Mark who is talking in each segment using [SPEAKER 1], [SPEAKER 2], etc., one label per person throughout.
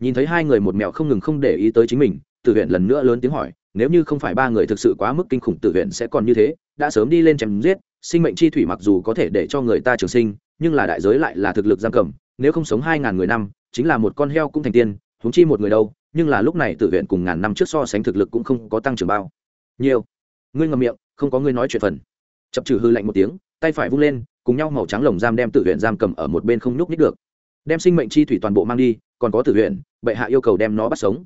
[SPEAKER 1] nhìn thấy hai người một mẹo không ngừng không để ý tới chính mình, tử huyện lần nữa lớn tiếng hỏi, nếu như không phải ba người thực sự quá mức kinh khủng tử huyện sẽ còn như thế, đã sớm đi lên chém giết, sinh mệnh chi thủy mặc dù có thể để cho người ta trường sinh, nhưng là đại giới lại là thực lực giam cầm, nếu không sống hai ngàn người năm, chính là một con heo cũng thành tiên, huống chi một người đâu, nhưng là lúc này tử huyện cùng ngàn năm trước so sánh thực lực cũng không có tăng trưởng bao. Nhiều. Ngươi ngậm miệng, không có ngươi nói chuyện phần. Chập trừ hư lạnh một tiếng, tay phải vung lên, cùng nhau màu trắng lồng giam đem tử huyện giam cầm ở một bên không nhúc nhích được. Đem sinh mệnh chi thủy toàn bộ mang đi còn có tử huyện bệ hạ yêu cầu đem nó bắt sống.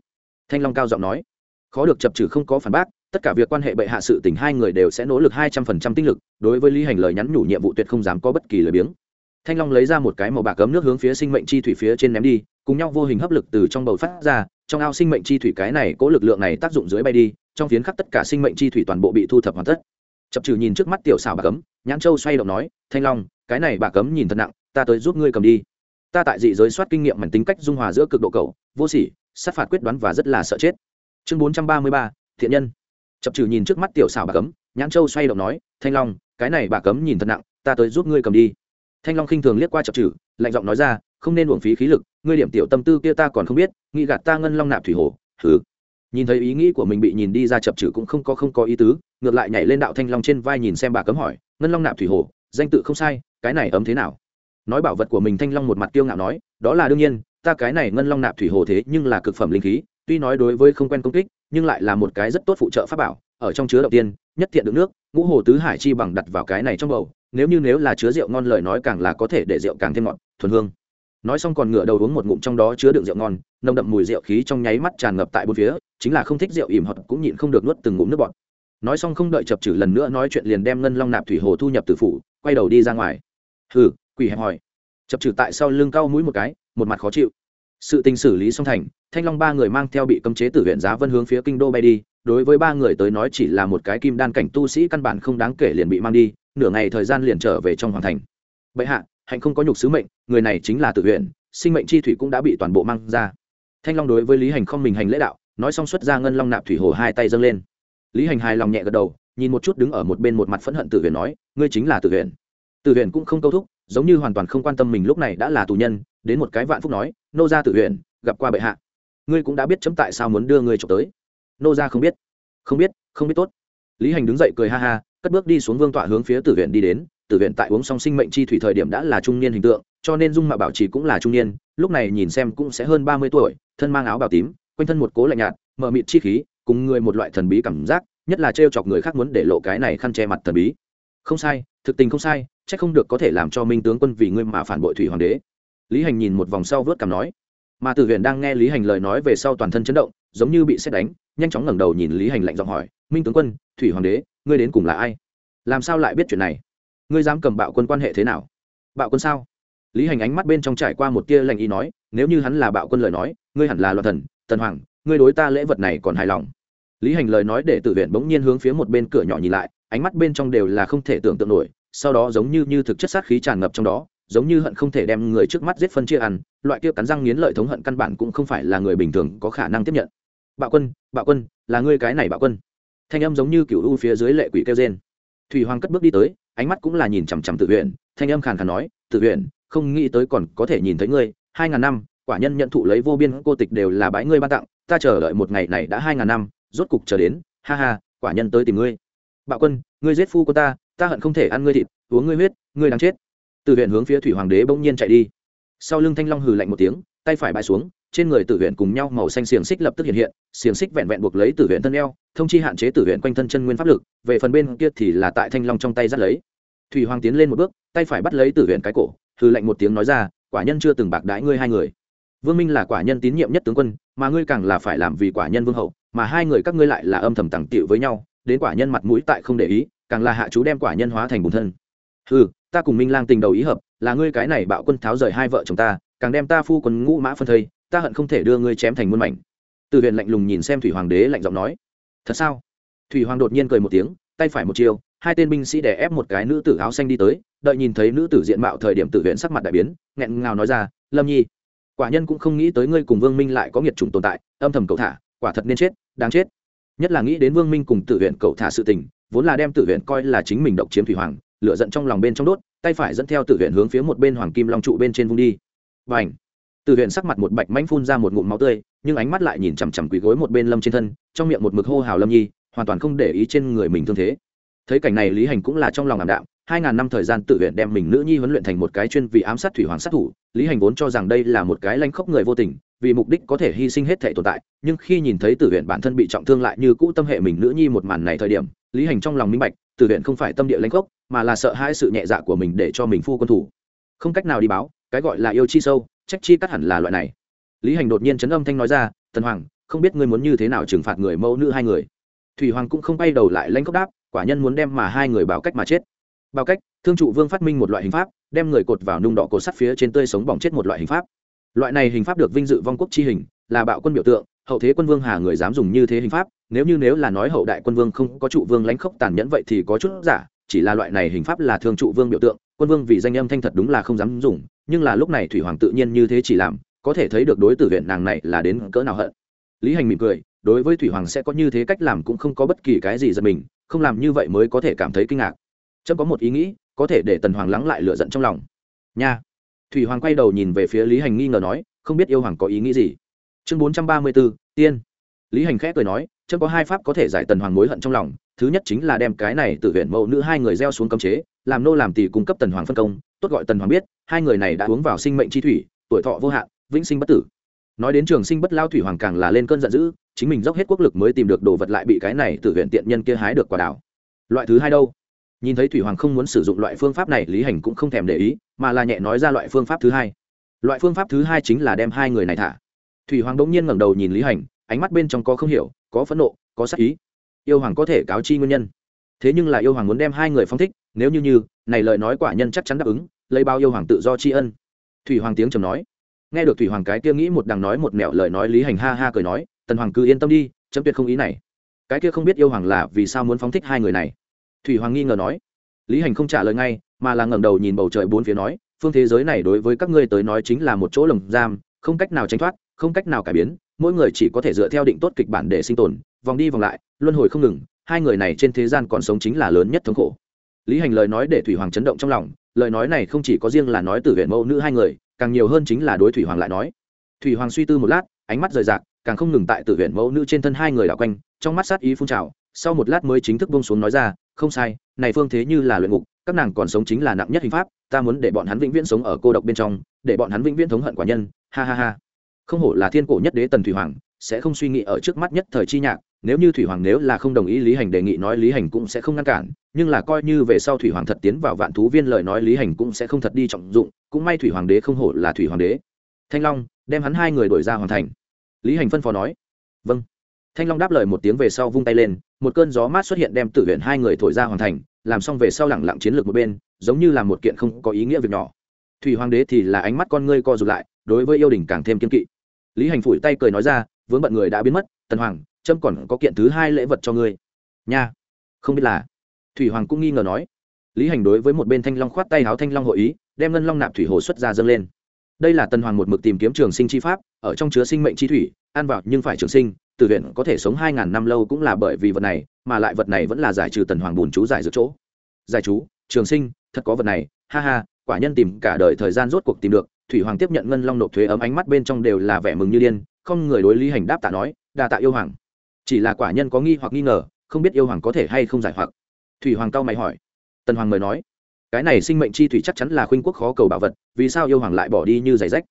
[SPEAKER 1] Thanh long cao giọng nói, khó được chập trừ không có phản bác, tất cả việc quan hệ bệ hạ sự tình hai người đều sẽ nỗ lực hai trăm phần trăm tinh lực, đối với lý hành lời nhắn nhủ nhiệm vụ tuyệt không dám có bất kỳ lời biếng. Thanh long lấy ra một cái màu bạc cấm nước hướng phía sinh mệnh chi thủy phía trên ném đi, cùng nhau vô hình hấp lực từ trong bầu phát ra, trong ao sinh mệnh chi thủy cái này cố lực lượng này tác dụng dưới bay đi, trong phiến khắc tất cả sinh mệnh chi thủy toàn bộ bị thu thập hoàn tất. Chập trừ nhìn trước mắt tiểu xảo bạc cấm nhãn châu xoay động nói, thanh long, cái này bạc cấm nhìn thật nặng, ta tới giúp ngươi cầm đi ta tại dị giới soát kinh nghiệm mảnh tính cách dung hòa giữa cực độ cầu vô sỉ, sát phạt quyết đoán và rất là sợ chết. Chương bốn trăm ba mươi ba, thiện nhân. Chập trừ nhìn trước mắt tiểu xảo bà cấm, nhãn châu xoay động nói, thanh long, cái này bà cấm nhìn thật nặng, ta tới giúp ngươi cầm đi. Thanh long khinh thường liếc qua chập trừ, lạnh giọng nói ra, không nên uổng phí khí lực, ngươi điểm tiểu tâm tư kia ta còn không biết, nghĩ gạt ta ngân long nạp thủy hồ thử nhìn thấy ý nghĩ của mình bị nhìn đi ra chập trừ cũng không có không có ý tứ, ngược lại nhảy lên đạo thanh long trên vai nhìn xem bà cấm hỏi, ngân long nạp thủy hồ, danh tự không sai, cái này ấm thế nào? Nói bảo vật của mình thanh long một mặt kiêu ngạo nói, đó là đương nhiên, ta cái này ngân long nạp thủy hồ thế nhưng là cực phẩm linh khí, tuy nói đối với không quen công kích, nhưng lại là một cái rất tốt phụ trợ pháp bảo, ở trong chứa đầu tiên, nhất thiện đựng nước, ngũ hồ tứ hải chi bằng đặt vào cái này trong bầu, nếu như nếu là chứa rượu ngon lời nói càng là có thể để rượu càng thêm ngọt, thuần hương. Nói xong còn ngửa đầu uống một ngụm trong đó chứa đựng rượu ngon, nồng đậm mùi rượu khí trong nháy mắt tràn ngập tại bốn phía, chính là không thích rượu ìm hoặc cũng nhịn không được nuốt từng ngụm nước bọt. Nói xong không đợi chập chử lần nữa nói chuyện liền đem ngân long nạp thủy hồ thu nhập từ phủ, quay đầu đi ra ngoài. Hừ quỷ hẹp hỏi chập trừ tại sau lưng cao mũi một cái, một mặt khó chịu. Sự tình xử lý xong thành, thanh long ba người mang theo bị cấm chế tử huyện giá vân hướng phía kinh đô bay đi, đối với ba người tới nói chỉ là một cái kim đan cảnh tu sĩ căn bản không đáng kể liền bị mang đi, nửa ngày thời gian liền trở về trong hoàng thành. Bệ hạ, hạnh không có nhục sứ mệnh, người này chính là tử huyện sinh mệnh chi thủy cũng đã bị toàn bộ mang ra. Thanh long đối với lý hành không mình hành lễ đạo, nói xong xuất ra ngân long nạp thủy hồ hai tay dâng lên. Lý hành hài lòng nhẹ gật đầu, nhìn một chút đứng ở một bên một mặt phẫn hận tử huyền nói, ngươi chính là tử huyền tử huyền cũng không câu thúc giống như hoàn toàn không quan tâm mình lúc này đã là tù nhân, đến một cái vạn phúc nói, nô gia tự huyện, gặp qua bệ hạ. Ngươi cũng đã biết chấm tại sao muốn đưa ngươi trộm tới. Nô gia không biết. Không biết không biết tốt. Lý hành đứng dậy cười ha ha, cất bước đi xuống vương tọa hướng phía tử huyện đi đến. Tử huyện tại uống xong sinh mệnh chi thủy thời điểm đã là trung niên hình tượng, cho nên dung mạo bảo trì cũng là trung niên, lúc này nhìn xem cũng sẽ hơn ba mươi tuổi, thân mang áo bào tím, quanh thân một cố lạnh nhạt, mờ mịt chi khí, cùng người một loại thần bí cảm giác, nhất là trêu chọc người khác muốn để lộ cái này khăn che mặt thần bí. Không sai, thực tình không sai chắc không được có thể làm cho minh tướng quân vì ngươi mà phản bội thủy hoàng đế. Lý hành nhìn một vòng sau vớt cằm nói. Mà tử huyền đang nghe lý hành lời nói về sau toàn thân chấn động, giống như bị xét đánh, nhanh chóng ngẩng đầu nhìn lý hành lạnh giọng hỏi, minh tướng quân, thủy hoàng đế, ngươi đến cùng là ai? Làm sao lại biết chuyện này? Ngươi dám cầm bạo quân quan hệ thế nào? Bạo quân sao? Lý hành ánh mắt bên trong trải qua một tia lành ý nói, nếu như hắn là bạo quân lời nói, ngươi hẳn là loạn thần, tần hoàng, ngươi đối ta lễ vật này còn hài lòng. Lý hành lời nói để Tử viện bỗng nhiên hướng phía một bên cửa nhỏ nhìn lại, ánh mắt bên trong đều là không thể tưởng tượng nổi sau đó giống như như thực chất sát khí tràn ngập trong đó, giống như hận không thể đem người trước mắt giết phân chia ăn, loại kia cắn răng nghiến lợi thống hận căn bản cũng không phải là người bình thường có khả năng tiếp nhận. Bạo quân bạo quân, là ngươi cái này bạo quân. Thanh âm giống như cựu u phía dưới lệ quỷ kêu trên thủy hoàng cất bước đi tới, ánh mắt cũng là nhìn chằm chằm tự huyện thanh âm khàn khàn nói tự huyện không nghĩ tới còn có thể nhìn thấy ngươi, hai ngàn năm, quả nhân nhận thụ lấy vô biên cô tịch đều là bãi ngươi ban tặng, ta chờ đợi một ngày này đã hai ngàn năm, rốt cục chờ đến, ha ha, quả nhân tới tìm ngươi. Bạo quân, ngươi giết phu của ta ta hận không thể ăn ngươi thịt, uống ngươi huyết, ngươi đang chết. Từ huyện hướng phía thủy hoàng đế bỗng nhiên chạy đi. Sau lưng thanh long hừ lạnh một tiếng, tay phải bãi xuống, trên người tử huyện cùng nhau màu xanh xiềng xích lập tức hiện hiện, xiềng xích vẹn vẹn buộc lấy tử huyện thân eo, thông chi hạn chế tử huyện quanh thân chân nguyên pháp lực, về phần bên kia thì là tại thanh long trong tay dắt lấy. Thủy hoàng tiến lên một bước, tay phải bắt lấy tử huyện cái cổ, hừ lạnh một tiếng nói ra, quả nhân chưa từng bạc đãi ngươi hai người. Vương minh là quả nhân tín nhiệm nhất tướng quân, mà ngươi càng là phải làm vì quả nhân vương hậu, mà hai người các ngươi lại là âm thầm tặng tiệu với nhau, đến quả nhân mặt mũi tại không để ý càng là hạ chú đem quả nhân hóa thành bùn thân. Ừ ta cùng minh lang tình đầu ý hợp, là ngươi cái này bạo quân tháo rời hai vợ chồng ta, càng đem ta phu quân ngũ mã phân thây, ta hận không thể đưa ngươi chém thành muôn mảnh. Từ huyện lạnh lùng nhìn xem thủy hoàng đế lạnh giọng nói. Thật sao? Thủy hoàng đột nhiên cười một tiếng, tay phải một chiều hai tên binh sĩ đè ép một cái nữ tử áo xanh đi tới, đợi nhìn thấy nữ tử diện mạo thời điểm tử huyện sắc mặt đại biến, nghẹn ngào nói ra, lâm nhi, quả nhân cũng không nghĩ tới ngươi cùng vương minh lại có nghiệt chủng tồn tại, âm thầm cầu thả, quả thật nên chết, đáng chết. Nhất là nghĩ đến vương minh cùng tử huyện cầu thả sự tình vốn là đem tử huyện coi là chính mình độc chiếm thủy hoàng, lửa giận trong lòng bên trong đốt, tay phải dẫn theo tử huyện hướng phía một bên hoàng kim long trụ bên trên vung đi. Và ảnh tự huyện sắc mặt một bạch manh phun ra một ngụm máu tươi, nhưng ánh mắt lại nhìn chằm chằm quỳ gối một bên lâm trên thân, trong miệng một mực hô hào lâm nhi, hoàn toàn không để ý trên người mình thương thế thấy cảnh này lý hành cũng là trong lòng ảm đạm, hai ngàn năm thời gian tự huyện đem mình nữ nhi huấn luyện thành một cái chuyên vì ám sát thủy hoàng sát thủ, lý hành vốn cho rằng đây là một cái lanh khốc người vô tình, vì mục đích có thể hy sinh hết thể tồn tại, nhưng khi nhìn thấy tử huyện bản thân bị trọng thương lại như cũ tâm hệ mình nữ nhi một màn này thời điểm, lý hành trong lòng minh bạch tử huyện không phải tâm địa lanh khốc, mà là sợ hai sự nhẹ dạ của mình để cho mình phu quân thủ. Không cách nào đi báo, cái gọi là yêu chi sâu, trách chi cắt hẳn là loại này. Lý hành đột nhiên chấn âm thanh nói ra, tần hoàng, không biết ngươi muốn như thế nào trừng phạt người mẫu nữ hai người. Thủy hoàng cũng không bay đầu lại lanh khóc đáp quả nhân muốn đem mà hai người bảo cách mà chết. Bao cách, thương trụ vương phát minh một loại hình pháp, đem người cột vào nung đỏ cột sắt phía trên tươi sống bỏng chết một loại hình pháp. Loại này hình pháp được vinh dự vong quốc chi hình, là bạo quân biểu tượng, hậu thế quân vương hà người dám dùng như thế hình pháp, nếu như nếu là nói hậu đại quân vương không có trụ vương lãnh khốc tàn nhẫn vậy thì có chút giả, chỉ là loại này hình pháp là thương trụ vương biểu tượng, quân vương vì danh âm thanh thật đúng là không dám dùng, nhưng là lúc này thủy hoàng tự nhiên như thế chỉ làm, có thể thấy được đối tử huyện nàng này là đến cỡ nào hận. Lý hành mỉm cười, đối với thủy hoàng sẽ có như thế cách làm cũng không có bất kỳ cái gì giật mình không làm như vậy mới có thể cảm thấy kinh ngạc. Trâm có một ý nghĩ, có thể để tần hoàng lắng lại lựa giận trong lòng. Nha. Thủy hoàng quay đầu nhìn về phía lý hành nghi ngờ nói, không biết yêu hoàng có ý nghĩ gì. Chương bốn trăm ba mươi b ố tiên. Lý hành khẽ cười nói trâm có hai pháp có thể giải tần hoàng mối hận trong lòng. Thứ nhất chính là đem cái này từ huyện mẫu nữ hai người gieo xuống cấm chế, làm nô làm tỷ cung cấp tần hoàng phân công, tốt gọi tần hoàng biết, hai người này đã uống vào sinh mệnh chi thủy, tuổi thọ vô hạn, vĩnh sinh bất tử. Nói đến trường sinh bất lao, thủy hoàng càng là lên cơn giận dữ chính mình dốc hết quốc lực mới tìm được đồ vật lại bị cái này từ huyện tiện nhân kia hái được quả đảo. Loại thứ hai đâu? Nhìn thấy thủy hoàng không muốn sử dụng loại phương pháp này, lý hành cũng không thèm để ý, mà là nhẹ nói ra loại phương pháp thứ hai. Loại phương pháp thứ hai chính là đem hai người này thả. Thủy hoàng bỗng nhiên ngẩng đầu nhìn lý hành, ánh mắt bên trong có không hiểu, có phẫn nộ, có sắc ý. Yêu hoàng có thể cáo chi nguyên nhân. Thế nhưng là yêu hoàng muốn đem hai người phong thích, nếu như như, này lời nói quả nhân chắc chắn đáp ứng, lấy bao yêu hoàng tự do tri ân. Thủy hoàng tiếng trầm nói. Nghe được thủy hoàng cái kia nghĩ một đằng nói một mẹo lời nói, lý hành ha ha cười nói tần hoàng cứ yên tâm đi, chấm tuyệt không ý này. Cái kia không biết yêu hoàng là vì sao muốn phóng thích hai người này. Thủy hoàng nghi ngờ nói. Lý hành không trả lời ngay, mà là ngẩng đầu nhìn bầu trời bốn phía nói, phương thế giới này đối với các ngươi tới nói chính là một chỗ lồng giam, không cách nào tránh thoát, không cách nào cải biến, mỗi người chỉ có thể dựa theo định tốt kịch bản để sinh tồn, vòng đi vòng lại, luân hồi không ngừng, hai người này trên thế gian còn sống chính là lớn nhất thống khổ. Lý hành lời nói để thủy hoàng chấn động trong lòng, lời nói này không chỉ có riêng là nói từ huyện mẫu nữ hai người, càng nhiều hơn chính là đối thủy hoàng lại nói. Thủy hoàng suy tư một lát, ánh mắt rời rạc càng không ngừng tại tử huyện mẫu nữ trên thân hai người đảo quanh, trong mắt sát ý phun trào, sau một lát mới chính thức bông xuống nói ra, không sai, này phương thế như là luyện ngục, các nàng còn sống chính là nặng nhất hình pháp, ta muốn để bọn hắn vĩnh viễn sống ở cô độc bên trong, để bọn hắn vĩnh viễn thống hận quả nhân. Ha ha ha. Không hổ là thiên cổ nhất đế tần thủy hoàng, sẽ không suy nghĩ ở trước mắt nhất thời chi nhạc, nếu như thủy hoàng nếu là không đồng ý lý hành đề nghị nói lý hành cũng sẽ không ngăn cản, nhưng là coi như về sau thủy hoàng thật tiến vào vạn thú viên lời nói lý hành cũng sẽ không thật đi trọng dụng, cũng may thủy hoàng đế không hổ là thủy hoàng đế. Thanh long, đem hắn hai người đổi ra hoàn thành lý hành phân phó nói. Vâng. Thanh long đáp lời một tiếng về sau vung tay lên, một cơn gió mát xuất hiện đem tự huyện hai người thổi ra hoàn thành, làm xong về sau lẳng lặng chiến lược một bên, giống như là một kiện không có ý nghĩa việc nhỏ. Thủy hoàng đế thì là ánh mắt con ngươi co rụt lại, đối với yêu đình càng thêm kiên kỵ. Lý hành phủi tay cười nói ra, vướng bận người đã biến mất, tần hoàng trâm còn có kiện thứ hai lễ vật cho ngươi. Nha. Không biết là. Thủy hoàng cũng nghi ngờ nói. Lý hành đối với một bên thanh long khoát tay háo thanh long hội ý, đem ngân long nạp thủy hồ xuất ra dâng lên đây là tần hoàng một mực tìm kiếm trường sinh chi pháp, ở trong chứa sinh mệnh chi thủy, ăn vào nhưng phải trường sinh, từ huyện có thể sống hai ngàn năm lâu cũng là bởi vì vật này, mà lại vật này vẫn là giải trừ tần hoàng bùn chú giải dược chỗ. Giải chú, trường sinh, thật có vật này, ha ha, quả nhân tìm cả đời thời gian rốt cuộc tìm được, thủy hoàng tiếp nhận ngân long nộp thuế ấm ánh mắt bên trong đều là vẻ mừng như điên, không người đối lý hành đáp tạ nói, đa tạ yêu hoàng. Chỉ là quả nhân có nghi hoặc nghi ngờ, không biết yêu hoàng có thể hay không giải hoặc. Thủy hoàng cao mày hỏi. Tần hoàng mời nói cái này sinh mệnh chi thủy chắc chắn là khuynh quốc khó cầu bảo vật, vì sao yêu hoàng lại bỏ đi như giày rách?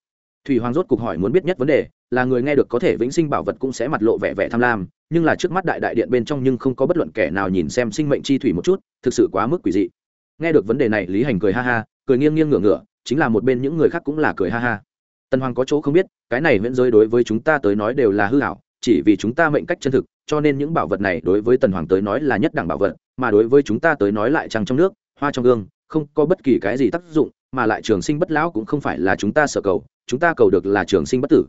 [SPEAKER 1] Thủy hoàng rốt cục hỏi muốn biết nhất vấn đề, là người nghe được có thể vĩnh sinh bảo vật cũng sẽ mặt lộ vẻ vẻ tham lam, nhưng là trước mắt đại đại điện bên trong nhưng không có bất luận kẻ nào nhìn xem sinh mệnh chi thủy một chút, thực sự quá mức quỷ dị. Nghe được vấn đề này, lý hành cười ha ha, cười nghiêng nghiêng ngửa ngửa, chính là một bên những người khác cũng là cười ha ha. Tần hoàng có chỗ không biết, cái này viễn giới đối với chúng ta tới nói đều là hư hảo chỉ vì chúng ta mệnh cách chân thực, cho nên những bảo vật này đối với tần hoàng tới nói là nhất đẳng bảo vật, mà đối với chúng ta tới nói lại trăng trong nước, hoa trong gương không có bất kỳ cái gì tác dụng mà lại trường sinh bất lão cũng không phải là chúng ta sở cầu chúng ta cầu được là trường sinh bất tử.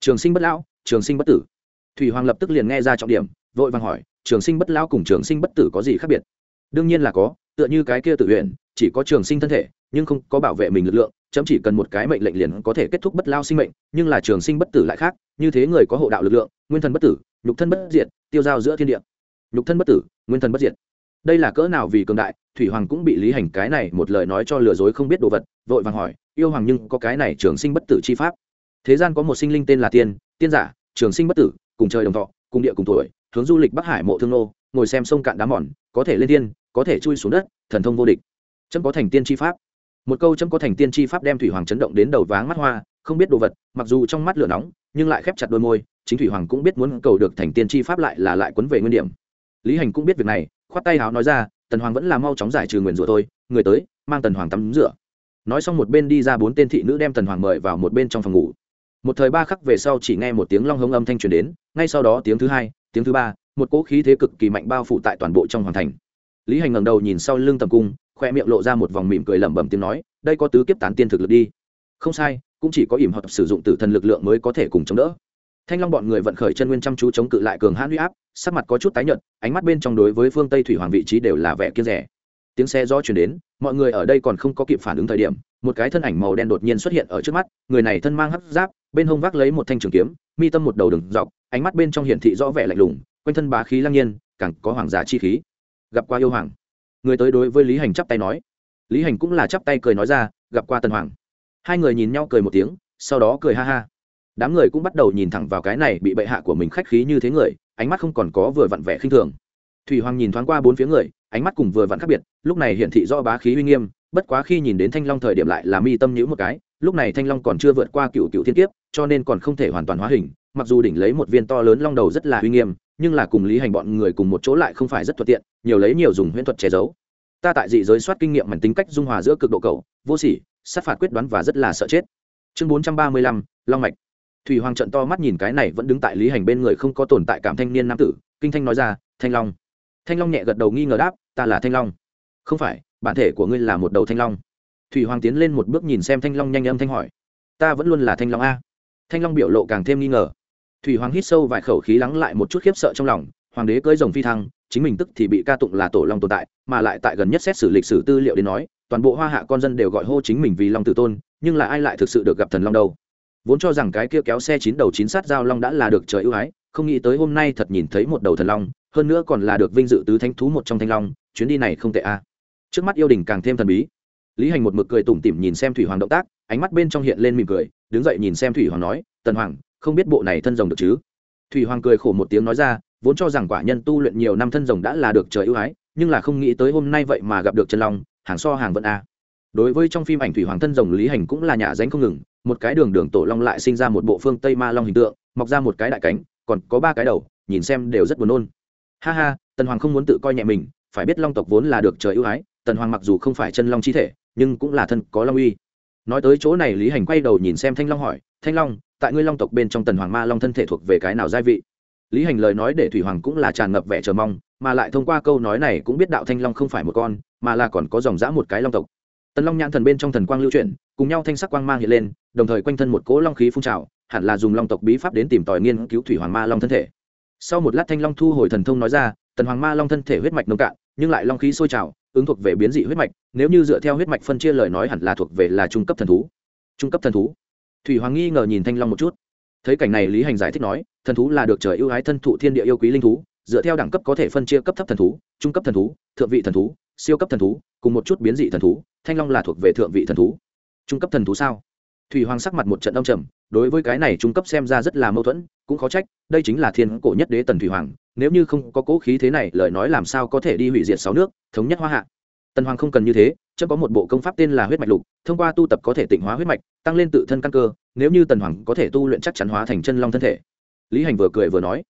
[SPEAKER 1] Trường sinh bất lão trường sinh bất tử. Thủy hoàng lập tức liền nghe ra trọng điểm vội vàng hỏi trường sinh bất lão cùng trường sinh bất tử có gì khác biệt? Đương nhiên là có tựa như cái kia tự luyện, chỉ có trường sinh thân thể nhưng không có bảo vệ mình lực lượng chấm chỉ cần một cái mệnh lệnh liền có thể kết thúc bất lao sinh mệnh nhưng là trường sinh bất tử lại khác như thế người có hộ đạo lực lượng nguyên thần bất tử nhục thân bất diệt tiêu giao giữa thiên địa. Nhục thân bất tử nguyên thần bất diệt đây là cỡ nào vì cường đại, thủy hoàng cũng bị lý hành cái này một lời nói cho lừa dối không biết đồ vật, vội vàng hỏi, yêu hoàng nhưng có cái này trường sinh bất tử chi pháp? Thế gian có một sinh linh tên là tiên tiên giả, trường sinh bất tử, cùng trời đồng thọ, cùng địa cùng tuổi, hướng du lịch bắc hải mộ thương nô, ngồi xem sông cạn đá mòn, có thể lên tiên có thể chui xuống đất, thần thông vô địch. Chấm có thành tiên chi pháp. Một câu chấm có thành tiên chi pháp đem thủy hoàng chấn động đến đầu váng mắt hoa, không biết đồ vật, mặc dù trong mắt lửa nóng, nhưng lại khép chặt đôi môi, chính thủy hoàng cũng biết muốn cầu được thành tiên chi pháp lại là lại quấn về nguyên điểm. Lý hành cũng biết việc này khoát tay háo nói ra, tần hoàng vẫn là mau chóng giải trừ nguyền rủa thôi người tới, mang tần hoàng tắm rửa. Nói xong một bên đi ra bốn tên thị nữ đem tần hoàng mời vào một bên trong phòng ngủ. Một thời ba khắc về sau chỉ nghe một tiếng long hống âm thanh truyền đến, ngay sau đó tiếng thứ hai, tiếng thứ ba, một cỗ khí thế cực kỳ mạnh bao phủ tại toàn bộ trong hoàng thành. Lý hành ngẩng đầu nhìn sau lưng tầm cung, khoe miệng lộ ra một vòng mỉm cười lẩm bẩm tiếng nói, đây có tứ kiếp tán tiên thực lực đi. Không sai, cũng chỉ có ỉm hợp sử dụng tử thần lực lượng mới có thể cùng chống đỡ thanh long bọn người vận khởi chân nguyên chăm chú chống cự lại cường hãn huy áp, sắc mặt có chút tái nhợt, ánh mắt bên trong đối với phương tây thủy hoàng vị trí đều là vẻ kiên rẻ. Tiếng xe do chuyển đến, mọi người ở đây còn không có kịp phản ứng thời điểm, một cái thân ảnh màu đen đột nhiên xuất hiện ở trước mắt, người này thân mang hấp giáp, bên hông vác lấy một thanh trường kiếm, mi tâm một đầu đường dọc, ánh mắt bên trong hiển thị rõ vẻ lạnh lùng, quanh thân bá khí lăng nhiên, càng có hoàng giả chi khí. Gặp qua yêu hoàng. Người tới đối với lý hành chắp tay nói. Lý hành cũng là chắp tay cười nói ra, gặp qua Tần hoàng. Hai người nhìn nhau cười một tiếng, sau đó cười ha ha đám người cũng bắt đầu nhìn thẳng vào cái này bị bệ hạ của mình khách khí như thế người, ánh mắt không còn có vừa vặn vẻ khinh thường. Thủy hoàng nhìn thoáng qua bốn phía người, ánh mắt cùng vừa vặn khác biệt, lúc này hiển thị do bá khí uy nghiêm, bất quá khi nhìn đến thanh long thời điểm lại là mi tâm nhữ một cái, lúc này thanh long còn chưa vượt qua cựu cựu thiên kiếp, cho nên còn không thể hoàn toàn hóa hình, mặc dù đỉnh lấy một viên to lớn long đầu rất là uy nghiêm, nhưng là cùng lý hành bọn người cùng một chỗ lại không phải rất thuận tiện, nhiều lấy nhiều dùng huyễn thuật che giấu. Ta tại dị giới soát kinh nghiệm mảnh tính cách dung hòa giữa cực độ cầu vô sỉ, sát phạt quyết đoán và rất là sợ chết. Chương bốn trăm ba mươi lăm, long mạch thủy hoàng trận to mắt nhìn cái này vẫn đứng tại lý hành bên người không có tồn tại cảm thanh niên nam tử, kinh thanh nói ra, thanh long. Thanh long nhẹ gật đầu nghi ngờ đáp, ta là thanh long. Không phải, bản thể của ngươi là một đầu thanh long. Thủy hoàng tiến lên một bước nhìn xem thanh long nhanh âm thanh hỏi, ta vẫn luôn là thanh long a? Thanh long biểu lộ càng thêm nghi ngờ. Thủy hoàng hít sâu vài khẩu khí lắng lại một chút khiếp sợ trong lòng, hoàng đế cưỡi rồng phi thăng, chính mình tức thì bị ca tụng là tổ long tồn tại, mà lại tại gần nhất xét xử lịch sử tư liệu đến nói, toàn bộ hoa hạ con dân đều gọi hô chính mình vì long tử tôn, nhưng là ai lại thực sự được gặp thần long đâu? Vốn cho rằng cái kia kéo xe chín đầu chín sát giao long đã là được trời ưu ái, không nghĩ tới hôm nay thật nhìn thấy một đầu thần long, hơn nữa còn là được vinh dự tứ thánh thú một trong thanh long, chuyến đi này không tệ a. Trước mắt yêu đình càng thêm thần bí. Lý hành một mực cười tủm tỉm nhìn xem thủy hoàng động tác, ánh mắt bên trong hiện lên mỉm cười, đứng dậy nhìn xem thủy hoàng nói, tần hoàng, không biết bộ này thân rồng được chứ? Thủy hoàng cười khổ một tiếng nói ra, vốn cho rằng quả nhân tu luyện nhiều năm thân rồng đã là được trời ưu ái, nhưng là không nghĩ tới hôm nay vậy mà gặp được chân long, hàng so hàng vận a. Đối với trong phim ảnh thủy hoàng thân rồng lý hành cũng là nhà danh không ngừng một cái đường đường tổ long lại sinh ra một bộ phương tây ma long hình tượng, mọc ra một cái đại cánh, còn có ba cái đầu, nhìn xem đều rất buồn nôn. Ha ha, tần hoàng không muốn tự coi nhẹ mình, phải biết long tộc vốn là được trời ưu ái, tần hoàng mặc dù không phải chân long chi thể, nhưng cũng là thân có long uy. Nói tới chỗ này lý hành quay đầu nhìn xem thanh long hỏi, thanh long, tại ngươi long tộc bên trong tần hoàng ma long thân thể thuộc về cái nào gia vị? Lý hành lời nói để thủy hoàng cũng là tràn ngập vẻ chờ mong, mà lại thông qua câu nói này cũng biết đạo thanh long không phải một con, mà là còn có dòng dã một cái long tộc. Tần long nhãn thần bên trong thần quang lưu chuyển, cùng nhau thanh sắc quang mang hiện lên đồng thời quanh thân một cỗ long khí phun trào, hẳn là dùng long tộc bí pháp đến tìm tòi nghiên cứu thủy hoàng ma long thân thể. Sau một lát thanh long thu hồi thần thông nói ra, tần hoàng ma long thân thể huyết mạch nông cạn, nhưng lại long khí sôi trào, ứng thuộc về biến dị huyết mạch, nếu như dựa theo huyết mạch phân chia lời nói hẳn là thuộc về là trung cấp thần thú. Trung cấp thần thú? Thủy hoàng nghi ngờ nhìn thanh long một chút. Thấy cảnh này lý hành giải thích nói, thần thú là được trời ưu ái thân thụ thiên địa yêu quý linh thú, dựa theo đẳng cấp có thể phân chia cấp thấp thần thú, trung cấp thần thú, thượng vị thần thú, siêu cấp thần thú, cùng một chút biến dị thần thú, thanh long là thuộc về thượng vị thần thú. Trung cấp thần thú sao? Thủy hoàng sắc mặt một trận đông trầm, đối với cái này trung cấp xem ra rất là mâu thuẫn, cũng khó trách, đây chính là thiên cổ nhất đế tần thủy hoàng, nếu như không có cố khí thế này, lời nói làm sao có thể đi hủy diệt sáu nước, thống nhất hoa hạ. Tần hoàng không cần như thế, chớ có một bộ công pháp tên là huyết mạch lục, thông qua tu tập có thể tịnh hóa huyết mạch, tăng lên tự thân căn cơ, nếu như tần hoàng có thể tu luyện chắc chắn hóa thành chân long thân thể. Lý hành vừa cười vừa nói.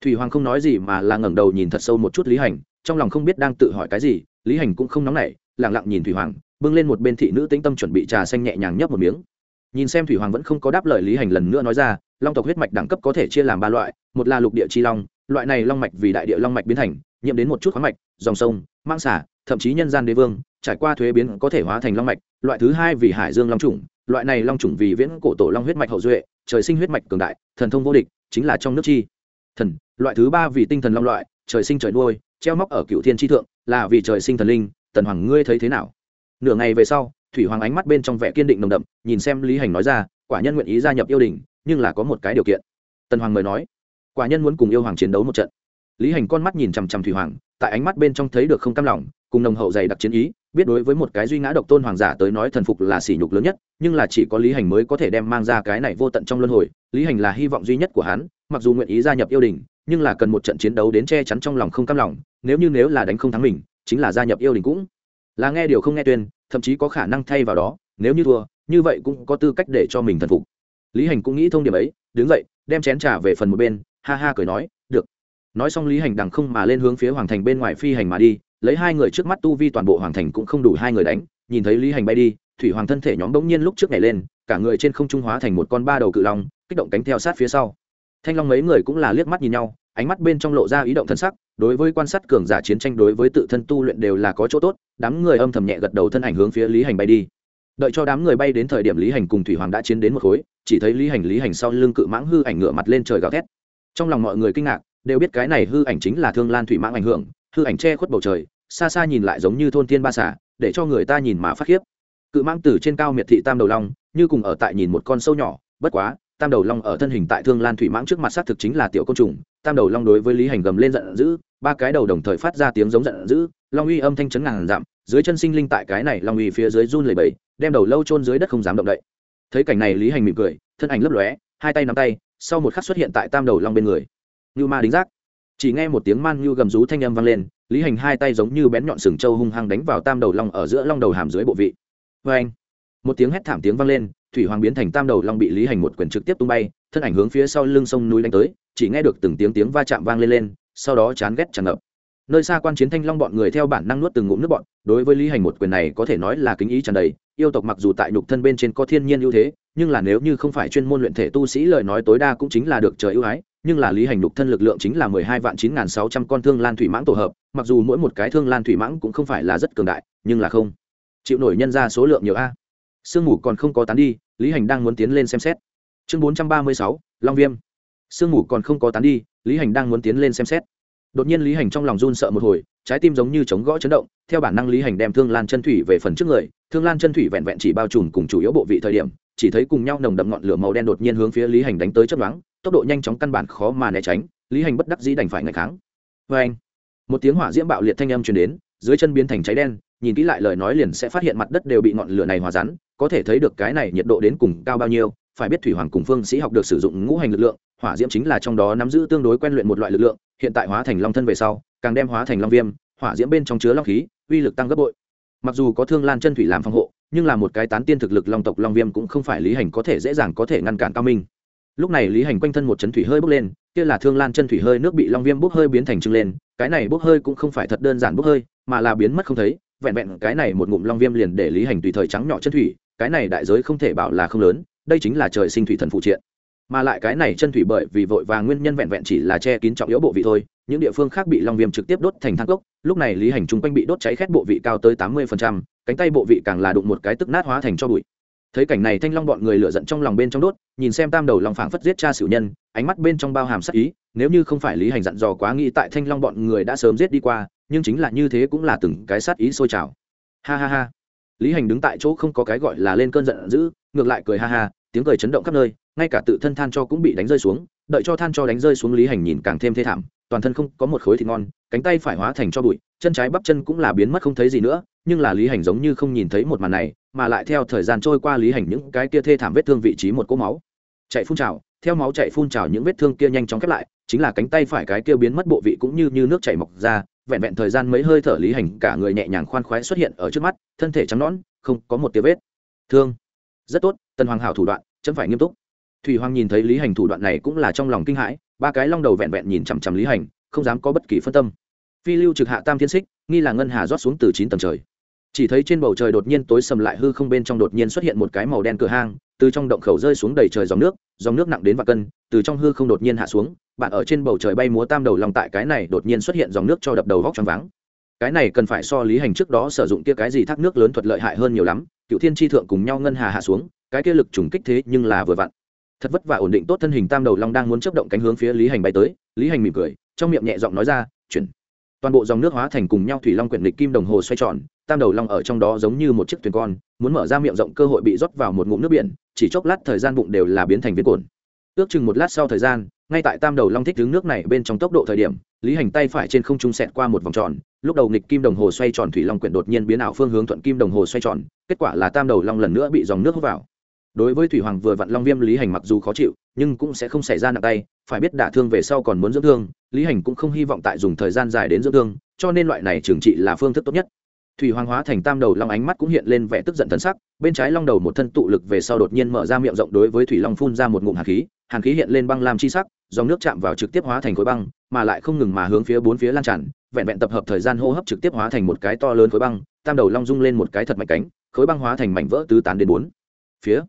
[SPEAKER 1] Thủy hoàng không nói gì mà là ngẩng đầu nhìn thật sâu một chút lý hành, trong lòng không biết đang tự hỏi cái gì, lý hành cũng không nóng nảy lẳng lặng nhìn thủy hoàng, bưng lên một bên thị nữ tĩnh tâm chuẩn bị trà xanh nhẹ nhàng nhấp một miếng nhìn xem thủy hoàng vẫn không có đáp lời lý hành lần nữa nói ra, long tộc huyết mạch đẳng cấp có thể chia làm ba loại, một là lục địa chi long, loại này long mạch vì đại địa long mạch biến thành, nhiễm đến một chút khoáng mạch, dòng sông mang xả thậm chí nhân gian đế vương, trải qua thuế biến có thể hóa thành long mạch, loại thứ hai vì hải dương long trùng loại này long trùng vì viễn cổ tổ long huyết mạch hậu duệ, trời sinh huyết mạch cường đại, thần thông vô địch, chính là trong nước chi thần, loại thứ ba vì tinh thần long loại, trời sinh trời nuôi, treo móc ở cựu thiên tri thượng, là vì trời sinh thần linh, tần hoàng ngươi thấy thế nào? Nửa ngày về sau thủy hoàng ánh mắt bên trong vẻ kiên định nồng đậm, nhìn xem lý hành nói ra, quả nhân nguyện ý gia nhập yêu đình, nhưng là có một cái điều kiện. Tần hoàng mời nói, quả nhân muốn cùng yêu hoàng chiến đấu một trận. Lý hành con mắt nhìn chằm chằm thủy hoàng, tại ánh mắt bên trong thấy được không cam lòng, cùng nồng hậu dày đặc chiến ý, biết đối với một cái duy ngã độc tôn hoàng giả tới nói thần phục là sỉ nhục lớn nhất, nhưng là chỉ có lý hành mới có thể đem mang ra cái này vô tận trong luân hồi. Lý hành là hy vọng duy nhất của hắn, mặc dù nguyện ý gia nhập yêu đình, nhưng là cần một trận chiến đấu đến che chắn trong lòng không cam lòng, nếu như nếu là đánh không thắng mình, chính là gia nhập yêu đình cũng. Là nghe điều không nghe tuyên thậm chí có khả năng thay vào đó, nếu như thua, như vậy cũng có tư cách để cho mình thần phục. Lý hành cũng nghĩ thông điểm ấy, đứng dậy, đem chén trà về phần một bên, ha ha cười nói, được. Nói xong lý hành đằng không mà lên hướng phía hoàng thành bên ngoài phi hành mà đi, lấy hai người trước mắt tu vi toàn bộ hoàng thành cũng không đủ hai người đánh, nhìn thấy lý hành bay đi, thủy hoàng thân thể nhóm bỗng nhiên lúc trước nhảy lên, cả người trên không trung hóa thành một con ba đầu cự long, kích động cánh theo sát phía sau. Thanh long mấy người cũng là liếc mắt nhìn nhau ánh mắt bên trong lộ ra ý động thân sắc, đối với quan sát cường giả chiến tranh đối với tự thân tu luyện đều là có chỗ tốt, đám người âm thầm nhẹ gật đầu thân ảnh hướng phía lý hành bay đi. Đợi cho đám người bay đến thời điểm lý hành cùng thủy hoàng đã chiến đến một khối, chỉ thấy lý hành lý hành sau lưng cự mãng hư ảnh ngựa mặt lên trời gào thét. Trong lòng mọi người kinh ngạc, đều biết cái này hư ảnh chính là thương lan thủy mãng ảnh hưởng, hư ảnh che khuất bầu trời, xa xa nhìn lại giống như thôn thiên ba xả để cho người ta nhìn mà phát khiếp. Cự mãng từ trên cao miệt thị tam đầu long, như cùng ở tại nhìn một con sâu nhỏ, bất quá tam đầu long ở thân hình tại thương lan thủy mãng trước mặt xác thực chính là tiểu côn trùng, tam đầu long đối với lý hành gầm lên giận dữ, ba cái đầu đồng thời phát ra tiếng giống giận dữ, long uy âm thanh chấn ngàn dặm, dưới chân sinh linh tại cái này long uy phía dưới run lầy bầy đem đầu lâu chôn dưới đất không dám động đậy. Thấy cảnh này lý hành mỉm cười, thân ảnh lấp lóe, hai tay nắm tay, sau một khắc xuất hiện tại tam đầu long bên người. Như ma đính giác. Chỉ nghe một tiếng man như gầm rú thanh âm vang lên, lý hành hai tay giống như bén nhọn sừng trâu hung hăng đánh vào tam đầu long ở giữa long đầu hàm dưới bộ vị. Vê anh một tiếng hét thảm tiếng vang lên thủy hoàng biến thành tam đầu long bị lý hành một quyền trực tiếp tung bay, thân ảnh hướng phía sau lưng sông núi đánh tới, chỉ nghe được từng tiếng tiếng va chạm vang lên lên, sau đó chán ghét tràn ngập. Nơi xa quan chiến thanh long bọn người theo bản năng nuốt từng ngụm nước bọn, đối với lý hành một quyền này có thể nói là kính ý tràn đầy, yêu tộc mặc dù tại nhục thân bên trên có thiên nhiên ưu thế, nhưng là nếu như không phải chuyên môn luyện thể tu sĩ lời nói tối đa cũng chính là được trời ưu ái, nhưng là lý hành nhục thân lực lượng chính là mười hai vạn chín n g h n sáu trăm con thương lan thủy mãng tổ hợp, mặc dù mỗi một cái thương lan thủy mãng cũng không phải là rất cường đại, nhưng là không chịu nổi nhân ra số lượng nhiều a sương mù còn không có tán đi, lý hành đang muốn tiến lên xem xét. Chương bốn trăm ba mươi sáu, long viêm. Sương mù còn không có tán đi, lý hành đang muốn tiến lên xem xét. Đột nhiên lý hành trong lòng run sợ một hồi, trái tim giống như chống gõ chấn động, theo bản năng lý hành đem thương lan chân thủy về phần trước người, thương lan chân thủy vẹn vẹn chỉ bao trùm cùng chủ yếu bộ vị thời điểm, chỉ thấy cùng nhau nồng đậm ngọn lửa màu đen đột nhiên hướng phía lý hành đánh tới chất đoán tốc độ nhanh chóng căn bản khó mà né tránh, lý hành bất đắc dĩ đành phải ngày kháng. Vê anh một tiếng hỏa diễm bạo liệt thanh âm truyền đến, dưới chân biến thành cháy đen nhìn kỹ lại lời nói liền sẽ phát hiện mặt đất đều bị ngọn lửa này hòa rắn, có thể thấy được cái này nhiệt độ đến cùng cao bao nhiêu, phải biết thủy hoàng cùng phương sĩ học được sử dụng ngũ hành lực lượng, hỏa diễm chính là trong đó nắm giữ tương đối quen luyện một loại lực lượng, hiện tại hóa thành long thân về sau, càng đem hóa thành long viêm, hỏa diễm bên trong chứa long khí, uy lực tăng gấp bội. Mặc dù có thương lan chân thủy làm phòng hộ, nhưng là một cái tán tiên thực lực long tộc long viêm cũng không phải lý hành có thể dễ dàng có thể ngăn cản cao minh. Lúc này lý hành quanh thân một chấn thủy hơi bốc lên, kia là thương lan chân thủy hơi nước bị long viêm bốc hơi biến thành trưng lên, cái này bốc hơi cũng không phải thật đơn giản bốc hơi, mà là biến mất không thấy vẹn vẹn cái này một ngụm long viêm liền để lý hành tùy thời trắng nhỏ chân thủy, cái này đại giới không thể bảo là không lớn, đây chính là trời sinh thủy thần phụ triện. Mà lại cái này chân thủy bởi vì vội và nguyên nhân vẹn vẹn chỉ là che kín trọng yếu bộ vị thôi, những địa phương khác bị long viêm trực tiếp đốt thành thang cốc, lúc này lý hành chung quanh bị đốt cháy khét bộ vị cao tới tám mươi cánh tay bộ vị càng là đụng một cái tức nát hóa thành cho bụi. Thấy cảnh này thanh long bọn người lựa giận trong lòng bên trong đốt, nhìn xem tam đầu long phảng phất giết cha sử nhân, ánh mắt bên trong bao hàm sắc ý, nếu như không phải lý hành dặn dò quá nghĩ tại thanh long bọn người đã sớm giết đi qua nhưng chính là như thế cũng là từng cái sát ý sôi trào. Ha ha ha. Lý hành đứng tại chỗ không có cái gọi là lên cơn giận dữ, ngược lại cười ha ha, tiếng cười chấn động khắp nơi, ngay cả tự thân than cho cũng bị đánh rơi xuống, đợi cho than cho đánh rơi xuống lý hành nhìn càng thêm thê thảm, toàn thân không có một khối thịt ngon, cánh tay phải hóa thành cho bụi, chân trái bắp chân cũng là biến mất không thấy gì nữa, nhưng là lý hành giống như không nhìn thấy một màn này, mà lại theo thời gian trôi qua lý hành những cái kia thê thảm vết thương vị trí một cỗ máu. Chạy phun trào, theo máu chạy phun trào những vết thương kia nhanh chóng khép lại, chính là cánh tay phải cái kia biến mất bộ vị cũng như như nước chảy mọc ra vẹn vẹn thời gian mấy hơi thở lý hành, cả người nhẹ nhàng khoan khoái xuất hiện ở trước mắt, thân thể trắng nõn, không có một tia vết. Thương. Rất tốt, tần hoàng hảo thủ đoạn, chấm phải nghiêm túc. Thủy hoàng nhìn thấy lý hành thủ đoạn này cũng là trong lòng kinh hãi, ba cái long đầu vẹn vẹn nhìn chằm chằm lý hành, không dám có bất kỳ phân tâm. Phi lưu trực hạ tam thiên xích nghi là ngân hà rót xuống từ chín tầng trời. Chỉ thấy trên bầu trời đột nhiên tối sầm lại hư không bên trong đột nhiên xuất hiện một cái màu đen cửa hang, từ trong động khẩu rơi xuống đầy trời dòng nước dòng nước nặng đến vạn cân, từ trong hư không đột nhiên hạ xuống bạn ở trên bầu trời bay múa tam đầu lòng tại cái này đột nhiên xuất hiện dòng nước cho đập đầu vóc choáng váng. Cái này cần phải so lý hành trước đó sử dụng kia cái gì thác nước lớn thuật lợi hại hơn nhiều lắm, cựu thiên tri thượng cùng nhau ngân hà hạ xuống, cái kia lực trùng kích thế nhưng là vừa vặn. Thật vất vả ổn định tốt thân hình tam đầu long đang muốn chấp động cánh hướng phía lý hành bay tới, lý hành mỉm cười, trong miệng nhẹ giọng nói ra, chuyển. Toàn bộ dòng nước hóa thành cùng nhau thủy long quyển lịch kim đồng hồ xoay tròn, tam đầu long ở trong đó giống như một chiếc thuyền con, muốn mở ra miệng rộng cơ hội bị rót vào một ngụm nước biển, chỉ chốc lát thời gian bụng đều là biến thành viên cồn ước chừng một lát sau thời gian, ngay tại tam đầu long thích đứng nước này bên trong tốc độ thời điểm, lý hành tay phải trên không trung sẹt qua một vòng tròn, lúc đầu nghịch kim đồng hồ xoay tròn thủy long quyển đột nhiên biến ảo phương hướng thuận kim đồng hồ xoay tròn, kết quả là tam đầu long lần nữa bị dòng nước hút vào. Đối với thủy hoàng vừa vặn long viêm, lý hành mặc dù khó chịu, nhưng cũng sẽ không xảy ra nặng tay, phải biết đả thương về sau còn muốn dưỡng thương, lý hành cũng không hy vọng tại dùng thời gian dài đến dưỡng thương, cho nên loại này trừng trị là phương thức tốt nhất. Thủy hoàng hóa thành tam đầu long ánh mắt cũng hiện lên vẻ tức giận thân sắc, bên trái long đầu một thân tụ lực về sau đột nhiên mở ra miệng rộng đối với thủy long phun ra một ngụm hàn khí hàn khí hiện lên băng lam chi sắc, dòng nước chạm vào trực tiếp hóa thành khối băng, mà lại không ngừng mà hướng phía bốn phía lan tràn, vẹn vẹn tập hợp thời gian hô hấp trực tiếp hóa thành một cái to lớn khối băng, tam đầu long rung lên một cái thật mạnh cánh, khối băng hóa thành mảnh vỡ tứ tán đến bốn phía.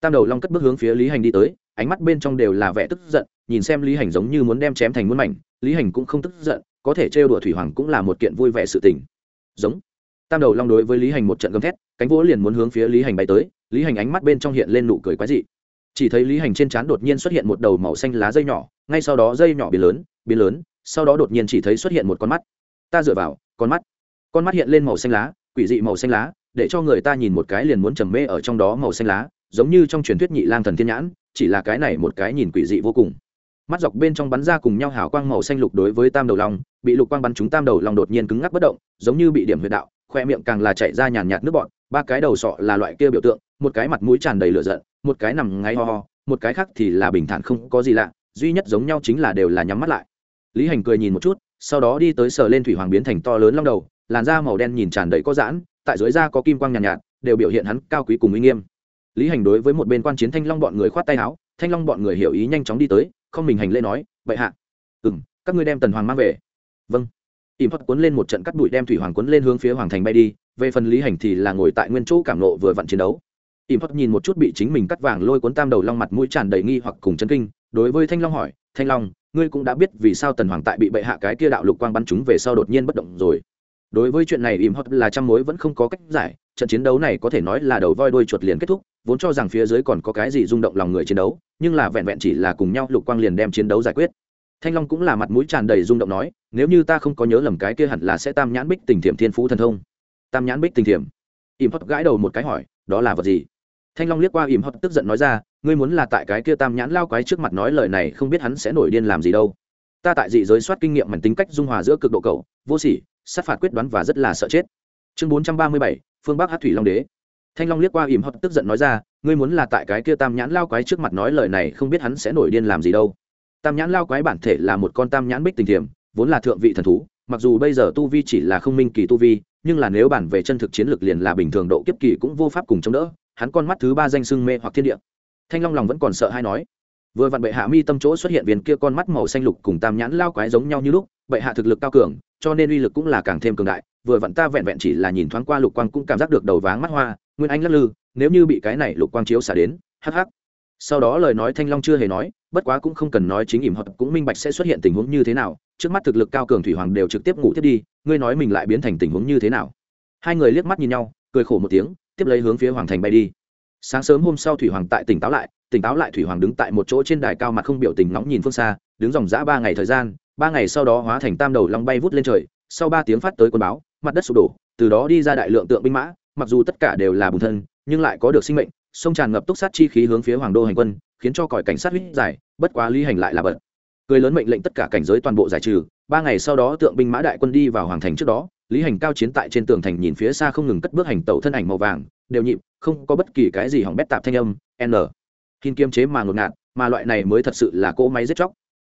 [SPEAKER 1] Tam đầu long cất bước hướng phía lý hành đi tới, ánh mắt bên trong đều là vẻ tức giận, nhìn xem lý hành giống như muốn đem chém thành muôn mảnh, lý hành cũng không tức giận, có thể trêu đùa thủy hoàng cũng là một kiện vui vẻ sự tình. Giống. Tam đầu long đối với lý hành một trận gầm thét, cánh vỗ liền muốn hướng phía lý hành bay tới, lý hành ánh mắt bên trong hiện lên nụ cười quái dị chỉ thấy lý hành trên trán đột nhiên xuất hiện một đầu màu xanh lá dây nhỏ, ngay sau đó dây nhỏ biến lớn biến lớn, sau đó đột nhiên chỉ thấy xuất hiện một con mắt. Ta dựa vào, con mắt. Con mắt hiện lên màu xanh lá, quỷ dị màu xanh lá, để cho người ta nhìn một cái liền muốn trầm mê ở trong đó màu xanh lá, giống như trong truyền thuyết nhị lang thần thiên nhãn, chỉ là cái này một cái nhìn quỷ dị vô cùng. Mắt dọc bên trong bắn ra cùng nhau hào quang màu xanh lục đối với tam đầu long, bị lục quang bắn chúng tam đầu long đột nhiên cứng ngắc bất động, giống như bị điểm huyệt đạo, khoe miệng càng là chạy ra nhàn nhạt nước bọn ba cái đầu sọ là loại kia biểu tượng, một cái mặt mũi tràn đầy lửa giận một cái nằm ngáy ho ho một cái khác thì là bình thản không có gì lạ duy nhất giống nhau chính là đều là nhắm mắt lại. Lý hành cười nhìn một chút sau đó đi tới sờ lên thủy hoàng biến thành to lớn long đầu làn da màu đen nhìn tràn đầy có giãn tại dưới da có kim quang nhàn nhạt, nhạt đều biểu hiện hắn cao quý cùng uy nghiêm. Lý hành đối với một bên quan chiến thanh long bọn người khoát tay áo thanh long bọn người hiểu ý nhanh chóng đi tới không mình hành lễ nói vậy hạ. Ừ m các ngươi đem tần hoàng mang về. Vâng. Ìm hất cuốn lên một trận cắt bụi đem thủy hoàng cuốn lên hướng phía hoàng thành bay đi về phần lý hành thì là ngồi tại nguyên chỗ cảm nộ vừa vặn chiến đấu ỉm phật nhìn một chút bị chính mình cắt vàng lôi cuốn tam đầu long mặt mũi tràn đầy nghi hoặc cùng chân kinh, đối với thanh long hỏi, thanh long, ngươi cũng đã biết vì sao tần hoàng tại bị bệ hạ cái kia đạo lục quang bắn chúng về sau đột nhiên bất động rồi? Đối với chuyện này ỉm hot là trăm mối vẫn không có cách giải, trận chiến đấu này có thể nói là đầu voi đuôi chuột liền kết thúc, vốn cho rằng phía dưới còn có cái gì rung động lòng người chiến đấu, nhưng là vẹn vẹn chỉ là cùng nhau lục quang liền đem chiến đấu giải quyết. Thanh long cũng là mặt mũi tràn đầy rung động nói, nếu như ta không có nhớ lầm cái kia hẳn là sẽ tam nhãn bích tình thiểm thiên phú thần thông. Tam nhãn bích tình thiểm. Ỉm hot gãi đầu một cái hỏi, đó là vật gì? Thanh long liếc qua ìm Hót tức giận nói ra, ngươi muốn là tại cái kia tam nhãn lao quái trước mặt nói lời này, không biết hắn sẽ nổi điên làm gì đâu. Ta tại dị giới soát kinh nghiệm mảnh tính cách dung hòa giữa cực độ cầu vô sỉ, sát phạt quyết đoán và rất là sợ chết. Chương bốn trăm ba mươi bảy, phương bắc hát thủy long đế. Thanh long liếc qua ìm Hót tức giận nói ra, ngươi muốn là tại cái kia tam nhãn lao quái trước mặt nói lời này, không biết hắn sẽ nổi điên làm gì đâu. Tam nhãn lao quái bản thể là một con tam nhãn bích tình thiềm vốn là thượng vị thần thú, mặc dù bây giờ tu vi chỉ là không minh kỳ tu vi, nhưng là nếu bản về chân thực chiến lược liền là bình thường độ kiếp kỳ cũng vô pháp cùng chống đỡ hắn con mắt thứ ba danh sưng mê hoặc thiên địa. Thanh long lòng vẫn còn sợ hay nói, vừa vặn bệ hạ mi tâm chỗ xuất hiện viên kia con mắt màu xanh lục cùng tam nhãn lao quái giống nhau như lúc, bệ hạ thực lực cao cường, cho nên uy lực cũng là càng thêm cường đại. Vừa vặn ta vẹn vẹn chỉ là nhìn thoáng qua lục quang cũng cảm giác được đầu váng mắt hoa, nguyên anh lắc lư, nếu như bị cái này lục quang chiếu xả đến, hắc hắc. Sau đó lời nói thanh long chưa hề nói, bất quá cũng không cần nói chính ỉm hợp, cũng minh bạch sẽ xuất hiện tình huống như thế nào. Trước mắt thực lực cao cường thủy hoàng đều trực tiếp ngủ thiết đi, ngươi nói mình lại biến thành tình huống như thế nào? Hai người liếc mắt nhìn nhau, cười khổ một tiếng tiếp lấy hướng phía hoàng thành bay đi. Sáng sớm hôm sau thủy hoàng tại tỉnh táo lại, tỉnh táo lại thủy hoàng đứng tại một chỗ trên đài cao mặt không biểu tình nóng nhìn phương xa, đứng dòng dã ba ngày thời gian, ba ngày sau đó hóa thành tam đầu long bay vút lên trời, sau ba tiếng phát tới quân báo, mặt đất sụp đổ, từ đó đi ra đại lượng tượng binh mã, mặc dù tất cả đều là bùn thân, nhưng lại có được sinh mệnh, sông tràn ngập túc sát chi khí hướng phía hoàng đô hành quân, khiến cho còi cảnh sát huyết giải bất quá lý hành lại là bật cười lớn mệnh lệnh tất cả cảnh giới toàn bộ giải trừ, ba ngày sau đó tượng binh mã đại quân đi vào hoàng thành trước đó lý hành cao chiến tại trên tường thành nhìn phía xa không ngừng cất bước hành tẩu thân ảnh màu vàng, đều nhịp, không có bất kỳ cái gì hỏng bét tạp thanh âm, n. Hin kiêm chế mà ngột ngạt, mà loại này mới thật sự là cỗ máy giết chóc.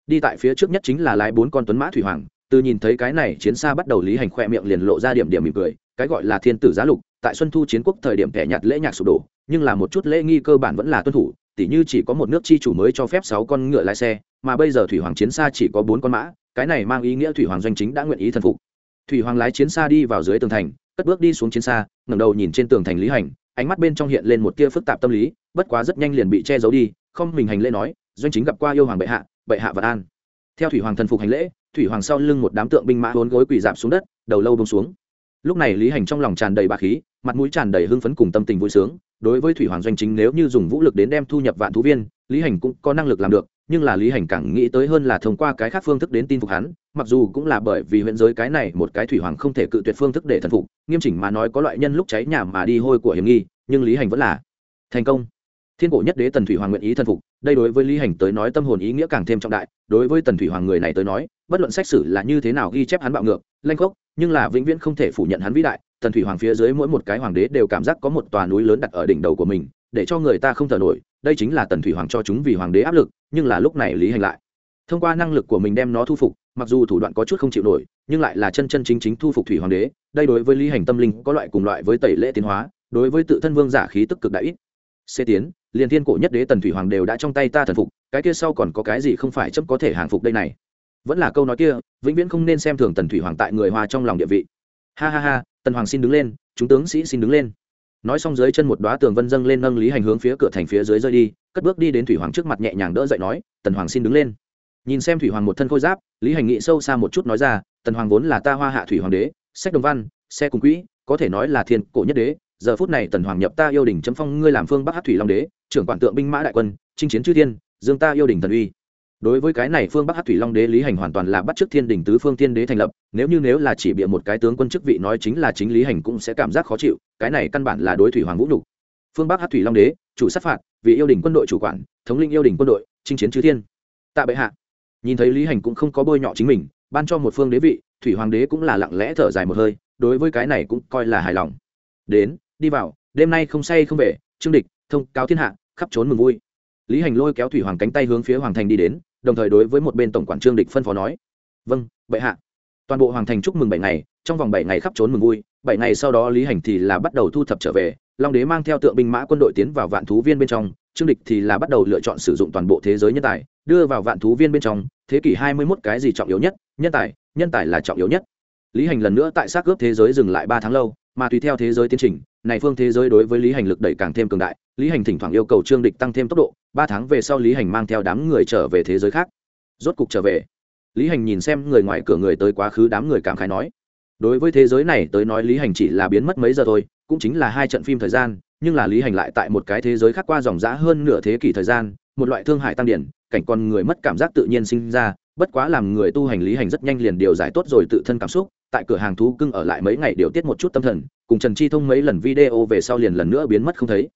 [SPEAKER 1] Đi tại phía trước nhất chính là lái bốn con tuấn mã thủy hoàng, từ nhìn thấy cái này chiến xa bắt đầu lý hành khoe miệng liền lộ ra điểm điểm mỉm cười, cái gọi là thiên tử giá lục, tại xuân thu chiến quốc thời điểm kẻ nhạt lễ nhạc sụp đổ, nhưng là một chút lễ nghi cơ bản vẫn là tuân thủ, tỉ như chỉ có một nước chi chủ mới cho phép sáu con ngựa lái xe, mà bây giờ thủy hoàng chiến xa chỉ có bốn con mã, cái này mang ý nghĩa thủy hoàng doanh chính đã nguyện ý thần phục thủy hoàng lái chiến xa đi vào dưới tường thành, cất bước đi xuống chiến xa, ngẩng đầu nhìn trên tường thành lý hành, ánh mắt bên trong hiện lên một tia phức tạp tâm lý, bất quá rất nhanh liền bị che giấu đi, không mình hành lễ nói, doanh chính gặp qua yêu hoàng bệ hạ bệ hạ vật an. Theo thủy hoàng thần phục hành lễ, thủy hoàng sau lưng một đám tượng binh mã hốn gối quỳ dạp xuống đất, đầu lâu bông xuống. Lúc này lý hành trong lòng tràn đầy bạc khí, mặt mũi tràn đầy hưng phấn cùng tâm tình vui sướng. Đối với thủy hoàng doanh chính nếu như dùng vũ lực đến đem thu nhập vạn thú viên, lý hành cũng có năng lực làm được, nhưng là lý hành càng nghĩ tới hơn là thông qua cái khác phương thức đến tin phục hắn mặc dù cũng là bởi vì huyện giới cái này một cái thủy hoàng không thể cự tuyệt phương thức để thần phục, nghiêm chỉnh mà nói có loại nhân lúc cháy nhà mà đi hôi của hiểm nghi, nhưng lý hành vẫn là thành công. Thiên cổ nhất đế tần thủy hoàng nguyện ý thần phục, đây đối với lý hành tới nói tâm hồn ý nghĩa càng thêm trọng đại, đối với tần thủy hoàng người này tới nói, bất luận xét xử là như thế nào ghi chép hắn bạo ngược, lanh khốc, nhưng là vĩnh viễn không thể phủ nhận hắn vĩ đại, tần thủy hoàng phía dưới mỗi một cái hoàng đế đều cảm giác có một tòa núi lớn đặt ở đỉnh đầu của mình, để cho người ta không thở nổi, đây chính là tần thủy hoàng cho chúng vì hoàng đế áp lực, nhưng là lúc này lý hành lại thông qua năng lực của mình đem nó thu phục mặc dù thủ đoạn có chút không chịu nổi, nhưng lại là chân chân chính chính thu phục thủy hoàng đế, đây đối với lý hành tâm linh có loại cùng loại với tẩy lễ tiến hóa, đối với tự thân vương giả khí tức cực đại ít. Xê tiến, liền thiên cổ nhất đế tần thủy hoàng đều đã trong tay ta thần phục, cái kia sau còn có cái gì không phải chấp có thể hàng phục đây này? Vẫn là câu nói kia, vĩnh viễn không nên xem thường tần thủy hoàng tại người hoa trong lòng địa vị. Ha ha ha, tần hoàng xin đứng lên, chúng tướng sĩ xin đứng lên. Nói xong dưới chân một đoá tường vân dâng lên nâng lý hành hướng phía cửa thành phía dưới rơi đi, cất bước đi đến thủy hoàng trước mặt nhẹ nhàng đỡ dậy nói, tần hoàng xin đứng lên. Nhìn xem thủy hoàng một thân khôi giáp lý hành nghĩ sâu xa một chút nói ra, tần hoàng vốn là ta hoa hạ thủy hoàng đế, sách đồng văn, xe cùng quỹ, có thể nói là thiên cổ nhất đế. Giờ phút này tần hoàng nhập ta yêu đình chấm phong, ngươi làm phương bắc hát thủy long đế, trưởng quản tượng binh mã đại quân, chinh chiến chư thiên, dương ta yêu đình thần uy. Đối với cái này phương bắc hát thủy long đế, lý hành hoàn toàn là bắt chước thiên đình tứ phương thiên đế thành lập. Nếu như nếu là chỉ bịa một cái tướng quân chức vị nói chính là chính lý hành cũng sẽ cảm giác khó chịu, cái này căn bản là đối thủy hoàng vũ nhục. Phương bắc hát thủy long đế, chủ sát phạt, vì yêu đình quân đội chủ quản, thống linh yêu đình quân đội, chinh chiến chư thiên. Tạ bệ hạ nhìn thấy lý hành cũng không có bôi nhọ chính mình, ban cho một phương đế vị, thủy hoàng đế cũng là lặng lẽ thở dài một hơi, đối với cái này cũng coi là hài lòng. Đến, đi vào, đêm nay không say không về, trương địch, thông cáo thiên hạ, khắp trốn mừng vui. Lý hành lôi kéo thủy hoàng cánh tay hướng phía hoàng thành đi đến, đồng thời đối với một bên tổng quản trương địch phân phó nói. Vâng bệ hạ. Toàn bộ hoàng thành chúc mừng bảy ngày, trong vòng bảy ngày khắp trốn mừng vui, bảy ngày sau đó lý hành thì là bắt đầu thu thập trở về long đế mang theo tượng binh mã quân đội tiến vào vạn thú viên bên trong, trương địch thì là bắt đầu lựa chọn sử dụng toàn bộ thế giới nhân tài, đưa vào vạn thú viên bên trong, thế kỷ hai mươi 21 cái gì trọng yếu nhất? Nhân tài nhân tài là trọng yếu nhất. Lý hành lần nữa tại xác ướp thế giới dừng lại ba tháng lâu, mà tùy theo thế giới tiến trình, này phương thế giới đối với lý hành lực đẩy càng thêm cường đại, lý hành thỉnh thoảng yêu cầu trương địch tăng thêm tốc độ, ba tháng về sau lý hành mang theo đám người trở về thế giới khác. Rốt cục trở về, lý hành nhìn xem người ngoài cửa người tới quá khứ đám người cảm khái nói, đối với thế giới này tới nói lý hành chỉ là biến mất mấy giờ thôi cũng chính là hai trận phim thời gian, nhưng là lý hành lại tại một cái thế giới khác qua dòng giã hơn nửa thế kỷ thời gian, một loại thương hại tăng điển, cảnh con người mất cảm giác tự nhiên sinh ra, bất quá làm người tu hành lý hành rất nhanh liền điều giải tốt rồi tự thân cảm xúc, tại cửa hàng thú cưng ở lại mấy ngày điều tiết một chút tâm thần, cùng trần chi thông mấy lần video về sau liền lần nữa biến mất không thấy.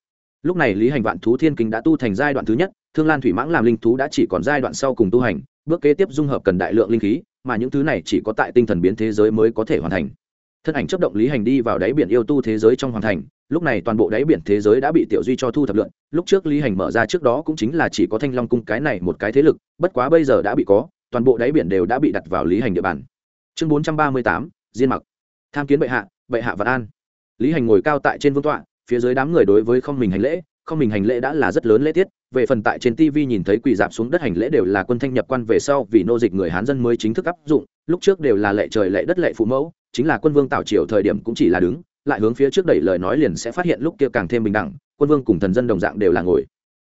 [SPEAKER 1] Lúc này lý hành vạn thú thiên kinh đã tu thành giai đoạn thứ nhất, thương lan thủy mãng làm linh thú đã chỉ còn giai đoạn sau cùng tu hành, bước kế tiếp dung hợp cần đại lượng linh khí, mà những thứ này chỉ có tại tinh thần biến thế giới mới có thể hoàn thành thân ảnh chấp động lý hành đi vào đáy biển yêu tu thế giới trong hoàn thành. Lúc này toàn bộ đáy biển thế giới đã bị tiểu duy cho thu thập lượn. Lúc trước lý hành mở ra trước đó cũng chính là chỉ có thanh long cung cái này một cái thế lực, bất quá bây giờ đã bị có, toàn bộ đáy biển đều đã bị đặt vào lý hành địa bàn. Chương bốn trăm ba mươi tám, diên mặc. Tham kiến bệ hạ bệ hạ vạn an. Lý hành ngồi cao tại trên vương tọa, phía dưới đám người đối với không mình hành lễ, không mình hành lễ đã là rất lớn lễ tiết. Về phần tại trên tv nhìn thấy quỳ dạp xuống đất hành lễ đều là quân thanh nhập quan về sau vì nô dịch người hán dân mới chính thức áp dụng, lúc trước đều là lệ trời lệ đất lệ phụ mẫu chính là quân vương tảo triều thời điểm cũng chỉ là đứng, lại hướng phía trước đẩy lời nói liền sẽ phát hiện lúc kia càng thêm bình đẳng, quân vương cùng thần dân đồng dạng đều là ngồi.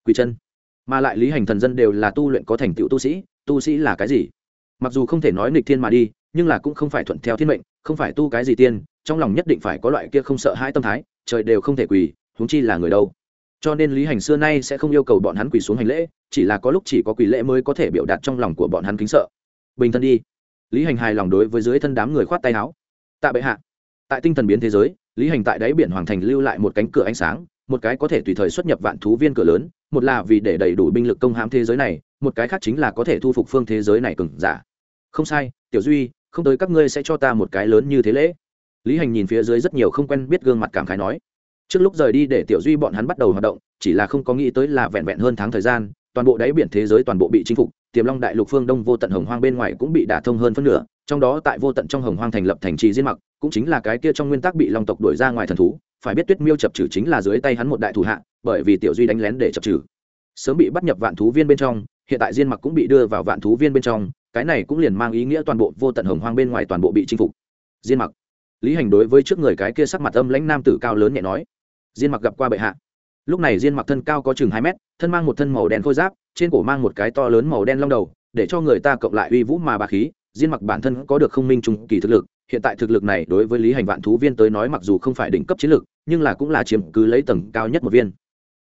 [SPEAKER 1] Quỳ chân. Mà lại lý hành thần dân đều là tu luyện có thành tựu tu sĩ tu sĩ là cái gì? Mặc dù không thể nói nghịch thiên mà đi, nhưng là cũng không phải thuận theo thiên mệnh, không phải tu cái gì tiên, trong lòng nhất định phải có loại kia không sợ hai tâm thái, trời đều không thể quỳ, huống chi là người đâu. Cho nên lý hành xưa nay sẽ không yêu cầu bọn hắn quỳ xuống hành lễ, chỉ là có lúc chỉ có quỳ lễ mới có thể biểu đạt trong lòng của bọn hắn kính sợ. Bình thân đi. Lý hành hài lòng đối với dưới thân đám người khoát tay áo tạ bệ hạ. Tại tinh thần biến thế giới, lý hành tại đáy biển hoàng thành lưu lại một cánh cửa ánh sáng, một cái có thể tùy thời xuất nhập vạn thú viên cửa lớn, một là vì để đầy đủ binh lực công hãm thế giới này, một cái khác chính là có thể thu phục phương thế giới này cừng giả. Không sai, tiểu duy, không tới các ngươi sẽ cho ta một cái lớn như thế lễ. Lý hành nhìn phía dưới rất nhiều không quen biết gương mặt cảm khái nói. Trước lúc rời đi để tiểu duy bọn hắn bắt đầu hoạt động, chỉ là không có nghĩ tới là vẹn vẹn hơn tháng thời gian, toàn bộ đáy biển thế giới toàn bộ bị chinh phục, tiềm long đại lục phương đông vô tận hồng hoang bên ngoài cũng bị đả thông hơn phân nửa trong đó tại vô tận trong hồng hoang thành lập thành trì diên mặc, cũng chính là cái kia trong nguyên tắc bị long tộc đuổi ra ngoài thần thú, phải biết tuyết miêu chập trừ chính là dưới tay hắn một đại thủ hạ, bởi vì tiểu duy đánh lén để chập trừ. Sớm bị bắt nhập vạn thú viên bên trong, hiện tại diên mặc cũng bị đưa vào vạn thú viên bên trong, cái này cũng liền mang ý nghĩa toàn bộ vô tận hồng hoang bên ngoài toàn bộ bị chinh phục. Diên mặc. Lý hành đối với trước người cái kia sắc mặt âm lãnh nam tử cao lớn nhẹ nói, diên mặc gặp qua bệ hạ. Lúc này diên mặc thân cao có chừng hai mét, thân mang một thân màu đen khôi giáp, trên cổ mang một cái to lớn màu đen long đầu, để cho người ta cộng lại uy vũ mà bà khí diên mặc bản thân có được không minh trung kỳ thực lực, hiện tại thực lực này đối với lý hành vạn thú viên tới nói mặc dù không phải đỉnh cấp chiến lực, nhưng là cũng là chiếm cứ lấy tầng cao nhất một viên.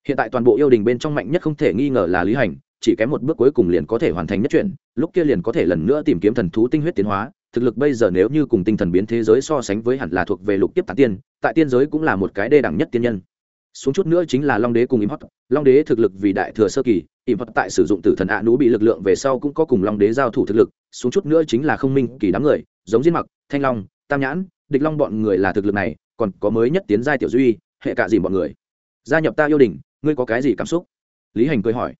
[SPEAKER 1] Hiện tại toàn bộ yêu đình bên trong mạnh nhất không thể nghi ngờ là lý hành, chỉ kém một bước cuối cùng liền có thể hoàn thành nhất chuyện, lúc kia liền có thể lần nữa tìm kiếm thần thú tinh huyết tiến hóa, thực lực bây giờ nếu như cùng tinh thần biến thế giới so sánh với hẳn là thuộc về lục tiếp tản tiên, tại tiên giới cũng là một cái đê đẳng nhất tiên nhân xuống chút nữa chính là long đế cùng im hót long đế thực lực vì đại thừa sơ kỳ im hót tại sử dụng tử thần ạ nú bị lực lượng về sau cũng có cùng long đế giao thủ thực lực. Xuống chút nữa chính là không minh kỳ đám người, giống diên mặc, thanh long, tam nhãn, địch long bọn người là thực lực này, còn có mới nhất tiến giai tiểu duy, hệ cả gì bọn người. Gia nhập ta yêu đình ngươi có cái gì cảm xúc? Lý hành cười hỏi.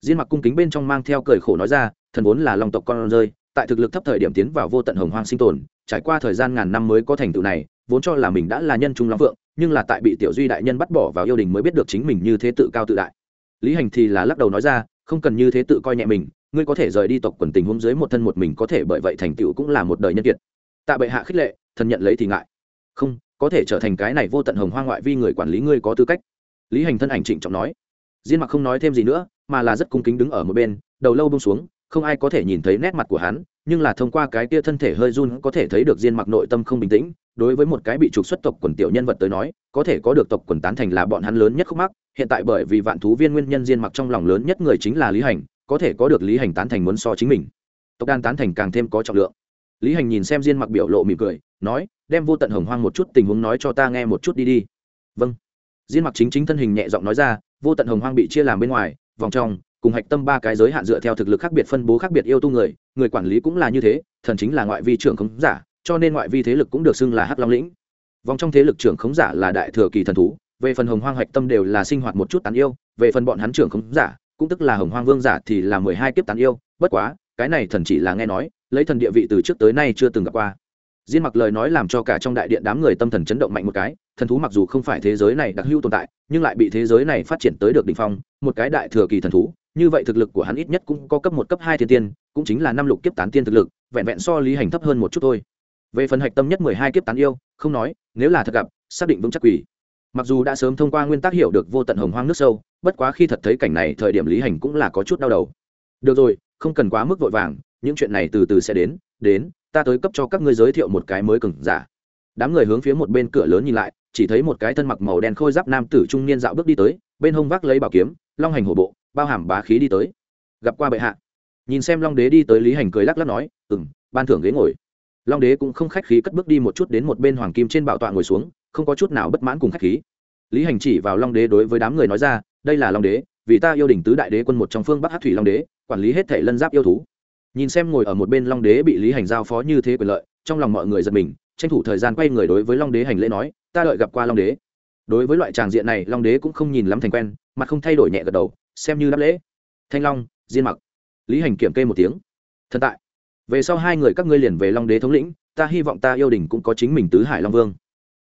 [SPEAKER 1] Diên mặc cung kính bên trong mang theo cười khổ nói ra, thần vốn là long tộc con rơi, tại thực lực thấp thời điểm tiến vào vô tận hồng hoang sinh tồn, trải qua thời gian ngàn năm mới có thành tựu này vốn cho là mình đã là nhân trung long phượng, nhưng là tại bị tiểu duy đại nhân bắt bỏ vào yêu đình mới biết được chính mình như thế tự cao tự đại. Lý hành thì là lắc đầu nói ra, không cần như thế tự coi nhẹ mình, ngươi có thể rời đi tộc quần tình huống dưới một thân một mình có thể bởi vậy thành tựu cũng là một đời nhân kiệt. Tạ bệ hạ khích lệ thần nhận lấy thì ngại. Không, có thể trở thành cái này vô tận hồng hoa ngoại vi người quản lý ngươi có tư cách. Lý hành thân ảnh trịnh trọng nói. Diên mặc không nói thêm gì nữa, mà là rất cung kính đứng ở một bên, đầu lâu bông xuống, không ai có thể nhìn thấy nét mặt của hắn nhưng là thông qua cái kia thân thể hơi run có thể thấy được diên mặc nội tâm không bình tĩnh, đối với một cái bị trục xuất tộc quần tiểu nhân vật tới nói, có thể có được tộc quần tán thành là bọn hắn lớn nhất khúc mắc, hiện tại bởi vì vạn thú viên nguyên nhân diên mặc trong lòng lớn nhất người chính là lý hành, có thể có được lý hành tán thành muốn so chính mình. Tộc đan tán thành càng thêm có trọng lượng. Lý hành nhìn xem diên mặc biểu lộ mỉm cười, nói, đem vô tận hồng hoang một chút tình huống nói cho ta nghe một chút đi đi. Vâng. Diên mặc chính chính thân hình nhẹ giọng nói ra, vô tận hồng hoang bị chia làm bên ngoài, vòng trong cùng hạch tâm ba cái giới hạn dựa theo thực lực khác biệt phân bố khác biệt yêu tu người người quản lý cũng là như thế, thần chính là ngoại vi trưởng khống giả, cho nên ngoại vi thế lực cũng được xưng là hắc long lĩnh. Vòng trong thế lực trưởng khống giả là đại thừa kỳ thần thú, về phần hồng hoang hạch tâm đều là sinh hoạt một chút tán yêu, về phần bọn hắn trưởng khống giả, cũng tức là hồng hoang vương giả thì là mười hai kiếp tán yêu, bất quá, cái này thần chỉ là nghe nói, lấy thần địa vị từ trước tới nay chưa từng gặp qua. Diên mặc lời nói làm cho cả trong đại điện đám người tâm thần chấn động mạnh một cái, thần thú mặc dù không phải thế giới này đặc hữu tồn tại, nhưng lại bị thế giới này phát triển tới được đ ỉ n h phong, một cái đại thừa kỳ thần thú như vậy thực lực của hắn ít nhất cũng có cấp một, cấp hai thiên tiên, cũng chính là năm lục kiếp tán tiên thực lực, vẹn vẹn so lý hành thấp hơn một chút thôi. Về phần hạch tâm nhất mười hai kiếp tán yêu, không nói, nếu là thật gặp, xác định vững chắc quỷ. Mặc dù đã sớm thông qua nguyên tắc hiểu được vô tận hồng hoang nước sâu, bất quá khi thật thấy cảnh này, thời điểm lý hành cũng là có chút đau đầu. Được rồi, không cần quá mức vội vàng, những chuyện này từ từ sẽ đến đến, ta tới cấp cho các ngươi giới thiệu một cái mới cừng giả. Đám người hướng phía một bên cửa lớn nhìn lại, chỉ thấy một cái thân mặc màu đen khôi giáp nam tử trung niên dạo bước đi tới, bên hông vác lấy bảo kiếm, long hành hổ bộ bao hàm bá khí đi tới. Gặp qua bệ hạ. Nhìn xem long đế đi tới lý hành cười lắc lắc nói ừ m ban thưởng ghế ngồi. Long đế cũng không khách khí cất bước đi một chút đến một bên hoàng kim trên bảo tọa ngồi xuống, không có chút nào bất mãn cùng khách khí. Lý hành chỉ vào long đế đối với đám người nói ra, đây là long đế, vì ta yêu đỉnh tứ đại đế quân một trong phương bắc hát thủy long đế, quản lý hết thể lân giáp yêu thú. Nhìn xem ngồi ở một bên long đế bị lý hành giao phó như thế quyền lợi, trong lòng mọi người giật mình, tranh thủ thời gian quay người đối với long đế hành lễ nói, ta đợi gặp qua long đế. Đối với loại tràng diện này, long đế cũng không nhìn lắm thành quen, mặt không thay đổi nhẹ gật đầu xem như đáp lễ. Thanh long, diên mặc. Lý hành kiểm kê một tiếng. Thần tại. Về sau hai người các ngươi liền về long đế thống lĩnh, ta hy vọng ta yêu đình cũng có chính mình tứ hải long vương.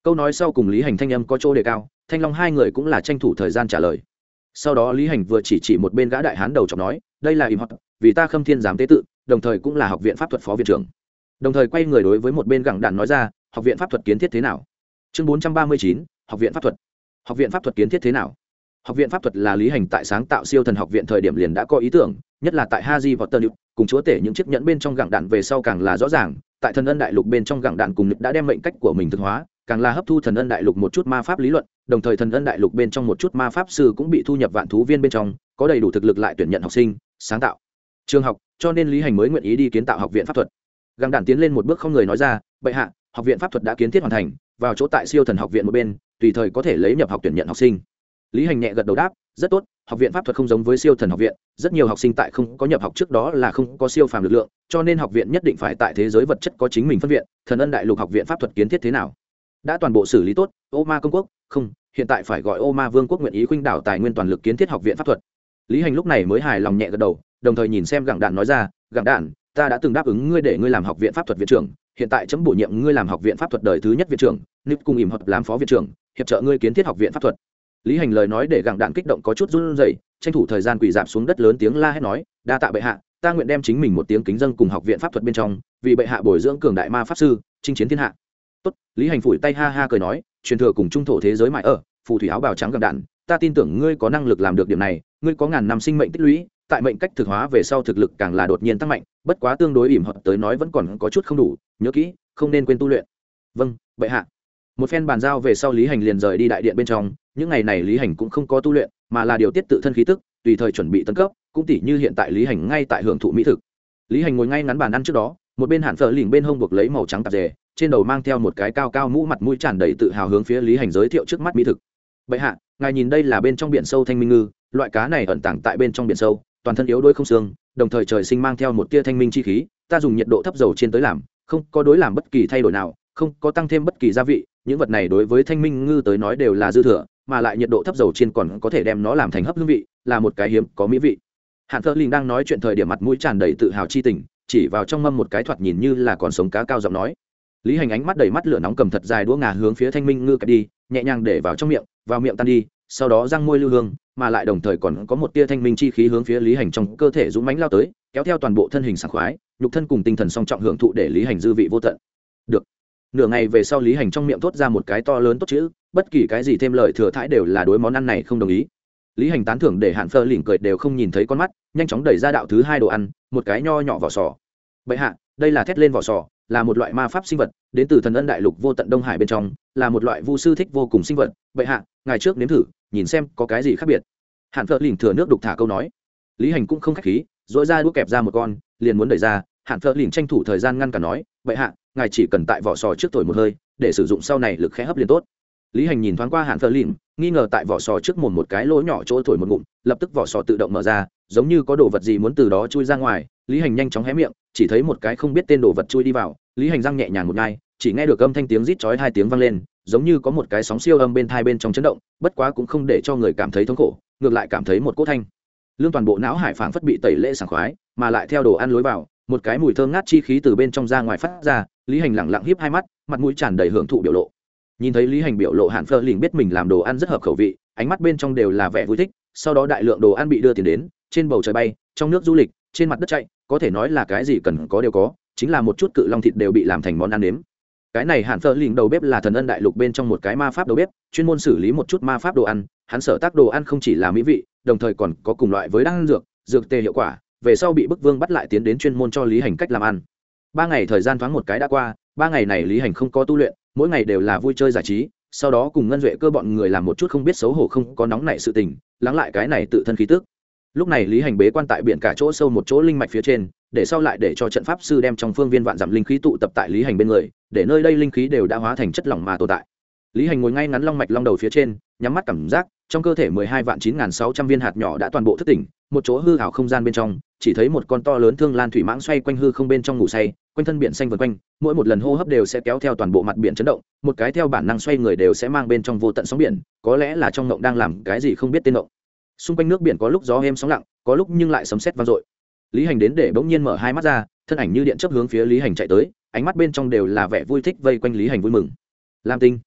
[SPEAKER 1] Câu nói sau cùng lý hành thanh âm có chỗ đề cao, thanh long hai người cũng là tranh thủ thời gian trả lời. Sau đó lý hành vừa chỉ chỉ một bên gã đại hán đầu chọc nói, đây là im hoặc vì ta khâm thiên giám tế tự, đồng thời cũng là học viện pháp thuật phó viện trưởng. Đồng thời quay người đối với một bên gẳng đàn nói ra, học viện pháp thuật kiến thiết thế nào? Chương bốn trăm ba mươi chín, học viện pháp thuật. Học viện pháp thuật kiến thiết thế nào? Học viện pháp thuật là lý hành tại sáng tạo siêu thần học viện thời điểm liền đã có ý tưởng, nhất là tại ha di và tân cùng chúa tể những chiếc nhẫn bên trong gẳng đạn về sau càng là rõ ràng, tại thần ân đại lục bên trong gẳng đạn cùng đã đem mệnh cách của mình thực hóa, càng là hấp thu thần ân đại lục một chút ma pháp lý luận, đồng thời thần ân đại lục bên trong một chút ma pháp sư cũng bị thu nhập vạn thú viên bên trong, có đầy đủ thực lực lại tuyển nhận học sinh, sáng tạo. Trường học, cho nên lý hành mới nguyện ý đi kiến tạo học viện pháp thuật. Găng đản tiến lên một bước không người nói ra, bệ hạ, học viện pháp thuật đã kiến thiết hoàn thành, vào chỗ tại siêu thần học viện một bên, tùy thời có thể lấy nhập học tuyển nhận học sinh lý hành nhẹ gật đầu đáp, rất tốt, học viện pháp thuật không giống với siêu thần học viện, rất nhiều học sinh tại không có nhập học trước đó là không có siêu phàm lực lượng, cho nên học viện nhất định phải tại thế giới vật chất có chính mình phân viện, thần ân đại lục học viện pháp thuật kiến thiết thế nào? Đã toàn bộ xử lý tốt, ô ma công quốc, không, hiện tại phải gọi ô ma vương quốc nguyện ý khuynh đảo tài nguyên toàn lực kiến thiết học viện pháp thuật. Lý hành lúc này mới hài lòng nhẹ gật đầu, đồng thời nhìn xem gặng đạn nói ra, gặng đạn, ta đã từng đáp ứng ngươi để ngươi làm học viện pháp thuật viện trưởng, hiện tại chấm bổ nhiệm ngươi làm học viện pháp thuật đời thứ nhất viện trưởng nip cùng ìm hợp làm phó viện trưởng, hiệp trợ ngươi kiến thiết học viện pháp thuật lý hành lời nói để gặng đạn kích động có chút run rẩy, tranh thủ thời gian quỳ dạp xuống đất lớn tiếng la hét nói, đa tạ bệ hạ, ta nguyện đem chính mình một tiếng kính dân cùng học viện pháp thuật bên trong, vì bệ hạ bồi dưỡng cường đại ma pháp sư, chinh chiến thiên hạ. Tốt, lý hành phủi tay ha ha cười nói, truyền thừa cùng trung thổ thế giới mãi ở, phù thủy áo bào trắng gặng đạn, ta tin tưởng ngươi có năng lực làm được điểm này, ngươi có ngàn năm sinh mệnh tích lũy, tại mệnh cách thực hóa về sau thực lực càng là đột nhiên tăng mạnh, bất quá tương đối ỉm hợp tới nói vẫn còn có chút không đủ, nhớ kỹ, không nên quên tu luyện. Vâng bệ hạ một phen bàn giao về sau lý hành liền rời đi đại điện bên trong. Những ngày này lý hành cũng không có tu luyện, mà là điều tiết tự thân khí tức, tùy thời chuẩn bị tấn cấp, cũng tỉ như hiện tại lý hành ngay tại hưởng thụ mỹ thực. Lý hành ngồi ngay ngắn bàn ăn trước đó, một bên hạn phở lỉnh bên hông buộc lấy màu trắng tạp dề, trên đầu mang theo một cái cao cao mũ mặt mũi tràn đầy tự hào hướng phía lý hành giới thiệu trước mắt mỹ thực. Bệ hạ, ngài nhìn đây là bên trong biển sâu thanh minh ngư, loại cá này ẩn tàng tại bên trong biển sâu, toàn thân yếu đuối không xương, đồng thời trời sinh mang theo một tia thanh minh chi khí, ta dùng nhiệt độ thấp dầu trên tới làm, không có đối làm bất kỳ thay đổi nào không có tăng thêm bất kỳ gia vị, những vật này đối với thanh minh ngư tới nói đều là dư thừa, mà lại nhiệt độ thấp dầu chiên còn có thể đem nó làm thành hấp hương vị, là một cái hiếm có mỹ vị. Hạn thơ linh đang nói chuyện thời điểm mặt mũi tràn đầy tự hào chi tình, chỉ vào trong mâm một cái thoạt nhìn như là còn sống cá cao giọng nói. Lý hành ánh mắt đầy mắt lửa nóng cầm thật dài đũa ngà hướng phía thanh minh ngư cạch đi, nhẹ nhàng để vào trong miệng, vào miệng tan đi, sau đó răng môi lưu hương, mà lại đồng thời còn có một tia thanh minh chi khí hướng phía lý hành trong cơ thể dũng mánh lao tới, kéo theo toàn bộ thân hình sảng khoái, nhục thân cùng tinh thần song trọng hưởng thụ để lý hành dư vị vô tận. Được nửa ngày về sau lý hành trong miệng thốt ra một cái to lớn tốt chữ, bất kỳ cái gì thêm lời thừa thãi đều là đối món ăn này không đồng ý. Lý hành tán thưởng để hạn phơ lỉnh cười đều không nhìn thấy con mắt, nhanh chóng đẩy ra đạo thứ hai đồ ăn, một cái nho nhỏ vỏ sò. Bệ hạ, đây là thét lên vỏ sò, là một loại ma pháp sinh vật, đến từ thần ân đại lục vô tận đông hải bên trong, là một loại vu sư thích vô cùng sinh vật. Bệ hạ ngày trước nếm thử, nhìn xem có cái gì khác biệt. Hạn phơ lỉnh thừa nước đục thả câu nói. Lý hành cũng không khách khí dỗi ra đũa kẹp ra một con, liền muốn đẩy ra. Hạn phơ lỉnh tranh thủ thời gian ngăn cả nói, bệ hạ ngài chỉ cần tại vỏ sò trước thổi một hơi để sử dụng sau này lực khẽ hấp liền tốt. Lý hành nhìn thoáng qua hạn phơ lìm, nghi ngờ tại vỏ sò trước mồm một cái lỗ nhỏ chỗ thổi một ngụm lập tức vỏ sò tự động mở ra giống như có đồ vật gì muốn từ đó chui ra ngoài. Lý hành nhanh chóng hé miệng chỉ thấy một cái không biết tên đồ vật chui đi vào. Lý hành răng nhẹ nhàng một ngai chỉ nghe được âm thanh tiếng rít chói hai tiếng vang lên giống như có một cái sóng siêu âm bên thai bên trong chấn động bất quá cũng không để cho người cảm thấy thống khổ ngược lại cảm thấy một cốt thanh. Lương toàn bộ não hải phảng phất bị tẩy lễ sảng khoái mà lại theo đồ ăn lối vào một cái mùi thơm ngát chi khí từ bên trong ra ngoài phát ra lý hành lẳng lặng hiếp hai mắt, mặt mũi tràn đầy hưởng thụ biểu lộ. Nhìn thấy lý hành biểu lộ hạn phơ liền biết mình làm đồ ăn rất hợp khẩu vị, ánh mắt bên trong đều là vẻ vui thích, sau đó đại lượng đồ ăn bị đưa tiền đến, trên bầu trời bay, trong nước du lịch, trên mặt đất chạy, có thể nói là cái gì cần có đều có, chính là một chút cự long thịt đều bị làm thành món ăn nếm. Cái này hạn phơ liền đầu bếp là thần ân đại lục bên trong một cái ma pháp đầu bếp, chuyên môn xử lý một chút ma pháp đồ ăn, hắn sở tác đồ ăn không chỉ là mỹ vị, đồng thời còn có cùng loại với đan dược dược tê hiệu quả, về sau bị bức vương bắt lại tiến đến chuyên môn cho lý hành cách làm ăn ba ngày thời gian thoáng một cái đã qua, ba ngày này lý hành không có tu luyện, mỗi ngày đều là vui chơi giải trí, sau đó cùng ngân duệ cơ bọn người làm một chút không biết xấu hổ không có nóng nảy sự tình, lắng lại cái này tự thân khí tức. Lúc này lý hành bế quan tại biển cả chỗ sâu một chỗ linh mạch phía trên, để sau lại để cho trận pháp sư đem trong phương viên vạn giảm linh khí tụ tập tại lý hành bên người, để nơi đây linh khí đều đã hóa thành chất lỏng mà tồn tại. Lý hành ngồi ngay ngắn long mạch long đầu phía trên, nhắm mắt cảm giác, trong cơ thể mười hai vạn chín nghìn sáu trăm viên hạt nhỏ đã toàn bộ thức tỉnh, một chỗ hư hảo không gian bên trong, chỉ thấy một con to lớn thương lan thủy mãng xoay quanh hư không bên trong ngủ say quanh thân biển xanh vần quanh, mỗi một lần hô hấp đều sẽ kéo theo toàn bộ mặt biển chấn động, một cái theo bản năng xoay người đều sẽ mang bên trong vô tận sóng biển, có lẽ là trong ngộng đang làm cái gì không biết tên ngộng. Xung quanh nước biển có lúc gió êm sóng lặng, có lúc nhưng lại sấm sét vang dội. Lý hành đến để bỗng nhiên mở hai mắt ra, thân ảnh như điện chấp hướng phía lý hành chạy tới, ánh mắt bên trong đều là vẻ vui thích vây quanh lý hành vui mừng. Lam tinh.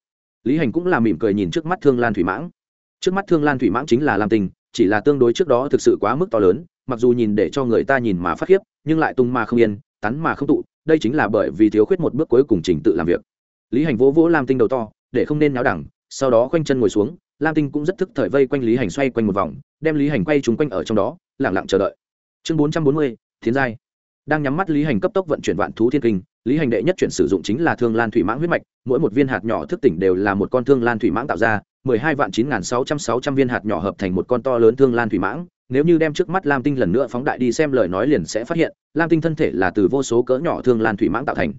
[SPEAKER 1] Lý hành cũng là mỉm cười nhìn trước mắt thương lan thủy mãng. Trước mắt thương lan thủy mãng chính là lam tinh, chỉ là tương đối trước đó thực sự quá mức to lớn, mặc dù nhìn để cho người ta nhìn mà phát khiếp, nhưng lại tung mà không yên, tắn mà không tụ đây chính là bởi vì thiếu khuyết một bước cuối cùng trình tự làm việc. Lý hành vỗ vỗ lam tinh đầu to, để không nên náo đẳng, sau đó khoanh chân ngồi xuống, lam tinh cũng rất thức thời vây quanh lý hành xoay quanh một vòng, đem lý hành quay trúng quanh ở trong đó lẳng lặng chờ đợi. Chương bốn trăm bốn mươi thiên giai. Đang nhắm mắt lý hành cấp tốc vận chuyển vạn thú thiên kinh, lý hành đệ nhất chuyển sử dụng chính là thương lan thủy mãng huyết mạch, mỗi một viên hạt nhỏ thức tỉnh đều là một con thương lan thủy mãng tạo ra, mười hai vạn chín nghìn sáu trăm sáu trăm viên hạt nhỏ hợp thành một con to lớn thương lan thủy mãng nếu như đem trước mắt lam tinh lần nữa phóng đại đi xem lời nói liền sẽ phát hiện, lam tinh thân thể là từ vô số cỡ nhỏ thương lan thủy mãng tạo thành.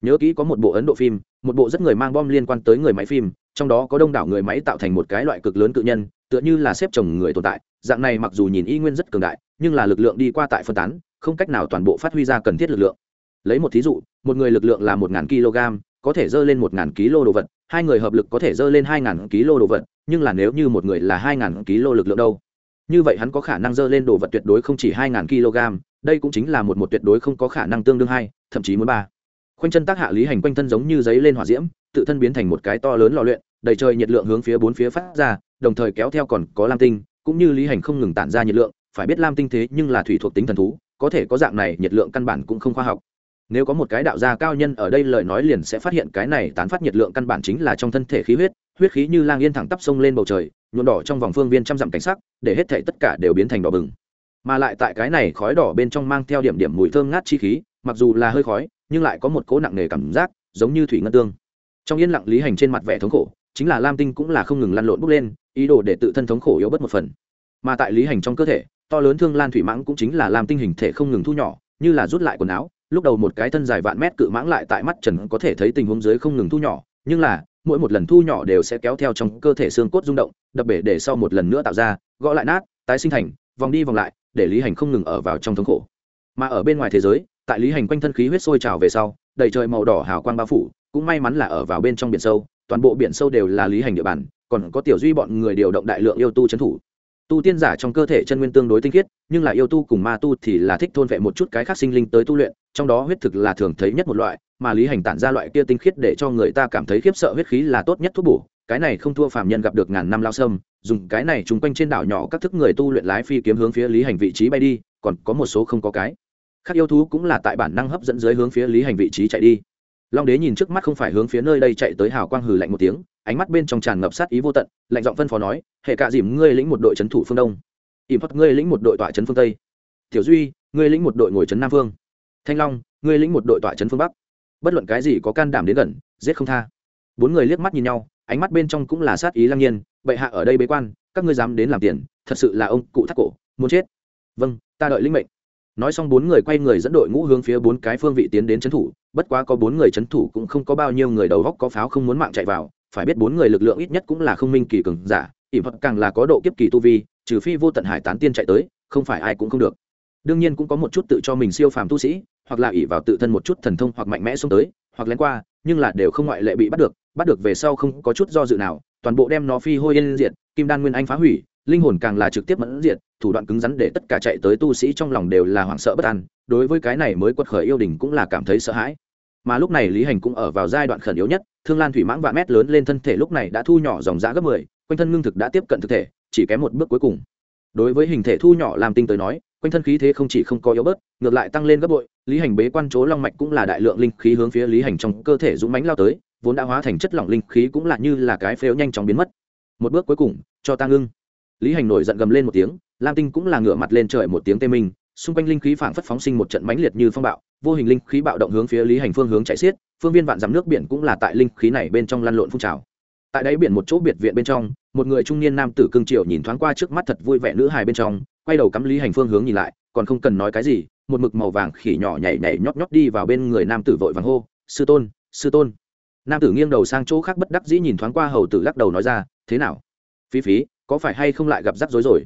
[SPEAKER 1] Nhớ kỹ có một bộ ấn độ phim, một bộ rất người mang bom liên quan tới người máy phim, trong đó có đông đảo người máy tạo thành một cái loại cực lớn cự nhân, tựa như là xếp chồng người tồn tại, dạng này mặc dù nhìn y nguyên rất cường đại, nhưng là lực lượng đi qua tại phân tán, không cách nào toàn bộ phát huy ra cần thiết lực lượng. Lấy một thí dụ, một người lực lượng là một ngàn kg, có thể dơ lên một ngàn kg đồ vật, hai người hợp lực có thể dơ lên hai ngàn kg đồ vật, nhưng là nếu như một người là hai ngàn kg lực lượng đâu? Như vậy hắn có khả năng dơ lên đồ vật tuyệt đối không chỉ hai kg, đây cũng chính là một một tuyệt đối không có khả năng tương đương hai, thậm chí muốn ba. Khoanh chân tác hạ lý hành quanh thân giống như giấy lên hỏa diễm, tự thân biến thành một cái to lớn lò luyện, đầy trời nhiệt lượng hướng phía bốn phía phát ra, đồng thời kéo theo còn có lam tinh, cũng như lý hành không ngừng tản ra nhiệt lượng, phải biết lam tinh thế nhưng là thủy thuộc tính thần thú, có thể có dạng này nhiệt lượng căn bản cũng không khoa học. Nếu có một cái đạo gia cao nhân ở đây lời nói liền sẽ phát hiện cái này tán phát nhiệt lượng căn bản chính là trong thân thể khí huyết huyết khí như lang yên thẳng tắp sông lên bầu trời, nhuộm đỏ trong vòng phương viên trăm dặm cảnh sắc, để hết thể tất cả đều biến thành đỏ bừng. Mà lại tại cái này khói đỏ bên trong mang theo điểm điểm mùi thơm ngát chi khí, mặc dù là hơi khói, nhưng lại có một cỗ nặng nề cảm giác, giống như thủy ngân tương. Trong yên lặng lý hành trên mặt vẻ thống khổ, chính là lam tinh cũng là không ngừng lăn lộn bốc lên, ý đồ để tự thân thống khổ yếu bớt một phần. Mà tại lý hành trong cơ thể, to lớn thương lan thủy mãng cũng chính là lam tinh hình thể không ngừng thu nhỏ, như là rút lại quần áo, lúc đầu một cái thân dài vạn mét cự mãng lại tại mắt trần có thể thấy tình huống dưới không ngừng thu nhỏ, nhưng là mỗi một lần thu nhỏ đều sẽ kéo theo trong cơ thể xương cốt rung động, đập bể để sau một lần nữa tạo ra, gõ lại nát, tái sinh thành, vòng đi vòng lại, để lý hành không ngừng ở vào trong thống khổ. Mà ở bên ngoài thế giới, tại lý hành quanh thân khí huyết sôi trào về sau, đầy trời màu đỏ hào quang bao phủ, cũng may mắn là ở vào bên trong biển sâu, toàn bộ biển sâu đều là lý hành địa bàn, còn có tiểu duy bọn người điều động đại lượng yêu tu trấn thủ. Tu tiên giả trong cơ thể chân nguyên tương đối tinh khiết, nhưng là yêu tu cùng ma tu thì là thích thôn vệ một chút cái khác sinh linh tới tu luyện trong đó huyết thực là thường thấy nhất một loại, mà lý hành tản ra loại kia tinh khiết để cho người ta cảm thấy khiếp sợ huyết khí là tốt nhất thuốc bổ, cái này không thua phàm nhân gặp được ngàn năm lao sâm, dùng cái này chung quanh trên đảo nhỏ các thức người tu luyện lái phi kiếm hướng phía lý hành vị trí bay đi, còn có một số không có cái. Khác yêu thú cũng là tại bản năng hấp dẫn dưới hướng phía lý hành vị trí chạy đi. Long đế nhìn trước mắt không phải hướng phía nơi đây chạy tới hào quang hừ lạnh một tiếng, ánh mắt bên trong tràn ngập sát ý vô tận, lạnh giọng phân phó nói, hệ cạ dìm, ngươi lĩnh một đội trấn thủ phương đông. Ỉm thoát ngươi lĩnh một đội tọa trấn phương tây. Tiểu duy, ngươi lĩnh một đội ngồi trấn nam phương thanh long, ngươi lĩnh một đội tọa trấn phương bắc. Bất luận cái gì có can đảm đến gần, giết không tha. Bốn người liếc mắt nhìn nhau, ánh mắt bên trong cũng là sát ý lăng nhiên, bệ hạ ở đây bế quan, các ngươi dám đến làm tiền, thật sự là ông cụ thắt cổ, muốn chết. Vâng ta đợi linh mệnh. Nói xong bốn người quay người dẫn đội ngũ hướng phía bốn cái phương vị tiến đến trấn thủ, bất quá có bốn người trấn thủ cũng không có bao nhiêu người đầu góc có pháo không muốn mạng chạy vào, phải biết bốn người lực lượng ít nhất cũng là không minh kỳ cường giả ỉ hoặc càng là có độ kiếp kỳ tu vi, trừ phi vô tận hải tán tiên chạy tới, không phải ai cũng không được. Đương nhiên cũng có một chút tự cho mình siêu phàm tu sĩ hoặc là ỉ vào tự thân một chút thần thông hoặc mạnh mẽ xông tới, hoặc lén qua, nhưng là đều không ngoại lệ bị bắt được bắt được về sau không có chút do dự nào, toàn bộ đem nó phi hôi yên diện kim đan nguyên anh phá hủy, linh hồn càng là trực tiếp mẫn diện thủ đoạn cứng rắn để tất cả chạy tới tu sĩ trong lòng đều là hoảng sợ bất an, đối với cái này mới quật khởi yêu đình cũng là cảm thấy sợ hãi. Mà lúc này lý hành cũng ở vào giai đoạn khẩn yếu nhất, thương lan thủy mãng vạn mét lớn lên thân thể lúc này đã thu nhỏ dòng giã gấp mười, quanh thân ngưng thực đã tiếp cận thực thể, chỉ kém một bước cuối cùng. Đối với hình thể thu nhỏ làm tinh tới nói, quanh thân khí thế không chỉ không có yếu bớt, ngược lại tăng lên gấp bội lý hành bế quan chỗ long mạch cũng là đại lượng linh khí hướng phía lý hành trong cơ thể dũng mánh lao tới, vốn đã hóa thành chất lỏng linh khí cũng là như là cái phếu nhanh chóng biến mất. Một bước cuối cùng, cho ta ngưng lý hành nổi giận gầm lên một tiếng, lam tinh cũng là ngửa mặt lên trời một tiếng tê minh, xung quanh linh khí phảng phất phóng sinh một trận mãnh liệt như phong bạo, vô hình linh khí bạo động hướng phía lý hành phương hướng chạy xiết, phương viên vạn dặm nước biển cũng là tại linh khí này bên trong lăn lộn phun trào. Tại đáy biển một chỗ biệt viện bên trong, một người trung niên nam tử cương triều nhìn thoáng qua trước mắt thật vui vẻ nữ hài bên trong, quay đầu cắm lý hành phương hướng nhìn lại, còn không cần nói cái gì một mực màu vàng khỉ nhỏ nhảy nhảy nhót nhót đi vào bên người nam tử vội vàng hô, sư tôn sư tôn. Nam tử nghiêng đầu sang chỗ khác bất đắc dĩ nhìn thoáng qua hầu tử lắc đầu nói ra, thế nào? Phí phí, có phải hay không lại gặp rắc rối rồi?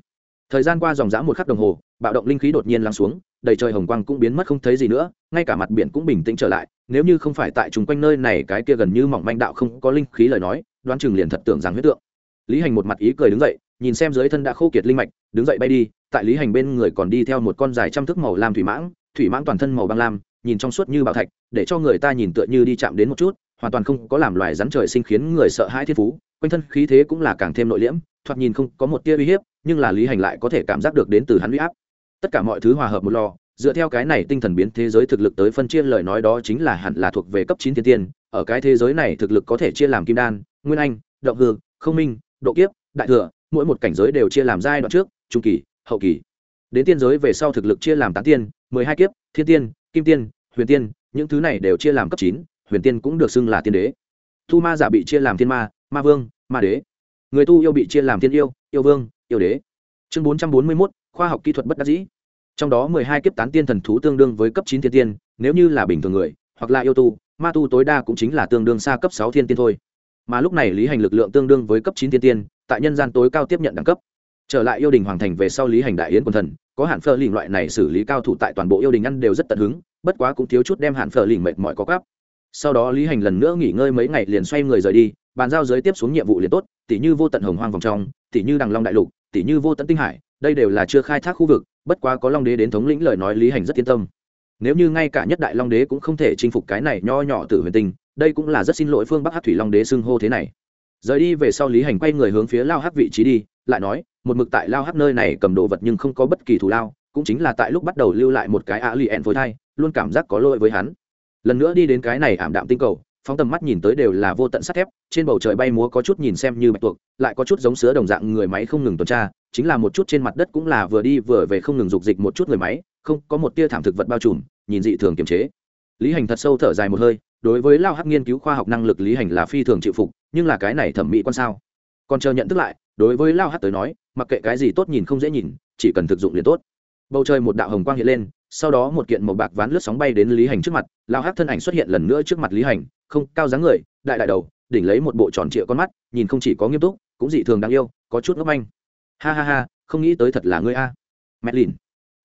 [SPEAKER 1] Thời gian qua dòng dã một khắc đồng hồ, bạo động linh khí đột nhiên lắng xuống, đầy trời hồng quang cũng biến mất không thấy gì nữa, ngay cả mặt biển cũng bình tĩnh trở lại, nếu như không phải tại chung quanh nơi này cái kia gần như mỏng manh đạo không có linh khí lời nói, đoán chừng liền thật tưởng rằng huyết tượng. Lý hành một mặt ý cười đứng dậy, nhìn xem dưới thân đã khô kiệt linh mạch, đứng dậy bay đi tại lý hành bên người còn đi theo một con dài trăm thước màu lam thủy mãng thủy mãng toàn thân màu băng lam, nhìn trong suốt như bảo thạch, để cho người ta nhìn tựa như đi chạm đến một chút, hoàn toàn không có làm loài rắn trời sinh khiến người sợ hãi thiên phú, quanh thân khí thế cũng là càng thêm nội liễm, thoạt nhìn không có một tia uy hiếp, nhưng là lý hành lại có thể cảm giác được đến từ hắn uy áp. Tất cả mọi thứ hòa hợp một lò, dựa theo cái này tinh thần biến thế giới thực lực tới phân chia, lời nói đó chính là hẳn là thuộc về cấp chín thiên tiên, ở cái thế giới này thực lực có thể chia làm kim đan, nguyên anh, động hương không minh, độ kiếp, đại thừa, mỗi một cảnh giới đều chia làm giai đoạn trước, trung kỳ hậu kỳ. Đến tiên giới về sau thực lực chia làm tán tiên, mười hai kiếp, thiên tiên, kim tiên, huyền tiên, những thứ này đều chia làm cấp chín, huyền tiên cũng được xưng là tiên đế. Thu ma giả bị chia làm thiên ma ma vương, ma đế. Người tu yêu bị chia làm thiên yêu yêu vương, yêu đế. Chương bốn trăm bốn mươi mốt, khoa học kỹ thuật bất đắc dĩ. Trong đó mười hai kiếp tán tiên thần thú tương đương với cấp chín thiên tiên, nếu như là bình thường người, hoặc là yêu tu, ma tu tối đa cũng chính là tương đương xa cấp sáu thiên tiên thôi. Mà lúc này lý hành lực lượng tương đương với cấp chín thiên tiên, tại nhân gian tối cao tiếp nhận đẳng cấp trở lại yêu đình hoàng thành về sau lý hành đại yến quần thần, có hạn phơ lình loại này xử lý cao thủ tại toàn bộ yêu đình ăn đều rất tận hứng, bất quá cũng thiếu chút đem hạn phơ lình mệt mỏi có gấp sau đó lý hành lần nữa nghỉ ngơi mấy ngày liền xoay người rời đi, bàn giao giới tiếp xuống nhiệm vụ liền tốt tỷ như vô tận hồng hoang vòng trong tỷ như đằng long đại lục tỷ như vô tận tinh hải, đây đều là chưa khai thác khu vực, bất quá có long đế đến thống lĩnh lời nói lý hành rất yên tâm. Nếu như ngay cả nhất đại long đế cũng không thể chinh phục cái này nho nhỏ từ huyền tinh, đây cũng là rất xin lỗi phương bắc hát thủy long đế xưng hô thế này. Rời đi về sau lý hành quay người hướng phía lao hát vị trí đi lại nói, một mực tại lao hát nơi này cầm đồ vật nhưng không có bất kỳ thù lao, cũng chính là tại lúc bắt đầu lưu lại một cái ạ lì ẹn phối thai, luôn cảm giác có lỗi với hắn. Lần nữa đi đến cái này ảm đạm tinh cầu, phóng tầm mắt nhìn tới đều là vô tận sắt thép, trên bầu trời bay múa có chút nhìn xem như bạch tuộc, lại có chút giống sứa đồng dạng người máy không ngừng tuần tra, chính là một chút trên mặt đất cũng là vừa đi vừa về không ngừng dục dịch một chút người máy, không, có một tia thảm thực vật bao trùm, nhìn dị thường kiềm chế. Lý hành thật sâu thở dài một hơi, đối với lao hắc nghiên cứu khoa học năng lực lý hành là phi thường chịu phục, nhưng là cái này thẩm mỹ quan sao? Còn chờ nhận thức lại đối với lao hắc tới nói, mặc kệ cái gì tốt nhìn không dễ nhìn, chỉ cần thực dụng liền tốt. Bầu trời một đạo hồng quang hiện lên, sau đó một kiện màu bạc ván lướt sóng bay đến lý hành trước mặt, lao hắc thân ảnh xuất hiện lần nữa trước mặt lý hành, không cao dáng người, đại đại đầu, đỉnh lấy một bộ tròn trịa con mắt, nhìn không chỉ có nghiêm túc, cũng dị thường đáng yêu, có chút ngốc manh. Ha ha ha, không nghĩ tới thật là ngươi a. Mẹ lìn.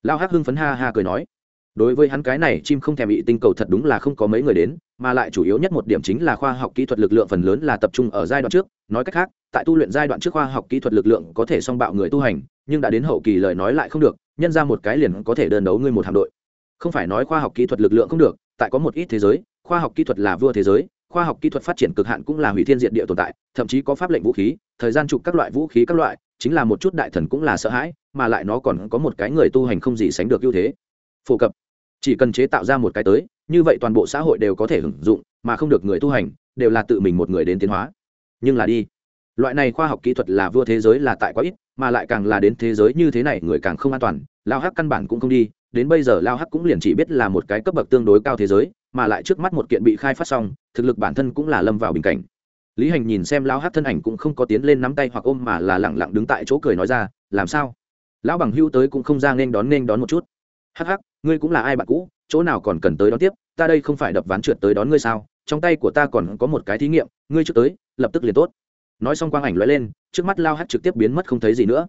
[SPEAKER 1] Lao hắc hưng phấn ha ha cười nói đối với hắn cái này, chim không thèm bị tinh cầu thật đúng là không có mấy người đến, mà lại chủ yếu nhất một điểm chính là khoa học kỹ thuật lực lượng phần lớn là tập trung ở giai đoạn trước. Nói cách khác, tại tu luyện giai đoạn trước khoa học kỹ thuật lực lượng có thể song bạo người tu hành, nhưng đã đến hậu kỳ lời nói lại không được, nhân ra một cái liền có thể đơn đấu ngươi một hạm đội. Không phải nói khoa học kỹ thuật lực lượng không được, tại có một ít thế giới, khoa học kỹ thuật là vua thế giới, khoa học kỹ thuật phát triển cực hạn cũng là hủy thiên diện địa tồn tại, thậm chí có pháp lệnh vũ khí, thời gian chụp các loại vũ khí các loại, chính là một chút đại thần cũng là sợ hãi, mà lại nó còn có một cái người tu hành không gì sánh được ưu thế. Phổ cập chỉ cần chế tạo ra một cái tới, như vậy toàn bộ xã hội đều có thể hưởng dụng, mà không được người tu hành, đều là tự mình một người đến tiến hóa. Nhưng là đi, loại này khoa học kỹ thuật là vua thế giới là tại quá ít, mà lại càng là đến thế giới như thế này người càng không an toàn, lao hắc căn bản cũng không đi, đến bây giờ lao hắc cũng liền chỉ biết là một cái cấp bậc tương đối cao thế giới, mà lại trước mắt một kiện bị khai phát xong, thực lực bản thân cũng là lâm vào bình cảnh. Lý hành nhìn xem lao hắc thân ảnh cũng không có tiến lên nắm tay hoặc ôm mà là lẳng lặng đứng tại chỗ cười nói ra, làm sao? Lão bằng hưu tới cũng không ra nên đón nên đón một chút hắc hắc, ngươi cũng là ai bạn cũ, chỗ nào còn cần tới đón tiếp, ta đây không phải đập ván trượt tới đón ngươi sao? Trong tay của ta còn có một cái thí nghiệm, ngươi trước tới, lập tức liền tốt. Nói xong quang ảnh lóe lên, trước mắt lao hắt trực tiếp biến mất không thấy gì nữa.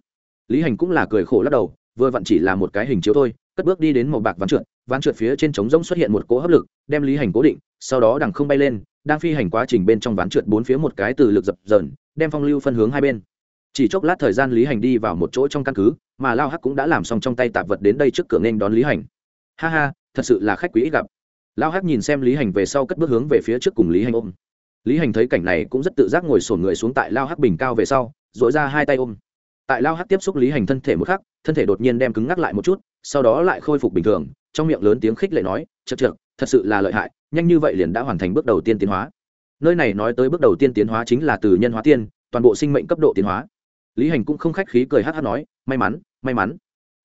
[SPEAKER 1] Lý hành cũng là cười khổ lắc đầu, vừa vặn chỉ là một cái hình chiếu thôi, cất bước đi đến màu bạc ván trượt ván trượt phía trên trống rỗng xuất hiện một cỗ hấp lực, đem lý hành cố định, sau đó đằng không bay lên, đang phi hành quá trình bên trong ván trượt bốn phía một cái từ lực dập dờn, đem phong lưu phân hướng hai bên chỉ chốc lát thời gian lý hành đi vào một chỗ trong căn cứ, mà lao hắc cũng đã làm xong trong tay tạp vật đến đây trước cửa nên đón lý hành. Ha ha, thật sự là khách quý ít gặp. Lao hắc nhìn xem lý hành về sau cất bước hướng về phía trước cùng lý hành ôm. Lý hành thấy cảnh này cũng rất tự giác ngồi sổn người xuống tại lao hắc bình cao về sau dội ra hai tay ôm. Tại lao hắc tiếp xúc lý hành thân thể một khắc, thân thể đột nhiên đem cứng ngắc lại một chút, sau đó lại khôi phục bình thường, trong miệng lớn tiếng khích lệ nói chật chật thật sự là lợi hại, nhanh như vậy liền đã hoàn thành bước đầu tiên tiến hóa. Nơi này nói tới bước đầu tiên tiến hóa chính là từ nhân hóa tiên, toàn bộ sinh mệnh cấp độ tiến hóa lý hành cũng không khách khí cười hát hát nói, may mắn may mắn.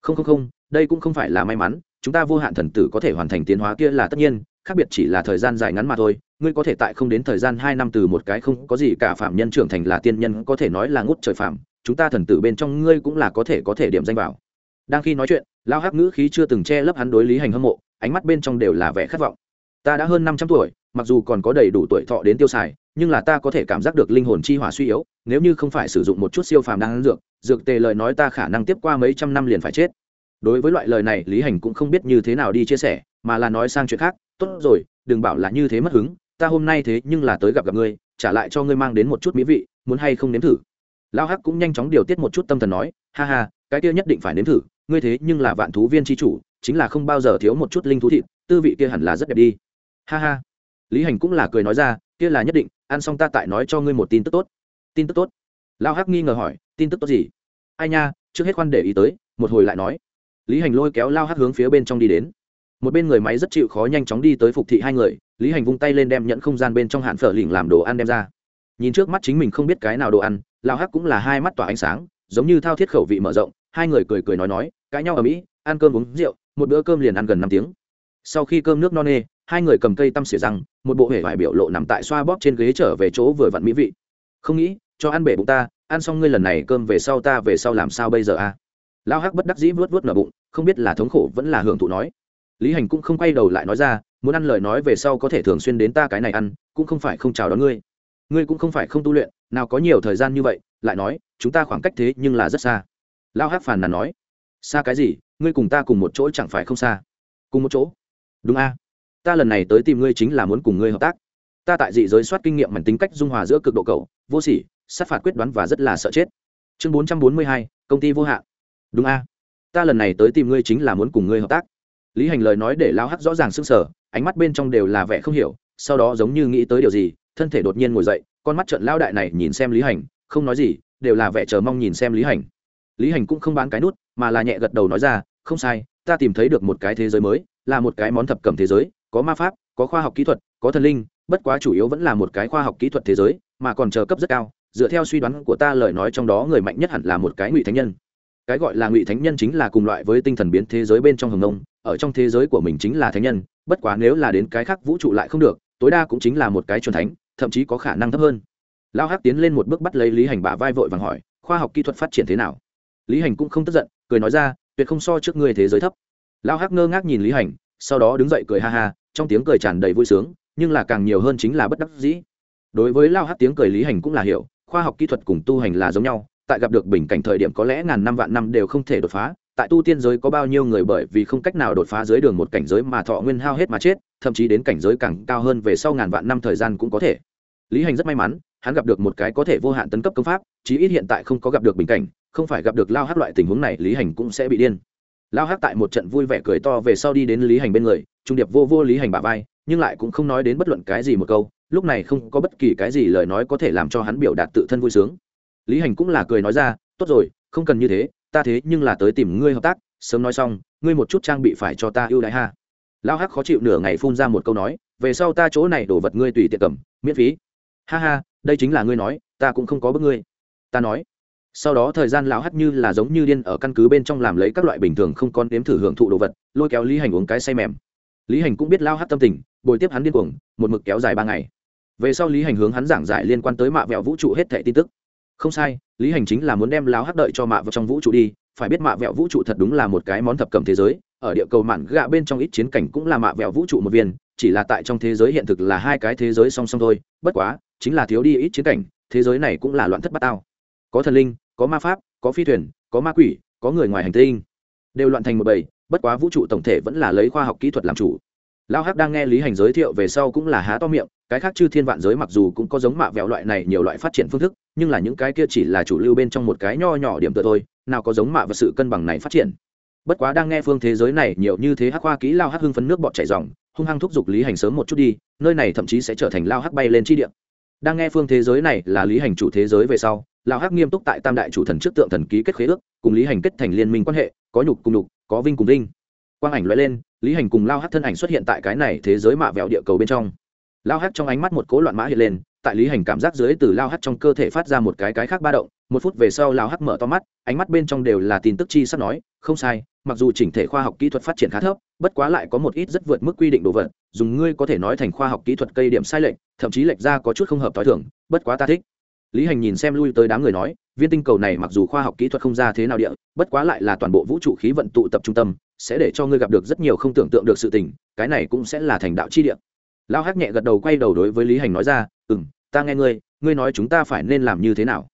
[SPEAKER 1] Không không không, đây cũng không phải là may mắn, chúng ta vô hạn thần tử có thể hoàn thành tiến hóa kia là tất nhiên, khác biệt chỉ là thời gian dài ngắn mà thôi, ngươi có thể tại không đến thời gian hai năm từ một cái không có gì cả phạm nhân trưởng thành là tiên nhân, có thể nói là ngút trời phạm, chúng ta thần tử bên trong ngươi cũng là có thể có thể điểm danh vào. Đang khi nói chuyện lao hắc ngữ khí chưa từng che lấp hắn đối lý hành hâm mộ, ánh mắt bên trong đều là vẻ khát vọng. Ta đã hơn năm trăm tuổi, mặc dù còn có đầy đủ tuổi thọ đến tiêu xài nhưng là ta có thể cảm giác được linh hồn chi hỏa suy yếu, nếu như không phải sử dụng một chút siêu phàm năng dược dược tề lời nói ta khả năng tiếp qua mấy trăm năm liền phải chết. Đối với loại lời này, lý hành cũng không biết như thế nào đi chia sẻ, mà là nói sang chuyện khác, tốt rồi, đừng bảo là như thế mất hứng, ta hôm nay thế nhưng là tới gặp gặp ngươi, trả lại cho ngươi mang đến một chút mỹ vị, muốn hay không nếm thử? Lao hắc cũng nhanh chóng điều tiết một chút tâm thần nói, ha ha, cái kia nhất định phải nếm thử, ngươi thế nhưng là vạn thú viên tri chủ, chính là không bao giờ thiếu một chút linh thú thịt, tư vị kia hẳn là rất đẹp đi. Ha ha. Lý hành cũng là cười nói ra kia là nhất định, ăn xong ta tại nói cho ngươi một tin tức tốt. Tin tức tốt? Lao hắc nghi ngờ hỏi, tin tức tốt gì? Ai nha, trước hết khoan để ý tới, một hồi lại nói. Lý hành lôi kéo lao hắc hướng phía bên trong đi đến. Một bên người máy rất chịu khó nhanh chóng đi tới phục thị hai người, lý hành vung tay lên đem nhận không gian bên trong hạn phở lỉnh làm đồ ăn đem ra. Nhìn trước mắt chính mình không biết cái nào đồ ăn lao hắc cũng là hai mắt tỏa ánh sáng, giống như thao thiết khẩu vị mở rộng, hai người cười cười nói nói, cãi nhau ở mỹ, ăn cơm uống rượu, một bữa cơm liền ăn gần năm tiếng. Sau khi cơm nước no nê hai người cầm cây tăm xỉa răng, một bộ hể vải biểu lộ nằm tại xoa bóp trên ghế trở về chỗ vừa vặn mỹ vị. Không nghĩ, cho ăn bể bụng ta, ăn xong ngươi lần này cơm về sau ta về sau làm sao bây giờ a? À? lao hắc bất đắc dĩ vớt vớt nở bụng, không biết là thống khổ vẫn là hưởng thụ nói. Lý hành cũng không quay đầu lại nói ra, muốn ăn lời nói về sau có thể thường xuyên đến ta cái này ăn, cũng không phải không chào đón ngươi. Ngươi cũng không phải không tu luyện, nào có nhiều thời gian như vậy, lại nói, chúng ta khoảng cách thế nhưng là rất xa. Lao hắc phàn nàn nói, xa cái gì, ngươi cùng ta cùng một chỗ chẳng phải không xa. Cùng một chỗ? Đúng a ta lần này tới tìm ngươi chính là muốn cùng ngươi hợp tác. Ta tại dị giới soát kinh nghiệm mảnh tính cách dung hòa giữa cực độ cầu vô sỉ, sát phạt quyết đoán và rất là sợ chết. Chương bốn trăm bốn mươi hai, công ty vô hạn. Đúng a. Ta lần này tới tìm ngươi chính là muốn cùng ngươi hợp tác. Lý hành lời nói để lao hắc rõ ràng s ư n g sở ánh mắt bên trong đều là vẻ không hiểu, sau đó giống như nghĩ tới điều gì, thân thể đột nhiên ngồi dậy, con mắt trận lao đại này nhìn xem lý hành, không nói gì, đều là vẻ chờ mong nhìn xem lý hành. Lý hành cũng không bán cái nút, mà là nhẹ gật đầu nói ra, không sai, ta tìm thấy được một cái thế giới mới, là một cái món thập cẩm thế giới có ma pháp, có khoa học kỹ thuật, có thần linh, bất quá chủ yếu vẫn là một cái khoa học kỹ thuật thế giới, mà còn chờ cấp rất cao, dựa theo suy đoán của ta lời nói trong đó người mạnh nhất hẳn là một cái ngụy thánh nhân. Cái gọi là ngụy thánh nhân chính là cùng loại với tinh thần biến thế giới bên trong hồng nông ở trong thế giới của mình chính là thánh nhân, bất quá nếu là đến cái khác vũ trụ lại không được, tối đa cũng chính là một cái truyền thánh, thậm chí có khả năng thấp hơn. Lao hắc tiến lên một bước bắt lấy lý hành bả vai vội vàng hỏi, khoa học kỹ thuật phát triển thế nào? Lý hành cũng không tức giận, cười nói ra, tuyệt không so trước người thế giới thấp. Lao hắc ngơ ngác nhìn lý hành, sau đó đứng dậy cười ha ha trong tiếng cười tràn đầy vui sướng, nhưng là càng nhiều hơn chính là bất đắc dĩ. Đối với lao hát tiếng cười lý hành cũng là hiểu, khoa học kỹ thuật cùng tu hành là giống nhau, tại gặp được bình cảnh thời điểm có lẽ ngàn năm vạn năm đều không thể đột phá, tại tu tiên giới có bao nhiêu người bởi vì không cách nào đột phá dưới đường một cảnh giới mà thọ nguyên hao hết mà chết, thậm chí đến cảnh giới càng cao hơn về sau ngàn vạn năm thời gian cũng có thể. Lý hành rất may mắn, hắn gặp được một cái có thể vô hạn tấn cấp công pháp, chí ít hiện tại không có gặp được bình cảnh, không phải gặp được lao hát loại tình huống này, lý hành cũng sẽ bị điên lao hát tại một trận vui vẻ cười to về sau đi đến lý hành bên người, trung điệp vô vô lý hành bà vai, nhưng lại cũng không nói đến bất luận cái gì một câu, lúc này không có bất kỳ cái gì lời nói có thể làm cho hắn biểu đạt tự thân vui sướng. Lý hành cũng là cười nói ra, tốt rồi, không cần như thế, ta thế nhưng là tới tìm ngươi hợp tác, sớm nói xong, ngươi một chút trang bị phải cho ta ưu đãi ha. Lao hắc khó chịu nửa ngày phun ra một câu nói, về sau ta chỗ này đổ vật ngươi tùy tiện cầm, miễn phí. Ha ha, đây chính là ngươi nói, ta cũng không có bức ngươi. Ta nói sau đó thời gian lão hắt như là giống như điên ở căn cứ bên trong làm lấy các loại bình thường không còn đếm thử hưởng thụ đồ vật, lôi kéo lý hành uống cái say mềm. Lý hành cũng biết lao hắt tâm tình, bồi tiếp hắn điên cuồng, một mực kéo dài ba ngày. Về sau lý hành hướng hắn giảng giải liên quan tới mạ vẹo vũ trụ hết thẻ tin tức. Không sai, lý hành chính là muốn đem lao hắt đợi cho mạ vào trong vũ trụ đi, phải biết mạ vẹo vũ trụ thật đúng là một cái món thập cầm thế giới, ở địa cầu mạn gạ bên trong ít chiến cảnh cũng là mạ vẹo vũ trụ một viên, chỉ là tại trong thế giới hiện thực là hai cái thế giới song song thôi, bất quá, chính là thiếu đi ít chiến cảnh, thế giới này cũng là loạn thất bát tao có thần linh, có ma pháp, có phi thuyền, có ma quỷ, có người ngoài hành tinh. Đều loạn thành một bầy, bất quá vũ trụ tổng thể vẫn là lấy khoa học kỹ thuật làm chủ. Lao hắc đang nghe lý hành giới thiệu về sau cũng là há to miệng, cái khác chư thiên vạn giới mặc dù cũng có giống mạ vẹo loại này nhiều loại phát triển phương thức, nhưng là những cái kia chỉ là chủ lưu bên trong một cái nho nhỏ điểm tựa thôi, nào có giống mạ và sự cân bằng này phát triển. Bất quá đang nghe phương thế giới này nhiều như thế hắc hoa kỹ lao hắc hưng phấn nước bọt chảy dòng, hung hăng thúc giục lý hành sớm một chút đi, nơi này thậm chí sẽ trở thành lao hắc bay lên chi điện đang nghe phương thế giới này là lý hành chủ thế giới về sau Lão hắc nghiêm túc tại tam đại chủ thần trước tượng thần ký kết khế ước, cùng lý hành kết thành liên minh quan hệ, có nhục cùng nhục, có vinh cùng vinh. Quang ảnh loại lên, lý hành cùng lao hắc thân ảnh xuất hiện tại cái này thế giới mạ vẹo địa cầu bên trong. Lao hắc trong ánh mắt một cố loạn mã hiện lên, tại lý hành cảm giác dưới từ lao Hắc trong cơ thể phát ra một cái cái khác ba động, một phút về sau lao Hắc mở to mắt, ánh mắt bên trong đều là tin tức chi sắp nói, không sai, mặc dù chỉnh thể khoa học kỹ thuật phát triển khá thấp, bất quá lại có một ít rất vượt mức quy định đồ vật, dùng ngươi có thể nói thành khoa học kỹ thuật cây điểm sai lệch, thậm chí lệch ra có chút không hợp t h o i thưởng bất quá ta thích lý hành nhìn xem lui tới đám người nói, viên tinh cầu này mặc dù khoa học kỹ thuật không ra thế nào địa, bất quá lại là toàn bộ vũ trụ khí vận tụ tập trung tâm, sẽ để cho ngươi gặp được rất nhiều không tưởng tượng được sự tình, cái này cũng sẽ là thành đạo chi địa. Lao hắc nhẹ gật đầu quay đầu đối với lý hành nói ra ừ m ta nghe ngươi ngươi nói chúng ta phải nên làm như thế nào?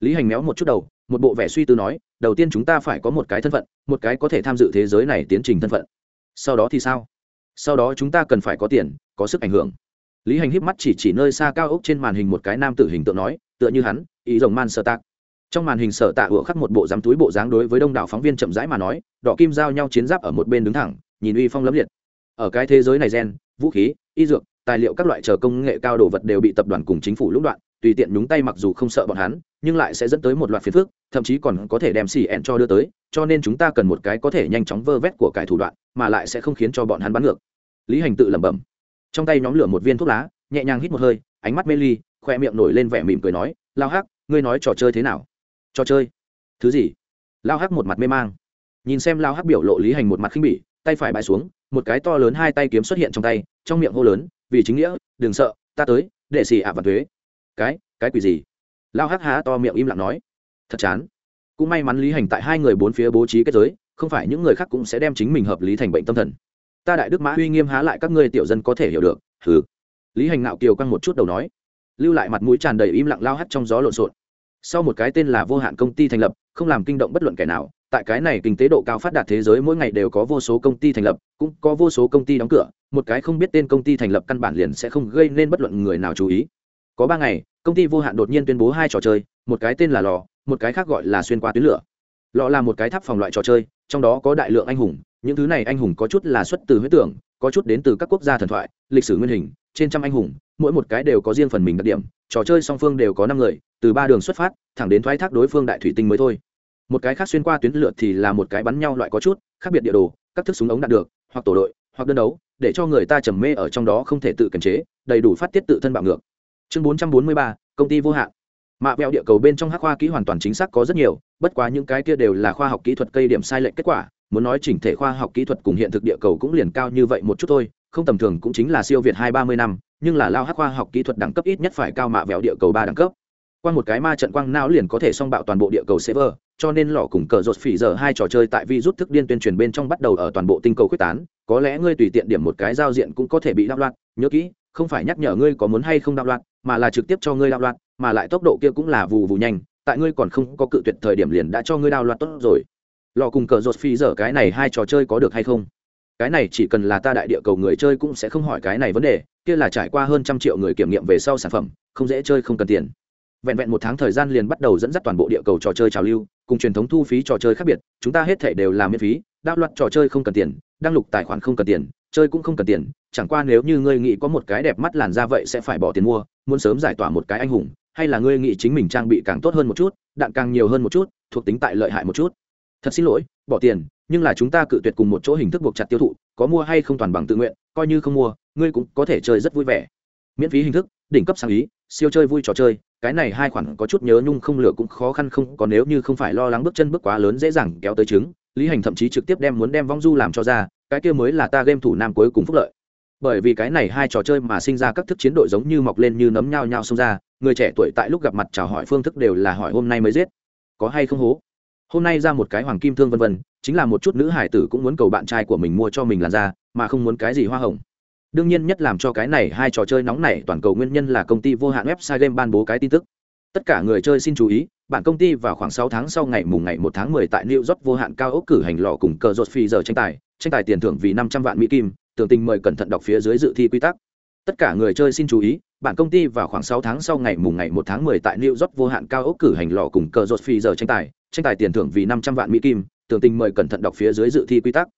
[SPEAKER 1] Lý hành méo một chút đầu, một bộ vẻ suy tư nói, đầu tiên chúng ta phải có một cái thân phận, một cái có thể tham dự thế giới này tiến trình thân phận. Sau đó thì sao? Sau đó chúng ta cần phải có tiền, có sức ảnh hưởng lý hành híp mắt chỉ chỉ nơi xa cao ốc trên màn hình một cái nam tử hình tượng nói, tựa như hắn, ý rồng man sơ tạc. Trong màn hình sở tạ ủa khắc một bộ dám túi bộ dáng đối với đông đảo phóng viên chậm rãi mà nói, đỏ kim giao nhau chiến giáp ở một bên đứng thẳng, nhìn uy phong lẫm liệt. Ở cái thế giới này gen, vũ khí, y dược, tài liệu các loại chờ công nghệ cao đồ vật đều bị tập đoàn cùng chính phủ lũng đoạn, tùy tiện nhúng tay mặc dù không sợ bọn hắn, nhưng lại sẽ dẫn tới một loạt phiền phức, thậm chí còn có thể đem xì ẹn cho đưa tới, cho nên chúng ta cần một cái có thể nhanh chóng vơ vét của cái thủ đoạn, mà lại sẽ không khiến cho bọn hắn bắn ngược. Lý hành tự lẩm bẩm trong tay nhóm lửa một viên thuốc lá, nhẹ nhàng hít một hơi, ánh mắt mê ly, khoe miệng nổi lên vẻ mỉm cười nói, lao hắc, ngươi nói trò chơi thế nào? Trò chơi? Thứ gì? Lao hắc một mặt mê mang. Nhìn xem lao hắc biểu lộ lý hành một mặt khinh bỉ, tay phải bãi xuống, một cái to lớn hai tay kiếm xuất hiện trong tay, trong miệng hô lớn, vì chính nghĩa, đừng sợ, ta tới, để xì ạ và thuế. Cái cái quỷ gì? Lao hắc há to miệng im lặng nói. Thật chán. Cũng may mắn lý hành tại hai người bốn phía bố trí kết giới, không phải những người khác cũng sẽ đem chính mình hợp lý thành bệnh tâm thần ta đại đức mã uy nghiêm há lại các ngươi tiểu dân có thể hiểu được, hừ. Lý hành nạo kiều căng một chút đầu nói, lưu lại mặt mũi tràn đầy im lặng lao hắt trong gió lộn xộn. Sau một cái tên là vô hạn công ty thành lập, không làm kinh động bất luận kẻ nào, tại cái này kinh tế độ cao phát đạt thế giới mỗi ngày đều có vô số công ty thành lập, cũng có vô số công ty đóng cửa, một cái không biết tên công ty thành lập căn bản liền sẽ không gây nên bất luận người nào chú ý. Có ba ngày, công ty vô hạn đột nhiên tuyên bố hai trò chơi, một cái tên là lò, một cái khác gọi là xuyên qua tuyến lửa. Lò là một cái tháp phòng loại trò chơi, trong đó có đại lượng anh hùng những thứ này anh hùng có chút là xuất từ huyết tưởng, có chút đến từ các quốc gia thần thoại, lịch sử nguyên hình. Trên trăm anh hùng, mỗi một cái đều có riêng phần mình đặc điểm. Trò chơi song phương đều có năm người, từ ba đường xuất phát, thẳng đến thoái thác đối phương đại thủy tinh mới thôi. Một cái khác xuyên qua tuyến lượt thì là một cái bắn nhau loại có chút, khác biệt địa đồ, các thức súng ống đạt được, hoặc tổ đội, hoặc đơn đấu, để cho người ta trầm mê ở trong đó không thể tự kiềm chế, đầy đủ phát tiết tự thân bạo ngược. Chương bốn trăm bốn mươi ba, công ty vô hạn. Mạ vẹo địa cầu bên trong hắc khoa kỹ hoàn toàn chính xác có rất nhiều, bất quá những cái kia đều là khoa học kỹ thuật cây điểm sai lệch kết quả muốn nói chỉnh thể khoa học kỹ thuật cùng hiện thực địa cầu cũng liền cao như vậy một chút thôi, không tầm thường cũng chính là siêu việt hai ba mươi năm, nhưng là lao hắc khoa học kỹ thuật đẳng cấp ít nhất phải cao mạ vẹo địa cầu ba đẳng cấp. Qua một cái ma trận quang não liền có thể xong bạo toàn bộ địa cầu server, cho nên lò cùng cờ rột phỉ giờ hai trò chơi tại vi rút thức điên tuyên truyền bên trong bắt đầu ở toàn bộ tinh cầu quyết tán, có lẽ ngươi tùy tiện điểm một cái giao diện cũng có thể bị đạo loạn, nhớ kỹ, không phải nhắc nhở ngươi có muốn hay không đạo loạn, mà là trực tiếp cho ngươi đạo loạn, mà lại tốc độ kia cũng là vù vù nhanh, tại ngươi còn không có cự tuyệt thời điểm liền đã cho ngươi đạo loạn tốt rồi lò cùng cờ rột phi giờ cái này hai trò chơi có được hay không? Cái này chỉ cần là ta đại địa cầu người chơi cũng sẽ không hỏi cái này vấn đề, kia là trải qua hơn trăm triệu người kiểm nghiệm về sau sản phẩm, không dễ chơi, không cần tiền. Vẹn vẹn một tháng thời gian liền bắt đầu dẫn dắt toàn bộ địa cầu trò chơi trào lưu, cùng truyền thống thu phí trò chơi khác biệt, chúng ta hết thể đều làm miễn phí đáp loạt trò chơi không cần tiền, đăng lục tài khoản không cần tiền, chơi cũng không cần tiền, chẳng qua nếu như ngươi nghĩ có một cái đẹp mắt làn ra vậy sẽ phải bỏ tiền mua, muốn sớm giải tỏa một cái anh hùng, hay là ngươi nghĩ chính mình trang bị càng tốt hơn một chút, đạn càng nhiều hơn một chút, thuộc tính tại lợi hại một chút thật xin lỗi, bỏ tiền, nhưng là chúng ta cự tuyệt cùng một chỗ hình thức buộc chặt tiêu thụ, có mua hay không toàn bằng tự nguyện, coi như không mua, ngươi cũng có thể chơi rất vui vẻ. Miễn phí hình thức, đỉnh cấp sáng ý, siêu chơi vui trò chơi, cái này hai khoản có chút nhớ nhung không lửa cũng khó khăn không, còn nếu như không phải lo lắng bước chân bước quá lớn dễ dàng kéo tới trứng, lý hành thậm chí trực tiếp đem muốn đem vong du làm cho ra, cái kia mới là ta game thủ nam cuối cùng phúc lợi. Bởi vì cái này hai trò chơi mà sinh ra các thức chiến đội giống như mọc lên như nấm nhao nhao xông ra, người trẻ tuổi tại lúc gặp mặt chào hỏi phương thức đều là hỏi hôm nay mới giết. Có hay không hố? Hôm nay ra một cái hoàng kim thương vân vân chính là một chút nữ hải tử cũng muốn cầu bạn trai của mình mua cho mình làn da mà không muốn cái gì hoa hồng đương nhiên nhất làm cho cái này hai trò chơi nóng này toàn cầu nguyên nhân là công ty vô hạn website game ban bố cái tin tức tất cả người chơi xin chú ý bản công ty vào khoảng sáu tháng sau ngày mùng ngày một tháng 10 tại New York vô hạn cao ốc cử hành lò cùng cờ rột phi giờ tranh tài, tranh tài tiền thưởng vì năm trăm vạn mỹ kim, tưởng tình mời cẩn thận đọc phía dưới dự thi quy tắc. Tất cả người chơi xin chú ý, bản công ty vào khoảng sáu tháng sau ngày mùng ngày một tháng 10 tại New York vô hạn cao ốc cử hành lò cùng cờ rột phi giờ tranh tài, tranh tài tiền thưởng vì năm trăm vạn mỹ kim, tưởng tình mời cẩn thận đọc phía dưới dự thi quy tắc.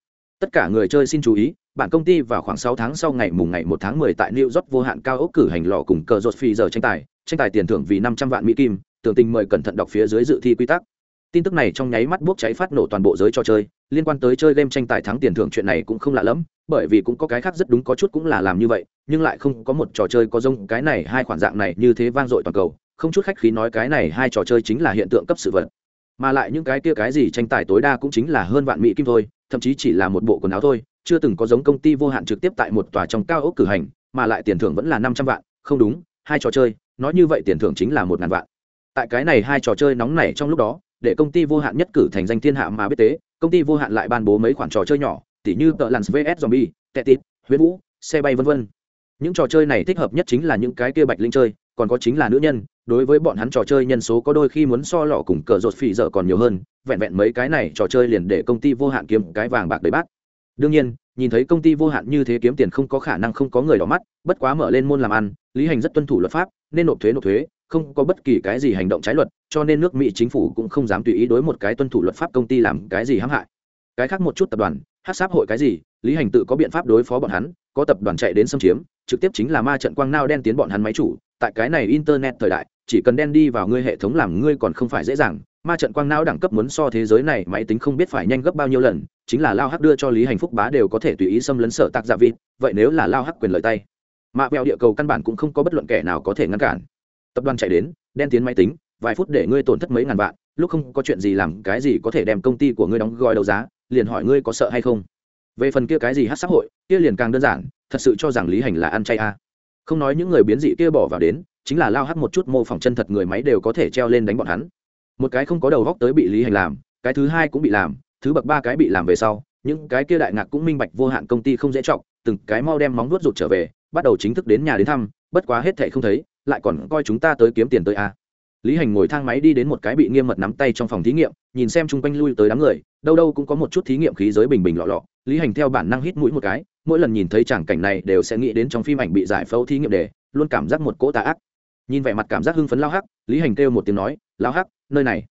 [SPEAKER 1] Tất cả người chơi xin chú ý, bản công ty vào khoảng sáu tháng sau ngày mùng ngày một tháng 10 tại New York vô hạn cao ốc cử hành lò cùng cờ rột phi giờ tranh tài, tranh tài tiền thưởng vì năm trăm vạn mỹ kim, tưởng tình mời cẩn thận đọc phía dưới dự thi quy tắc tin tức này trong nháy mắt bốc cháy phát nổ toàn bộ giới trò chơi liên quan tới chơi game tranh tài thắng tiền thưởng chuyện này cũng không lạ lẫm bởi vì cũng có cái khác rất đúng có chút cũng là làm như vậy nhưng lại không có một trò chơi có rông cái này hai khoản dạng này như thế vang dội toàn cầu không chút khách khí nói cái này hai trò chơi chính là hiện tượng cấp sự vật mà lại những cái kia cái gì tranh tài tối đa cũng chính là hơn vạn mỹ kim thôi, thậm chí chỉ là một bộ quần áo thôi, chưa từng có giống công ty vô hạn trực tiếp tại một tòa trong cao ốc cử hành, mà lại tiền thưởng vẫn là năm trăm vạn. Không đúng, hai trò chơi, nói như vậy tiền thưởng chính là một ngàn vạn. Tại cái này hai trò chơi nóng nảy trong lúc đó, để công ty vô hạn nhất cử thành danh thiên hạ mà biết tế công ty vô hạn lại ban bố mấy khoản trò chơi nhỏ, tỉ như tợ lặn vs zombie tệ tít huyết vũ, xe bay vân vân. Những trò chơi này thích hợp nhất chính là những cái kia bạch linh chơi còn có chính là nữ nhân, đối với bọn hắn trò chơi nhân số có đôi khi muốn so lọ cùng cờ rột phỉ dở còn nhiều hơn, vẹn vẹn mấy cái này trò chơi liền để công ty vô hạn kiếm cái vàng bạc đầy bát. Đương nhiên, nhìn thấy công ty vô hạn như thế kiếm tiền không có khả năng không có người đỏ mắt, bất quá mở lên môn làm ăn, lý hành rất tuân thủ luật pháp, nên nộp thuế nộp thuế, không có bất kỳ cái gì hành động trái luật, cho nên nước mỹ chính phủ cũng không dám tùy ý đối một cái tuân thủ luật pháp công ty làm cái gì hãm hại. Cái khác một chút tập đoàn, hát sáp hội cái gì, lý hành tự có biện pháp đối phó bọn hắn, có tập đoàn chạy đến xâm chiếm, trực tiếp chính là ma trận quang nao đen tiến bọn hắn máy chủ tại cái này internet thời đại, chỉ cần đen đi vào ngươi hệ thống làm ngươi còn không phải dễ dàng. Ma trận quang não đẳng cấp muốn so thế giới này máy tính không biết phải nhanh gấp bao nhiêu lần, chính là lao hắc đưa cho lý Hạnh phúc bá đều có thể tùy ý xâm lấn sở tạc giả vịt, vậy nếu là lao hắc quyền lợi tay, mạ vẹo địa cầu căn bản cũng không có bất luận kẻ nào có thể ngăn cản. Tập đoàn chạy đến, đen tiến máy tính, vài phút để ngươi tổn thất mấy ngàn vạn, lúc không có chuyện gì làm, cái gì có thể đem công ty của ngươi đóng gói đấu giá, liền hỏi ngươi có sợ hay không. Về phần kia cái gì hát xã hội, kia liền càng đơn giản, thật sự cho rằng lý hành là ăn chay a. à không nói những người biến dị kia bỏ vào đến, chính là lao hắt một chút mô phỏng chân thật người máy đều có thể treo lên đánh bọn hắn một cái không có đầu góc tới bị lý hành làm, cái thứ hai cũng bị làm, thứ bậc ba cái bị làm về sau, những cái kia đại ngạc cũng minh bạch vô hạn công ty không dễ trọng từng cái mau đem móng vuốt rụt trở về, bắt đầu chính thức đến nhà đến thăm, bất quá hết thệ không thấy, lại còn coi chúng ta tới kiếm tiền tới a à. lý hành ngồi thang máy đi đến một cái bị nghiêm mật nắm tay trong phòng thí nghiệm, nhìn xem chung quanh lui tới đám người, đâu đâu cũng có một chút thí nghiệm khí giới bình bình lọ lọ lý hành theo bản năng hít mũi một cái mỗi lần nhìn thấy tràng cảnh này đều sẽ nghĩ đến trong phim ảnh bị giải phẫu thí nghiệm đề, luôn cảm giác một cỗ tà ác. Nhìn vẻ mặt cảm giác hưng phấn lao hắc, lý hành kêu một tiếng nói, lao hắc, nơi này.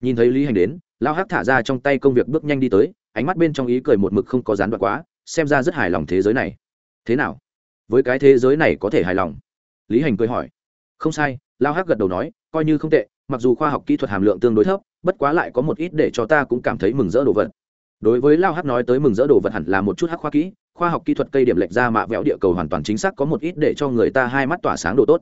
[SPEAKER 1] Nhìn thấy lý hành đến, lao hắc thả ra trong tay công việc bước nhanh đi tới, ánh mắt bên trong ý cười một mực không có gián đoạn quá, xem ra rất hài lòng thế giới này. Thế nào? Với cái thế giới này có thể hài lòng? Lý hành cười hỏi. Không sai, lao hắc gật đầu nói, coi như không tệ, mặc dù khoa học kỹ thuật hàm lượng tương đối thấp, bất quá lại có một ít để cho ta cũng cảm thấy mừng rỡ đồ vật đối với lao hắc nói tới mừng rỡ đồ vật hẳn là một chút hắc khoa kỹ, khoa học kỹ thuật cây điểm lệch ra mạ vẹo địa cầu hoàn toàn chính xác có một ít để cho người ta hai mắt tỏa sáng đồ tốt.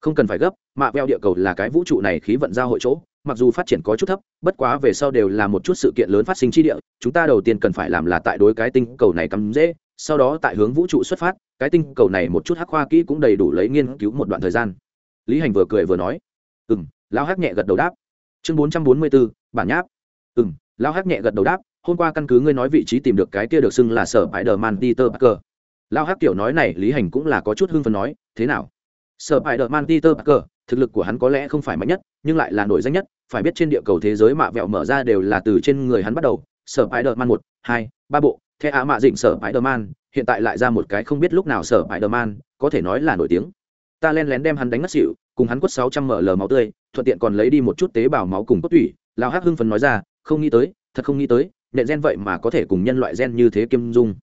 [SPEAKER 1] Không cần phải gấp, mạ vẹo địa cầu là cái vũ trụ này khí vận giao hội chỗ, mặc dù phát triển có chút thấp, bất quá về sau đều là một chút sự kiện lớn phát sinh tri địa, chúng ta đầu tiên cần phải làm là tại đối cái tinh cầu này cắm dễ sau đó tại hướng vũ trụ xuất phát, cái tinh cầu này một chút hắc khoa kỹ cũng đầy đủ lấy nghiên cứu một đoạn thời gian. Lý hành vừa cười vừa nói ừ m lao hắc nhẹ gật đầu đáp. Chương bốn trăm bốn mươi b ố bản nháp. Ừ m lao hắc nhẹ gật đầu đáp hôm qua căn cứ ngươi nói vị trí tìm được cái kia được xưng là sở bãi đờ man peter parker. Lao hắc tiểu nói này, lý hành cũng là có chút hưng phần nói, thế nào? Sở Bãi đợt man peter parker, thực lực của hắn có lẽ không phải mạnh nhất, nhưng lại là nổi danh nhất, phải biết trên địa cầu thế giới mạ vẹo mở ra đều là từ trên người hắn bắt đầu. Sở Bãi đợt man một, hai, ba bộ thế á mạ dịnh sở Bãi đợt man, hiện tại lại ra một cái không biết lúc nào sở Bãi đợt man, có thể nói là nổi tiếng. Ta len lén đem hắn đánh ngất xỉu, cùng hắn quất sáu trăm ml máu tươi, thuận tiện còn lấy đi một chút tế bào máu cùng cốt tủy. Lao hắc hưng phấn nói ra, không nghĩ tới, thật không nghĩ tới nện gen vậy mà có thể cùng nhân loại gen như thế kiêm dung.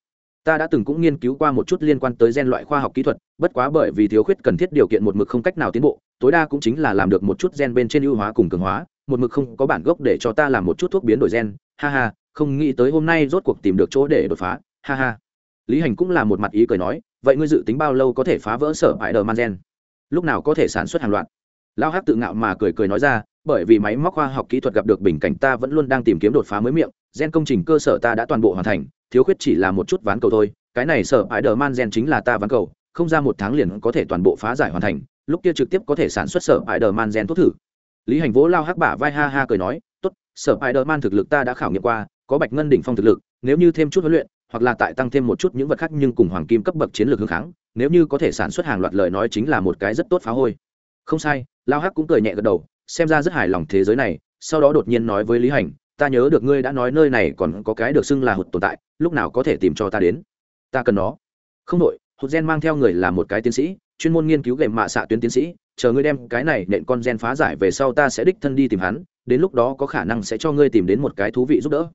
[SPEAKER 1] Ta đã từng cũng nghiên cứu qua một chút liên quan tới gen loại khoa học kỹ thuật, bất quá bởi vì thiếu khuyết cần thiết điều kiện một mực không cách nào tiến bộ, tối đa cũng chính là làm được một chút gen bên trên ưu hóa cùng cường hóa, một mực không có bản gốc để cho ta làm một chút thuốc biến đổi gen. Ha ha, không nghĩ tới hôm nay rốt cuộc tìm được chỗ để đột phá. Ha ha. Lý hành cũng là một mặt ý cười nói, vậy ngươi dự tính bao lâu có thể phá vỡ sở hại đờ man gen? Lúc nào có thể sản xuất hàng loạt? Lao hắc tự ngạo mà cười cười nói ra bởi vì máy móc khoa học kỹ thuật gặp được bình cảnh ta vẫn luôn đang tìm kiếm đột phá mới miệng, gen công trình cơ sở ta đã toàn bộ hoàn thành, thiếu khuyết chỉ là một chút ván cầu thôi, cái này sở ái đờ man gen chính là ta ván cầu, không ra một tháng liền có thể toàn bộ phá giải hoàn thành, lúc kia trực tiếp có thể sản xuất sở ái đờ man gen thuốc thử. Lý hành vỗ lao hắc bả vai ha ha cười nói, tốt, sở ái đờ man thực lực ta đã khảo nghiệm qua, có bạch ngân đỉnh phong thực lực, nếu như thêm chút huấn luyện, hoặc là tại tăng thêm một chút những vật khác nhưng cùng hoàng kim cấp bậc chiến lược hướng kháng, nếu như có thể sản xuất hàng loạt lời nói chính là một cái rất tốt phá hôi. Không sai, lao hắc cũng cười nhẹ gật đầu xem ra rất hài lòng thế giới này, sau đó đột nhiên nói với lý hành, ta nhớ được ngươi đã nói nơi này còn có cái được xưng là hụt tồn tại, lúc nào có thể tìm cho ta đến? Ta cần nó. Không đội hụt gen mang theo người là một cái tiến sĩ, chuyên môn nghiên cứu gệm mạ xạ tuyến tiến sĩ, chờ ngươi đem cái này nện con gen phá giải về sau ta sẽ đích thân đi tìm hắn, đến lúc đó có khả năng sẽ cho ngươi tìm đến một cái thú vị giúp đỡ.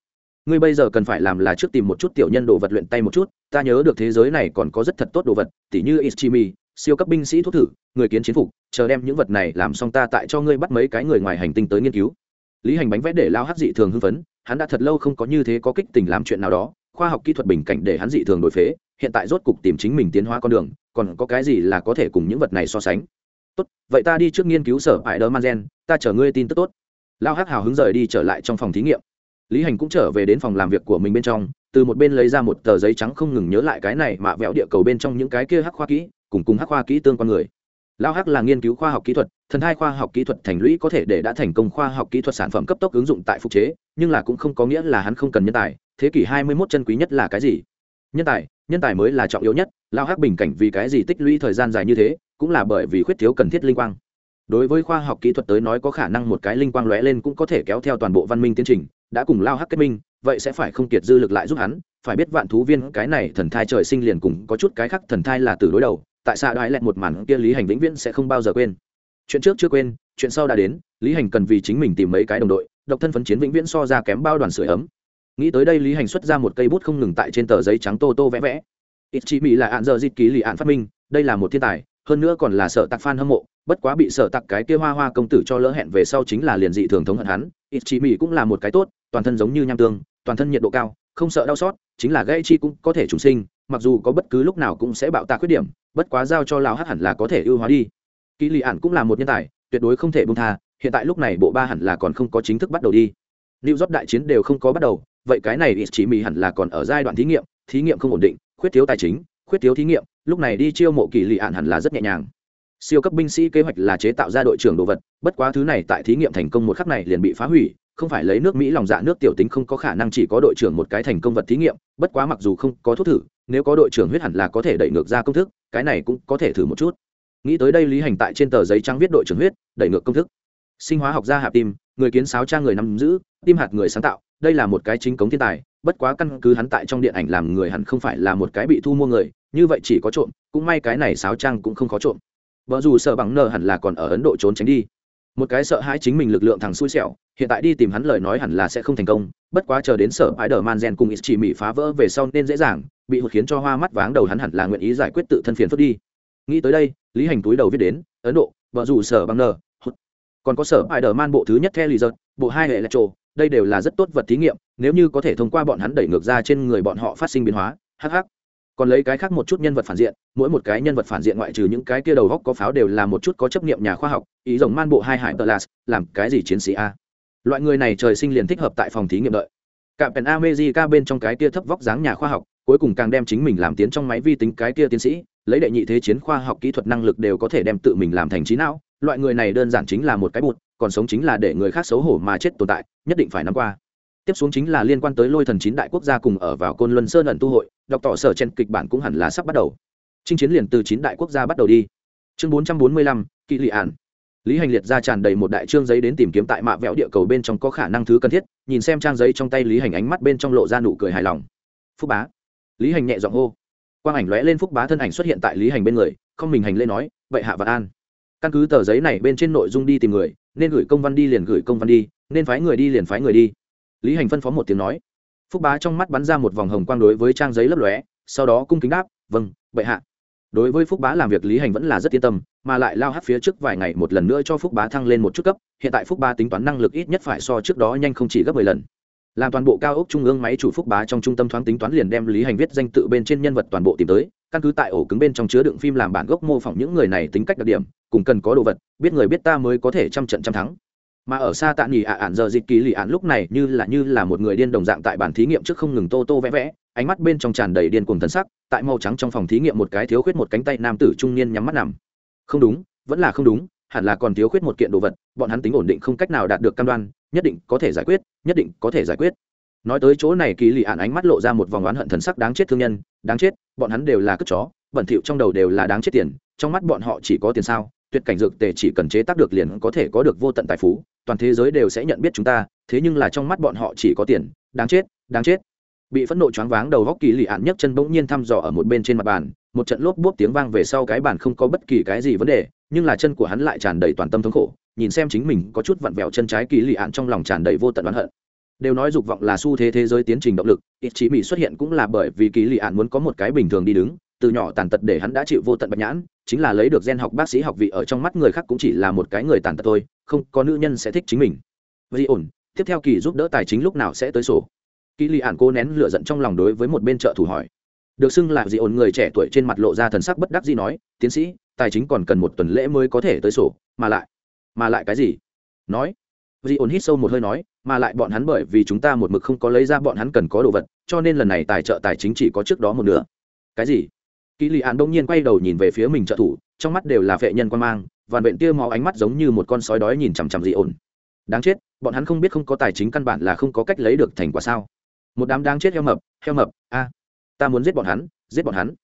[SPEAKER 1] Ngươi bây giờ cần phải làm là trước tìm một chút tiểu nhân đồ vật luyện tay một chút, ta nhớ được thế giới này còn có rất thật tốt đồ vật, tỉ như ischimi siêu cấp binh sĩ thuốc thử, người kiến chiến phục, chờ đem những vật này làm xong ta tại cho ngươi bắt mấy cái người ngoài hành tinh tới nghiên cứu. Lý hành bánh vẽ để lao hát dị thường hưng phấn, hắn đã thật lâu không có như thế có kích tình làm chuyện nào đó, khoa học kỹ thuật bình cảnh để hắn dị thường đổi phế, hiện tại rốt cục tìm chính mình tiến hóa con đường, còn có cái gì là có thể cùng những vật này so sánh. Tốt, vậy ta đi trước nghiên cứu sở ải đơ man gen, ta chờ ngươi tin tức tốt. Lao hắc hào hứng rời đi trở lại trong phòng thí nghiệm. Lý hành cũng trở về đến phòng làm việc của mình bên trong, từ một bên lấy ra một tờ giấy trắng không ngừng nhớ lại cái này mà vẽo địa cầu bên trong những cái kia hắc khoa kỹ cùng cùng hắc khoa kỹ tương quan người. Lao hắc là nghiên cứu khoa học kỹ thuật, thần hai khoa học kỹ thuật thành lũy có thể để đã thành công khoa học kỹ thuật sản phẩm cấp tốc ứng dụng tại phục chế, nhưng là cũng không có nghĩa là hắn không cần nhân tài, thế kỷ hai mươi 21 chân quý nhất là cái gì? Nhân tài nhân tài mới là trọng yếu nhất lao hắc bình cảnh vì cái gì tích lũy thời gian dài như thế, cũng là bởi vì khuyết thiếu cần thiết linh quang. Đối với khoa học kỹ thuật tới nói có khả năng một cái linh quang lóe lên cũng có thể kéo theo toàn bộ văn minh tiến trình, đã cùng lao hắc kết minh, vậy sẽ phải không kiệt dư lực lại giúp hắn, phải biết vạn thú viên cái này thần thai trời sinh liền cùng có chút cái khác thần thai là từ đối đầu tại sao đoái lẹt một màn kia lý hành vĩnh viễn sẽ không bao giờ quên. Chuyện trước chưa quên, chuyện sau đã đến, lý hành cần vì chính mình tìm mấy cái đồng đội, độc thân phấn chiến vĩnh viễn so ra kém bao đoàn sửa ấm. Nghĩ tới đây lý hành xuất ra một cây bút không ngừng tại trên tờ giấy trắng tô tô vẽ vẽ. Ít chỉ mỹ là ạn giờ dịp ký lì ạn phát minh, đây là một thiên tài, hơn nữa còn là sợ tặc fan hâm mộ, bất quá bị sợ tặc cái kia hoa hoa công tử cho lỡ hẹn về sau chính là liền dị thường thống hận hắn. Ít chỉ mỹ cũng là một cái tốt, toàn thân giống như nham tương, toàn thân nhiệt độ cao, không sợ đau xót, chính là gãy chi cũng có thể trùng sinh, mặc dù có bất cứ lúc nào cũng sẽ bạo tạ khuyết điểm bất quá giao cho lão hắc hẳn là có thể ưu hóa đi. Kỳ lì ạn cũng là một nhân tài, tuyệt đối không thể bung tha, hiện tại lúc này bộ ba hẳn là còn không có chính thức bắt đầu đi. Lưu dóp đại chiến đều không có bắt đầu, vậy cái này ít chỉ mỹ hẳn là còn ở giai đoạn thí nghiệm thí nghiệm không ổn định, khuyết thiếu tài chính, khuyết thiếu thí nghiệm, lúc này đi chiêu mộ kỳ lì ạn hẳn là rất nhẹ nhàng. Siêu cấp binh sĩ kế hoạch là chế tạo ra đội trưởng đồ vật, bất quá thứ này tại thí nghiệm thành công một khắc này liền bị phá hủy không phải lấy nước mỹ lòng dạ nước tiểu tính không có khả năng chỉ có đội trưởng một cái thành công vật thí nghiệm, bất quá mặc dù không có thuốc thử, nếu có đội trưởng huyết hẳn là có thể đẩy ngược ra công thức, cái này cũng có thể thử một chút. Nghĩ tới đây lý hành tại trên tờ giấy trắng viết đội trưởng huyết, đẩy ngược công thức. Sinh hóa học gia hạ tim, người kiến sáo trang người nắm giữ, tim hạt người sáng tạo, đây là một cái chính cống thiên tài, bất quá căn cứ hắn tại trong điện ảnh làm người hẳn không phải là một cái bị thu mua người, như vậy chỉ có trộm, cũng may cái này sáo trang cũng không khó trộm. Vợ dù sợ bằng nờ hẳn là còn ở ấn độ trốn tránh đi một cái sợ hãi chính mình lực lượng thằng xui xẻo, hiện tại đi tìm hắn lời nói hẳn là sẽ không thành công, bất quá chờ đến sở ái đờ man gen cùng ít chỉ mỹ phá vỡ về sau nên dễ dàng, bị hụt khiến cho hoa mắt váng đầu hắn hẳn là nguyện ý giải quyết tự thân phiền phức đi. Nghĩ tới đây, lý hành túi đầu viết đến, ấn độ, vợ dù sở bằng nờ còn có sở ái đờ man bộ thứ nhất theo lì giật bộ hai hệ electro đây đều là rất tốt vật thí nghiệm, nếu như có thể thông qua bọn hắn đẩy ngược ra trên người bọn họ phát sinh biến hóa hh còn lấy cái khác một chút nhân vật phản diện, mỗi một cái nhân vật phản diện ngoại trừ những cái kia đầu góc có pháo đều là một chút có chấp nghiệm nhà khoa học, ý rồng man bộ hai hải tờ las làm cái gì chiến sĩ a? Loại người này trời sinh liền thích hợp tại phòng thí nghiệm đợi. Cạm pèn amejica bên trong cái kia thấp vóc dáng nhà khoa học, cuối cùng càng đem chính mình làm tiến trong máy vi tính cái kia tiến sĩ, lấy đệ nhị thế chiến khoa học kỹ thuật năng lực đều có thể đem tự mình làm thành trí não, loại người này đơn giản chính là một cái bụt, còn sống chính là để người khác xấu hổ mà chết tồn tại, nhất định phải nắm qua. Tiếp xuống chính là liên quan tới lôi thần chín đại quốc gia cùng ở vào côn luân sơn ẩn tu hội đọc tỏ sở trên kịch bản cũng hẳn là sắp bắt đầu. Chinh chiến liền từ chín đại quốc gia bắt đầu đi. Chương bốn trăm bốn mươi lăm, kỵ lị ản. Lý hành liệt ra tràn đầy một đại trương giấy đến tìm kiếm tại mạ vẹo địa cầu bên trong có khả năng thứ cần thiết, nhìn xem trang giấy trong tay lý hành ánh mắt bên trong lộ ra nụ cười hài lòng. Phúc bá. Lý hành nhẹ giọng hô. Quang ảnh lóe lên phúc bá thân ảnh xuất hiện tại lý hành bên người, không mình hành lên nói vậy hạ vạn an. Căn cứ tờ giấy này bên trên nội dung đi tìm người, nên gửi công văn đi liền gửi công văn đi, nên phái người đi liền phái người đi. Lý hành phân phó một tiếng nói phúc bá trong mắt bắn ra một vòng hồng quang đối với trang giấy lấp lóe, sau đó cung kính đáp vâng bệ hạ. Đối với phúc bá làm việc lý hành vẫn là rất yên tâm, mà lại lao hát phía trước vài ngày một lần nữa cho phúc bá thăng lên một chút cấp, hiện tại phúc bá tính toán năng lực ít nhất phải so trước đó nhanh không chỉ gấp mười lần. Làm toàn bộ cao ốc trung ương máy chủ phúc bá trong trung tâm thoáng tính toán liền đem lý hành viết danh tự bên trên nhân vật toàn bộ tìm tới, căn cứ tại ổ cứng bên trong chứa đựng phim làm bản gốc mô phỏng những người này tính cách đặc điểm, cùng cần có đồ vật, biết người biết ta mới có thể trăm trận trăm thắng mà ở xa tạ nghỉ ạ ạn giờ dịch kỳ lì ạn lúc này như là như là một người điên đồng dạng tại bản thí nghiệm trước không ngừng tô tô vẽ vẽ, ánh mắt bên trong tràn đầy điên cuồng thần sắc, tại màu trắng trong phòng thí nghiệm một cái thiếu khuyết một cánh tay nam tử trung niên nhắm mắt nằm. Không đúng, vẫn là không đúng, hẳn là còn thiếu khuyết một kiện đồ vật, bọn hắn tính ổn định không cách nào đạt được cam đoan, nhất định có thể giải quyết, nhất định có thể giải quyết. Nói tới chỗ này kỳ lì ạn ánh mắt lộ ra một vòng oán hận thần sắc đáng chết thương nhân, đáng chết, bọn hắn đều là cất chó, bẩn thỉu trong đầu đều là đáng chết tiền, trong mắt bọn họ chỉ có tiền sao? Tuyệt cảnh dược tề chỉ cần chế tác được liền có thể có được vô tận tài phú, toàn thế giới đều sẽ nhận biết chúng ta, thế nhưng là trong mắt bọn họ chỉ có tiền, đáng chết đáng chết. Bị phẫn nộ choáng váng đầu góc kỳ lì ạn nhấc chân bỗng nhiên thăm dò ở một bên trên mặt bàn, một trận lốp bốp tiếng vang về sau cái bàn không có bất kỳ cái gì vấn đề, nhưng là chân của hắn lại tràn đầy toàn tâm thống khổ, nhìn xem chính mình có chút vặn vẹo chân trái kỳ lì ạn trong lòng tràn đầy vô tận oán hận. Đều nói dục vọng là xu thế thế giới tiến trình động lực, ít chí mỹ xuất hiện cũng là bởi vì kỳ lì ạn muốn có một cái bình thường đi đứng từ nhỏ tàn tật để hắn đã chịu vô tận bạch nhãn, chính là lấy được gen học bác sĩ học vị ở trong mắt người khác cũng chỉ là một cái người tàn tật thôi, không, có nữ nhân sẽ thích chính mình. Vì ổn, tiếp theo kỳ giúp đỡ tài chính lúc nào sẽ tới sổ? Kỳ lì ản cố nén lửa giận trong lòng đối với một bên trợ thủ hỏi. Được xưng là dị ổn, người trẻ tuổi trên mặt lộ ra thần sắc bất đắc dĩ nói, tiến sĩ, tài chính còn cần một tuần lễ mới có thể tới sổ, mà lại mà lại cái gì? Nói, dị ổn hít sâu một hơi nói, mà lại bọn hắn bởi vì chúng ta một mực không có lấy ra bọn hắn cần có đồ vật, cho nên lần này tài trợ tài chính chỉ có trước đó một nửa. Cái gì? Kỳ lì ạn đông nhiên quay đầu nhìn về phía mình trợ thủ, trong mắt đều là vệ nhân quan mang vằn vện tia máu ánh mắt giống như một con sói đói nhìn chằm chằm dị ổn. Đáng chết, bọn hắn không biết không có tài chính căn bản là không có cách lấy được thành quả sao? Một đám đáng chết heo mập heo mập, a, ta muốn giết bọn hắn, giết bọn hắn.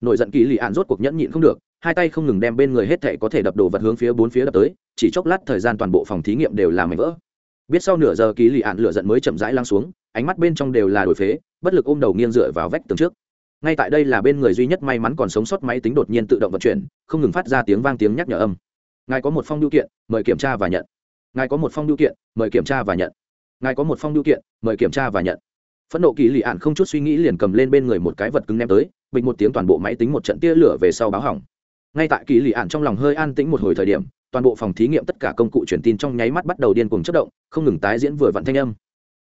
[SPEAKER 1] Nội giận kỳ lì ạn rốt cuộc nhẫn nhịn không được, hai tay không ngừng đem bên người hết thệ có thể đập đồ vật hướng phía bốn phía đập tới, chỉ chốc lát thời gian toàn bộ phòng thí nghiệm đều làm mảnh vỡ. Biết sau nửa giờ kỳ lì ạn lửa giận mới chậm rãi lăng xuống, ánh mắt bên trong đều là đổi phế, bất lực ôm đầu nghiêng dựa vào vách tường trước ngay tại đây là bên người duy nhất may mắn còn sống sót máy tính đột nhiên tự động vận chuyển, không ngừng phát ra tiếng vang tiếng nhắc nhở âm. Ngài có một phong điều kiện, mời kiểm tra và nhận. Ngài có một phong điều kiện, mời kiểm tra và nhận. Ngài có một phong điều kiện, mời kiểm tra và nhận. Phẫn nộ kỳ lị ạn không chút suy nghĩ liền cầm lên bên người một cái vật cứng ném tới, bình một tiếng toàn bộ máy tính một trận tia lửa về sau báo hỏng. Ngay tại kỳ lị ạn trong lòng hơi an tĩnh một hồi thời điểm, toàn bộ phòng thí nghiệm tất cả công cụ truyền tin trong nháy mắt bắt đầu điên cuồng chất động, không ngừng tái diễn vừa vặn thanh âm.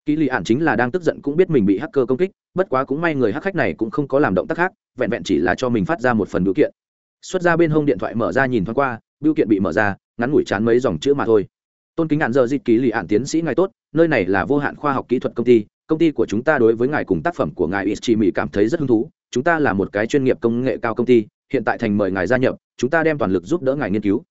[SPEAKER 1] Kỳ lị ạn chính là đang tức giận cũng biết mình bị hacker công kích bất quá cũng may người hắc khách này cũng không có làm động tác khác, vẹn vẹn chỉ là cho mình phát ra một phần biểu kiện. Xuất ra bên hông điện thoại mở ra nhìn thoáng qua, biểu kiện bị mở ra, ngắn ngủi chán mấy dòng chữ mà thôi. Tôn kính hạn giờ dịp ký lì ạn tiến sĩ ngài tốt, nơi này là vô hạn khoa học kỹ thuật công ty công ty của chúng ta đối với ngài cùng tác phẩm của ngài ít chỉ mỹ cảm thấy rất hứng thú. Chúng ta là một cái chuyên nghiệp công nghệ cao công ty, hiện tại thành mời ngài gia nhập, chúng ta đem toàn lực giúp đỡ ngài nghiên cứu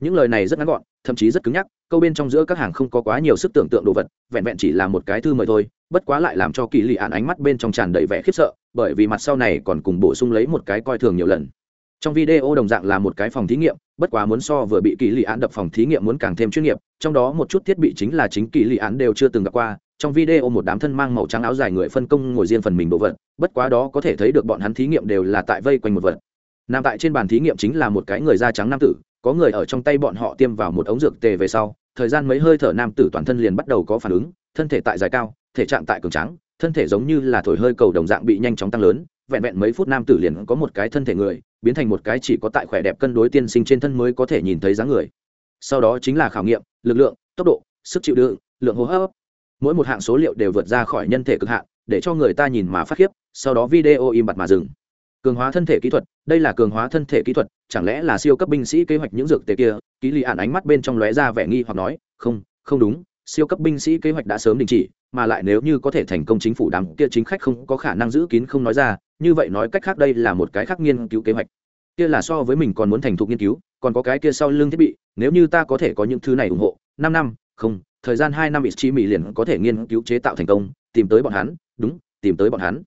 [SPEAKER 1] những lời này rất ngắn gọn, thậm chí rất cứng nhắc, câu bên trong giữa các hàng không có quá nhiều sức tưởng tượng đồ vật, vẹn vẹn chỉ là một cái thư mời thôi, bất quá lại làm cho kỳ lì ạn ánh mắt bên trong tràn đầy vẻ khiếp sợ, bởi vì mặt sau này còn cùng bổ sung lấy một cái coi thường nhiều lần. Trong video đồng dạng là một cái phòng thí nghiệm, bất quá muốn so vừa bị kỳ lì án đập phòng thí nghiệm muốn càng thêm chuyên nghiệp, trong đó một chút thiết bị chính là chính kỳ lì án đều chưa từng gặp qua, trong video một đám thân mang màu trắng áo dài người phân công ngồi riêng phần mình đồ vật, bất quá đó có thể thấy được bọn hắn thí nghiệm đều là tại vây quanh một vật nằm tại trên bàn thí nghiệm chính là một cái người da trắng nam tử, có người ở trong tay bọn họ tiêm vào một ống dược tề về sau, thời gian mấy hơi thở nam tử toàn thân liền bắt đầu có phản ứng, thân thể tại dài cao, thể trạng tại cường trắng thân thể giống như là thổi hơi cầu đồng dạng bị nhanh chóng tăng lớn, vẹn vẹn mấy phút nam tử liền có một cái thân thể người, biến thành một cái chỉ có tại khỏe đẹp cân đối tiên sinh trên thân mới có thể nhìn thấy dáng người. Sau đó chính là khảo nghiệm, lực lượng, tốc độ, sức chịu đựng, lượng hô hấp. Mỗi một hạng số liệu đều vượt ra khỏi nhân thể cực hạn, để cho người ta nhìn mà phát khiếp, sau đó video im bặt mà dừng cường hóa thân thể kỹ thuật, đây là cường hóa thân thể kỹ thuật, chẳng lẽ là siêu cấp binh sĩ kế hoạch những dược tề kia? Ký lì ạn ánh mắt bên trong lóe ra vẻ nghi hoặc nói, không không đúng, siêu cấp binh sĩ kế hoạch đã sớm đình chỉ, mà lại nếu như có thể thành công chính phủ đám kia chính khách không có khả năng giữ kín không nói ra, như vậy nói cách khác đây là một cái khác nghiên cứu kế hoạch. Kia là so với mình còn muốn thành thục nghiên cứu, còn có cái kia sau lưng thiết bị, nếu như ta có thể có những thứ này ủng hộ, năm năm, không, thời gian hai năm ít chi mỹ liền có thể nghiên cứu chế tạo thành công, tìm tới bọn hắn, đúng, tìm tới bọn hắn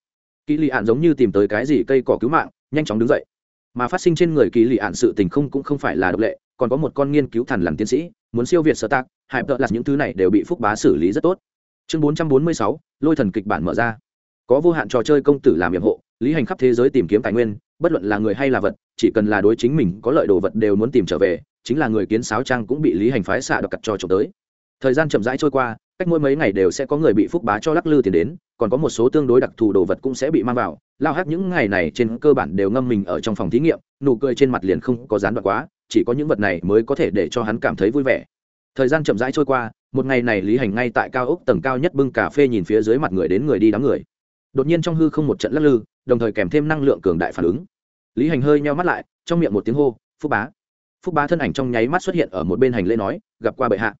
[SPEAKER 1] kỳ lì ạn giống như tìm tới cái gì cây cỏ cứu mạng, nhanh chóng đứng dậy. Mà phát sinh trên người kỳ lì ạn sự tình không cũng không phải là độc lệ, còn có một con nghiên cứu thần làm tiến sĩ, muốn siêu việt sơ tác hại vợ là những thứ này đều bị phúc bá xử lý rất tốt. Chương bốn trăm bốn mươi sáu, lôi thần kịch bản mở ra. Có vô hạn trò chơi công tử làm nhiệm hộ, lý hành khắp thế giới tìm kiếm tài nguyên, bất luận là người hay là vật, chỉ cần là đối chính mình có lợi đồ vật đều muốn tìm trở về, chính là người kiến sáo trang cũng bị lý hành phái xạ đập cặt cho trộm tới. Thời gian chậm rãi trôi qua cách mỗi mấy ngày đều sẽ có người bị phúc bá cho lắc lư tiền đến, còn có một số tương đối đặc thù đồ vật cũng sẽ bị mang vào. Lao hát những ngày này trên cơ bản đều ngâm mình ở trong phòng thí nghiệm, nụ cười trên mặt liền không có gián đoạn quá, chỉ có những vật này mới có thể để cho hắn cảm thấy vui vẻ. Thời gian chậm rãi trôi qua, một ngày này lý hành ngay tại cao ốc tầng cao nhất bưng cà phê nhìn phía dưới mặt người đến người đi đám người. Đột nhiên trong hư không một trận lắc lư, đồng thời kèm thêm năng lượng cường đại phản ứng. Lý hành hơi nheo mắt lại, trong miệng một tiếng hô, phúc bá. Phúc bá thân ảnh trong nháy mắt xuất hiện ở một bên hành lễ nói, gặp qua bệ hạ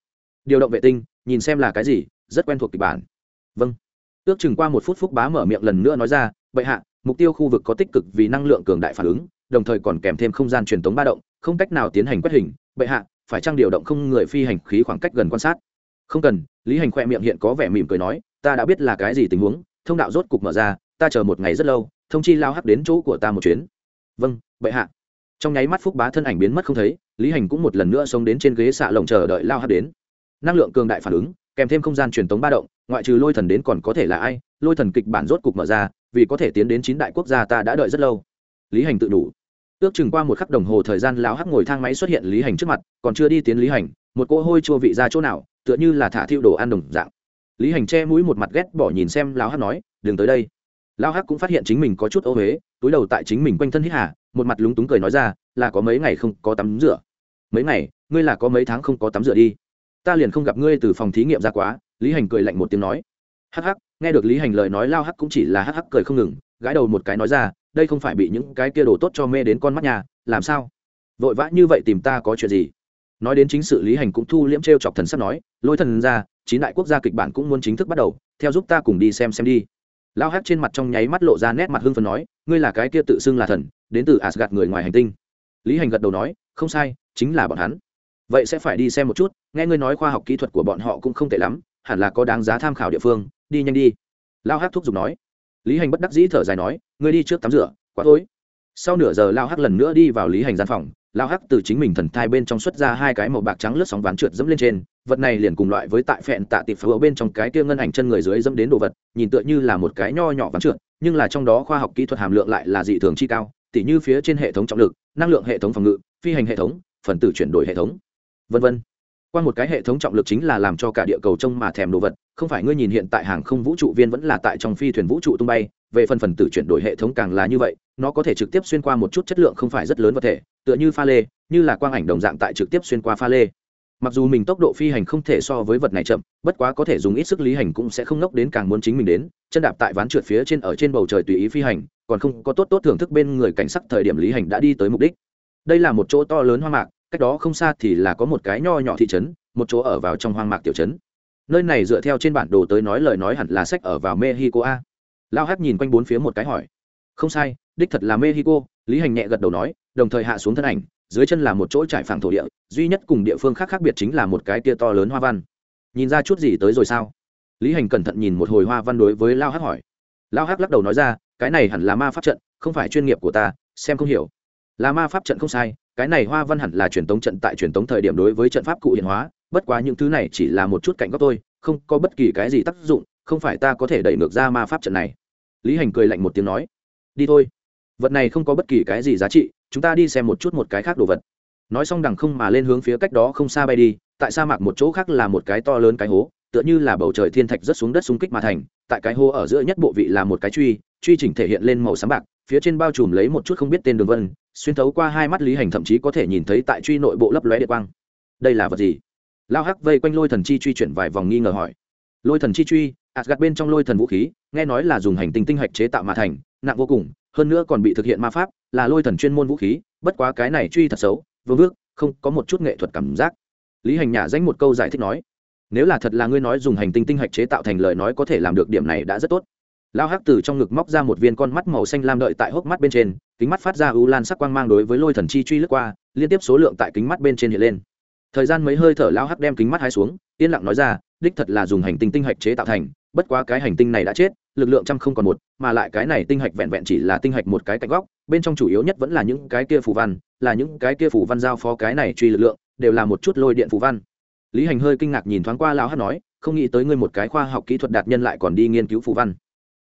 [SPEAKER 1] điều động vệ tinh, nhìn xem là cái gì, rất quen thuộc kịch bản. Vâng. Ước chừng qua một phút phúc bá mở miệng lần nữa nói ra, bệ hạ, mục tiêu khu vực có tích cực vì năng lượng cường đại phản ứng, đồng thời còn kèm thêm không gian truyền tống ba động, không cách nào tiến hành quét hình. Bệ hạ, phải trang điều động không người phi hành khí khoảng cách gần quan sát? Không cần. Lý hành khoe miệng hiện có vẻ mỉm cười nói, ta đã biết là cái gì tình huống, thông đạo rốt cục mở ra, ta chờ một ngày rất lâu, thông chi lao hắc đến chỗ của ta một chuyến. Vâng bệ hạ. Trong nháy mắt phúc bá thân ảnh biến mất không thấy, lý hành cũng một lần nữa sống đến trên ghế xạ lồng chờ đợi lao hắc đến năng lượng cường đại phản ứng, kèm thêm không gian truyền tống ba động, ngoại trừ lôi thần đến còn có thể là ai? Lôi thần kịch bản rốt cục mở ra, vì có thể tiến đến chín đại quốc gia ta đã đợi rất lâu. Lý hành tự đủ. Ước chừng qua một khắc đồng hồ thời gian, lão hắc ngồi thang máy xuất hiện lý hành trước mặt, còn chưa đi tiến lý hành, một cỗ hôi chua vị ra chỗ nào, tựa như là thả thiêu đồ ăn đồng dạng. Lý hành che mũi một mặt ghét bỏ nhìn xem lão hắc nói, đừng tới đây. Lão hắc cũng phát hiện chính mình có chút ô huế túi đầu tại chính mình quanh thân hít hà, một mặt lúng túng cười nói ra, là có mấy ngày không có tắm rửa. Mấy ngày? Ngươi là có mấy tháng không có tắm rửa đi? Ta liền không gặp ngươi từ phòng thí nghiệm ra quá, lý hành cười lạnh một tiếng nói. Hắc hắc, nghe được lý hành lời nói lao hắc cũng chỉ là hắc hắc cười không ngừng, gãi đầu một cái nói ra, đây không phải bị những cái kia đồ tốt cho mê đến con mắt nhà, làm sao? Vội vã như vậy tìm ta có chuyện gì? Nói đến chính sự lý hành cũng thu liễm t r e o chọc thần sắp nói, lôi thần ra, chín đại quốc gia kịch bản cũng muốn chính thức bắt đầu, theo giúp ta cùng đi xem xem đi. Lao hắc trên mặt trong nháy mắt lộ ra nét mặt hưng phần nói, ngươi là cái kia tự xưng là thần, đến từ asgad người ngoài hành tinh. Lý hành gật đầu nói, không sai, chính là bọn hắn vậy sẽ phải đi xem một chút, nghe ngươi nói khoa học kỹ thuật của bọn họ cũng không tệ lắm, hẳn là có đáng giá tham khảo địa phương, đi nhanh đi. Lao hắc thúc giục nói. Lý hành bất đắc dĩ thở dài nói, ngươi đi trước tắm rửa, quá tối. Sau nửa giờ lao hắc lần nữa đi vào lý hành gian phòng, lao hắc từ chính mình thần thai bên trong xuất ra hai cái màu bạc trắng lướt sóng ván trượt dẫm lên trên, vật này liền cùng loại với tại phẹn tạ tịp phở bên trong cái kia ngân ảnh chân người dưới dẫm đến đồ vật, nhìn tựa như là một cái nho nhỏ ván trượt, nhưng là trong đó khoa học kỹ thuật hàm lượng lại là dị thường chi cao, tỉ như phía trên hệ thống trọng lực, năng lượng hệ thống phòng ngự, phi hành hệ thống, phần tử chuyển đổi hệ thống vân vân. Qua một cái hệ thống trọng lực chính là làm cho cả địa cầu trông mà thèm đồ vật, không phải ngươi nhìn hiện tại hàng không vũ trụ viên vẫn là tại trong phi thuyền vũ trụ tung bay, về phần phần tử chuyển đổi hệ thống càng là như vậy, nó có thể trực tiếp xuyên qua một chút chất lượng không phải rất lớn vật thể, tựa như pha lê, như là quang ảnh đồng dạng tại trực tiếp xuyên qua pha lê. Mặc dù mình tốc độ phi hành không thể so với vật này chậm, bất quá có thể dùng ít sức lý hành cũng sẽ không ngốc đến càng muốn chính mình đến, chân đạp tại ván trượt phía trên ở trên bầu trời tùy ý phi hành, còn không có tốt tốt thưởng thức bên người cảnh sắc thời điểm lý hành đã đi tới mục đích. Đây là một chỗ to lớn hoa mạc cách đó không xa thì là có một cái nho nhỏ thị trấn, một chỗ ở vào trong hoang mạc tiểu trấn. Nơi này dựa theo trên bản đồ tới nói lời nói hẳn là sách ở vào mexico a. Lao hát nhìn quanh bốn phía một cái hỏi. Không sai, đích thật là mexico, lý hành nhẹ gật đầu nói, đồng thời hạ xuống thân ảnh, dưới chân là một chỗ trải phẳng thổ địa, duy nhất cùng địa phương khác khác biệt chính là một cái tia to lớn hoa văn. Nhìn ra chút gì tới rồi sao? Lý hành cẩn thận nhìn một hồi hoa văn đối với lao hát hỏi. Lao hát lắc đầu nói ra, cái này hẳn là ma pháp trận, không phải chuyên nghiệp của ta, xem không hiểu. Là ma pháp trận không sai cái này hoa văn hẳn là truyền tống trận tại truyền tống thời điểm đối với trận pháp cụ hiện hóa, bất quá những thứ này chỉ là một chút cạnh góc tôi không có bất kỳ cái gì tác dụng, không phải ta có thể đẩy ngược ra ma pháp trận này. Lý hành cười lạnh một tiếng nói. Đi thôi. Vật này không có bất kỳ cái gì giá trị, chúng ta đi xem một chút một cái khác đồ vật. Nói xong đằng không mà lên hướng phía cách đó không xa bay đi, tại sa mạc một chỗ khác là một cái to lớn cái hố, tựa như là bầu trời thiên thạch rất xuống đất xung kích mà thành, tại cái hố ở giữa nhất bộ vị là một cái truy truy chỉnh thể hiện lên màu sáng bạc, phía trên bao trùm lấy một chút không biết tên đường vân xuyên thấu qua hai mắt lý hành thậm chí có thể nhìn thấy tại truy nội bộ lấp lóe địa quang. Đây là vật gì? Lao hắc vây quanh lôi thần chi truy chuyển vài vòng nghi ngờ hỏi. Lôi thần chi truy ạt gạt bên trong lôi thần vũ khí, nghe nói là dùng hành tinh tinh hạch chế tạo mà thành, nặng vô cùng, hơn nữa còn bị thực hiện ma pháp, là lôi thần chuyên môn vũ khí, bất quá cái này truy thật xấu vương vước, không có một chút nghệ thuật cảm giác. Lý hành nhả danh một câu giải thích nói, nếu là thật là ngươi nói dùng hành tinh tinh hạch chế tạo thành lời nói có thể làm được điểm này đã rất tốt. Lao hắc từ trong ngực móc ra một viên con mắt màu xanh lam đợi tại hốc mắt bên trên kính mắt phát ra u lan sắc quang mang đối với lôi thần chi truy lướt qua, liên tiếp số lượng tại kính mắt bên trên hiện lên. Thời gian mấy hơi thở lao hắc đem kính mắt hai xuống, yên lặng nói ra, đích thật là dùng hành tinh tinh hạch chế tạo thành, bất quá cái hành tinh này đã chết, lực lượng trăm không còn một, mà lại cái này tinh hạch vẹn vẹn chỉ là tinh hạch một cái cạnh góc, bên trong chủ yếu nhất vẫn là những cái kia phù văn, là những cái kia phù văn giao phó cái này truy lực lượng, đều là một chút lôi điện phù văn. Lý hành hơi kinh ngạc nhìn thoáng qua lão hắc nói, không nghĩ tới ngươi một cái khoa học kỹ thuật đạt nhân lại còn đi nghiên cứu phù văn.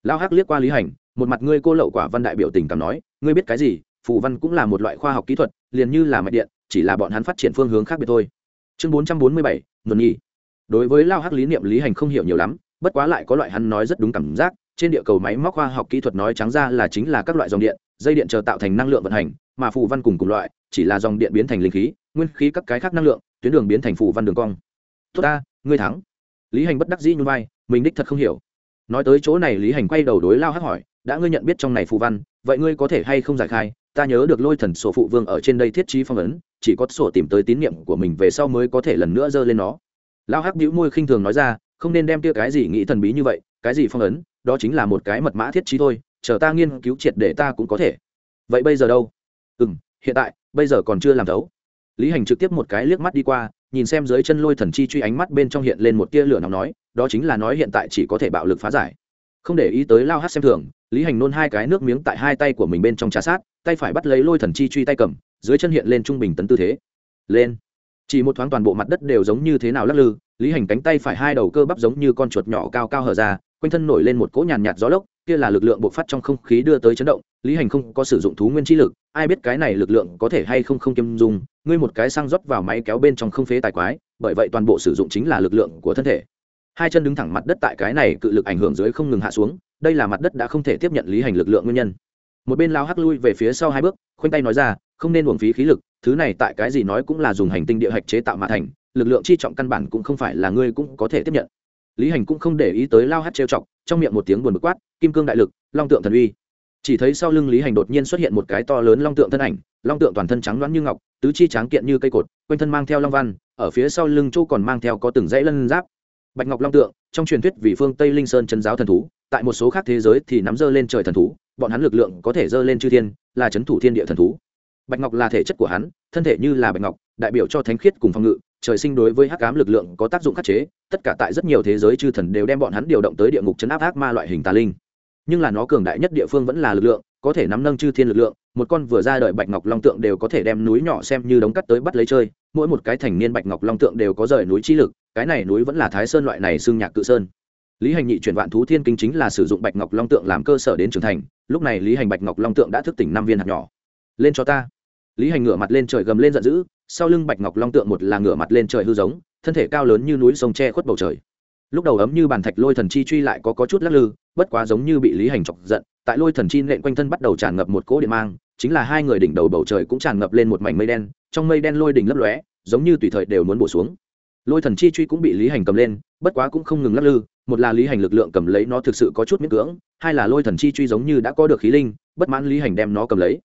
[SPEAKER 1] Lão hắc liếc qua lý hành một mặt ngươi cô lậu quả văn đại biểu tình cảm nói, ngươi biết cái gì, phù văn cũng là một loại khoa học kỹ thuật, liền như là mạch điện, chỉ là bọn hắn phát triển phương hướng khác biệt thôi. Chương bốn trăm bốn mươi bảy nguồn nhi. Đối với lao hắc lý niệm lý hành không hiểu nhiều lắm, bất quá lại có loại hắn nói rất đúng cảm giác, trên địa cầu máy móc khoa học kỹ thuật nói trắng ra là chính là các loại dòng điện, dây điện chờ tạo thành năng lượng vận hành, mà phù văn cùng cùng loại, chỉ là dòng điện biến thành linh khí, nguyên khí các cái khác năng lượng, tuyến đường biến thành phù văn đường cong. Tốt ta, ngươi thắng. Lý hành bất đắc dĩ như vai, mình đích thật không hiểu. Nói tới chỗ này, lý hành quay đầu đối lao hắc hỏi đã ngươi nhận biết trong này phù văn, vậy ngươi có thể hay không giải khai? Ta nhớ được lôi thần sổ phụ vương ở trên đây thiết trí phong ấn, chỉ có sổ tìm tới tín nhiệm của mình về sau mới có thể lần nữa giơ lên nó. Lao hắc bĩu môi khinh thường nói ra, không nên đem kia cái gì nghĩ thần bí như vậy, cái gì phong ấn, đó chính là một cái mật mã thiết trí thôi, chờ ta nghiên cứu triệt để ta cũng có thể. Vậy bây giờ đâu? Ừ m hiện tại, bây giờ còn chưa làm thấu. Lý hành trực tiếp một cái liếc mắt đi qua, nhìn xem dưới chân lôi thần chi truy ánh mắt bên trong hiện lên một tia lửa nóng nói, đó chính là nói hiện tại chỉ có thể bạo lực phá giải không để ý tới lao hát xem thường, lý hành nôn hai cái nước miếng tại hai tay của mình bên trong trà sát, tay phải bắt lấy lôi thần chi truy tay cầm, dưới chân hiện lên trung bình tấn tư thế. Lên. Chỉ một thoáng toàn bộ mặt đất đều giống như thế nào lắc lư, lý hành cánh tay phải hai đầu cơ bắp giống như con chuột nhỏ cao cao hở ra, quanh thân nổi lên một cỗ nhàn nhạt gió lốc, kia là lực lượng bộc phát trong không khí đưa tới chấn động, lý hành không có sử dụng thú nguyên chi lực, ai biết cái này lực lượng có thể hay không không kiêm dung, ngươi một cái xăng rót vào máy kéo bên trong không phế tài quái, bởi vậy toàn bộ sử dụng chính là lực lượng của thân thể hai chân đứng thẳng mặt đất tại cái này cự lực ảnh hưởng dưới không ngừng hạ xuống, đây là mặt đất đã không thể tiếp nhận lý hành lực lượng nguyên nhân. Một bên lao hắc lui về phía sau hai bước, khoanh tay nói ra, không nên uổng phí khí lực, thứ này tại cái gì nói cũng là dùng hành tinh địa hạch chế tạo mà thành, lực lượng chi trọng căn bản cũng không phải là ngươi cũng có thể tiếp nhận. Lý hành cũng không để ý tới lao hắt trêu chọc, trong miệng một tiếng buồn bực quát, kim cương đại lực, long tượng thần uy. Chỉ thấy sau lưng lý hành đột nhiên xuất hiện một cái to lớn long tượng thân ảnh, long tượng toàn thân trắng loãng như ngọc, tứ chi tráng kiện như cây cột, quanh thân mang theo long văn, ở phía sau lưng châu còn mang theo có từng dãy lân giáp bạch ngọc long tượng, trong truyền thuyết vì phương tây linh sơn chân giáo thần thú, tại một số khác thế giới thì nắm dơ lên trời thần thú, bọn hắn lực lượng có thể dơ lên chư thiên, là c h ấ n thủ thiên địa thần thú. Bạch ngọc là thể chất của hắn, thân thể như là bạch ngọc, đại biểu cho thánh khiết cùng phòng ngự, trời sinh đối với hắc ám lực lượng có tác dụng khắc chế, tất cả tại rất nhiều thế giới chư thần đều đem bọn hắn điều động tới địa ngục chấn áp ác ma loại hình tà linh. Nhưng là nó cường đại nhất địa phương vẫn là lực lượng, có thể nắm nâng chư thiên lực lượng, một con vừa ra đời bạch ngọc long tượng đều có thể đem núi nhỏ xem như đống cắt tới bắt lấy chơi, mỗi một cái thành niên bạch ngọc long tượng đều có rời núi chi lực cái này núi vẫn là thái sơn loại này xương nhạc cự sơn. Lý hành nhị chuyển vạn thú thiên kinh chính là sử dụng bạch ngọc long tượng làm cơ sở đến trưởng thành lúc này lý hành bạch ngọc long tượng đã thức tỉnh năm viên hạt nhỏ. Lên cho ta. Lý hành ngửa mặt lên trời gầm lên giận dữ sau lưng bạch ngọc long tượng một là ngửa mặt lên trời hư giống thân thể cao lớn như núi sông tre khuất bầu trời. Lúc đầu ấm như bàn thạch lôi thần chi truy lại có, có chút lắc lư bất quá giống như bị lý hành chọc giận tại lôi thần chi nện quanh thân bắt đầu tràn ngập một cỗ điện mang chính là hai người đỉnh đầu bầu trời cũng tràn ngập lên một mảnh mây đen trong mây đen lôi đỉnh lấp lóe giống như tùy thời đều muốn bổ xuống lôi thần chi truy cũng bị lý hành cầm lên, bất quá cũng không ngừng lắc lư, một là lý hành lực lượng cầm lấy nó thực sự có chút miễn cưỡng, hai là lôi thần chi truy giống như đã có được khí linh, bất mãn lý hành đem nó cầm lấy.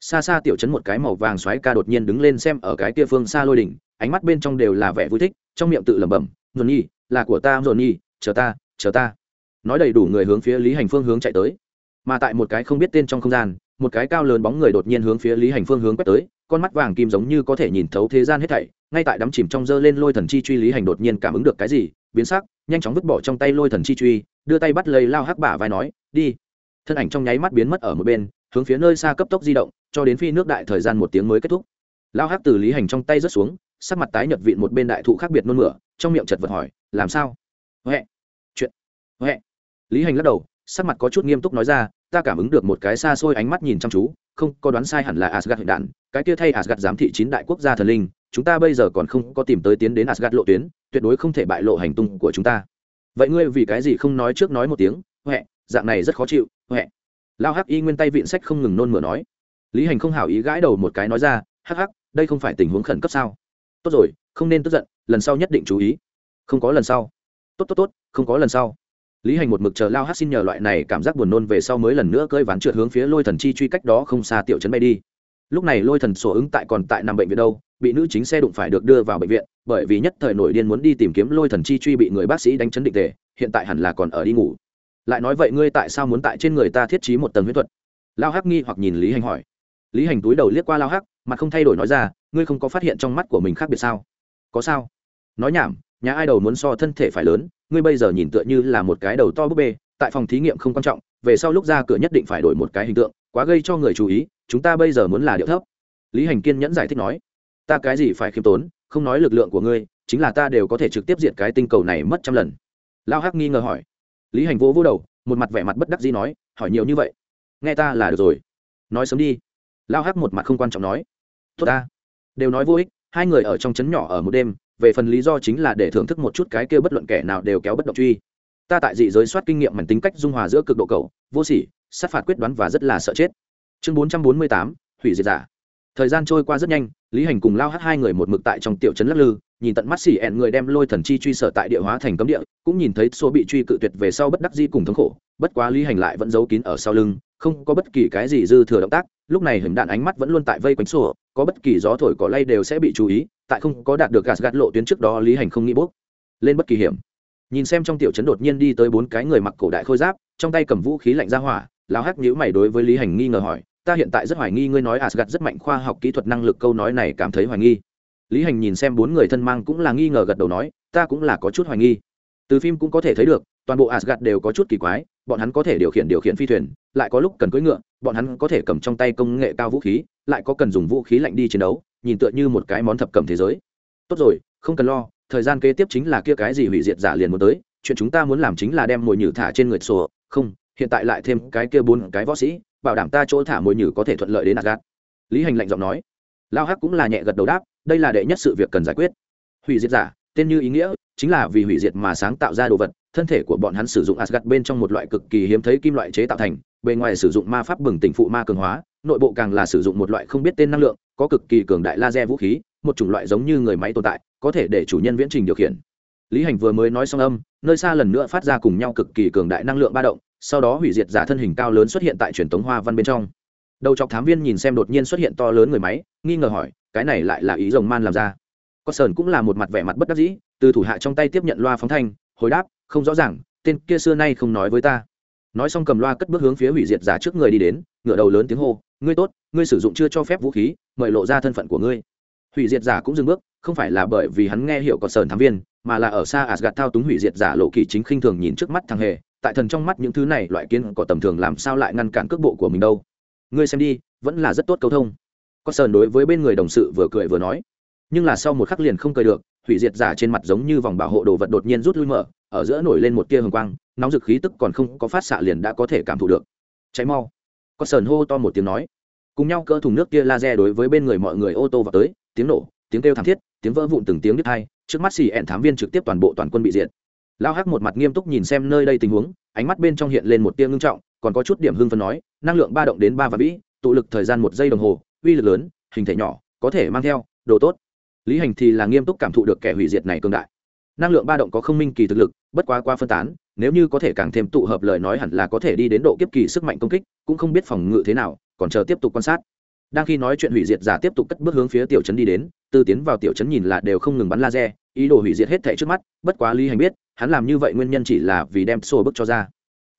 [SPEAKER 1] Xa xa tiểu chấn một cái màu vàng xoáy ca đột nhiên đứng lên xem ở cái kia phương xa lôi đỉnh, ánh mắt bên trong đều là vẻ vui thích, trong miệng tự lẩm bẩm dồn nhi, là của ta dồn nhi, chờ ta chờ ta. Nói đầy đủ người hướng phía lý hành phương hướng chạy tới. Mà tại một cái không biết tên trong không gian, một cái cao lớn bóng người đột nhiên hướng phía lý hành phương hướng quét tới, con mắt vàng kim giống như có thể nhìn thấu thế gian hết thảy ngay tại đắm chìm trong dơ lên lôi thần chi truy lý hành đột nhiên cảm ứng được cái gì biến sắc nhanh chóng vứt bỏ trong tay lôi thần chi truy đưa tay bắt lấy lao hắc bả vai nói đi. Thân ảnh trong nháy mắt biến mất ở một bên hướng phía nơi xa cấp tốc di động cho đến phi nước đại thời gian một tiếng mới kết thúc. Lao hắc từ lý hành trong tay rớt xuống sắc mặt tái nhợt vịn một bên đại thụ khác biệt nôn mửa trong miệng chật vật hỏi làm sao? Huệ. Chuyện. Huệ. Lý hành lắc đầu sắc mặt có chút nghiêm túc nói ra ta cảm ứng được một cái xa xôi ánh mắt nhìn chăm chú không có đoán sai hẳn là Asgard hiện đạn, cái kia thay Asgard giám thị chín đại quốc gia thần linh, chúng ta bây giờ còn không có tìm tới tiến đến Asgard lộ tuyến, tuyệt đối không thể bại lộ hành tung của chúng ta. Vậy ngươi vì cái gì không nói trước nói một tiếng, "Hoẹ, dạng này rất khó chịu." Hoẹ. Lao Hắc Y nguyên tay vịn sách không ngừng nôn mửa nói. Lý Hành không hảo ý gãi đầu một cái nói ra, "Hắc hắc, đây không phải tình huống khẩn cấp sao? Tốt rồi, không nên tức giận, lần sau nhất định chú ý." Không có lần sau. Tốt tốt tốt, không có lần sau lý hành một mực chờ lao hát xin nhờ loại này cảm giác buồn nôn về sau mới lần nữa cơi ván trượt hướng phía lôi thần chi truy cách đó không xa tiểu trấn bay đi lúc này lôi thần sổ ứng tại còn tại nằm bệnh viện đâu bị nữ chính xe đụng phải được đưa vào bệnh viện, bởi vì nhất thời nổi điên muốn đi tìm kiếm lôi thần chi truy bị người bác sĩ đánh chấn định tề, hiện tại hẳn là còn ở đi ngủ. Lại nói vậy ngươi tại sao muốn tại trên người ta thiết trí một tầng huyết thuật? Lao hắc nghi hoặc nhìn lý hành hỏi. Lý hành túi đầu liếc qua lao hắc mà không thay đổi nói ra, ngươi không có phát hiện trong mắt của mình khác biệt sao? Có sao? Nói nhảm, nhà ai đầu muốn so thân thể phải lớn, ngươi bây giờ nhìn tựa như là một cái đầu to búp bê, tại phòng thí nghiệm không quan trọng, về sau lúc ra cửa nhất định phải đổi một cái hình tượng, quá gây cho người chú ý, chúng ta bây giờ muốn là điệu thấp. Lý hành kiên nhẫn giải thích nói ta cái gì phải khiêm tốn, không nói lực lượng của ngươi, chính là ta đều có thể trực tiếp diệt cái tinh cầu này mất trăm lần. Lao hắc nghi ngờ hỏi. Lý hành vỗ vỗ đầu, một mặt vẻ mặt bất đắc dĩ nói, hỏi nhiều như vậy. Nghe ta là được rồi. Nói sớm đi. Lao hắc một mặt không quan trọng nói. Tốt ta. Đều nói vô ích, hai người ở trong trấn nhỏ ở một đêm, về phần lý do chính là để thưởng thức một chút cái kia bất luận kẻ nào đều kéo bất động truy. Ta tại dị giới soát kinh nghiệm mảnh tính cách dung hòa giữa cực độ cầu vô sỉ, sát phạt quyết đoán và rất là sợ chết. Chương bốn trăm bốn mươi tám, hủy diệt giả. Thời gian trôi qua rất nhanh lý hành cùng lao hát hai người một mực tại trong tiểu trấn lắc lư, nhìn tận mắt xỉ ẹn người đem lôi thần chi truy sở tại địa hóa thành cấm địa, cũng nhìn thấy số bị truy cự tuyệt về sau bất đắc di cùng thống khổ, bất quá lý hành lại vẫn giấu kín ở sau lưng, không có bất kỳ cái gì dư thừa động tác, lúc này hình đạn ánh mắt vẫn luôn tại vây quanh sổ, có bất kỳ gió thổi cỏ lay đều sẽ bị chú ý, tại không có đạt được gạt gạt lộ tuyến trước đó lý hành không nghĩ bốc lên bất kỳ hiểm. Nhìn xem trong tiểu trấn đột nhiên đi tới bốn cái người mặc cổ đại khôi giáp, trong tay cầm vũ khí lạnh ra hỏa, lao hắc nhữ mày đối với lý hành nghi ngờ hỏi ta hiện tại rất hoài nghi ngươi nói Asgard rất mạnh khoa học kỹ thuật năng lực câu nói này cảm thấy hoài nghi. Lý hành nhìn xem bốn người thân mang cũng là nghi ngờ gật đầu nói, ta cũng là có chút hoài nghi. Từ phim cũng có thể thấy được, toàn bộ Asgard đều có chút kỳ quái, bọn hắn có thể điều khiển điều khiển phi thuyền, lại có lúc cần cưỡi ngựa, bọn hắn có thể cầm trong tay công nghệ cao vũ khí, lại có cần dùng vũ khí lạnh đi chiến đấu, nhìn tựa như một cái món thập cầm thế giới. Tốt rồi, không cần lo, thời gian kế tiếp chính là kia cái gì hủy diệt giả liền muốn tới, chuyện chúng ta muốn làm chính là đem mồi nhử thả trên người sổ. Không, hiện tại lại thêm cái kia bốn cái võ sĩ bảo đảm ta chỗ thả mồi nhử có thể thuận lợi đến Asgard. Lý Hành lạnh giọng nói. Lao Hắc cũng là nhẹ gật đầu đáp, đây là đệ nhất sự việc cần giải quyết. Hủy diệt giả, tên như ý nghĩa, chính là vì hủy diệt mà sáng tạo ra đồ vật, thân thể của bọn hắn sử dụng Asgard bên trong một loại cực kỳ hiếm thấy kim loại chế tạo thành, bên ngoài sử dụng ma pháp bừng tỉnh phụ ma cường hóa, nội bộ càng là sử dụng một loại không biết tên năng lượng, có cực kỳ cường đại laser vũ khí, một chủng loại giống như người máy tồn tại, có thể để chủ nhân viễn trình điều khiển. Lý Hành vừa mới nói xong âm, nơi xa lần nữa phát ra cùng nhau cực kỳ cường đại năng lượng ba động, sau đó hủy diệt giả thân hình cao lớn xuất hiện tại truyền tống hoa văn bên trong. Đầu chọc thám viên nhìn xem đột nhiên xuất hiện to lớn người máy, nghi ngờ hỏi, cái này lại là ý rồng man làm ra? Có sơn cũng là một mặt vẻ mặt bất đắc dĩ, từ thủ hạ trong tay tiếp nhận loa phóng thanh, hồi đáp, không rõ ràng, tên kia xưa nay không nói với ta. Nói xong cầm loa cất bước hướng phía hủy diệt giả trước người đi đến ngựa đầu lớn tiếng hô, ngươi tốt, ngươi sử dụng chưa cho phép vũ khí, mời lộ ra thân phận của ngươi. Hủy diệt giả cũng dừng bước, không phải là bởi vì hắn nghe hiểu có sơn thám viên, mà là ở xa asgad thao túng hủy diệt giả lộ kỳ chính khinh thường nhìn trước mắt thằng hề tại thần trong mắt những thứ này loại kiến có tầm thường làm sao lại ngăn cản cước bộ của mình đâu? Ngươi xem đi, vẫn là rất tốt câu thông. Có sờn đối với bên người đồng sự vừa cười vừa nói. Nhưng là sau một khắc liền không cười được, hủy diệt giả trên mặt giống như vòng bảo hộ đồ vật đột nhiên rút lui mở, ở giữa nổi lên một tia hồng quang, nóng dực khí tức còn không có phát xạ liền đã có thể cảm thụ được. Cháy mau. Có sờn hô to một tiếng nói. Cùng nhau cỡ thùng nước kia laser đối với bên người mọi người ô tô vào tới, tiếng nổ, tiếng kêu thảm thiết, tiếng vỡ vụn từng tiếng đứt hai trước mắt xì ẹn thám viên trực tiếp toàn bộ toàn quân bị diệt lao hắc một mặt nghiêm túc nhìn xem nơi đây tình huống, ánh mắt bên trong hiện lên một tia ngưng trọng, còn có chút điểm hưng phấn nói, năng lượng ba động đến ba và vĩ, tụ lực thời gian một giây đồng hồ, uy lực lớn, hình thể nhỏ, có thể mang theo, đồ tốt. Lý hành thì là nghiêm túc cảm thụ được kẻ hủy diệt này cương đại. Năng lượng ba động có không minh kỳ thực lực, bất quá qua phân tán, nếu như có thể càng thêm tụ hợp lời nói hẳn là có thể đi đến độ kiếp kỳ sức mạnh công kích, cũng không biết phòng ngự thế nào, còn chờ tiếp tục quan sát. Đang khi nói chuyện hủy diệt giả tiếp tục cất bước hướng phía tiểu trấn đi đến từ tiến vào tiểu trấn nhìn là đều không ngừng bắn laser, ý đồ hủy diệt hết thảy trước mắt, bất quá lý hành biết hắn làm như vậy nguyên nhân chỉ là vì đem xô bức cho ra.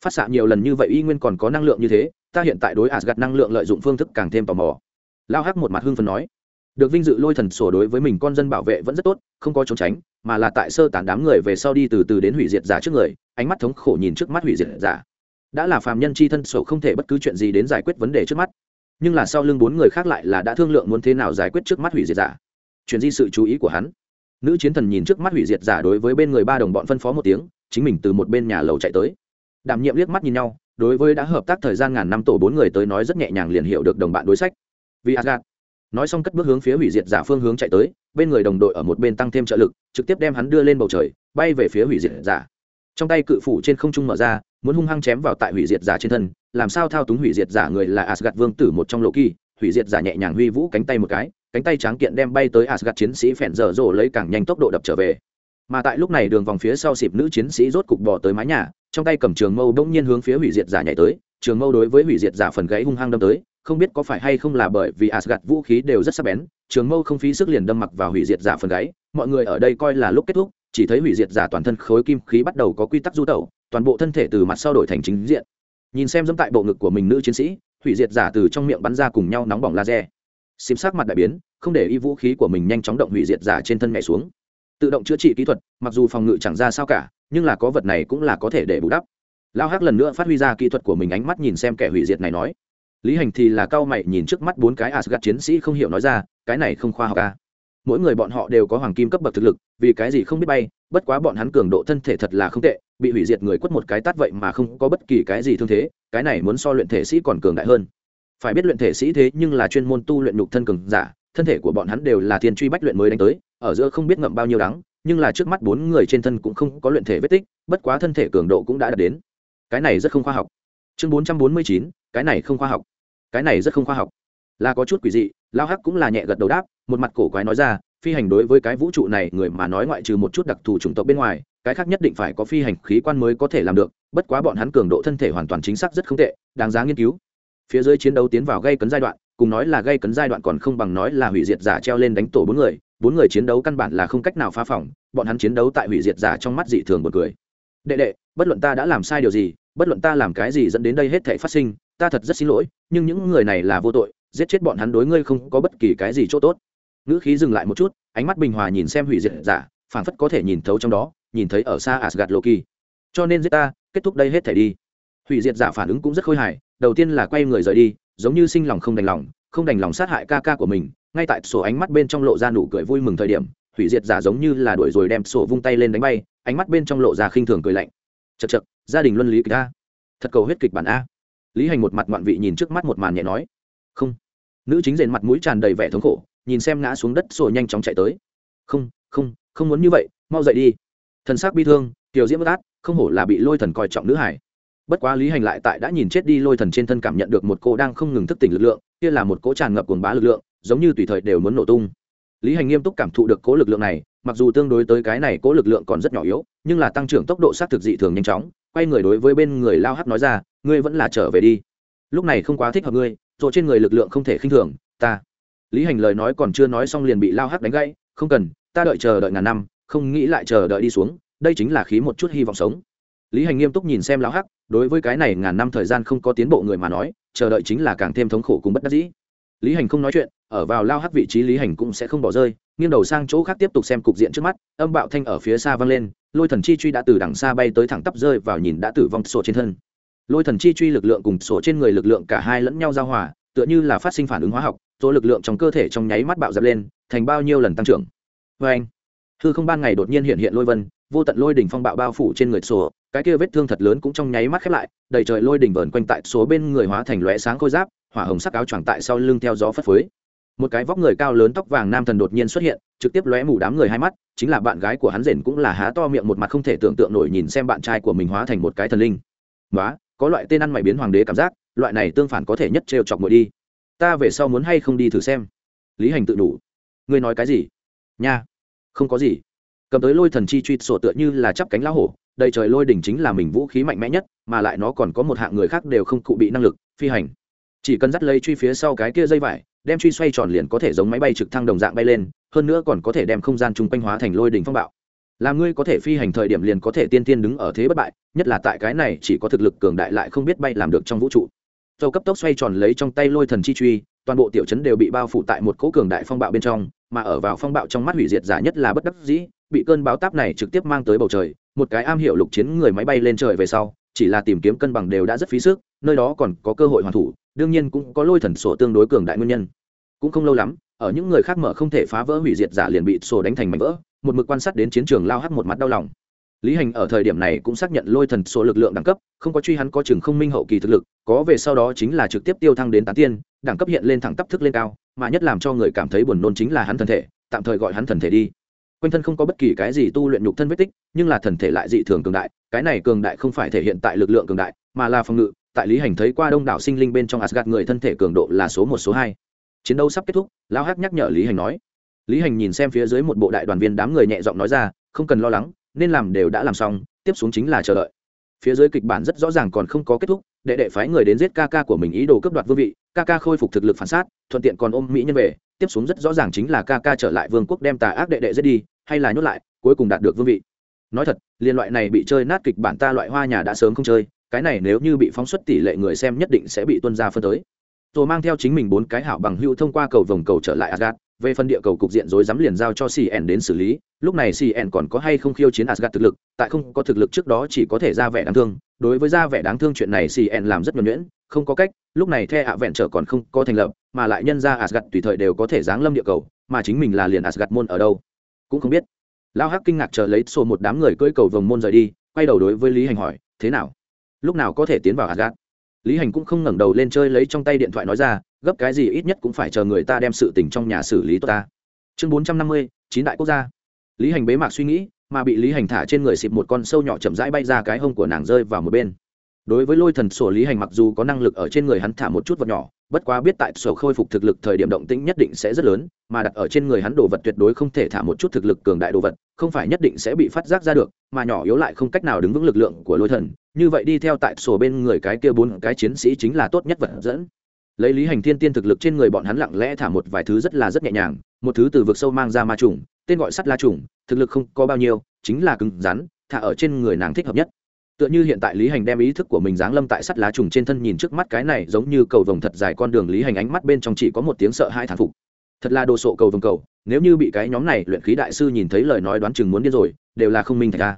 [SPEAKER 1] Phát xạ nhiều lần như vậy y nguyên còn có năng lượng như thế, ta hiện tại đối asgad năng lượng lợi dụng phương thức càng thêm tò mò. Lao hắc một mặt hưng phần nói, được vinh dự lôi thần sổ đối với mình con dân bảo vệ vẫn rất tốt, không có trốn tránh, mà là tại sơ tản đám người về sau đi từ từ đến hủy diệt giả trước người, ánh mắt thống khổ nhìn trước mắt hủy diệt giả. Đã là phàm nhân c h i thân sổ không thể bất cứ chuyện gì đến giải quyết vấn đề trước mắt. Nhưng là sau lưng bốn người khác lại là đã thương lượng muốn thế nào giải quyết trước mắt hủy diệt giả. Chuyện di sự chú ý của hắn nữ chiến thần nhìn trước mắt hủy diệt giả đối với bên người ba đồng bọn phân phó một tiếng, chính mình từ một bên nhà lầu chạy tới. Đảm nhiệm liếc mắt nhìn nhau, đối với đã hợp tác thời gian ngàn năm tổ bốn người tới nói rất nhẹ nhàng liền hiểu được đồng bạn đối sách. Vì asgad nói xong cất bước hướng phía hủy diệt giả phương hướng chạy tới, bên người đồng đội ở một bên tăng thêm trợ lực, trực tiếp đem hắn đưa lên bầu trời, bay về phía hủy diệt giả. Trong tay cự phủ trên không trung mở ra, muốn hung hăng chém vào tại hủy diệt giả trên thân, làm sao thao túng hủy diệt giả người là asgad vương tử một trong lộ kỳ hủy diệt giả nhẹ nhàng huy vũ cánh tay một cái cánh tay tráng kiện đem bay tới Asgard chiến sĩ phèn dở rồ lấy càng nhanh tốc độ đập trở về. Mà tại lúc này đường vòng phía sau xịp nữ chiến sĩ rốt cục bò tới mái nhà, trong tay cầm trường mâu bỗng nhiên hướng phía hủy diệt giả nhảy tới, trường mâu đối với hủy diệt giả phần gãy hung hăng đâm tới, không biết có phải hay không là bởi vì Asgard vũ khí đều rất sắc bén, trường mâu không phí sức liền đâm mặc vào hủy diệt giả phần gãy, mọi người ở đây coi là lúc kết thúc, chỉ thấy hủy diệt giả toàn thân khối kim khí bắt đầu có quy tắc du tẩu, toàn bộ thân thể từ mặt sau đổi thành chính diện. Nhìn xem dẫm tại bộ ngực của mình nữ chiến sĩ, hủy diệt giả từ trong miệng bắn ra cùng nhau nóng bỏng laser xím sắc mặt đại biến, không để y vũ khí của mình nhanh chóng động hủy diệt giả trên thân mẹ xuống. Tự động chữa trị kỹ thuật, mặc dù phòng ngự chẳng ra sao cả, nhưng là có vật này cũng là có thể để bù đắp. Lao hắc lần nữa phát huy ra kỹ thuật của mình ánh mắt nhìn xem kẻ hủy diệt này nói. Lý hành thì là cao mày nhìn trước mắt bốn cái asgad chiến sĩ không hiểu nói ra, cái này không khoa học à. mỗi người bọn họ đều có hoàng kim cấp bậc thực lực, vì cái gì không biết bay, bất quá bọn hắn cường độ thân thể thật là không tệ, bị hủy diệt người quất một cái tát vậy mà không có bất kỳ cái gì thương thế, cái này muốn so luyện thể sĩ còn cường đại hơn phải biết luyện thể sĩ thế nhưng là chuyên môn tu luyện nhục thân cường giả, thân thể của bọn hắn đều là thiên truy bách luyện mới đánh tới, ở giữa không biết ngậm bao nhiêu đắng, nhưng là trước mắt bốn người trên thân cũng không có luyện thể vết tích, bất quá thân thể cường độ cũng đã đạt đến. Cái này rất không khoa học. Chương bốn trăm bốn mươi chín, cái này không khoa học. Cái này rất không khoa học. Là có chút quỷ dị, lao hắc cũng là nhẹ gật đầu đáp, một mặt cổ quái nói ra, phi hành đối với cái vũ trụ này, người mà nói ngoại trừ một chút đặc thù chủng tộc bên ngoài, cái khác nhất định phải có phi hành khí quan mới có thể làm được, bất quá bọn hắn cường độ thân thể hoàn toàn chính xác rất không tệ, đáng giá nghiên cứu phía dưới chiến đấu tiến vào gây cấn giai đoạn, cùng nói là gây cấn giai đoạn còn không bằng nói là hủy diệt giả treo lên đánh tổ bốn người bốn người chiến đấu căn bản là không cách nào phá phỏng bọn hắn chiến đấu tại hủy diệt giả trong mắt dị thường một cười. Đệ đệ, bất luận ta đã làm sai điều gì, bất luận ta làm cái gì dẫn đến đây hết thể phát sinh, ta thật rất xin lỗi, nhưng những người này là vô tội, giết chết bọn hắn đối ngươi không có bất kỳ cái gì chỗ tốt. Ngữ khí dừng lại một chút, ánh mắt bình hòa nhìn xem hủy diệt giả, phảng phất có thể nhìn thấu trong đó, nhìn thấy ở xa asgad loki. Cho nên giết ta, kết thúc đây hết thể đi. Hủy diệt giả phản ứng cũng rất khôi hài đầu tiên là quay người rời đi, giống như sinh lòng không đành lòng, không đành lòng sát hại ca ca của mình, ngay tại sổ ánh mắt bên trong lộ ra nụ cười vui mừng thời điểm, hủy diệt giả giống như là đuổi rồi đem sổ vung tay lên đánh bay, ánh mắt bên trong lộ ra khinh thường cười lạnh. Chật chật gia đình luân lý kịch a. Thật cầu huyết kịch bản a. Lý hành một mặt ngoạn vị nhìn trước mắt một màn nhẹ nói. Không. Nữ chính rền mặt mũi tràn đầy vẻ thống khổ, nhìn xem ngã xuống đất sổ nhanh chóng chạy tới. Không không không muốn như vậy, mau dậy đi. Thần sắc bi thương, tiểu diễm bất át, không hổ là bị lôi thần coi trọng nữ hải bất quá lý hành lại tại đã nhìn chết đi lôi thần trên thân cảm nhận được một cô đang không ngừng thức tỉnh lực lượng, kia là một cỗ tràn ngập cuồng bá lực lượng, giống như tùy thời đều muốn nổ tung. Lý hành nghiêm túc cảm thụ được cỗ lực lượng này, mặc dù tương đối tới cái này cỗ lực lượng còn rất nhỏ yếu, nhưng là tăng trưởng tốc độ sát thực dị thường nhanh chóng, quay người đối với bên người lao hắt nói ra, ngươi vẫn là trở về đi. Lúc này không quá thích hợp ngươi rồi trên người lực lượng không thể khinh thường, ta. Lý hành lời nói còn chưa nói xong liền bị lao hắt đánh gãy, không cần, ta đợi chờ đợi ngàn năm, không nghĩ lại chờ đợi đi xuống, đây chính là khí một chút hy vọng sống. Lý hành nghiêm túc nhìn xem lao hắc đối với cái này ngàn năm thời gian không có tiến bộ người mà nói, chờ đợi chính là càng thêm thống khổ cùng bất đắc dĩ. Lý hành không nói chuyện, ở vào lao hắc vị trí lý hành cũng sẽ không bỏ rơi, nghiêng đầu sang chỗ khác tiếp tục xem cục diện trước mắt, âm bạo thanh ở phía xa vang lên, lôi thần chi truy đã từ đằng xa bay tới thẳng tắp rơi vào nhìn đã tử vong sổ trên thân. Lôi thần chi truy lực lượng cùng sổ trên người lực lượng cả hai lẫn nhau giao hòa, tựa như là phát sinh phản ứng hóa học số lực lượng trong cơ thể trong nháy mắt bạo dập lên, thành bao nhiêu lần tăng trưởng. Vê anh hư không ban ngày đột nhiên hiện hiện lôi vân, vô tận lôi đỉnh phong bạo bao phủ trên người sổ cái kia vết thương thật lớn cũng trong nháy mắt khép lại, đầy trời lôi đỉnh vờn quanh tại số bên người hóa thành lóe sáng khôi giáp, hỏa hồng sắc áo choàng tại sau lưng theo gió phất phới. Một cái vóc người cao lớn tóc vàng nam thần đột nhiên xuất hiện, trực tiếp lóe mù đám người hai mắt, chính là bạn gái của hắn rền cũng là há to miệng một mặt không thể tưởng tượng nổi nhìn xem bạn trai của mình hóa thành một cái thần linh. Nói có loại tên ăn mày biến hoàng đế cảm giác, loại này tương phản có thể nhất trêu chọc ngồi đi. Ta về sau muốn hay không đi thử xem? Lý hành tự đủ ngươi nói cái gì? Nha, không có gì. Cầm tới lôi thần chi truy sổ tựa như là chắp cánh lão hổ đầy trời lôi đỉnh chính là mình vũ khí mạnh mẽ nhất, mà lại nó còn có một hạng người khác đều không cụ bị năng lực, phi hành. Chỉ cần dắt lấy truy phía sau cái kia dây vải, đem truy xoay tròn liền có thể giống máy bay trực thăng đồng dạng bay lên, hơn nữa còn có thể đem không gian chung quanh hóa thành lôi đỉnh phong bạo. Làm ngươi có thể phi hành thời điểm liền có thể tiên tiên đứng ở thế bất bại, nhất là tại cái này chỉ có thực lực cường đại lại không biết bay làm được trong vũ trụ. Dầu cấp tốc xoay tròn lấy trong tay lôi thần chi truy, toàn bộ tiểu chấn đều bị bao phủ tại một cỗ cường đại phong bạo bên trong, mà ở vào phong bạo trong mắt hủy diệt giả nhất là bất đắc dĩ bị cơn báo táp này trực tiếp mang tới bầu trời, một cái am hiểu lục chiến người máy bay lên trời về sau, chỉ là tìm kiếm cân bằng đều đã rất phí sức, nơi đó còn có cơ hội hoàn thủ, đương nhiên cũng có lôi thần sổ tương đối cường đại nguyên nhân. Cũng không lâu lắm, ở những người khác mở không thể phá vỡ hủy diệt giả liền bị sổ đánh thành mảnh vỡ, một mực quan sát đến chiến trường lao hắt một mặt đau lòng. Lý hành ở thời điểm này cũng xác nhận lôi thần số lực lượng đẳng cấp, không có truy hắn có chừng không minh hậu kỳ thực lực, có về sau đó chính là trực tiếp tiêu thăng đến tán tiên, đẳng cấp hiện lên thẳng tắp thức lên cao, mà nhất làm cho người cảm thấy buồn nôn chính là hắn thần thể, tạm thời gọi hắn thần thể đi quanh thân không có bất kỳ cái gì tu luyện nhục thân vết tích, nhưng là thần thể lại dị thường cường đại, cái này cường đại không phải thể hiện tại lực lượng cường đại, mà là phòng ngự. Tại lý hành thấy qua đông đảo sinh linh bên trong asgad người thân thể cường độ là số một, số hai. Chiến đấu sắp kết thúc, lão hắc nhắc nhở lý hành nói. Lý hành nhìn xem phía dưới một bộ đại đoàn viên đám người nhẹ giọng nói ra, không cần lo lắng, nên làm đều đã làm xong, tiếp xuống chính là chờ đợi. Phía dưới kịch bản rất rõ ràng còn không có kết thúc, đệ đệ phái người đến giết ca ca của mình ý đồ cướp đoạt vương vị, ca ca khôi phục thực lực phản sát, thuận tiện còn ôm mỹ nhân về tiếp xuống rất rõ ràng chính là ca ca trở lại vương quốc đem tà ác đệ đệ giết đi hay là nhốt lại cuối cùng đạt được vương vị. Nói thật liên loại này bị chơi nát kịch bản ta loại hoa nhà đã sớm không chơi cái này nếu như bị phóng xuất tỷ lệ người xem nhất định sẽ bị tuân ra phân tới. Tôi mang theo chính mình bốn cái hảo bằng hữu thông qua cầu vòng cầu trở lại Asgard, về phần địa cầu cục diện rối rắm liền giao cho cn đến xử lý lúc này cn còn có hay không khiêu chiến asgad thực lực tại không có thực lực trước đó chỉ có thể ra vẻ đáng thương đối với ra vẻ đáng thương chuyện này cn làm rất nhuẩn nhuyễn không có cách lúc này the ạ vẹn trở còn không có thành lập mà lại nhân ra Asgard tùy thời đều có thể giáng lâm địa cầu, mà chính mình là liền Asgard môn ở đâu? Cũng không biết. Lão hắc kinh ngạc chờ lấy số một đám người cưỡi cầu vòng môn rời đi, quay đầu đối với lý hành hỏi, thế nào? Lúc nào có thể tiến vào Asgard? lý hành cũng không ngẩng đầu lên chơi lấy trong tay điện thoại nói ra, gấp cái gì ít nhất cũng phải chờ người ta đem sự tình trong nhà xử lý tốt ta. Chương bốn trăm năm mươi, chín đại quốc gia. Lý hành bế mạc suy nghĩ, mà bị lý hành thả trên người xịp một con sâu nhỏ chậm rãi bay ra cái hông của nàng rơi vào một bên. Đối với lôi thần sổ lý hành mặc dù có năng lực ở trên người hắn thả một chút vật nhỏ bất quá biết tại sổ khôi phục thực lực thời điểm động tĩnh nhất định sẽ rất lớn, mà đặt ở trên người hắn đồ vật tuyệt đối không thể thả một chút thực lực cường đại đồ vật, không phải nhất định sẽ bị phát giác ra được, mà nhỏ yếu lại không cách nào đứng vững lực lượng của lôi thần. Như vậy đi theo tại sổ bên người cái kia bốn cái chiến sĩ chính là tốt nhất vật dẫn. Lấy lý hành thiên tiên thực lực trên người bọn hắn lặng lẽ thả một vài thứ rất là rất nhẹ nhàng, một thứ từ vực sâu mang ra ma trùng, tên gọi sắt la trùng, thực lực không có bao nhiêu, chính là cứng rắn, thả ở trên người nàng thích hợp nhất tựa như hiện tại lý hành đem ý thức của mình giáng lâm tại sắt lá trùng trên thân nhìn trước mắt cái này giống như cầu vồng thật dài con đường lý hành ánh mắt bên trong chỉ có một tiếng sợ hai thán phục. Thật là đồ sộ cầu vồng cầu, nếu như bị cái nhóm này luyện khí đại sư nhìn thấy lời nói đoán chừng muốn điên rồi, đều là không minh thạch ra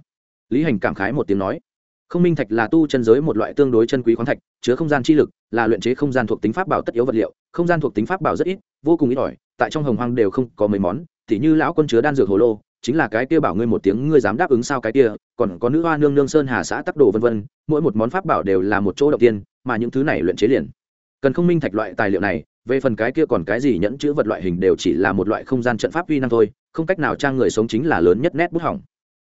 [SPEAKER 1] lý hành cảm khái một tiếng nói, không minh thạch là tu chân giới một loại tương đối chân quý khoáng thạch, chứa không gian chi lực, là luyện chế không gian thuộc tính pháp bảo tất yếu vật liệu, không gian thuộc tính pháp bảo rất ít, vô cùng ít ỏi, tại trong hồng hoang đều không có mấy món t như lão quân chứa đan dược hồ lô chính là cái kia bảo ngươi một tiếng ngươi dám đáp ứng sao cái kia, còn có nữ hoa nương nương sơn hà xã tắc đồ vân vân, mỗi một món pháp bảo đều là một chỗ đầu tiên, mà những thứ này luyện chế liền. Cần không minh thạch loại tài liệu này, về phần cái kia còn cái gì nhẫn chữ vật loại hình đều chỉ là một loại không gian trận pháp vi năng thôi, không cách nào trang người sống chính là lớn nhất nét bút hỏng.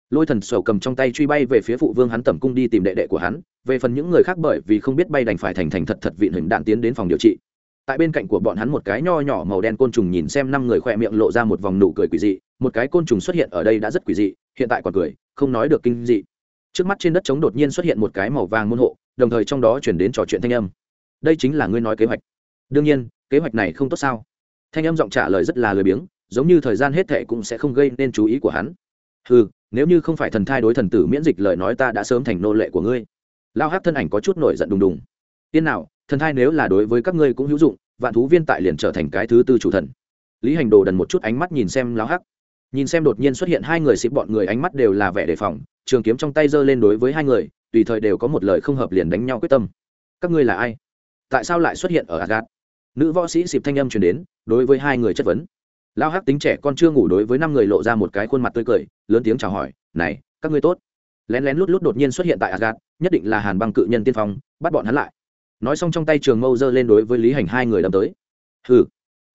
[SPEAKER 1] Lôi thần sầu cầm trong tay truy bay về phía phụ vương hắn tẩm cung đi tìm đệ đệ của hắn, về phần những người khác bởi vì không biết bay đành phải thành thành thật thật vịn hình đạn tiến đến phòng điều trị tại bên cạnh của bọn hắn một cái nho nhỏ màu đen côn trùng nhìn xem năm người khoe miệng lộ ra một vòng nụ cười quỷ dị, một cái côn trùng xuất hiện ở đây đã rất quỷ dị, hiện tại còn cười, không nói được kinh dị. Trước mắt trên đất trống đột nhiên xuất hiện một cái màu vàng môn hộ, đồng thời trong đó chuyển đến trò chuyện thanh âm. Đây chính là ngươi nói kế hoạch. Đương nhiên, kế hoạch này không tốt sao? Thanh âm giọng trả lời rất là lười biếng, giống như thời gian hết thệ cũng sẽ không gây nên chú ý của hắn. Ừ nếu như không phải thần thai đối thần tử miễn dịch lời nói ta đã sớm thành nô lệ của ngươi. Lao hát thân ảnh có chút nổi giận đùng đùng. Tiên nào thần thai nếu là đối với các ngươi cũng hữu dụng, vạn thú viên tại liền trở thành cái thứ tư chủ thần. Lý hành đồ đần một chút ánh mắt nhìn xem lão hắc. Nhìn xem đột nhiên xuất hiện hai người xịp bọn người ánh mắt đều là vẻ đề phòng, trường kiếm trong tay giơ lên đối với hai người, tùy thời đều có một lời không hợp liền đánh nhau quyết tâm. Các ngươi là ai? Tại sao lại xuất hiện ở agat nữ võ sĩ xịp thanh âm truyền đến, đối với hai người chất vấn. Lao hắc tính trẻ con chưa ngủ đối với năm người lộ ra một cái khuôn mặt tươi cười, lớn tiếng chào hỏi, này, các ngươi tốt. Lén lén lút lút đột nhiên xuất hiện tại agat nhất định là hàn băng cự nhân tiên phong, bắt bọn hắn lại nói xong trong tay trường mâu giơ lên đối với lý hành hai người đâm tới. Hừ.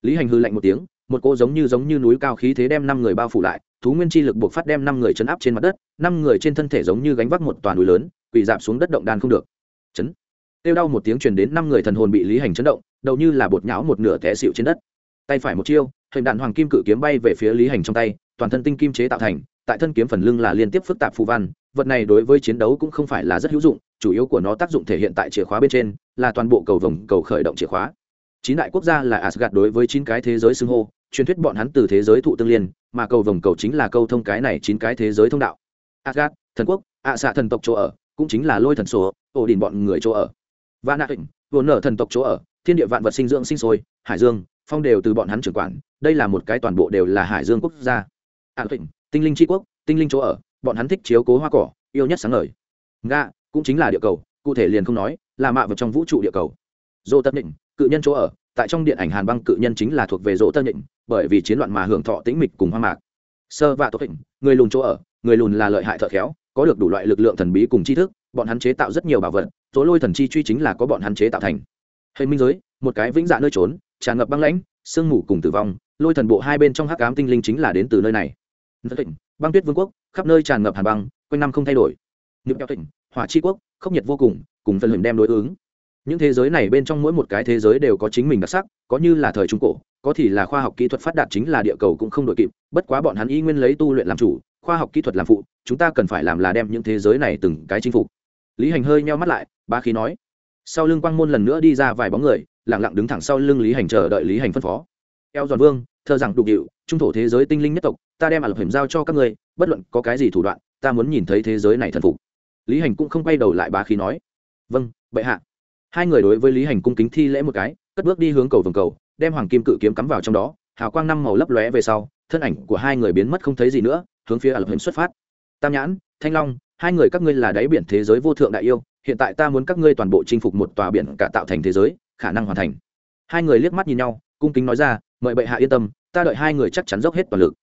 [SPEAKER 1] Lý hành hư lạnh một tiếng, một cô giống như giống như núi cao khí thế đem năm người bao phủ lại, thú nguyên chi lực buộc phát đem năm người chấn áp trên mặt đất, năm người trên thân thể giống như gánh vác một toàn núi lớn, quỳ dạp xuống đất động đan không được. Chấn. Tiêu đau một tiếng truyền đến năm người thần hồn bị lý hành chấn động, đầu như là bột nhão một nửa té xịu trên đất. Tay phải một chiêu, hình đạn hoàng kim cự kiếm bay về phía lý hành trong tay toàn thân tinh kim chế tạo thành, tại thân kiếm phần lưng là liên tiếp phức tạp phù văn, vật này đối với chiến đấu cũng không phải là rất hữu dụng, chủ yếu của nó tác dụng thể hiện tại chìa khóa bên trên, là toàn bộ cầu vồng, cầu khởi động chìa khóa. Chín đại quốc gia là asgad đối với chín cái thế giới xưng hô, truyền thuyết bọn hắn từ thế giới thụ tương liên, mà cầu vồng cầu chính là câu thông cái này chín cái thế giới thông đạo. Asgad thần quốc, ạ xạ thần tộc chỗ ở, cũng chính là lôi thần số ổ đình bọn người chỗ ở. Và nạ hình vốn nở thần tộc chỗ ở, thiên địa vạn vật sinh dưỡng sinh sôi, hải dương, phong đều từ bọn hắn trưởng quản, đây là một cái toàn bộ đều là hải dương quốc gia hạ hình tinh linh tri quốc, tinh linh chỗ ở, bọn hắn thích chiếu cố hoa cỏ, yêu nhất sáng ngời. Nga, cũng chính là địa cầu, cụ thể liền không nói, là mạ vào trong vũ trụ địa cầu. Dô tất định cự nhân chỗ ở, tại trong điện ảnh hàn băng cự nhân chính là thuộc về dỗ tân định bởi vì chiến loạn mà hưởng thọ tĩnh mịch cùng hoang mạc. Sơ và tốt định người lùn chỗ ở, người lùn là lợi hại thợ khéo, có được đủ loại lực lượng thần bí cùng tri thức, bọn hắn chế tạo rất nhiều bảo vật dỗ lôi thần chi truy chính là có bọn hắn chế tạo thành. Hệ minh giới, một cái vĩnh dạ nơi trốn, tràn ngập băng lãnh, sương mù cùng tử vong, lôi thần bộ hai bên trong hắc ám tinh linh chính là đến từ nơi này băng tuyết vương quốc, khắp nơi tràn ngập hàn băng, quanh năm không thay đổi. Những keo tỉnh hỏa chi quốc, khốc nhiệt vô cùng cùng phần hình đem đối ứng. Những thế giới này bên trong mỗi một cái thế giới đều có chính mình đặc sắc, có như là thời trung cổ, có thì là khoa học kỹ thuật phát đạt chính là địa cầu cũng không đổi kịp, bất quá bọn hắn y nguyên lấy tu luyện làm chủ, khoa học kỹ thuật làm phụ, chúng ta cần phải làm là đem những thế giới này từng cái chinh phục. Lý hành hơi nheo mắt lại ba khí nói, sau lưng quang môn lần nữa đi ra vài bóng người, lặng lặng đứng thẳng sau lưng lý hành chờ đợi lý hành phân phó. Eo giòn vương thơ rằng đục hiệu trung thổ thế giới tinh linh nhất tộc, ta đem ả lập hiểm giao cho các ngươi, bất luận có cái gì thủ đoạn, ta muốn nhìn thấy thế giới này thần phục. Lý hành cũng không quay đầu lại bá khí nói vâng bệ hạ. Hai người đối với lý hành cung kính thi lễ một cái, cất bước đi hướng cầu vòng cầu, đem hoàng kim cự kiếm cắm vào trong đó, hào quang năm màu lấp lóe về sau, thân ảnh của hai người biến mất không thấy gì nữa, hướng phía ả lập hiểm xuất phát. Tam nhãn, thanh long, hai người các ngươi là đáy biển thế giới vô thượng đại yêu, hiện tại ta muốn các ngươi toàn bộ chinh phục một tòa biển cả tạo thành thế giới, khả năng hoàn thành. Hai người liếc mắt nhìn nhau, cung kính nói ra mời bệ hạ yên tâm, ta đợi hai người chắc chắn dốc hết toàn lực.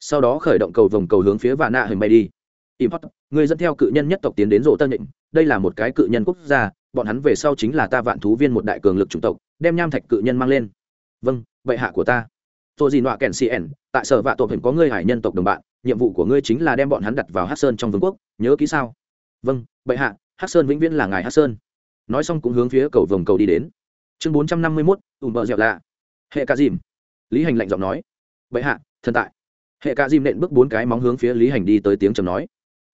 [SPEAKER 1] Sau đó khởi động cầu vòng cầu hướng phía vạn nạ hình bay đi. Import, người dẫn theo cự nhân nhất tộc tiến đến rộ tân định. Đây là một cái cự nhân quốc gia, bọn hắn về sau chính là ta vạn thú viên một đại cường lực chủng tộc, đem nham thạch cự nhân mang lên. Vâng bệ hạ của ta. Tôi gì nọa kèn cn tại sở vạ tổ hình có ngươi hải nhân tộc đồng bạn, nhiệm vụ của ngươi chính là đem bọn hắn đặt vào hát sơn trong vương quốc, nhớ kỹ sao? Vâng bệ hạ hát sơn vĩnh viễn là ngài hát sơn. Nói xong cũng hướng phía cầu vòng cầu đi đến. Chương bốn trăm năm mươi mốt, ùm bờ dẻo lạ. Hệ cá dìm lý hành lạnh giọng nói, bệ hạ, thần tại. Hệ ca dìm nện bước bốn cái móng hướng phía lý hành đi tới tiếng trầm nói,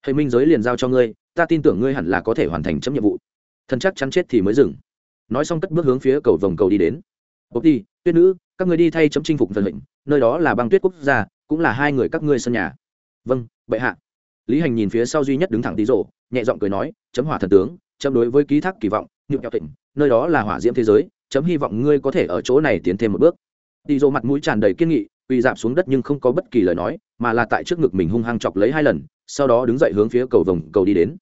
[SPEAKER 1] hệ minh giới liền giao cho ngươi, ta tin tưởng ngươi hẳn là có thể hoàn thành chấm nhiệm vụ. Thần chắc chắn chết thì mới dừng. Nói xong cất bước hướng phía cầu vòng cầu đi đến. Bốc đi tuyết nữ, các người đi thay chấm chinh phục vận mệnh nơi đó là băng tuyết quốc gia, cũng là hai người các ngươi sân nhà. Vâng bệ hạ. Lý hành nhìn phía sau duy nhất đứng thẳng tí rộ nhẹ giọng cười nói, chấm hỏa thần tướng, chấm đối với ký thác kỳ vọng nhự nhọc thịnh nơi đó là hỏa diễm thế giới, chấm hy vọng ngươi có thể ở chỗ này tiến thêm một bước. Đi dô mặt mũi tràn đầy kiên nghị, quỳ dạp xuống đất nhưng không có bất kỳ lời nói, mà là tại trước ngực mình hung hăng chọc lấy hai lần, sau đó đứng dậy hướng phía cầu vòng cầu đi đến.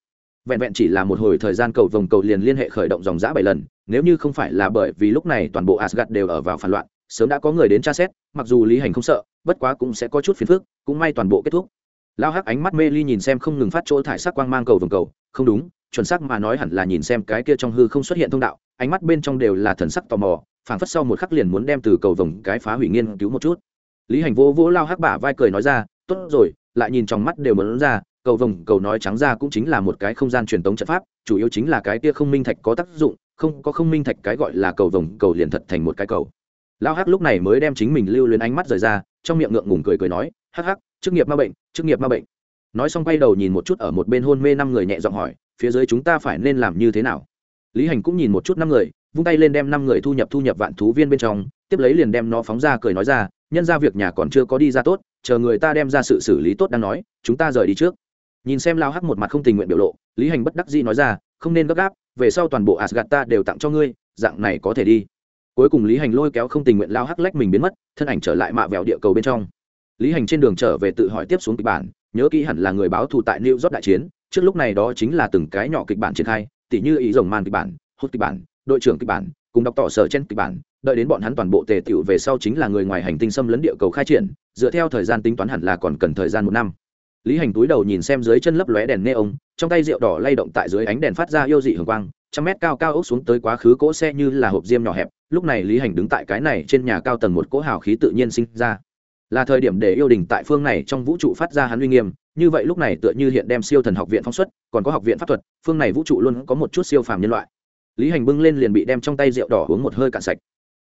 [SPEAKER 1] Vẹn vẹn chỉ là một hồi thời gian cầu vòng cầu liền liên hệ khởi động dòng giã bảy lần, nếu như không phải là bởi vì lúc này toàn bộ asgad đều ở vào phản loạn, sớm đã có người đến tra xét, mặc dù lý hành không sợ, bất quá cũng sẽ có chút phiền phức, cũng may toàn bộ kết thúc. Lao hắc ánh mắt mê ly nhìn xem không ngừng phát chỗ thải sắc quang mang cầu vòng cầu, không đúng, chuẩn xác mà nói hẳn là nhìn xem cái kia trong hư không xuất hiện thông đạo, ánh mắt bên trong đều là thần sắc tò mò phảng phất sau một khắc liền muốn đem từ cầu vòng cái phá hủy nghiên cứu một chút. Lý hành vô vỗ lao hắc bả vai cười nói ra, tốt rồi, lại nhìn trong mắt đều muốn ra, cầu vồng, cầu nói trắng ra cũng chính là một cái không gian truyền tống trận pháp, chủ yếu chính là cái kia không minh thạch có tác dụng, không, có không minh thạch cái gọi là cầu vồng, cầu liền thật thành một cái cầu. Lao hắc lúc này mới đem chính mình lưu luyến ánh mắt rời ra, trong miệng ngượng ngùng cười cười nói, hắc hắc, chức nghiệp ma bệnh, chức nghiệp ma bệnh. Nói xong quay đầu nhìn một chút ở một bên hôn mê năm người nhẹ giọng hỏi, phía dưới chúng ta phải nên làm như thế nào? Lý hành cũng nhìn một chút năm người vung tay lên đem năm người thu nhập thu nhập vạn thú viên bên trong, tiếp lấy liền đem nó phóng ra cười nói ra, nhân ra việc nhà còn chưa có đi ra tốt, chờ người ta đem ra sự xử lý tốt đang nói, chúng ta rời đi trước. Nhìn xem lao hắc một mặt không tình nguyện biểu lộ, lý hành bất đắc dĩ nói ra, không nên gấp gáp, về sau toàn bộ asgad ta đều tặng cho ngươi, dạng này có thể đi. Cuối cùng lý hành lôi kéo không tình nguyện lao hắc lách mình biến mất, thân ảnh trở lại mạ vẹo địa cầu bên trong. Lý hành trên đường trở về tự hỏi tiếp xuống kịch bản, nhớ kỹ hẳn là người báo thù tại new york đại chiến, trước lúc này đó chính là từng cái nhỏ kịch bản triển khai, tỉ như ý rồng man kịch bản, hút kịch bản đội trưởng kịch bản, cùng đọc tỏ sở trên kịch bản, đợi đến bọn hắn toàn bộ tề tựu về sau chính là người ngoài hành tinh xâm lấn địa cầu khai triển, dựa theo thời gian tính toán hẳn là còn cần thời gian một năm. Lý hành túi đầu nhìn xem dưới chân lấp lóe đèn neon, trong tay rượu đỏ lay động tại dưới ánh đèn phát ra yêu dị hường quang, trăm mét cao cao ốc xuống tới quá khứ cỗ xe như là hộp diêm nhỏ hẹp, lúc này lý hành đứng tại cái này trên nhà cao tầng một cỗ hào khí tự nhiên sinh ra. Là thời điểm để yêu đình tại phương này trong vũ trụ phát ra hắn uy nghiêm, như vậy lúc này tựa như hiện đem siêu thần học viện phong xuất, còn có học viện pháp thuật, phương này vũ trụ luôn có một chút siêu phàm nhân loại lý hành bưng lên liền bị đem trong tay rượu đỏ uống một hơi cạn sạch.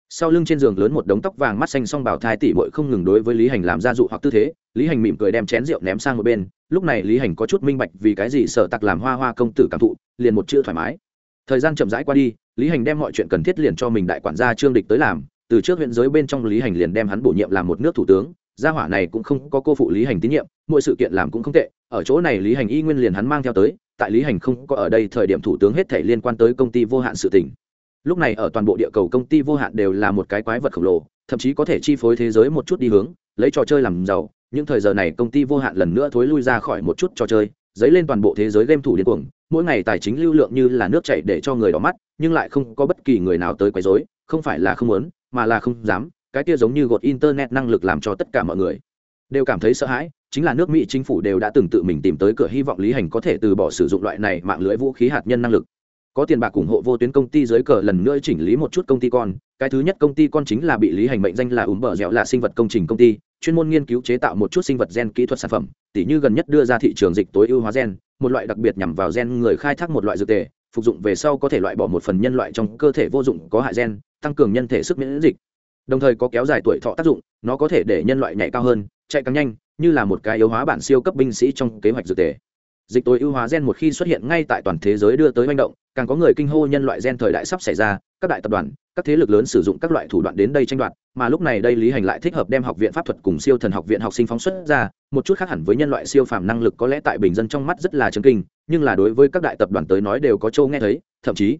[SPEAKER 1] Sau lưng trên giường lớn một đống tóc vàng mắt xanh song bảo thai tỉ bội không ngừng đối với lý hành làm ra dụ hoặc tư thế. Lý hành mỉm cười đem chén rượu ném sang một bên. Lúc này lý hành có chút minh bạch vì cái gì sợ tặc làm hoa hoa công tử cảm thụ, liền một chữ thoải mái. Thời gian chậm rãi qua đi, lý hành đem mọi chuyện cần thiết liền cho mình đại quản gia trương địch tới làm. Từ trước huyện giới bên trong lý hành liền đem hắn bổ nhiệm làm một nước thủ tướng. Gia hỏa này cũng không có cô phụ lý hành tín nhiệm mỗi sự kiện làm cũng không tệ ở chỗ này lý hành y nguyên liền hắn mang theo tới, tại lý hành không có ở đây thời điểm thủ tướng hết thể liên quan tới công ty vô hạn sự tỉnh lúc này ở toàn bộ địa cầu công ty vô hạn đều là một cái quái vật khổng lồ, thậm chí có thể chi phối thế giới một chút đi hướng, lấy trò chơi làm giàu. Những thời giờ này công ty vô hạn lần nữa thối lui ra khỏi một chút trò chơi, dấy lên toàn bộ thế giới game thủ điên cuồng. Mỗi ngày tài chính lưu lượng như là nước chảy để cho người đỏ mắt, nhưng lại không có bất kỳ người nào tới quấy rối, không phải là không muốn, mà là không dám. Cái kia giống như gột internet năng lực làm cho tất cả mọi người đều cảm thấy sợ hãi, chính là nước mỹ chính phủ đều đã từng tự mình tìm tới cửa hy vọng lý hành có thể từ bỏ sử dụng loại này mạng lưới vũ khí hạt nhân năng lực. Có tiền bạc ủng hộ vô tuyến công ty dưới cờ lần nữa chỉnh lý một chút công ty con, cái thứ nhất công ty con chính là bị lý hành mệnh danh là ủm bờ dẻo là sinh vật công trình công ty, chuyên môn nghiên cứu chế tạo một chút sinh vật gen kỹ thuật sản phẩm tỷ như gần nhất đưa ra thị trường dịch tối ưu hóa gen, một loại đặc biệt nhằm vào gen người khai thác một loại dược tề, phục dụng về sau có thể loại bỏ một phần nhân loại trong cơ thể vô dụng có hại gen, tăng cường nhân thể sức miễn dịch. Đồng thời có kéo dài tuổi thọ tác dụng, nó có thể để nhân loại nhảy cao hơn chạy càng nhanh, như là một cái yếu hóa bản siêu cấp binh sĩ trong kế hoạch dược tề. Dịch tối ưu hóa gen một khi xuất hiện ngay tại toàn thế giới đưa tới manh động, càng có người kinh hô nhân loại gen thời đại sắp xảy ra, các đại tập đoàn, các thế lực lớn sử dụng các loại thủ đoạn đến đây tranh đoạt, mà lúc này đây lý hành lại thích hợp đem học viện pháp thuật cùng siêu thần học viện học sinh phóng xuất ra, một chút khác hẳn với nhân loại siêu phàm năng lực có lẽ tại bình dân trong mắt rất là chấn kinh, nhưng là đối với các đại tập đoàn tới nói đều có châu nghe thấy, thậm chí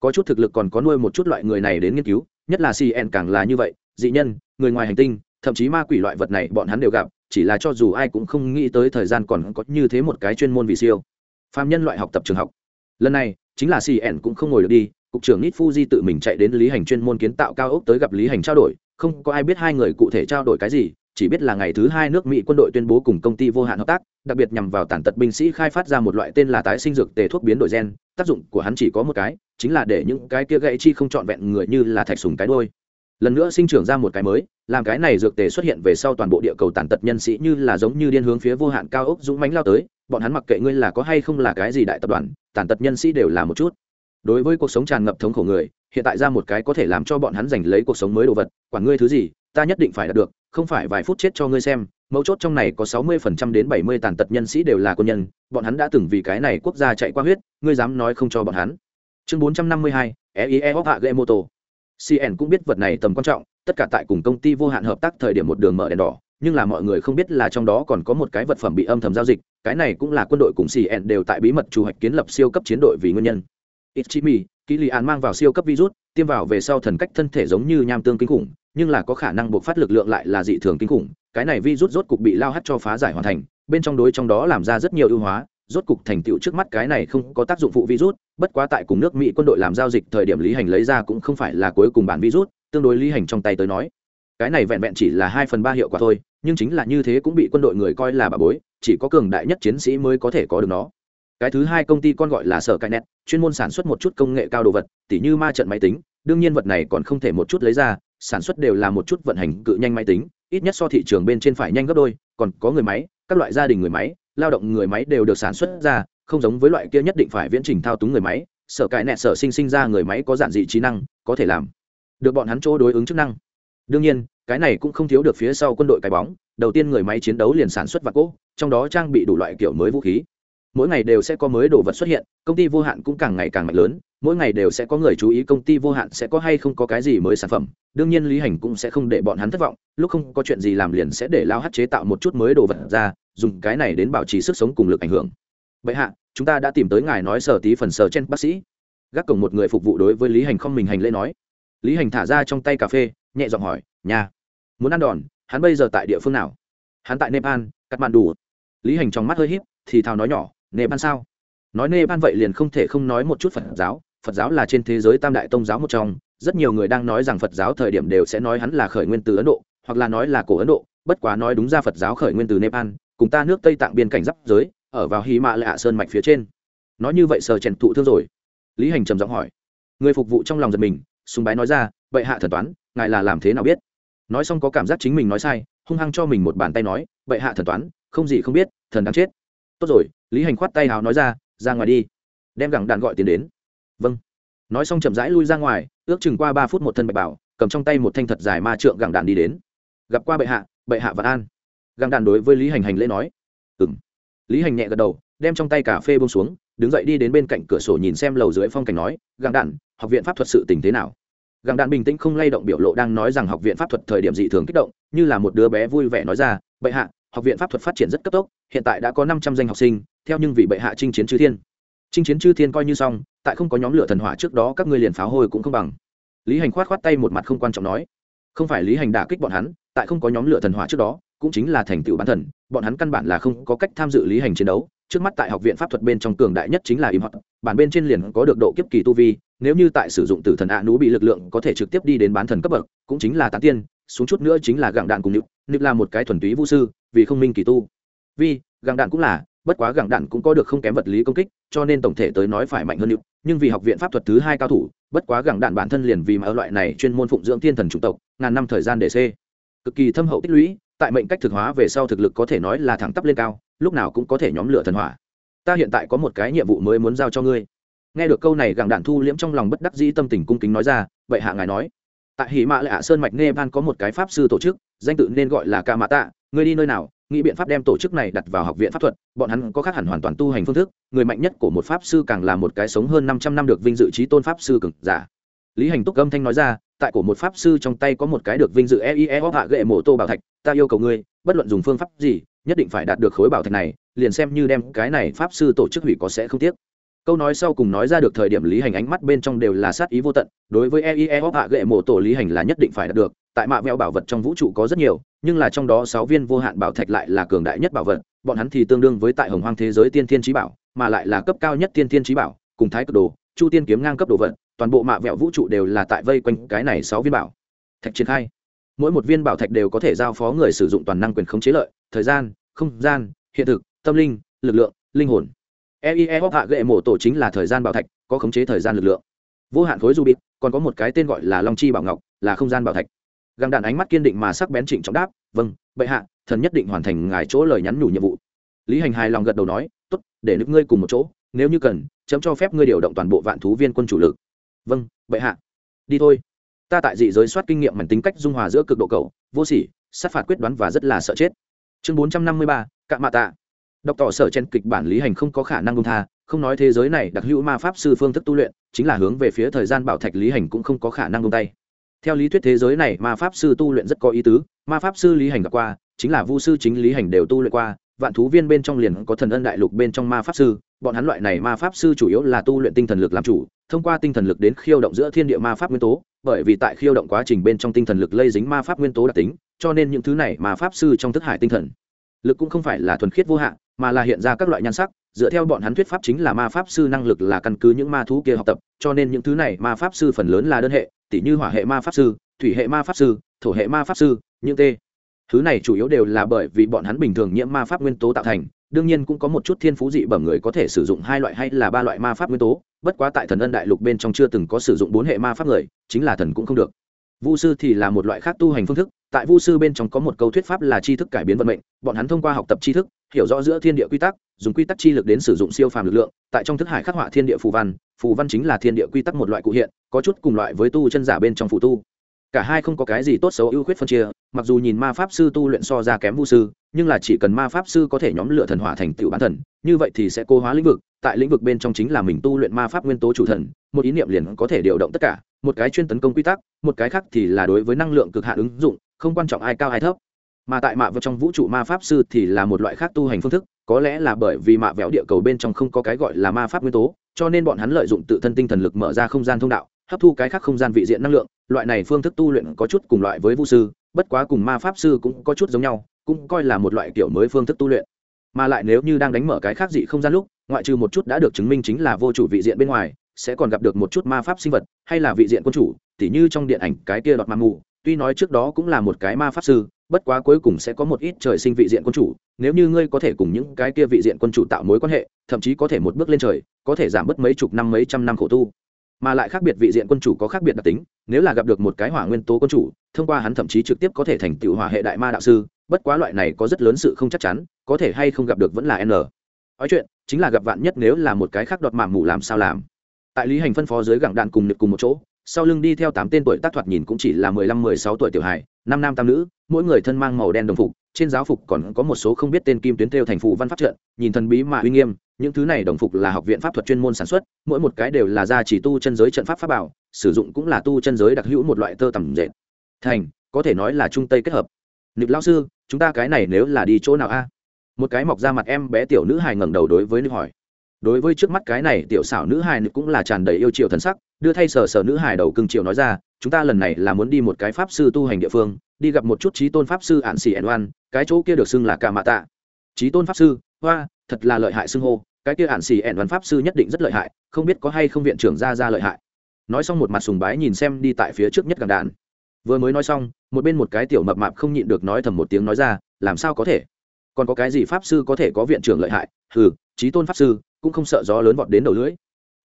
[SPEAKER 1] có chút thực lực còn có nuôi một chút loại người này đến nghiên cứu, nhất là cn càng là như vậy, dị nhân, người ngoài hành tinh thậm chí ma quỷ loại vật này bọn hắn đều gặp, chỉ là cho dù ai cũng không nghĩ tới thời gian còn có như thế một cái chuyên môn vì siêu. Phạm nhân loại học tập trường học. Lần này, chính là cn cũng không ngồi được đi, cục trưởng nít fuji tự mình chạy đến lý hành chuyên môn kiến tạo cao ốc tới gặp lý hành trao đổi, không có ai biết hai người cụ thể trao đổi cái gì, chỉ biết là ngày thứ hai nước mỹ quân đội tuyên bố cùng công ty vô hạn hợp tác, đặc biệt nhằm vào tàn tật binh sĩ khai phát ra một loại tên là tái sinh dược tề thuốc biến đổi gen, tác dụng của hắn chỉ có một cái, chính là để những cái kia gãy chi không trọn vẹn người như là thạch sùng cái đôi lần nữa sinh trưởng ra một cái mới làm cái này dược tề xuất hiện về sau toàn bộ địa cầu tàn tật nhân sĩ như là giống như điên hướng phía vô hạn cao ốc dũng mánh lao tới, bọn hắn mặc kệ ngươi là có hay không là cái gì đại tập đoàn, tàn tật nhân sĩ đều là một chút. Đối với cuộc sống tràn ngập thống khổ người, hiện tại ra một cái có thể làm cho bọn hắn giành lấy cuộc sống mới đồ vật, quản ngươi thứ gì, ta nhất định phải đạt được, không phải vài phút chết cho ngươi xem, mấu chốt trong này có sáu mươi phần trăm đến bảy mươi tàn tật nhân sĩ đều là quân nhân, bọn hắn đã từng vì cái này quốc gia chạy qua huyết, ngươi dám nói không cho bọn hắn. Chương bốn trăm năm mươi hai eie hóc hạ ghệ mô tô cn cũng biết vật này tầm quan trọng tất cả tại cùng công ty vô hạn hợp tác thời điểm một đường mở đèn đỏ nhưng là mọi người không biết là trong đó còn có một cái vật phẩm bị âm thầm giao dịch cái này cũng là quân đội cùng cn đều tại bí mật chủ hoạch kiến lập siêu cấp chiến đội vì nguyên nhân Ichimi, kỹ Lý An mang vào siêu cấp virus, tiêm vào về sau thần cách thân thể giống như nham tương kinh khủng, nhưng là có khả năng buộc phát lực lượng lại là dị thường kinh khủng. Cái này virus rốt cục bị lao hắt cho phá giải hoàn thành, bên trong đối trong đó làm ra rất nhiều ưu hóa, rốt cục thành tựu trước mắt cái này không có tác dụng phụ virus, bất quá tại cùng nước Mỹ quân đội làm giao dịch thời điểm lý hành lấy ra cũng không phải là cuối cùng bản virus, tương đối lý hành trong tay tới nói. Cái này vẹn vẹn chỉ là hai phần ba hiệu quả thôi, nhưng chính là như thế cũng bị quân đội người coi là bà bối, chỉ có cường đại nhất chiến sĩ mới có thể có được nó cái thứ hai công ty con gọi là sở cai net chuyên môn sản xuất một chút công nghệ cao đồ vật tỉ như ma trận máy tính đương nhiên vật này còn không thể một chút lấy ra sản xuất đều là một chút vận hành cự nhanh máy tính ít nhất so thị trường bên trên phải nhanh gấp đôi còn có người máy các loại gia đình người máy lao động người máy đều được sản xuất ra, không giống với loại kia nhất định phải viễn trình thao túng người máy sở cải nẹt sở sinh sinh ra người máy có giản dị trí năng, có thể làm được bọn hắn chỗ đối ứng chức năng. Đương nhiên, cái này cũng không thiếu được phía sau quân đội cái bóng, đầu tiên người máy chiến đấu liền sản xuất và cỗ, trong đó trang bị đủ loại kiểu mới vũ khí. Mỗi ngày đều sẽ có mới đồ vật xuất hiện, công ty vô hạn cũng càng ngày càng mạnh lớn, mỗi ngày đều sẽ có người chú ý công ty vô hạn sẽ có hay không có cái gì mới sản phẩm. Đương nhiên lý hành cũng sẽ không để bọn hắn thất vọng, lúc không có chuyện gì làm liền sẽ để lao hát chế tạo một chút mới đồ vật ra dùng cái này đến bảo trì sức sống cùng lực ảnh hưởng. Vậy hạ, chúng ta đã tìm tới ngài nói sở tí phần sở trên bác sĩ. Gác cổng một người phục vụ đối với lý hành không mình hành lễ nói. Lý hành thả ra trong tay cà phê, nhẹ giọng hỏi nhà muốn ăn đòn, hắn bây giờ tại địa phương nào? Hắn tại nepal cắt màn đủ lý hành trong mắt hơi h í p thì thào nói nhỏ, nepal sao? Nói nepal vậy liền không thể không nói một chút phật giáo. Phật giáo là trên thế giới tam đại tông giáo một trong. Rất nhiều người đang nói rằng phật giáo thời điểm đều sẽ nói hắn là khởi nguyên từ ấn độ, hoặc là nói là cổ ấn độ. Bất quá nói đúng ra phật giáo khởi nguyên từ nepal cùng ta nước tây tạng biên cảnh giáp giới, ở vào hy mạ lạ sơn mạch phía trên. Nói như vậy sờ chèn thụ thương rồi. Lý hành trầm giọng hỏi. Người phục vụ trong lòng giật mình súng bái nói ra vậy hạ thần toán, ngài là làm thế nào biết? Nói xong có cảm giác chính mình nói sai, hung hăng cho mình một bàn tay nói vậy hạ thần toán, không gì không biết, thần đang chết. Tốt rồi, lý hành khoát tay hào nói ra ra ngoài đi. Đem gẳng đàn gọi tiền đến. Vâng. Nói xong chậm rãi lui ra ngoài, ước chừng qua ba phút một thân bạch bảo, cầm trong tay một thanh thật dài ma trượng gẳng đàn đi đến. Gặp qua bệ hạ bệ hạ và an găng đàn đối với lý hành hành lễ nói. Ừ m lý hành nhẹ gật đầu, đem trong tay cà phê bông xuống, đứng dậy đi đến bên cạnh cửa sổ nhìn xem lầu dưới phong cảnh nói, găng đàn, học viện pháp thuật sự tình thế nào? Găng đàn bình tĩnh không lay động biểu lộ đang nói rằng học viện pháp thuật thời điểm dị thường kích động, như là một đứa bé vui vẻ nói ra, bệ hạ, học viện pháp thuật phát triển rất cấp tốc, hiện tại đã có năm trăm danh học sinh, theo nhưng vị bệ hạ chinh chiến chư thiên. Chinh chiến chư thiên coi như xong, tại không có nhóm lửa thần hỏa trước đó các ngươi liền pháo hôi cũng không bằng. Lý hành khoát khoát tay một mặt không quan trọng nói. Không phải lý hành đả kích bọn hắn, tại không có nhóm lửa thần hỏa trước đó cũng chính là thành tựu bán thần bọn hắn căn bản là không có cách tham dự lý hành chiến đấu. Trước mắt tại học viện pháp thuật bên trong cường đại nhất chính là im hoạt bản bên trên liền có được độ kiếp kỳ tu vi, nếu như tại sử dụng tử thần ạ nú bị lực lượng có thể trực tiếp đi đến bán thần cấp bậc, cũng chính là tán tiên, xuống chút nữa chính là gặng đạn cùng nịu. Nịu là một cái thuần túy vũ sư, vì không minh kỳ tu. Vì, gặng đạn cũng là, bất quá gặng đạn cũng có được không kém vật lý công kích, cho nên tổng thể tới nói phải mạnh hơn nịu. Nhưng vì học viện pháp thuật thứ hai cao thủ, bất quá gặng đạn bản thân liền vì mà loại này chuyên môn phụng dưỡng thiên thần chủng tộc, ngàn năm thời gian để c cực kỳ thâm hậu tích lũy tại mệnh cách thực hóa về sau thực lực có thể nói là thẳng tắp lên cao, lúc nào cũng có thể nhóm lửa thần hỏa. Ta hiện tại có một cái nhiệm vụ mới muốn giao cho ngươi. Nghe được câu này gặng đạn thu liễm trong lòng bất đắc dĩ tâm tình cung kính nói ra, vậy hạ ngài nói. Tại hỉ mạ lạ sơn mạch nepal có một cái pháp sư tổ chức, danh tự nên gọi là ca mã tạ. Ngươi đi nơi nào, nghĩ biện pháp đem tổ chức này đặt vào học viện pháp thuật, bọn hắn có khác hẳn hoàn toàn tu hành phương thức, người mạnh nhất của một pháp sư càng là một cái sống hơn năm trăm năm được vinh dự trí tôn pháp sư cực giả. Lý hành túc âm thanh nói ra tại của một pháp sư trong tay có một cái được vinh dự eie hạ gệ mộ tô bảo thạch ta yêu cầu ngươi bất luận dùng phương pháp gì nhất định phải đạt được khối bảo thạch này liền xem như đem cái này pháp sư tổ chức hủy có sẽ không tiếc câu nói sau cùng nói ra được thời điểm lý hành ánh mắt bên trong đều là sát ý vô tận đối với eie hạ gệ mộ tổ lý hành là nhất định phải đạt được tại mạ vẹo bảo vật trong vũ trụ có rất nhiều nhưng là trong đó sáu viên vô hạn bảo thạch lại là cường đại nhất bảo vật bọn hắn thì tương đương với tại hồng hoang thế giới tiên thiên trí bảo mà lại là cấp cao nhất tiên thiên trí bảo cùng thái cực đồ chu tiên kiếm ngang cấp đồ vật toàn bộ mạ vẹo vũ trụ đều là tại vây quanh cái này sáu viên bảo. Thạch triển khai. Mỗi một viên bảo thạch đều có thể giao phó người sử dụng toàn năng quyền khống chế lợi, thời gian, không gian, hiện thực, tâm linh, lực lượng, linh hồn. Eie hóc hạ gệ mổ tổ chính là thời gian bảo thạch, có khống chế thời gian lực lượng. Vô hạn khối du bịt, còn có một cái tên gọi là long chi bảo ngọc, là không gian bảo thạch. Găng đạn ánh mắt kiên định mà sắc bén trịnh trọng đáp vâng bệ hạ, thần nhất định hoàn thành ngài chỗ lời nhắn nhủ nhiệm vụ. Lý hành hài lòng gật đầu nói, tốt, để nước ngươi cùng một chỗ, nếu như cần, chấm cho phép ngươi điều động toàn bộ vạn thú viên quân chủ lực vâng bệ hạ. Đi thôi. Ta tại dị giới soát kinh nghiệm mảnh tính cách dung hòa giữa cực độ cầu vô sỉ, sát phạt quyết đoán và rất là sợ chết. Chương bốn trăm năm mươi ba, cạ mạ tạ. Đọc tỏ sở trên kịch bản lý hành không có khả năng công tha, không nói thế giới này đặc hữu ma pháp sư phương thức tu luyện, chính là hướng về phía thời gian bảo thạch lý hành cũng không có khả năng công tay. Theo lý thuyết thế giới này ma pháp sư tu luyện rất có ý tứ, ma pháp sư lý hành gặp qua, chính là vu sư chính lý hành đều tu luyện qua vạn thú viên bên trong liền có thần ân đại lục bên trong ma pháp sư bọn hắn loại này ma pháp sư chủ yếu là tu luyện tinh thần lực làm chủ thông qua tinh thần lực đến khiêu động giữa thiên địa ma pháp nguyên tố bởi vì tại khiêu động quá trình bên trong tinh thần lực lây dính ma pháp nguyên tố đặc tính cho nên những thứ này ma pháp sư trong thức hải tinh thần lực cũng không phải là thuần khiết vô hạn mà là hiện ra các loại nhan sắc dựa theo bọn hắn thuyết pháp chính là ma pháp sư năng lực là căn cứ những ma thú kia học tập cho nên những thứ này ma pháp sư phần lớn là đơn hệ tỉ như hỏa hệ ma pháp sư thủy hệ ma pháp sư thổ hệ ma pháp sư những tê thứ này chủ yếu đều là bởi vì bọn hắn bình thường nhiễm ma pháp nguyên tố tạo thành, đương nhiên cũng có một chút thiên phú dị bẩm người có thể sử dụng hai loại hay là ba loại ma pháp nguyên tố, bất quá tại thần ân đại lục bên trong chưa từng có sử dụng bốn hệ ma pháp người, chính là thần cũng không được. Vu sư thì là một loại khác tu hành phương thức, tại vu sư bên trong có một câu thuyết pháp là tri thức cải biến vận mệnh, bọn hắn thông qua học tập tri thức, hiểu rõ giữa thiên địa quy tắc, dùng quy tắc chi lực đến sử dụng siêu phàm lực lượng, tại trong thức hải khắc họa thiên địa phù văn phù văn chính là thiên địa quy tắc một loại cụ hiện, có chút cùng loại với tu chân giả bên trong phù tu cả hai không có cái gì tốt xấu ưu khuyết phân chia, mặc dù nhìn ma pháp sư tu luyện so ra kém vu sư, nhưng là chỉ cần ma pháp sư có thể nhóm lựa thần hỏa thành tựu bản thần, như vậy thì sẽ cô hóa lĩnh vực, tại lĩnh vực bên trong chính là mình tu luyện ma pháp nguyên tố chủ thần, một ý niệm liền có thể điều động tất cả, một cái chuyên tấn công quy tắc, một cái khác thì là đối với năng lượng cực hạn ứng dụng, không quan trọng ai cao ai thấp. Mà tại mạ vẹo trong vũ trụ ma pháp sư thì là một loại khác tu hành phương thức, có lẽ là bởi vì mạ vẹo địa cầu bên trong không có cái gọi là ma pháp nguyên tố, cho nên bọn hắn lợi dụng tự thân tinh thần lực mở ra không gian thông đạo hấp thu cái khác không gian vị diện năng lượng, loại này phương thức tu luyện có chút cùng loại với vũ sư, bất quá cùng ma pháp sư cũng có chút giống nhau, cũng coi là một loại kiểu mới phương thức tu luyện. Mà lại nếu như đang đánh mở cái khác dị không gian lúc, ngoại trừ một chút đã được chứng minh chính là vô chủ vị diện bên ngoài, sẽ còn gặp được một chút ma pháp sinh vật, hay là vị diện quân chủ, tỉ như trong điện ảnh cái kia đọt ma mù, tuy nói trước đó cũng là một cái ma pháp sư, bất quá cuối cùng sẽ có một ít trời sinh vị diện quân chủ, nếu như ngươi có thể cùng những cái kia vị diện quân chủ tạo mối quan hệ, thậm chí có thể một bước lên trời, có thể giảm bớt mấy chục năm mấy trăm năm khổ tu mà lại khác biệt vị diện quân chủ có khác biệt đặc tính, nếu là gặp được một cái hỏa nguyên tố quân chủ, thông qua hắn thậm chí trực tiếp có thể thành tựu hỏa hệ đại ma đạo sư, bất quá loại này có rất lớn sự không chắc chắn, có thể hay không gặp được vẫn là n. Nói chuyện, chính là gặp vạn nhất nếu là một cái khác đọt mạng mù làm sao làm. Tại lý hành phân phó dưới gẳng đạn cùng nực cùng một chỗ, sau lưng đi theo tám tên tuổi tác thoạt nhìn cũng chỉ là mười lăm, mười sáu tuổi tiểu hài, năm nam tam nữ, mỗi người thân mang màu đen đồng phục trên giáo phục còn có một số không biết tên kim tuyến theo thành phụ văn pháp trận, nhìn thần bí mà uy nghiêm, những thứ này đồng phục là học viện pháp thuật chuyên môn sản xuất, mỗi một cái đều là gia chỉ tu chân giới trận pháp pháp bảo, sử dụng cũng là tu chân giới đặc hữu một loại tơ tầm dệt. Thành, có thể nói là trung tây kết hợp. Nịch lao sư, chúng ta cái này nếu là đi chỗ nào a? Một cái mọc ra mặt em bé tiểu nữ hài ngẩng đầu đối với nữ hỏi. Đối với trước mắt cái này tiểu xảo nữ hài cũng là tràn đầy yêu chiều thần sắc đưa thay sở sở nữ hài đầu cưng chiều nói ra, chúng ta lần này là muốn đi một cái pháp sư tu hành địa phương, đi gặp một chút trí tôn pháp sư ạn xỉ ẩn oan, cái chỗ kia được xưng là ca mạ tạ. Trí tôn pháp sư? Hoa thật là lợi hại xưng hô, cái kia ạn xỉ ẩn oan pháp sư nhất định rất lợi hại, không biết có hay không viện trưởng ra ra lợi hại. Nói xong một mặt sùng bái nhìn xem đi tại phía trước nhất gần đạn vừa mới nói xong, một bên một cái tiểu mập mạp không nhịn được nói thầm một tiếng nói ra, làm sao có thể? Còn có cái gì pháp sư có thể có viện trưởng lợi hại? Hừ, trí tôn pháp sư, cũng không sợ gió lớn vọt đến đầu lưỡi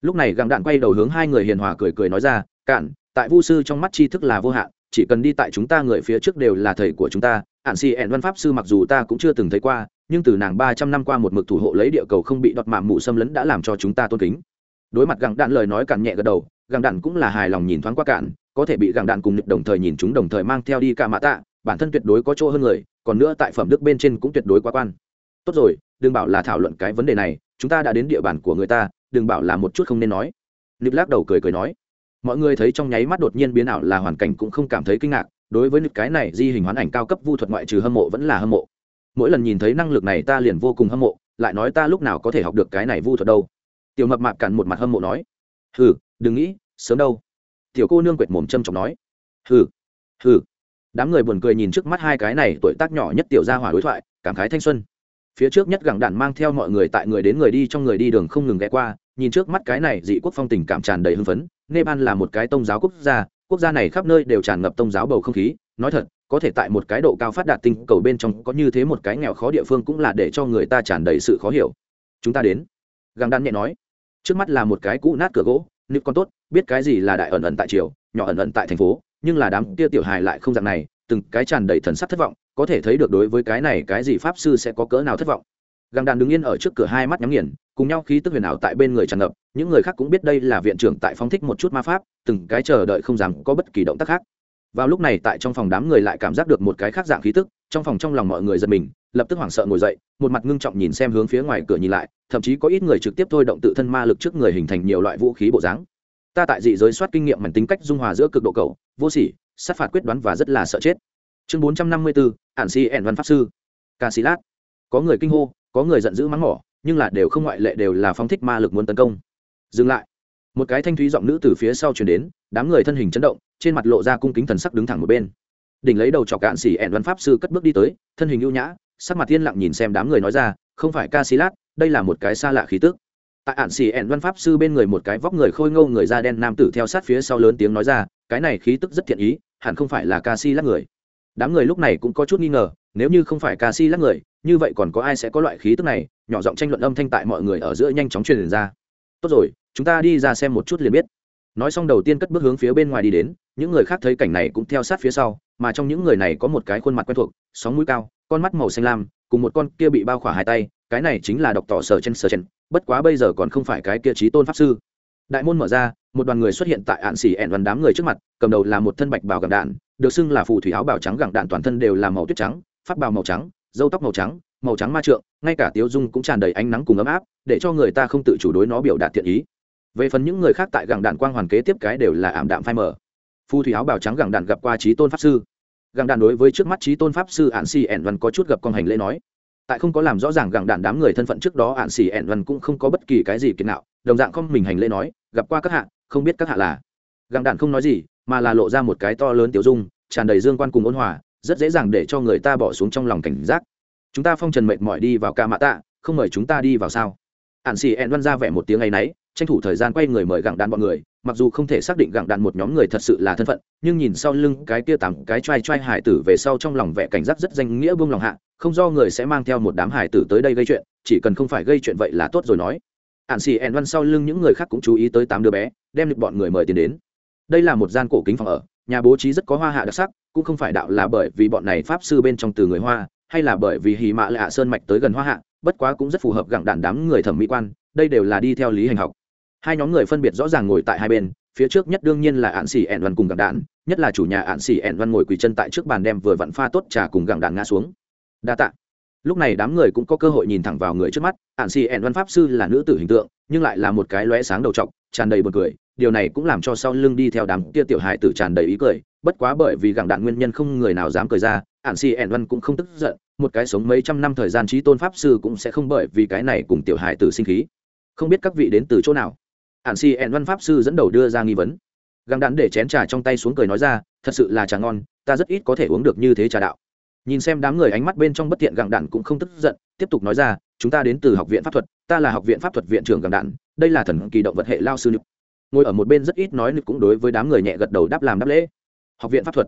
[SPEAKER 1] lúc này gặng đạn quay đầu hướng hai người hiền hòa cười cười nói ra, cạn, tại vu sư trong mắt tri thức là vô hạn, chỉ cần đi tại chúng ta người phía trước đều là thầy của chúng ta. Ạn xì ẹn văn pháp sư mặc dù ta cũng chưa từng thấy qua, nhưng từ nàng ba trăm năm qua một mực thủ hộ lấy địa cầu không bị đọt mạm mụ xâm lấn đã làm cho chúng ta tôn kính. Đối mặt gặng đạn lời nói cạn nhẹ gật đầu, gặng đạn cũng là hài lòng nhìn thoáng qua cạn, có thể bị gặng đạn cùng nhật đồng thời nhìn chúng đồng thời mang theo đi cả mạ tạ, bản thân tuyệt đối có chỗ hơn người, còn nữa tại phẩm đức bên trên cũng tuyệt đối quá quan. Tốt rồi, đừng bảo là thảo luận cái vấn đề này, chúng ta đã đến địa bàn của người ta đừng bảo là một chút không nên nói. Nịp lắc đầu cười cười nói. Mọi người thấy trong nháy mắt đột nhiên biến ảo là hoàn cảnh cũng không cảm thấy kinh ngạc, đối với nịp cái này di hình hoán ảnh cao cấp vu thuật ngoại trừ hâm mộ vẫn là hâm mộ. Mỗi lần nhìn thấy năng lực này ta liền vô cùng hâm mộ, lại nói ta lúc nào có thể học được cái này vu thuật đâu. Tiểu mập mạp cản một mặt hâm mộ nói. Hừ, đừng nghĩ, sớm đâu. Tiểu cô nương quệt mồm châm trọng nói. Hừ hừ. Đám người buồn cười nhìn trước mắt hai cái này tuổi tác nhỏ nhất tiểu gia hỏa đối thoại, cảm khái thanh xuân phía trước nhất gẳng đạn mang theo mọi người tại người đến người đi trong người đi đường không ngừng ghé qua, nhìn trước mắt cái này dị quốc phong tình cảm tràn đầy hưng phấn. Nepal là một cái tôn giáo quốc gia quốc gia này khắp nơi đều tràn ngập tôn giáo bầu không khí. Nói thật, có thể tại một cái độ cao phát đạt tinh cầu bên trong có như thế một cái nghèo khó địa phương cũng là để cho người ta tràn đầy sự khó hiểu. Chúng ta đến. Găng đan nhẹ nói. Trước mắt là một cái cũ nát cửa gỗ nữ con tốt, biết cái gì là đại ẩn ẩn tại triều, nhỏ ẩn ẩn tại thành phố, nhưng là đám kia tiểu hài lại không dạng này, từng cái tràn đầy thần sắc thất vọng có thể thấy được đối với cái này cái gì pháp sư sẽ có cỡ nào thất vọng. Găng đàn đứng yên ở trước cửa hai mắt nhắm nghiền, cùng nhau khí tức huyền ảo tại bên người tràn ngập, những người khác cũng biết đây là viện trưởng tại phóng thích một chút ma pháp, từng cái chờ đợi không dám có bất kỳ động tác khác. Vào lúc này tại trong phòng đám người lại cảm giác được một cái khác dạng khí tức, trong phòng trong lòng mọi người giật mình, lập tức hoảng sợ ngồi dậy, một mặt ngưng trọng nhìn xem hướng phía ngoài cửa nhìn lại, thậm chí có ít người trực tiếp thôi động tự thân ma lực trước người hình thành nhiều loại vũ khí bộ dáng. Ta tại dị giới soát kinh nghiệm mảnh tính cách dung hòa giữa cực độ cầu vô sỉ, sát phạt quyết đoán và rất là sợ chết chương bốn trăm năm mươi bốn ản si ẻn văn pháp sư. Ca sĩ lát. Có người kinh hô, có người giận dữ mắng mỏ, nhưng là đều không ngoại lệ đều là phóng thích ma lực muốn tấn công. Dừng lại. Một cái thanh thúy giọng nữ từ phía sau chuyển đến, đám người thân hình chấn động, trên mặt lộ ra cung kính thần sắc đứng thẳng một bên. Đỉnh lấy đầu chọc cạn xỉ ẹn văn pháp sư cất bước đi tới, thân hình ưu nhã, sắc mặt tiên lặng nhìn xem đám người nói ra, không phải ca sĩ lát, đây là một cái xa lạ khí tức. Tại ạn xỉ ẹn văn pháp sư bên người một cái vóc người khôi ngâu người da đen nam tử theo sát phía sau lớn tiếng nói ra, cái này khí tức rất thiện ý, hẳn không phải là ca sĩ lát người đám người lúc này cũng có chút nghi ngờ, nếu như không phải ca si lắc người, như vậy còn có ai sẽ có loại khí tức này? Nhỏ giọng tranh luận âm thanh tại mọi người ở giữa nhanh chóng truyền ra. Tốt rồi, chúng ta đi ra xem một chút liền biết. Nói xong đầu tiên cất bước hướng phía bên ngoài đi đến, những người khác thấy cảnh này cũng theo sát phía sau, mà trong những người này có một cái khuôn mặt quen thuộc, sóng mũi cao, con mắt màu xanh lam, cùng một con kia bị bao khỏa hai tay, cái này chính là độc tỏ sở chen sở chen, bất quá bây giờ còn không phải cái kia trí tôn pháp sư. Đại môn mở ra một đoàn người xuất hiện tại ạn xỉ ẹn đoàn đám người trước mặt, cầm đầu là một thân bạch bào gẳng đạn, được xưng là phù thủy áo bào trắng gẳng đạn toàn thân đều là màu tuyết trắng phát bào màu trắng dâu tóc màu trắng màu trắng ma trượng, ngay cả tiếu dung cũng tràn đầy ánh nắng cùng ấm áp, để cho người ta không tự chủ đối nó biểu đạt thiện ý. Về phần những người khác tại gẳng đạn quang hoàn kế tiếp cái đều là ảm đạm phai mờ. Phù thủy áo bào trắng gẳng đạn gặp qua trí tôn pháp sư. Gẳng đạn đối với trước mắt trí tôn pháp sư ạn xỉ ẹn văn có chút gặp con hành lễ nói. Tại không có làm rõ ràng gẳng đạn đám người thân phận trước đó, ạn xỉ ẹn văn cũng không có bất kỳ cái gì kiến nào đồng dạng không mình hành lễ nói, gặp qua các hạ không biết các hạ là. Gặng đạn không nói gì, mà là lộ ra một cái to lớn tiểu dung, tràn đầy dương quan cùng ôn hòa, rất dễ dàng để cho người ta bỏ xuống trong lòng cảnh giác. Chúng ta phong trần mệt mỏi đi vào ca mạ tạ, không mời chúng ta đi vào sao? Ạn xì ẹn văn ra vẻ một tiếng ngày nấy, tranh thủ thời gian quay người mời gặng đàn bọn người, mặc dù không thể xác định gặng đàn một nhóm người thật sự là thân phận, nhưng nhìn sau lưng cái kia tám cái t r a i t r a i hải tử về sau trong lòng vẻ cảnh giác rất danh nghĩa buông lòng hạ, không do người sẽ mang theo một đám hải tử tới đây gây chuyện, chỉ cần không phải gây chuyện vậy là tốt rồi nói ạn xì ẻn văn sau lưng những người khác cũng chú ý tới tám đứa bé, đem được bọn người mời tiền đến. Đây là một gian cổ kính phòng ở, nhà bố trí rất có hoa hạ đặc sắc, cũng không phải đạo là bởi vì bọn này pháp sư bên trong từ người hoa, hay là bởi vì hì mạ lạ sơn mạch tới gần hoa hạ, bất quá cũng rất phù hợp gặng đạn đám người thẩm mỹ quan, đây đều là đi theo lý hành học. Hai nhóm người phân biệt rõ ràng ngồi tại hai bên, phía trước nhất đương nhiên là ạn xỉ ẻn văn cùng gặng đạn, nhất là chủ nhà ạn xỉ ẻn văn ngồi quỳ chân tại trước bàn đem vừa vặn pha tốt trà cùng gặng đạn ngã xuống. Đa tạ lúc này đám người cũng có cơ hội nhìn thẳng vào người trước mắt ạn xì ẹn văn pháp sư là nữ tử hình tượng, nhưng lại là một cái lóe sáng đầu trọc, tràn đầy bật cười. Điều này cũng làm cho sau lưng đi theo đám kia tiểu hài tử tràn đầy ý cười. Bất quá bởi vì gặng đạn nguyên nhân không người nào dám cười ra ạn xì ẹn văn cũng không tức giận. Một cái sống mấy trăm năm thời gian trí tôn pháp sư cũng sẽ không bởi vì cái này cùng tiểu hài tử sinh khí. Không biết các vị đến từ chỗ nào? Ạn xì ẹn văn pháp sư dẫn đầu đưa ra nghi vấn. Gặng đạn để chén trà trong tay xuống cười nói ra, thật sự là trà ngon, ta rất ít có thể uống được như thế trà đạo nhìn xem đám người ánh mắt bên trong bất tiện gặng đạn cũng không tức giận, tiếp tục nói ra, chúng ta đến từ học viện pháp thuật, ta là học viện pháp thuật viện trưởng gặng đạn, đây là thần kỳ động vật hệ lao sư nữ ngồi ở một bên rất ít nói nữ cũng đối với đám người nhẹ gật đầu đáp làm đáp lễ. Học viện pháp thuật.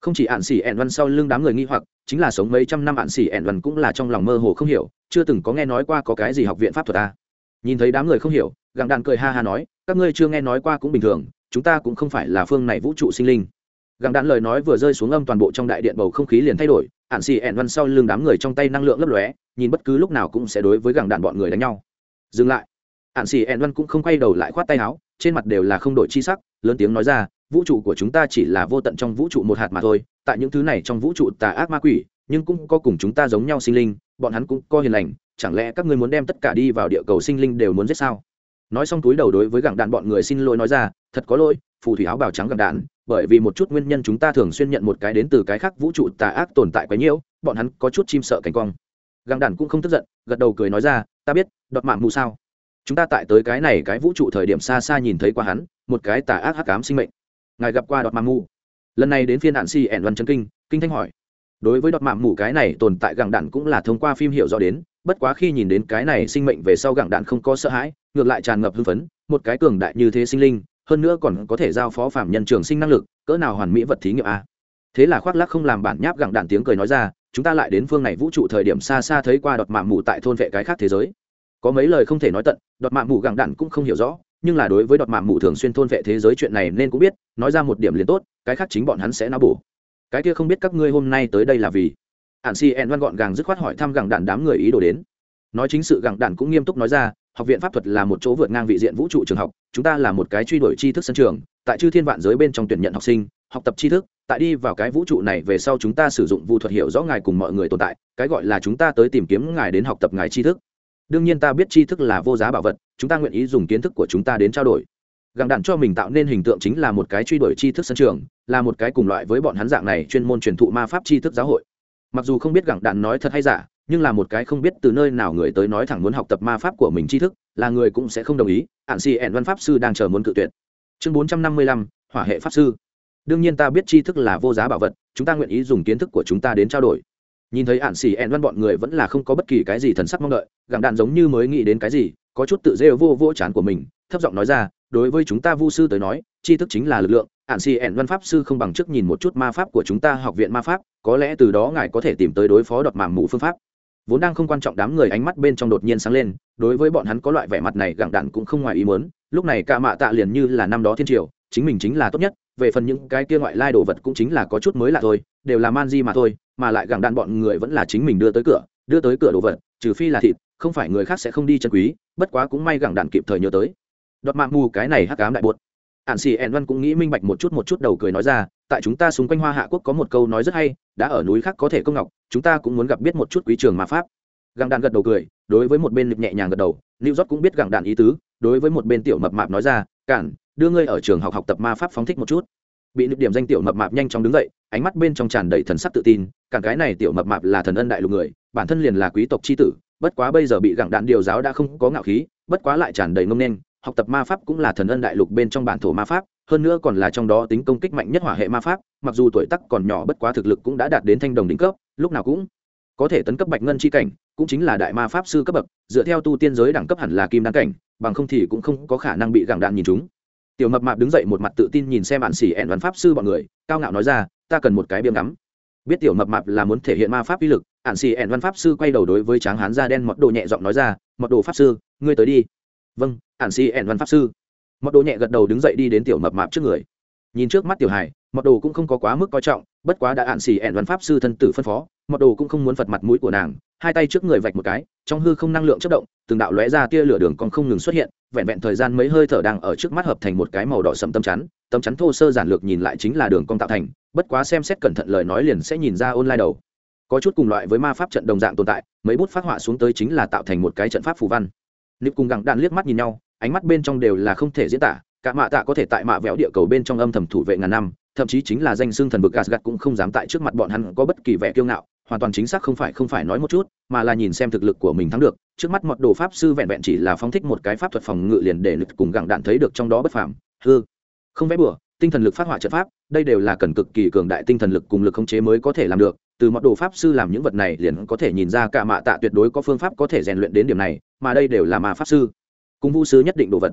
[SPEAKER 1] Không chỉ ạn xỉ ẹn văn sau lưng đám người nghi hoặc, chính là sống mấy trăm năm ạn xỉ ẹn văn cũng là trong lòng mơ hồ không hiểu, chưa từng có nghe nói qua có cái gì học viện pháp thuật ta à. nhìn thấy đám người không hiểu, gặng đạn cười ha ha nói, các ngươi chưa nghe nói qua cũng bình thường, chúng ta cũng không phải là phương này vũ trụ sinh linh gặng đàn lời nói vừa rơi xuống âm toàn bộ trong đại điện bầu không khí liền thay đổi ạn xì ẹn văn sau lưng đám người trong tay năng lượng lấp lóe, nhìn bất cứ lúc nào cũng sẽ đối với gặng đàn bọn người đánh nhau. Dừng lại. Ạn xì ẹn văn cũng không quay đầu lại khoát tay áo, trên mặt đều là không đổi chi sắc, lớn tiếng nói ra, vũ trụ của chúng ta chỉ là vô tận trong vũ trụ một hạt mà thôi, tại những thứ này trong vũ trụ tà ác ma quỷ, nhưng cũng có cùng chúng ta giống nhau sinh linh, bọn hắn cũng có hiền lành, chẳng lẽ các ngươi muốn đem tất cả đi vào địa cầu sinh linh đều muốn giết sao? Nói xong túi đầu đối với gặng đạn bọn người xin lỗi nói ra, thật có lỗi, phù thủy áo bào trắng gặng đạn bởi vì một chút nguyên nhân chúng ta thường xuyên nhận một cái đến từ cái khác vũ trụ tà ác tồn tại quá nhiễu bọn hắn có chút chim sợ cảnh quang. Gặng đản cũng không tức giận, gật đầu cười nói ra, ta biết, đọt mạng mù sao? Chúng ta tại tới cái này cái vũ trụ thời điểm xa xa nhìn thấy qua hắn, một cái tà ác hắc ám sinh mệnh. Ngài gặp qua đọt mạng mù? Lần này đến phiên đạn si ẻn văn chân kinh kinh thanh hỏi. Đối với đọt mạng mù cái này tồn tại găng đản cũng là thông qua phim hiểu rõ đến, bất quá khi nhìn đến cái này sinh mệnh về sau gẳng đạn không có sợ hãi, ngược lại tràn ngập hưng phấn, một cái cường đại như thế sinh linh hơn nữa còn có thể giao phó phạm nhân trường sinh năng lực, cỡ nào hoàn mỹ vật thí nghiệm a? Thế là khoác lắc không làm bản nháp gặng đạn tiếng cười nói ra, chúng ta lại đến phương này vũ trụ thời điểm xa xa thấy qua đọt mạng mù tại thôn vệ cái khác thế giới. Có mấy lời không thể nói tận, đọt mạng mù gặng đạn cũng không hiểu rõ, nhưng là đối với đọt mạng mù thường xuyên thôn vệ thế giới chuyện này nên cũng biết, nói ra một điểm liền tốt, cái khác chính bọn hắn sẽ náo bổ. Cái kia không biết các ngươi hôm nay tới đây là vì? Hạn si en văn gọn gàng dứt khoát hỏi thăm gặng đạn đám người ý đồ đến. Nói chính sự gặng đạn cũng nghiêm túc nói ra học viện pháp thuật là một chỗ vượt ngang vị diện vũ trụ trường học, chúng ta là một cái truy đuổi tri thức sân trường, tại chư thiên vạn giới bên trong tuyển nhận học sinh, học tập tri thức, tại đi vào cái vũ trụ này về sau chúng ta sử dụng vụ thuật hiểu rõ ngài cùng mọi người tồn tại, cái gọi là chúng ta tới tìm kiếm ngài đến học tập ngài tri thức. Đương nhiên ta biết tri thức là vô giá bảo vật, chúng ta nguyện ý dùng kiến thức của chúng ta đến trao đổi. Gặng đạn cho mình tạo nên hình tượng chính là một cái truy đuổi tri thức sân trường, là một cái cùng loại với bọn hắn dạng này chuyên môn truyền thụ ma pháp tri thức giáo hội. Mặc dù không biết gặng đạn nói thật hay giả nhưng là một cái không biết từ nơi nào người tới nói thẳng muốn học tập ma pháp của mình tri thức, là người cũng sẽ không đồng ý, ạn xì ẹn văn pháp sư đang chờ muốn cự tuyệt. Chương bốn trăm năm mươi lăm, hỏa hệ pháp sư. Đương nhiên ta biết tri thức là vô giá bảo vật, chúng ta nguyện ý dùng kiến thức của chúng ta đến trao đổi. Nhìn thấy ạn xì ẹn văn bọn người vẫn là không có bất kỳ cái gì thần sắc mong đợi gặng đạn giống như mới nghĩ đến cái gì, có chút tự rêu vô vô chán của mình, thấp giọng nói ra, đối với chúng ta vu sư tới nói, tri thức chính là lực lượng, ạn xì ẹn văn pháp sư không bằng trước nhìn một chút ma pháp của chúng ta học viện ma pháp, có lẽ từ đó ngài có thể tìm tới đối phó đọt màng mù phương pháp vốn đang không quan trọng đám người ánh mắt bên trong đột nhiên sáng lên, đối với bọn hắn có loại vẻ mặt này gặng đạn cũng không ngoài ý muốn, lúc này cả mạ tạ liền như là năm đó thiên triều, chính mình chính là tốt nhất, về phần những cái kia ngoại lai đồ vật cũng chính là có chút mới lạ thôi, đều là man di mà thôi, mà lại gặng đạn bọn người vẫn là chính mình đưa tới cửa, đưa tới cửa đồ vật, trừ phi là thịt, không phải người khác sẽ không đi chân quý, bất quá cũng may gặng đạn kịp thời nhớ tới. Đọt mạng mù cái này hắc cám đại buột ạn xì ẹn văn cũng nghĩ minh bạch một chút một chút đầu cười nói ra, tại chúng ta xung quanh hoa hạ quốc có một câu nói rất hay đã ở núi khác có thể công ngọc, chúng ta cũng muốn gặp biết một chút quý trường ma pháp. Gặng đạn gật đầu cười, đối với một bên nịp nhẹ nhàng gật đầu lưu rót cũng biết gặng đạn ý tứ, đối với một bên tiểu mập mạp nói ra, cản, đưa ngươi ở trường học học tập ma pháp phóng thích một chút. Bị nịp điểm danh tiểu mập mạp nhanh chóng đứng dậy, ánh mắt bên trong tràn đầy thần sắc tự tin, cản, cái này tiểu mập mạp là thần ân đại lục người, bản thân liền là quý tộc tri tử, bất quá bây giờ bị gặng đạn điều giáo đã không có ngạo khí, bất quá lại tràn đầy ngông nên học tập ma pháp cũng là thần ân đại lục bên trong bản thổ ma pháp hơn nữa còn là trong đó tính công kích mạnh nhất hỏa hệ ma pháp, mặc dù tuổi tắc còn nhỏ bất quá thực lực cũng đã đạt đến thanh đồng đỉnh cấp, lúc nào cũng có thể tấn cấp bạch ngân chi cảnh, cũng chính là đại ma pháp sư cấp bậc, dựa theo tu tiên giới đẳng cấp hẳn là kim đăng cảnh, bằng không thì cũng không có khả năng bị gẳng đạn nhìn chúng. Tiểu mập mạp đứng dậy một mặt tự tin nhìn xem bạn xỉ ẹn văn pháp sư bọn người, cao ngạo nói ra, ta cần một cái biếm ngắm. Biết tiểu mập mạp là muốn thể hiện ma pháp uy lực ạn xì ẹn văn pháp sư quay đầu đối với tráng hán da đen mọt đồ nhẹ giọng nói ra, mọt đồ pháp sư, ngươi tới đi. Vâng ạn xì ẹn văn pháp sư mọt đồ nhẹ gật đầu đứng dậy đi đến tiểu mập mạp trước người. Nhìn trước mắt tiểu hài mọt đồ cũng không có quá mức coi trọng, bất quá đã ạn xì ẹn văn pháp sư thân tử phân phó mọt đồ cũng không muốn phật mặt mũi của nàng, hai tay trước người vạch một cái, trong hư không năng lượng chất động, từng đạo lóe ra tia lửa đường còn không ngừng xuất hiện, vẹn vẹn thời gian mấy hơi thở đang ở trước mắt hợp thành một cái màu đỏ sẫm tâm chắn tâm chắn thô sơ giản lược nhìn lại chính là đường cong tạo thành, bất quá xem xét cẩn thận lời nói liền sẽ nhìn ra online đầu. Có chút cùng loại với ma pháp trận đồng dạng tồn tại, mấy bút phát họa xuống tới chính là tạo thành một cái trận pháp phù văn. Nịp cùng gặng đạn liếc mắt nhìn nhau ánh mắt bên trong đều là không thể diễn tả, cả mạ tạ có thể tại mạ véo địa cầu bên trong âm thầm thủ vệ ngàn năm, thậm chí chính là danh xưng thần vực gạt cũng không dám tại trước mặt bọn hắn có bất kỳ vẻ kiêu ngạo, hoàn toàn chính xác không phải không phải nói một chút, mà là nhìn xem thực lực của mình thắng được. Trước mắt mọt đồ pháp sư vẹn vẹn chỉ là phóng thích một cái pháp thuật phòng ngự liền để lực cùng gặng đạn thấy được trong đó bất phàm. Hư không vẽ bừa, tinh thần lực phát họa trận pháp, đây đều là cần cực kỳ cường đại tinh thần lực cùng lực khống chế mới có thể làm được. Từ mọt đồ pháp sư làm những vật này liền có thể nhìn ra cả mạ tạ tuyệt đối có phương pháp có thể rèn luyện đến điểm này, mà đây đều là ma pháp sư cùng vu sư nhất định đồ vật.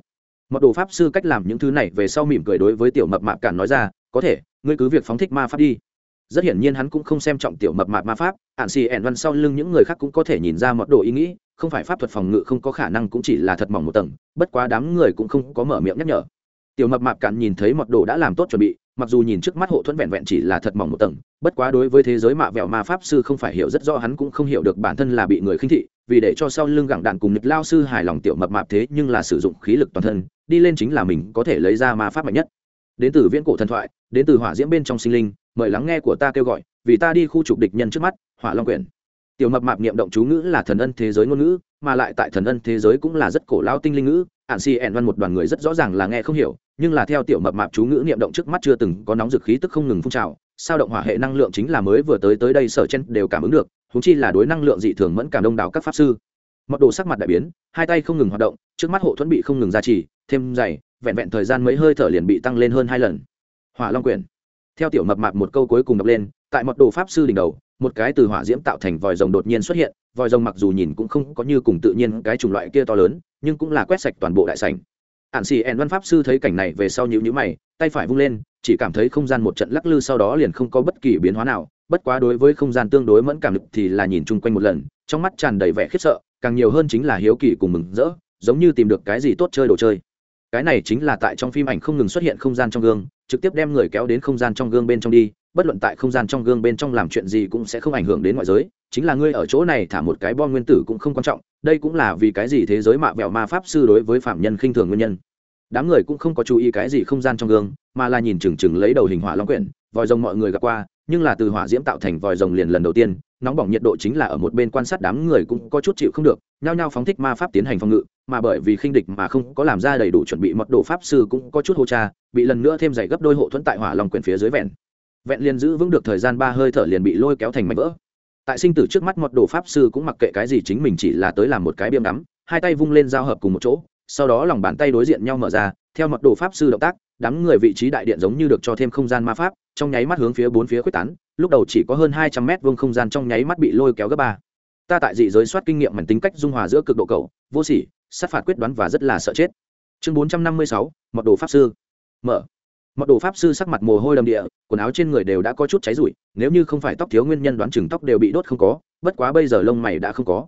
[SPEAKER 1] Mật đồ pháp sư cách làm những thứ này về sau mỉm cười đối với tiểu mập mạp cản nói ra, có thể, ngươi cứ việc phóng thích ma pháp đi. Rất hiển nhiên hắn cũng không xem trọng tiểu mập mạp ma pháp ạn xì ẻn văn sau lưng những người khác cũng có thể nhìn ra mật đồ ý nghĩ, không phải pháp thuật phòng ngự không có khả năng cũng chỉ là thật mỏng một tầng, bất quá đám người cũng không có mở miệng nhắc nhở. Tiểu mập mạp cản nhìn thấy mật đồ đã làm tốt chuẩn bị mặc dù nhìn trước mắt hộ thuẫn vẹn vẹn chỉ là thật mỏng một tầng, bất quá đối với thế giới mạ vẹo ma pháp sư không phải hiểu rất rõ, hắn cũng không hiểu được bản thân là bị người khinh thị, vì để cho sau lưng gẳng đạn cùng nịch lao sư hài lòng tiểu mập mạp thế nhưng là sử dụng khí lực toàn thân, đi lên chính là mình có thể lấy ra ma pháp mạnh nhất. Đến từ viễn cổ thần thoại, đến từ hỏa diễm bên trong sinh linh, mời lắng nghe của ta kêu gọi, vì ta đi khu trục địch nhân trước mắt, hỏa long quyển. Tiểu mập mạp niệm động chú ngữ là thần ân thế giới ngôn ngữ, mà lại tại thần ân thế giới cũng là rất cổ lao tinh linh ngữ ạn xì ẻn văn một đoàn người rất rõ ràng là nghe không hiểu, nhưng là theo tiểu mập mạp chú ngữ niệm động trước mắt chưa từng có nóng dực khí tức không ngừng phun trào, sao động hỏa hệ năng lượng chính là mới vừa tới tới đây sở chen đều cảm ứng được húng chi là đối năng lượng dị thường mẫn cảm đông đảo các pháp sư. Mật đồ sắc mặt đại biến, hai tay không ngừng hoạt động, trước mắt hộ thuẫn bị không ngừng gia trì, thêm dày, vẹn vẹn thời gian mấy hơi thở liền bị tăng lên hơn hai lần. Hỏa long quyển. Theo tiểu mập mạp một câu cuối cùng đọc lên, tại mật đồ pháp sư đỉnh đầu, một cái từ hỏa diễm tạo thành vòi rồng đột nhiên xuất hiện, vòi rồng mặc dù nhìn cũng không có như cùng tự nhiên cái chủng loại kia to lớn nhưng cũng là quét sạch toàn bộ đại sảnh. Ạn xì ẹn văn pháp sư thấy cảnh này về sau nhíu nhữ mày, tay phải vung lên, chỉ cảm thấy không gian một trận lắc lư sau đó liền không có bất kỳ biến hóa nào, bất quá đối với không gian tương đối mẫn cảm lực thì là nhìn chung quanh một lần, trong mắt tràn đầy vẻ khiếp sợ, càng nhiều hơn chính là hiếu kỳ cùng mừng rỡ, giống như tìm được cái gì tốt chơi đồ chơi. Cái này chính là tại trong phim ảnh không ngừng xuất hiện không gian trong gương, trực tiếp đem người kéo đến không gian trong gương bên trong đi bất luận tại không gian trong gương bên trong làm chuyện gì cũng sẽ không ảnh hưởng đến ngoại giới, chính là ngươi ở chỗ này thả một cái bom nguyên tử cũng không quan trọng, đây cũng là vì cái gì thế giới mạ vẹo ma pháp sư đối với phạm nhân khinh thường nguyên nhân. Đám người cũng không có chú ý cái gì không gian trong gương, mà là nhìn chừng chừng lấy đầu hình hỏa long quyển, vòi rồng mọi người gặp qua, nhưng là từ hỏa diễm tạo thành vòi rồng liền lần đầu tiên, nóng bỏng nhiệt độ chính là ở một bên quan sát đám người cũng có chút chịu không được, nhao nhao phóng thích ma pháp tiến hành phòng ngự, mà bởi vì khinh địch mà không có làm ra đầy đủ chuẩn bị mật độ pháp sư cũng có chút hô cha, bị lần nữa thêm dày gấp đôi hộ thuẫn tại hỏa long quyển phía dưới vẹn vẹn liền giữ vững được thời gian ba hơi thở liền bị lôi kéo thành mảnh vỡ. Tại sinh tử trước mắt mọt đồ pháp sư cũng mặc kệ cái gì, chính mình chỉ là tới làm một cái biêm đắm hai tay vung lên giao hợp cùng một chỗ, sau đó lòng bàn tay đối diện nhau mở ra, theo mật đồ pháp sư động tác, đám người vị trí đại điện giống như được cho thêm không gian ma pháp, trong nháy mắt hướng phía bốn phía quyết tán, lúc đầu chỉ có hơn hai trăm mét vuông không gian trong nháy mắt bị lôi kéo gấp ba. Ta tại dị giới soát kinh nghiệm mảnh tính cách dung hòa giữa cực độ cầu vô sỉ, sát phạt quyết đoán và rất là sợ chết. Chương bốn trăm năm mươi sáu mật đồ pháp sư. Mở mật đồ pháp sư sắc mặt mồ hôi đầm địa, quần áo trên người đều đã có chút cháy rụi, nếu như không phải tóc thiếu nguyên nhân đoán chừng tóc đều bị đốt không có, bất quá bây giờ lông mày đã không có.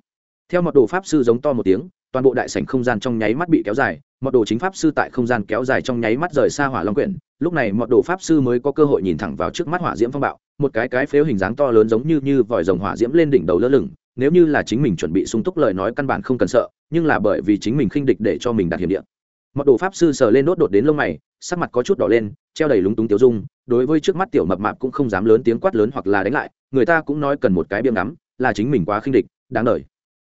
[SPEAKER 1] Theo mật đồ pháp sư giống to một tiếng, toàn bộ đại sảnh không gian trong nháy mắt bị kéo dài mật đồ chính pháp sư tại không gian kéo dài trong nháy mắt rời xa hỏa long quyển, lúc này mật đồ pháp sư mới có cơ hội nhìn thẳng vào trước mắt hỏa diễm phong bạo, một cái cái phếu hình dáng to lớn giống như như vòi rồng hỏa diễm lên đỉnh đầu lơ lửng, nếu như là chính mình chuẩn bị sung túc lời nói căn bản không cần sợ, nhưng là bởi vì chính mình khinh địch để cho mình đạt hiểm địa mật đồ pháp sư sờ lên đốt đột đến lông mày, sắc mặt có chút đỏ lên, treo đầy lúng túng tiêu dung, đối với trước mắt tiểu mập mạp cũng không dám lớn tiếng quát lớn hoặc là đánh lại, người ta cũng nói cần một cái biêm ngắm, là chính mình quá khinh địch, đáng đời.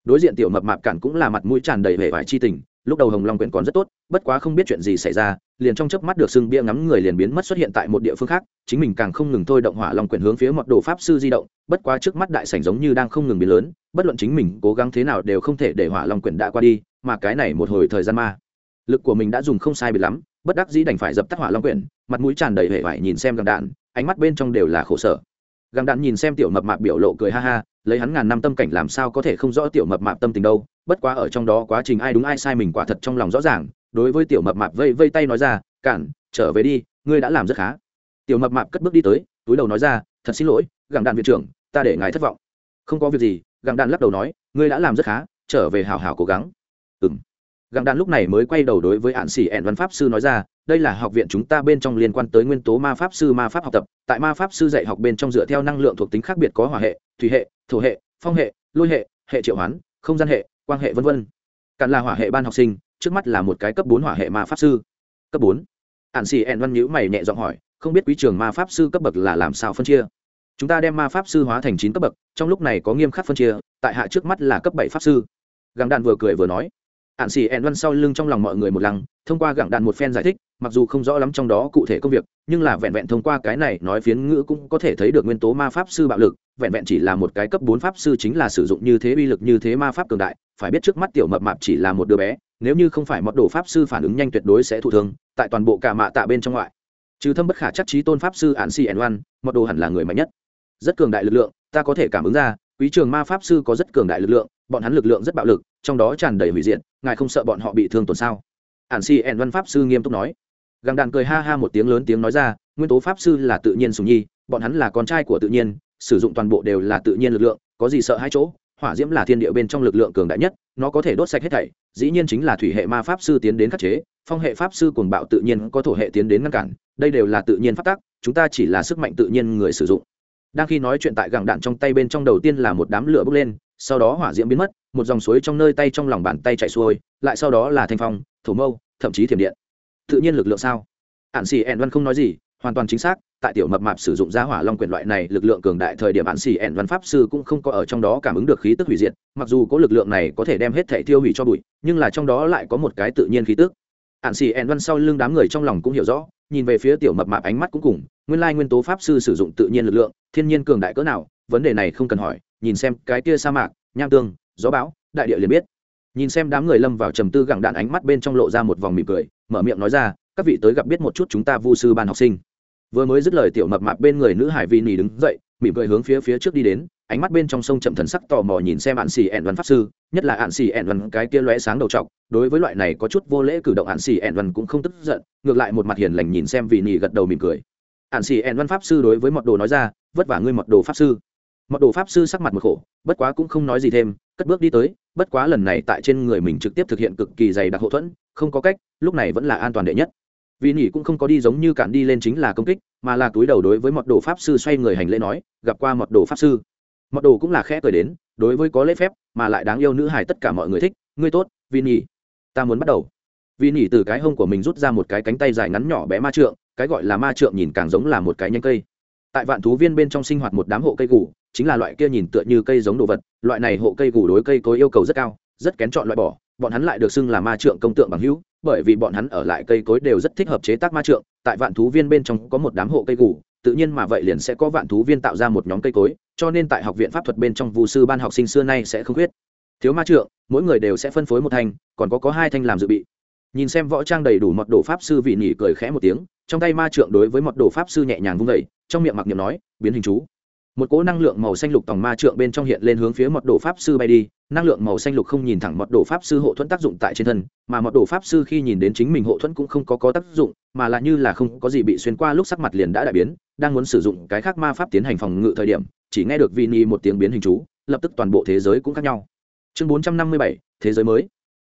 [SPEAKER 1] Đối diện tiểu mập mạp cản cũng là mặt mũi tràn đầy vẻ vải chi tình, lúc đầu hồng long quyển còn rất tốt, bất quá không biết chuyện gì xảy ra, liền trong chớp mắt được xưng bia ngắm người liền biến mất xuất hiện tại một địa phương khác, chính mình càng không ngừng thôi động hỏa long quyển hướng phía mật đồ pháp sư di động, bất quá trước mắt đại sảnh giống như đang không ngừng biến lớn, bất luận chính mình cố gắng thế nào đều không thể để hỏa long quyển đã qua đi, mà cái này một hồi thời gian ma lực của mình đã dùng không sai bị lắm, bất đắc dĩ đành phải dập tắt hỏa long quyển, mặt mũi tràn đầy hệ vải nhìn xem găng đạn, ánh mắt bên trong đều là khổ sở. Găng đạn nhìn xem tiểu mập mạp biểu lộ cười ha ha, lấy hắn ngàn năm tâm cảnh làm sao có thể không rõ tiểu mập mạp tâm tình đâu, bất quá ở trong đó quá trình ai đúng ai sai mình quả thật trong lòng rõ ràng, đối với tiểu mập mạp vây vây tay nói ra, cản, trở về đi, ngươi đã làm rất khá. Tiểu mập mạp cất bước đi tới, túi đầu nói ra, thật xin lỗi gặng đàn viện trưởng, ta để ngài thất vọng. Không có việc gì gặng đàn lắc đầu nói, ngươi đã làm rất khá, trở về hào hào cố gắng. Ừng gặng đạn lúc này mới quay đầu đối với hạn sĩ ẹn văn pháp sư nói ra, đây là học viện chúng ta bên trong liên quan tới nguyên tố ma pháp sư, ma pháp học tập. Tại ma pháp sư dạy học bên trong dựa theo năng lượng thuộc tính khác biệt có hỏa hệ, thủy hệ, thổ hệ, phong hệ, lôi hệ hệ triệu hoán, không gian hệ quan hệ v v càn là hỏa hệ ban học sinh, trước mắt là một cái cấp bốn hỏa hệ ma pháp sư. Cấp bốn? Ạn xì ẹn văn nhữ mày nhẹ giọng hỏi, không biết quý trường ma pháp sư cấp bậc là làm sao phân chia? Chúng ta đem ma pháp sư hóa thành chín cấp bậc, trong lúc này có nghiêm khắc phân chia, tại hạ trước mắt là cấp bảy pháp sư. Gàng đạn vừa cười vừa nói ạn xì ẹn văn sau lưng trong lòng mọi người một lăng, thông qua gặng đạn một phen giải thích, mặc dù không rõ lắm trong đó cụ thể công việc, nhưng là vẹn vẹn thông qua cái này nói phiến ngữ cũng có thể thấy được nguyên tố ma pháp sư bạo lực, vẹn vẹn chỉ là một cái cấp bốn pháp sư chính là sử dụng như thế uy lực như thế ma pháp cường đại, phải biết trước mắt tiểu mập mạp chỉ là một đứa bé, nếu như không phải mật đồ pháp sư phản ứng nhanh tuyệt đối sẽ thụ thương, tại toàn bộ cả mạ tạ bên trong ngoại. Trừ thâm bất khả chắc trí tôn pháp sư ạn si ẹn văn mật đồ hẳn là người mạnh nhất. Rất cường đại lực lượng, ta có thể cảm ứng ra, quý trường ma pháp sư có rất cường đại lực lượng, bọn hắn lực lượng rất bạo lực, trong đó tràn đầy hủy diện ngài không sợ bọn họ bị thương tổn sao? Ản si ẩn văn pháp sư nghiêm túc nói. Gàng đàn cười ha ha một tiếng lớn tiếng nói ra, nguyên tố pháp sư là tự nhiên sùng nhi, bọn hắn là con trai của tự nhiên, sử dụng toàn bộ đều là tự nhiên lực lượng, có gì sợ hai chỗ, hỏa diễm là thiên địa bên trong lực lượng cường đại nhất, nó có thể đốt sạch hết thảy, dĩ nhiên chính là thủy hệ ma pháp sư tiến đến khắc chế, phong hệ pháp sư cuồng bạo tự nhiên có thổ hệ tiến đến ngăn cản, đây đều là tự nhiên phát tác chúng ta chỉ là sức mạnh tự nhiên người sử dụng. Đang khi nói chuyện tại gẳng đạn trong tay bên trong đầu tiên là một đám lửa bốc lên sau đó hỏa diễm biến mất, một dòng suối trong nơi tay trong lòng bàn tay chạy xuôi, lại sau đó là thanh phong thổ mâu, thậm chí thiểm điện. Tự nhiên lực lượng sao? Ạn xì ẹn văn không nói gì, hoàn toàn chính xác, tại tiểu mập mạp sử dụng ra hỏa long quyền loại này, lực lượng cường đại thời điểm ạn xì ẹn văn pháp sư cũng không có ở trong đó cảm ứng được khí tức hủy diệt, mặc dù có lực lượng này có thể đem hết thể tiêu hủy cho bụi, nhưng là trong đó lại có một cái tự nhiên khí tức. Ạn xì ẹn văn sau lưng đám người trong lòng cũng hiểu rõ, nhìn về phía tiểu mập mạp ánh mắt cũng cùng, nguyên lai nguyên tố pháp sư sử dụng tự nhiên lực lượng, thiên nhiên cường đại cỡ nào, vấn đề này không cần hỏi nhìn xem cái kia sa mạc, nham tương, gió bão, đại địa liền biết. Nhìn xem đám người lâm vào trầm tư gẳng đạn ánh mắt bên trong lộ ra một vòng mỉm cười, mở miệng nói ra, các vị tới gặp biết một chút chúng ta vu sư ban học sinh. Vừa mới dứt lời tiểu mập mạp bên người nữ hải vi nỉ đứng dậy, mỉm cười hướng phía phía trước đi đến, ánh mắt bên trong sông chậm thần sắc tò mò nhìn xem ạn xì ẹn văn pháp sư, nhất là ạn xì ẹn văn cái kia lóe sáng đầu t đối với loại này có chút vô lễ cử động ạn xì ẹn văn cũng không tức giận, ngược lại một mặt hiền lành nhìn xem vị nỉ gật đầu mỉm cười. Ạn xì ẹn văn pháp sư đối với mọt đồ nói ra, vất vả ngươi mọt đồ pháp sư. Mọi đồ pháp sư sắc mặt một khổ, bất quá cũng không nói gì thêm, cất bước đi tới, bất quá lần này tại trên người mình trực tiếp thực hiện cực kỳ dày đặc hậu thuẫn, không có cách, lúc này vẫn là an toàn đệ nhất. Vì nỉ cũng không có đi giống như cản đi lên chính là công kích, mà là túi đầu đối với mọt đồ pháp sư xoay người hành lễ nói, gặp qua mọt đồ pháp sư. Mọt đồ cũng là khẽ cười đến, đối với có lễ phép, mà lại đáng yêu nữ hài tất cả mọi người thích, ngươi tốt, vì nỉ ta muốn bắt đầu. Vì nỉ từ cái hông của mình rút ra một cái cánh tay dài ngắn nhỏ bé ma trượng, cái gọi là ma trượng nhìn càng giống là một cái nhánh cây. Tại vạn thú viên bên trong sinh hoạt một đám hộ cây gù chính là loại kia nhìn tựa như cây giống đồ vật, loại này hộ cây gù đối cây cối yêu cầu rất cao, rất kén chọn loại bỏ, bọn hắn lại được xưng là ma trượng công tượng bằng hữu, bởi vì bọn hắn ở lại cây cối đều rất thích hợp chế tác ma trượng, tại vạn thú viên bên trong có một đám hộ cây gù, tự nhiên mà vậy liền sẽ có vạn thú viên tạo ra một nhóm cây cối, cho nên tại học viện pháp thuật bên trong vụ sư ban học sinh xưa nay sẽ không khuyết. Thiếu ma trượng, mỗi người đều sẽ phân phối một thanh, còn có có hai thanh làm dự bị. Nhìn xem võ trang đầy đủ mật đồ pháp sư vị nhỉ cười khẽ một tiếng, trong tay ma trượng đối với mật đồ pháp sư nhẹ nhàng vung vẩy trong miệng mặc niệm nói, biến hình chú một cỗ năng lượng màu xanh lục tòng ma trượng bên trong hiện lên hướng phía mật đồ pháp sư bay đi. Năng lượng màu xanh lục không nhìn thẳng mật đồ pháp sư hộ thuẫn tác dụng tại trên thân, mà mật đồ pháp sư khi nhìn đến chính mình hộ thuẫn cũng không có có tác dụng, mà là như là không có gì bị xuyên qua lúc sắc mặt liền đã đại biến, đang muốn sử dụng cái khác ma pháp tiến hành phòng ngự thời điểm, chỉ nghe được vini một tiếng biến hình chú, lập tức toàn bộ thế giới cũng khác nhau. Chương bốn trăm năm mươi bảy, thế giới mới.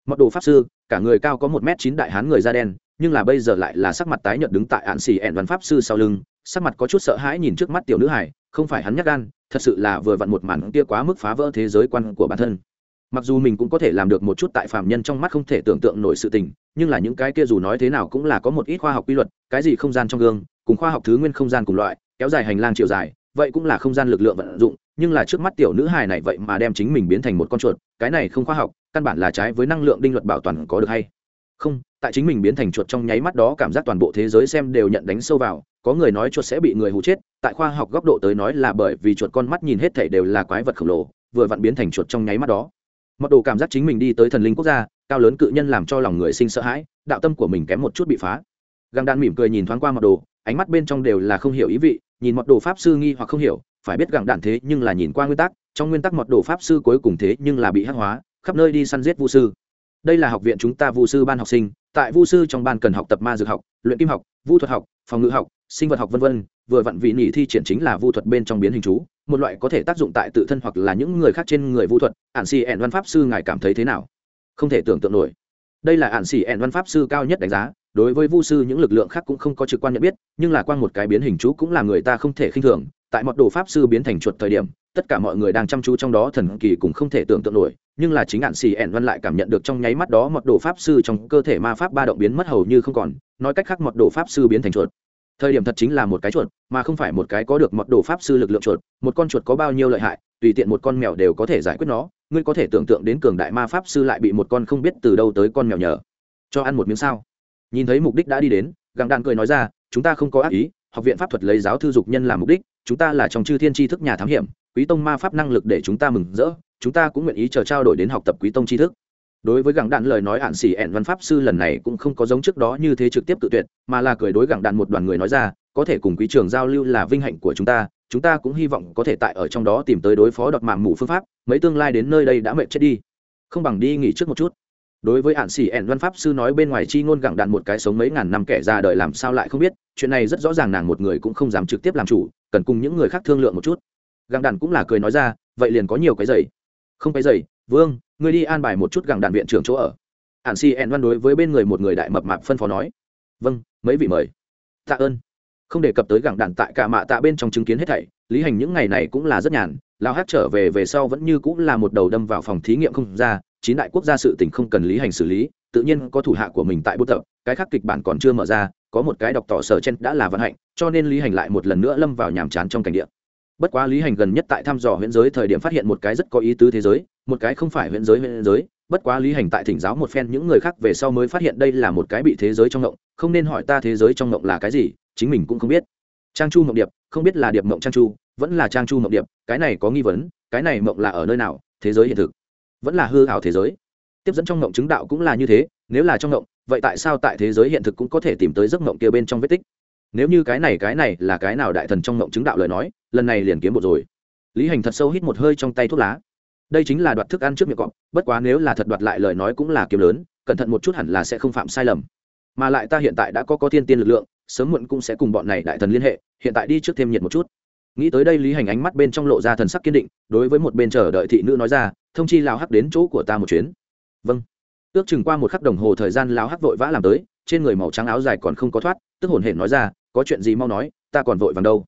[SPEAKER 1] Mật đồ pháp sư, cả người cao có một m chín đại hán người da đen, nhưng là bây giờ lại là sắc mặt tái nhợt đứng tại ạn xì ẹn văn pháp sư sau lưng, sắc mặt có chút sợ hãi nhìn trước mắt tiểu nữ hải không phải hắn nhắc gan, thật sự là vừa vặn một màn kia quá mức phá vỡ thế giới quan của bản thân. Mặc dù mình cũng có thể làm được một chút tại phạm nhân trong mắt không thể tưởng tượng nổi sự tình, nhưng là những cái kia dù nói thế nào cũng là có một ít khoa học quy luật, cái gì không gian trong gương, cùng khoa học thứ nguyên không gian cùng loại, kéo dài hành lang chiều dài, vậy cũng là không gian lực lượng vận dụng, nhưng là trước mắt tiểu nữ hài này vậy mà đem chính mình biến thành một con chuột, cái này không khoa học, căn bản là trái với năng lượng đinh luật bảo toàn có được hay? Không, tại chính mình biến thành chuột trong nháy mắt đó cảm giác toàn bộ thế giới xem đều nhận đánh sâu vào có người nói chuột sẽ bị người hù chết, tại khoa học góc độ tới nói là bởi vì chuột con mắt nhìn hết thể đều là quái vật khổng lồ, vừa vặn biến thành chuột trong nháy mắt đó. Mặc đồ cảm giác chính mình đi tới thần linh quốc gia, cao lớn cự nhân làm cho lòng người sinh sợ hãi, đạo tâm của mình kém một chút bị phá. Găng đan mỉm cười nhìn thoáng qua mặc đồ, ánh mắt bên trong đều là không hiểu ý vị, nhìn mặc đồ pháp sư nghi hoặc không hiểu, phải biết gặng đạn thế nhưng là nhìn qua nguyên tắc, trong nguyên tắc mật đồ pháp sư cuối cùng thế nhưng là bị hắc hóa, khắp nơi đi săn giết vu sư. Đây là học viện chúng ta vu sư ban học sinh, tại vu sư trong ban cần học tập ma dược học, luyện kim học, vu thuật học, phòng ngữ học sinh vật học vân vân, vừa vặn vị nhị thi triển chính là vu thuật bên trong biến hình chú một loại có thể tác dụng tại tự thân hoặc là những người khác trên người vu thuật ạn xì ẹn văn pháp sư ngài cảm thấy thế nào? Không thể tưởng tượng nổi. Đây là ạn xì ẹn văn pháp sư cao nhất đánh giá đối với vu sư những lực lượng khác cũng không có trực quan nhận biết nhưng là quan một cái biến hình chú cũng là người ta không thể khinh thường tại mật đồ pháp sư biến thành chuột thời điểm tất cả mọi người đang chăm chú trong đó thần kỳ cũng không thể tưởng tượng nổi nhưng là chính ạn xì ẻn văn lại cảm nhận được trong nháy mắt đó mật đồ pháp sư trong cơ thể ma pháp ba động biến mất hầu như không còn nói cách khác mật đồ pháp sư biến thành chuột thời điểm thật chính là một cái chuột, mà không phải một cái có được mật đồ pháp sư lực lượng chuột, một con chuột có bao nhiêu lợi hại, tùy tiện một con mèo đều có thể giải quyết nó. Ngươi có thể tưởng tượng đến cường đại ma pháp sư lại bị một con không biết từ đâu tới con mèo nhờ. Cho ăn một miếng sao. Nhìn thấy mục đích đã đi đến, gặng đạn cười nói ra, chúng ta không có ác ý, học viện pháp thuật lấy giáo thư dục nhân làm mục đích, chúng ta là trong chư thiên tri thức nhà thám hiểm, quý tông ma pháp năng lực để chúng ta mừng rỡ, chúng ta cũng nguyện ý chờ trao đổi đến học tập quý tông tri thức đối với gặng đạn lời nói hạn xỉ ẹn văn pháp sư lần này cũng không có giống trước đó như thế trực tiếp tự tuyệt, mà là cười đối gặng đạn một đoàn người nói ra, có thể cùng quý trường giao lưu là vinh hạnh của chúng ta chúng ta cũng hy vọng có thể tại ở trong đó tìm tới đối phó đọt mạng mù phương pháp, mấy tương lai đến nơi đây đã mệt chết đi. Không bằng đi nghỉ trước một chút. Đối với hạn xỉ ẹn văn pháp sư nói bên ngoài chi ngôn gặng đạn một cái sống mấy ngàn năm kẻ ra đời làm sao lại không biết, chuyện này rất rõ ràng nàng một người cũng không dám trực tiếp làm chủ, cần cùng những người khác thương lượng một chút. Gặng đạn cũng là cười nói ra, vậy liền có nhiều cái giày. Không cái giày vương, ngươi đi an bài một chút gặng đạn viện trưởng chỗ ở. Ạn Si ẹn văn đối với bên người một người đại mập mạp phân phó nói. Vâng mấy vị mời. Tạ ơn. Không đề cập tới gặng đạn tại cả mạ tạ bên trong chứng kiến hết thảy, lý hành những ngày này cũng là rất nhàn lao hát trở về về sau vẫn như cũng là một đầu đâm vào phòng thí nghiệm không ra, chín đại quốc gia sự tình không cần lý hành xử lý, tự nhiên có thủ hạ của mình tại bút tập, cái khác kịch bản còn chưa mở ra, có một cái đọc tỏ sở chen đã là vận hạnh, cho nên lý hành lại một lần nữa lâm vào nhàm chán trong cảnh địa bất quá lý hành gần nhất tại thăm dò huyện giới thời điểm phát hiện một cái rất có ý tứ thế giới, một cái không phải huyện giới huyện giới. Bất quá lý hành tại thỉnh giáo một phen những người khác về sau mới phát hiện đây là một cái bị thế giới trong ngộng, không nên hỏi ta thế giới trong ngộng là cái gì, chính mình cũng không biết. Trang chu ngộng điệp, không biết là điệp ngộng trang chu, vẫn là trang chu ngộng điệp, cái này có nghi vấn, cái này ngộng là ở nơi nào, thế giới hiện thực. Vẫn là hư hảo thế giới. Tiếp dẫn trong ngộng chứng đạo cũng là như thế, nếu là trong ngộng, vậy tại sao tại thế giới hiện thực cũng có thể tìm tới giấc ngộng kia bên trong vết tích? Nếu như cái này cái này là cái nào đại thần trong ngộng chứng đạo lời nói lần này liền kiếm bộ rồi. Lý hành thật sâu hít một hơi trong tay thuốc lá. Đây chính là đoạt thức ăn trước miệng cọp, bất quá nếu là thật đoạt lại lời nói cũng là kiếm lớn, cẩn thận một chút hẳn là sẽ không phạm sai lầm. Mà lại ta hiện tại đã có có thiên tiên lực lượng, sớm muộn cũng sẽ cùng bọn này đại thần liên hệ, hiện tại đi trước thêm nhiệt một chút. Nghĩ tới đây lý hành ánh mắt bên trong lộ ra thần sắc kiên định, đối với một bên chờ đợi thị nữ nói ra, thông chi lao hắc đến chỗ của ta một chuyến. Vâng. Ước chừng qua một khắc đồng hồ thời gian lao hắc vội vã làm tới, trên người màu trắng áo dài còn không có thoát, tức hồn hển nói ra, có chuyện gì mau nói, ta còn vội vàng đâu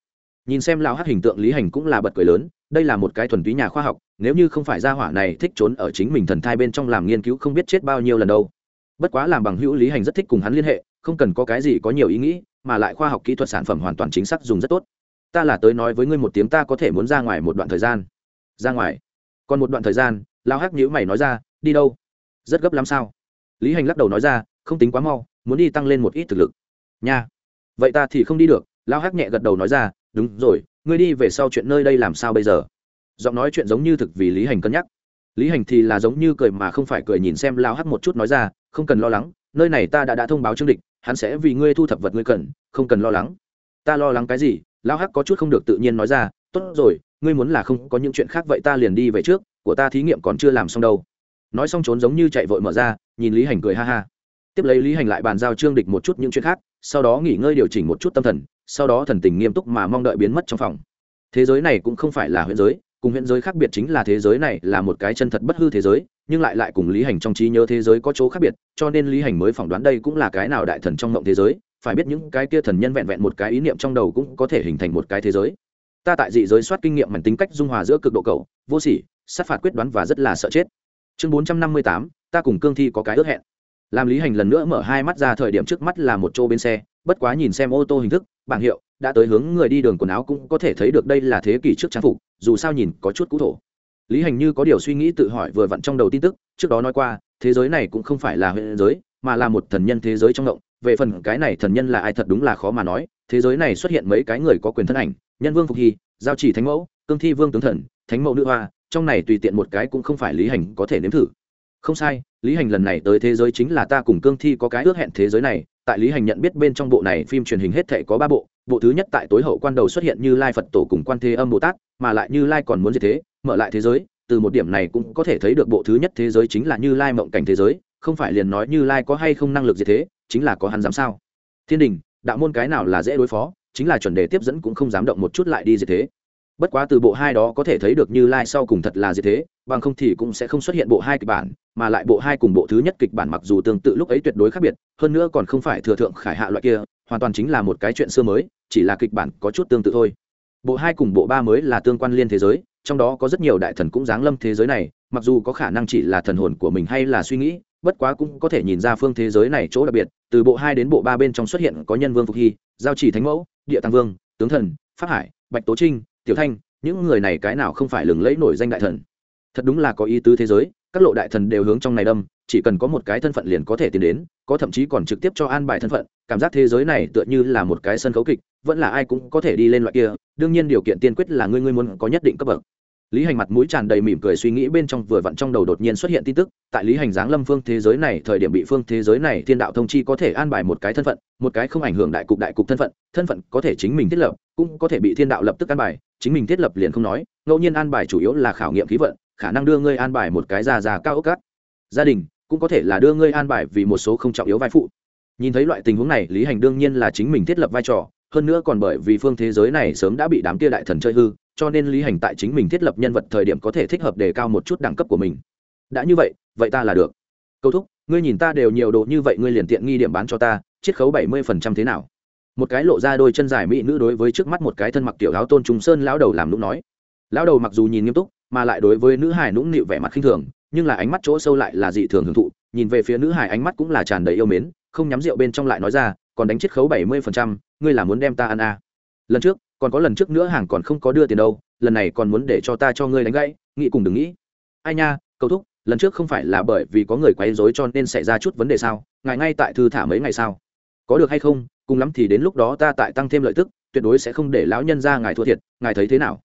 [SPEAKER 1] nhìn xem lao hắc hình tượng lý hành cũng là bật cười lớn, đây là một cái thuần túy nhà khoa học, nếu như không phải gia hỏa này thích trốn ở chính mình thần thai bên trong làm nghiên cứu không biết chết bao nhiêu lần đâu. Bất quá làm bằng hữu lý hành rất thích cùng hắn liên hệ, không cần có cái gì có nhiều ý nghĩ, mà lại khoa học kỹ thuật sản phẩm hoàn toàn chính xác dùng rất tốt. Ta là tới nói với ngươi một tiếng ta có thể muốn ra ngoài một đoạn thời gian. Ra ngoài? Còn một đoạn thời gian lao hắc nhữ mày nói ra, đi đâu? Rất gấp lắm sao? Lý hành lắc đầu nói ra, không tính quá mau, muốn đi tăng lên một ít thực lực. Nha. Vậy ta thì không đi được lao hắc nhẹ gật đầu nói ra đúng rồi, ngươi đi về sau chuyện nơi đây làm sao bây giờ? Giọng nói chuyện giống như thực vì lý hành cân nhắc. Lý hành thì là giống như cười mà không phải cười nhìn xem lao hắc một chút nói ra, không cần lo lắng, nơi này ta đã đã thông báo trương địch, hắn sẽ vì ngươi thu thập vật ngươi cần, không cần lo lắng. Ta lo lắng cái gì? Lao hắc có chút không được tự nhiên nói ra, tốt rồi, ngươi muốn là không có những chuyện khác vậy ta liền đi về trước, của ta thí nghiệm còn chưa làm xong đâu. Nói xong trốn giống như chạy vội mở ra, nhìn lý hành cười ha ha. Tiếp lấy lý hành lại bàn giao trương địch một chút những chuyện khác sau đó nghỉ ngơi điều chỉnh một chút tâm thần, sau đó thần tình nghiêm túc mà mong đợi biến mất trong phòng. Thế giới này cũng không phải là huyện giới, cùng huyện giới khác biệt chính là thế giới này là một cái chân thật bất hư thế giới, nhưng lại lại cùng lý hành trong trí nhớ thế giới có chỗ khác biệt, cho nên lý hành mới phỏng đoán đây cũng là cái nào đại thần trong mộng thế giới, phải biết những cái kia thần nhân vẹn vẹn một cái ý niệm trong đầu cũng có thể hình thành một cái thế giới. Ta tại dị giới soát kinh nghiệm mảnh tính cách dung hòa giữa cực độ cầu, vô sỉ, sát phạt quyết đoán và rất là sợ chết. Chương bốn trăm năm mươi tám, ta cùng cương thi có cái ước hẹn làm lý hành lần nữa mở hai mắt ra thời điểm trước mắt là một chỗ bên xe, bất quá nhìn xem ô tô hình thức, bảng hiệu, đã tới hướng người đi đường quần áo cũng có thể thấy được đây là thế kỷ trước trang phục, dù sao nhìn có chút cũ thổ. Lý hành như có điều suy nghĩ tự hỏi vừa vặn trong đầu tin tức, trước đó nói qua, thế giới này cũng không phải là huyện giới, mà là một thần nhân thế giới trong động. Về phần cái này thần nhân là ai thật đúng là khó mà nói, thế giới này xuất hiện mấy cái người có quyền thân ảnh, nhân vương phục hy, giao chỉ thánh mẫu, cương thi vương tướng thần, thánh mẫu nữ hoa, trong này tùy tiện một cái cũng không phải lý hành có thể nếm thử. Không sai lý hành lần này tới thế giới chính là ta cùng cương thi có cái ước hẹn thế giới này. Tại lý hành nhận biết bên trong bộ này phim truyền hình hết thể có ba bộ. Bộ thứ nhất tại tối hậu quan đầu xuất hiện như lai phật tổ cùng quan thế âm bồ tát, mà lại như lai còn muốn gì thế, mở lại thế giới. Từ một điểm này cũng có thể thấy được bộ thứ nhất thế giới chính là như lai mộng cảnh thế giới. Không phải liền nói như lai có hay không năng lực gì thế, chính là có hắn dám sao? Thiên đình, đạo môn cái nào là dễ đối phó, chính là chuẩn đề tiếp dẫn cũng không dám động một chút lại đi gì thế. Bất quá từ bộ hai đó có thể thấy được như lai sau cùng thật là gì thế bằng không thì cũng sẽ không xuất hiện bộ hai kịch bản, mà lại bộ hai cùng bộ thứ nhất kịch bản mặc dù tương tự lúc ấy tuyệt đối khác biệt, hơn nữa còn không phải thừa thượng khải hạ loại kia, hoàn toàn chính là một cái chuyện xưa mới, chỉ là kịch bản có chút tương tự thôi. Bộ hai cùng bộ ba mới là tương quan liên thế giới, trong đó có rất nhiều đại thần cũng giáng lâm thế giới này, mặc dù có khả năng chỉ là thần hồn của mình hay là suy nghĩ, bất quá cũng có thể nhìn ra phương thế giới này chỗ đặc biệt, từ bộ hai đến bộ ba bên trong xuất hiện có nhân vương phục hy, giao chỉ thánh mẫu, địa tăng vương, tướng thần, pháp hải, bạch tố trinh, tiểu thanh, những người này cái nào không phải lừng lẫy nổi danh đại thần thật đúng là có ý tứ thế giới, các lộ đại thần đều hướng trong này đâm, chỉ cần có một cái thân phận liền có thể tiến đến, có thậm chí còn trực tiếp cho an bài thân phận, cảm giác thế giới này tựa như là một cái sân khấu kịch, vẫn là ai cũng có thể đi lên loại kia, đương nhiên điều kiện tiên quyết là ngươi ngươi muốn có nhất định cấp bậc. Lý hành mặt mũi tràn đầy mỉm cười suy nghĩ bên trong vừa vặn trong đầu đột nhiên xuất hiện tin tức, tại lý hành giáng lâm phương thế giới này, thời điểm bị phương thế giới này thiên đạo thông chi có thể an bài một cái thân phận, một cái không ảnh hưởng đại cục đại cục thân phận thân phận có thể chính mình thiết lập, cũng có thể bị thiên đạo lập tức an bài, chính mình thiết lập liền không nói, ngẫu nhiên an bài chủ yếu là khảo nghiệm khí vận khả năng đưa ngươi an bài một cái già già cao ốc cát. Gia đình cũng có thể là đưa ngươi an bài vì một số không trọng yếu vai phụ. Nhìn thấy loại tình huống này, lý hành đương nhiên là chính mình thiết lập vai trò, hơn nữa còn bởi vì phương thế giới này sớm đã bị đám kia đại thần chơi hư, cho nên lý hành tại chính mình thiết lập nhân vật thời điểm có thể thích hợp đề cao một chút đẳng cấp của mình. Đã như vậy vậy ta là được. Câu thúc, ngươi nhìn ta đều nhiều đồ như vậy, ngươi liền tiện nghi điểm bán cho ta, chiết khấu bảy mươi phần trăm thế nào? Một cái lộ ra đôi chân dài mỹ nữ đối với trước mắt một cái thân mặc tiểu áo tôn trùng sơn lão đầu làm lúc nói. Lão đầu mặc dù nhìn nghiêm túc mà lại đối với nữ hải nũng nịu vẻ mặt khinh thường, nhưng là ánh mắt chỗ sâu lại là dị thường hưởng thụ, nhìn về phía nữ hải ánh mắt cũng là tràn đầy yêu mến, không nhắm rượu bên trong lại nói ra, còn đánh chiết khấu bảy mươi phần trăm, ngươi là muốn đem ta ăn à. lần trước, còn có lần trước nữa hàng còn không có đưa tiền đâu, lần này còn muốn để cho ta cho ngươi đánh gãy, nghĩ cùng đừng nghĩ. Ai nha, cầu thúc, lần trước không phải là bởi vì có người quấy rối cho nên xảy ra chút vấn đề sao? Ngài ngay tại thư thả mấy ngày sao? Có được hay không? Cùng lắm thì đến lúc đó ta tại tăng thêm lợi tức, tuyệt đối sẽ không để lão nhân ra ngài thua thiệt, ngài thấy thế nào?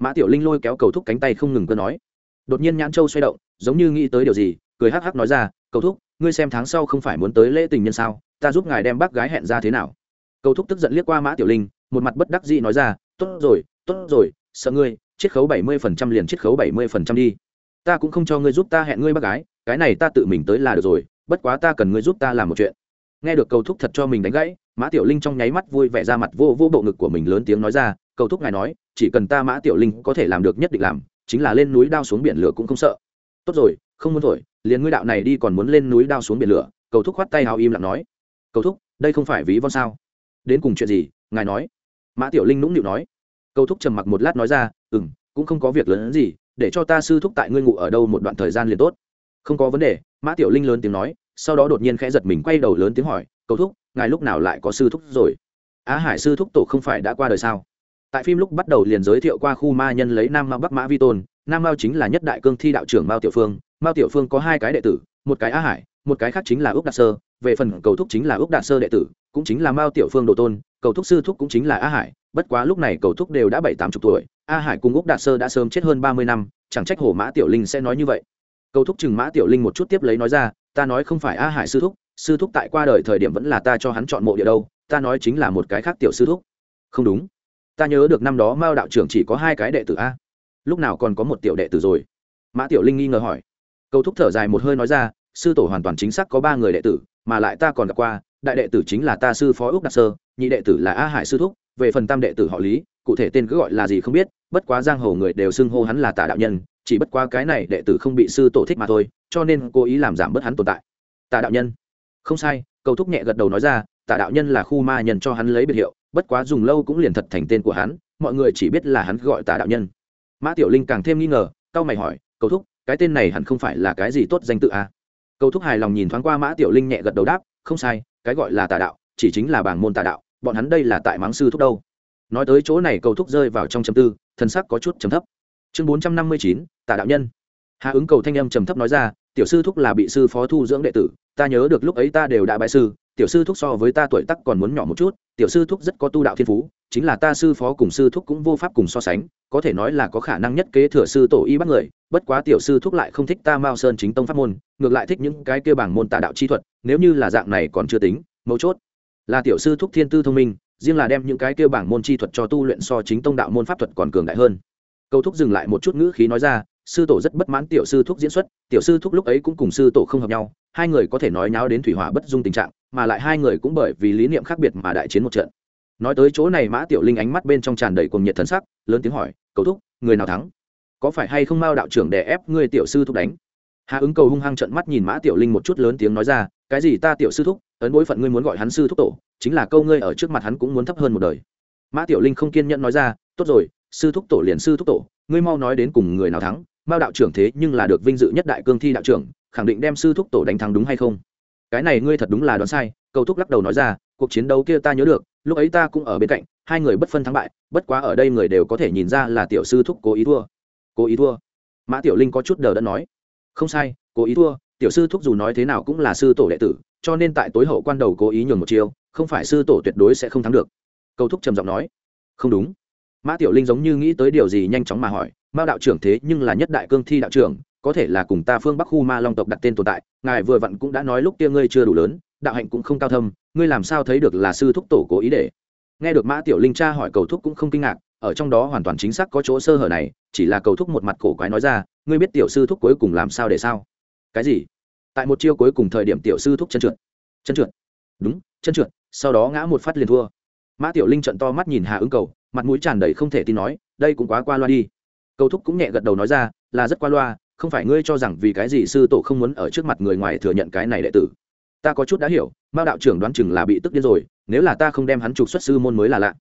[SPEAKER 1] Mã tiểu linh lôi kéo cầu thúc cánh tay không ngừng cơ nói. Đột nhiên nhãn châu xoay động, giống như nghĩ tới điều gì, cười hắc hắc nói ra, cầu thúc, ngươi xem tháng sau không phải muốn tới lễ tình nhân sao? Ta giúp ngài đem bác gái hẹn ra thế nào? Cầu thúc tức giận liếc qua mã tiểu linh, một mặt bất đắc dĩ nói ra, tốt rồi tốt rồi, sợ ngươi, chiết khấu bảy mươi phần trăm liền chiết khấu bảy mươi phần trăm đi. Ta cũng không cho ngươi giúp ta hẹn ngươi bác gái, cái này ta tự mình tới là được rồi, bất quá ta cần ngươi giúp ta làm một chuyện. Nghe được cầu thúc thật cho mình đánh gãy, mã tiểu linh trong nháy mắt vui vẻ ra mặt vô vô bộ ngực của mình lớn tiếng nói ra cầu thúc ngài nói, chỉ cần ta mã tiểu linh có thể làm được nhất định làm, chính là lên núi đao xuống biển lửa cũng không sợ. Tốt rồi, không muốn thổi, liền ngươi đạo này đi còn muốn lên núi đao xuống biển lửa, cầu thúc khoát tay hào im lặng nói. Cầu thúc, đây không phải ví von sao? Đến cùng chuyện gì, ngài nói. Mã tiểu linh nũng nịu nói. Cầu thúc trầm mặc một lát nói ra ừ m cũng không có việc lớn hơn gì, để cho ta sư thúc tại ngươi ngủ ở đâu một đoạn thời gian liền tốt. Không có vấn đề, mã tiểu linh lớn tiếng nói, sau đó đột nhiên khẽ giật mình quay đầu lớn tiếng hỏi, cầu thúc, ngài lúc nào lại có sư thúc rồi? Á hải sư thúc tổ không phải đã qua đời sao? Tại phim lúc bắt đầu liền giới thiệu qua khu ma nhân lấy nam mao bắc mã vi tôn. Nam mao chính là nhất đại cương thi đạo trưởng mao tiểu phương. Mao tiểu phương có hai cái đệ tử, một cái á hải, một cái khác chính là ước đạt sơ. Về phần cầu thúc chính là ước đạt sơ đệ tử, cũng chính là mao tiểu phương đồ tôn. Cầu thúc sư thúc cũng chính là á hải. Bất quá lúc này cầu thúc đều đã bảy, tám chục tuổi. A hải cùng úc đạt sơ đã sớm chết hơn ba mươi năm, chẳng trách hồ mã tiểu linh sẽ nói như vậy. Cầu thúc chừng mã tiểu linh một chút tiếp lấy nói ra, ta nói không phải a hải sư thúc sư thúc tại qua đời thời điểm vẫn là ta cho hắn chọn mộ địa đâu, ta nói chính là một cái khác tiểu sư thúc. Không đúng ta nhớ được năm đó mao đạo trưởng chỉ có hai cái đệ tử a. Lúc nào còn có một tiểu đệ tử rồi? Mã tiểu linh nghi ngờ hỏi. Cầu thúc thở dài một hơi nói ra, sư tổ hoàn toàn chính xác có ba người đệ tử, mà lại ta còn gặp qua, đại đệ tử chính là ta sư phó úc đặc sơ, nhị đệ tử là a hải sư thúc, về phần tam đệ tử họ lý, cụ thể tên cứ gọi là gì không biết, bất quá giang hồ người đều xưng hô hắn là tà đạo nhân, chỉ bất quá cái này đệ tử không bị sư tổ thích mà thôi, cho nên cố ý làm giảm bớt hắn tồn tại. Tà đạo nhân. Không sai, cầu thúc nhẹ gật đầu nói ra, tà đạo nhân là khu ma nhân cho hắn lấy biệt hiệu bất quá dùng lâu cũng liền thật thành tên của hắn, mọi người chỉ biết là hắn gọi tà đạo nhân. Mã tiểu linh càng thêm nghi ngờ cao mày hỏi, cầu thúc, cái tên này hẳn không phải là cái gì tốt danh tự à? cầu thúc hài lòng nhìn thoáng qua mã tiểu linh nhẹ gật đầu đáp, không sai, cái gọi là tà đạo, chỉ chính là bảng môn tà đạo, bọn hắn đây là tại máng sư thúc đâu. Nói tới chỗ này cầu thúc rơi vào trong chấm tư thân sắc có chút chấm thấp. Chương bốn trăm năm mươi chín, tà đạo nhân. Hạ ứng cầu thanh âm trầm thấp nói ra, tiểu sư thúc là bị sư phó thu dưỡng đệ tử ta nhớ được lúc ấy ta đều đã bại sư, tiểu sư thúc so với ta tuổi tắc còn muốn nhỏ một chút, tiểu sư thúc rất có tu đạo thiên phú, chính là ta sư phó cùng sư thúc cũng vô pháp cùng so sánh, có thể nói là có khả năng nhất kế thừa sư tổ y bắt người, bất quá tiểu sư thúc lại không thích ta mao sơn chính tông pháp môn, ngược lại thích những cái kia bảng môn tà đạo chi thuật, nếu như là dạng này còn chưa tính, mấu chốt là tiểu sư thúc thiên tư thông minh, riêng là đem những cái kêu bảng môn chi thuật cho tu luyện so chính tông đạo môn pháp thuật còn cường đại hơn. Câu thúc dừng lại một chút ngữ khí nói ra, sư tổ rất bất mãn tiểu sư thúc diễn xuất, tiểu sư thúc lúc ấy cũng cùng sư tổ không hợp nhau hai người có thể nói nháo đến thủy hỏa bất dung tình trạng, mà lại hai người cũng bởi vì lý niệm khác biệt mà đại chiến một trận. Nói tới chỗ này, mã tiểu linh ánh mắt bên trong tràn đầy cùng nhiệt thần sắc, lớn tiếng hỏi, cầu thúc, người nào thắng? Có phải hay không mao đạo trưởng đè ép người tiểu sư thúc đánh? Hà ứng cầu hung hăng trận mắt nhìn mã tiểu linh một chút lớn tiếng nói ra, cái gì ta tiểu sư thúc, ấn bối phận ngươi muốn gọi hắn sư thúc tổ, chính là câu ngươi ở trước mặt hắn cũng muốn thấp hơn một đời. Mã tiểu linh không kiên nhẫn nói ra, tốt rồi, sư thúc tổ liền sư thúc tổ, ngươi mau nói đến cùng người nào thắng? Mao đạo trưởng thế nhưng là được vinh dự nhất đại cương thi đạo trưởng khẳng định đem sư thúc tổ đánh thắng đúng hay không? Cái này ngươi thật đúng là đoán sai, cầu thúc lắc đầu nói ra, cuộc chiến đấu kia ta nhớ được, lúc ấy ta cũng ở bên cạnh, hai người bất phân thắng bại, bất quá ở đây người đều có thể nhìn ra là tiểu sư thúc cố ý thua. Cố ý thua? Mã tiểu linh có chút đờ đẫn nói. Không sai, cố ý thua, tiểu sư thúc dù nói thế nào cũng là sư tổ đệ tử, cho nên tại tối hậu quan đầu cố ý nhường một chiêu, không phải sư tổ tuyệt đối sẽ không thắng được. Cầu thúc trầm giọng nói. Không đúng. Mã tiểu linh giống như nghĩ tới điều gì nhanh chóng mà hỏi, mao đạo trưởng thế nhưng là nhất đại cương thi đạo trưởng có thể là cùng ta phương bắc khu ma long tộc đặt tên tồn tại ngài vừa vặn cũng đã nói lúc kia ngươi chưa đủ lớn đạo hạnh cũng không cao thâm ngươi làm sao thấy được là sư thúc tổ cố ý để nghe được mã tiểu linh cha hỏi cầu thúc cũng không kinh ngạc ở trong đó hoàn toàn chính xác có chỗ sơ hở này chỉ là cầu thúc một mặt cổ quái nói ra ngươi biết tiểu sư thúc cuối cùng làm sao để sao cái gì tại một chiêu cuối cùng thời điểm tiểu sư thúc chân trượt chân trượt đúng chân trượt sau đó ngã một phát liền thua mã tiểu linh trận to mắt nhìn hà ứng cầu mặt mũi tràn đầy không thể tin nói đây cũng quá qua loa đi cầu thúc cũng nhẹ gật đầu nói ra là rất qua loa không phải ngươi cho rằng vì cái gì sư tổ không muốn ở trước mặt người ngoài thừa nhận cái này đệ tử? Ta có chút đã hiểu, mao đạo trưởng đoán chừng là bị tức điên rồi, nếu là ta không đem hắn trục xuất sư môn mới là lạ.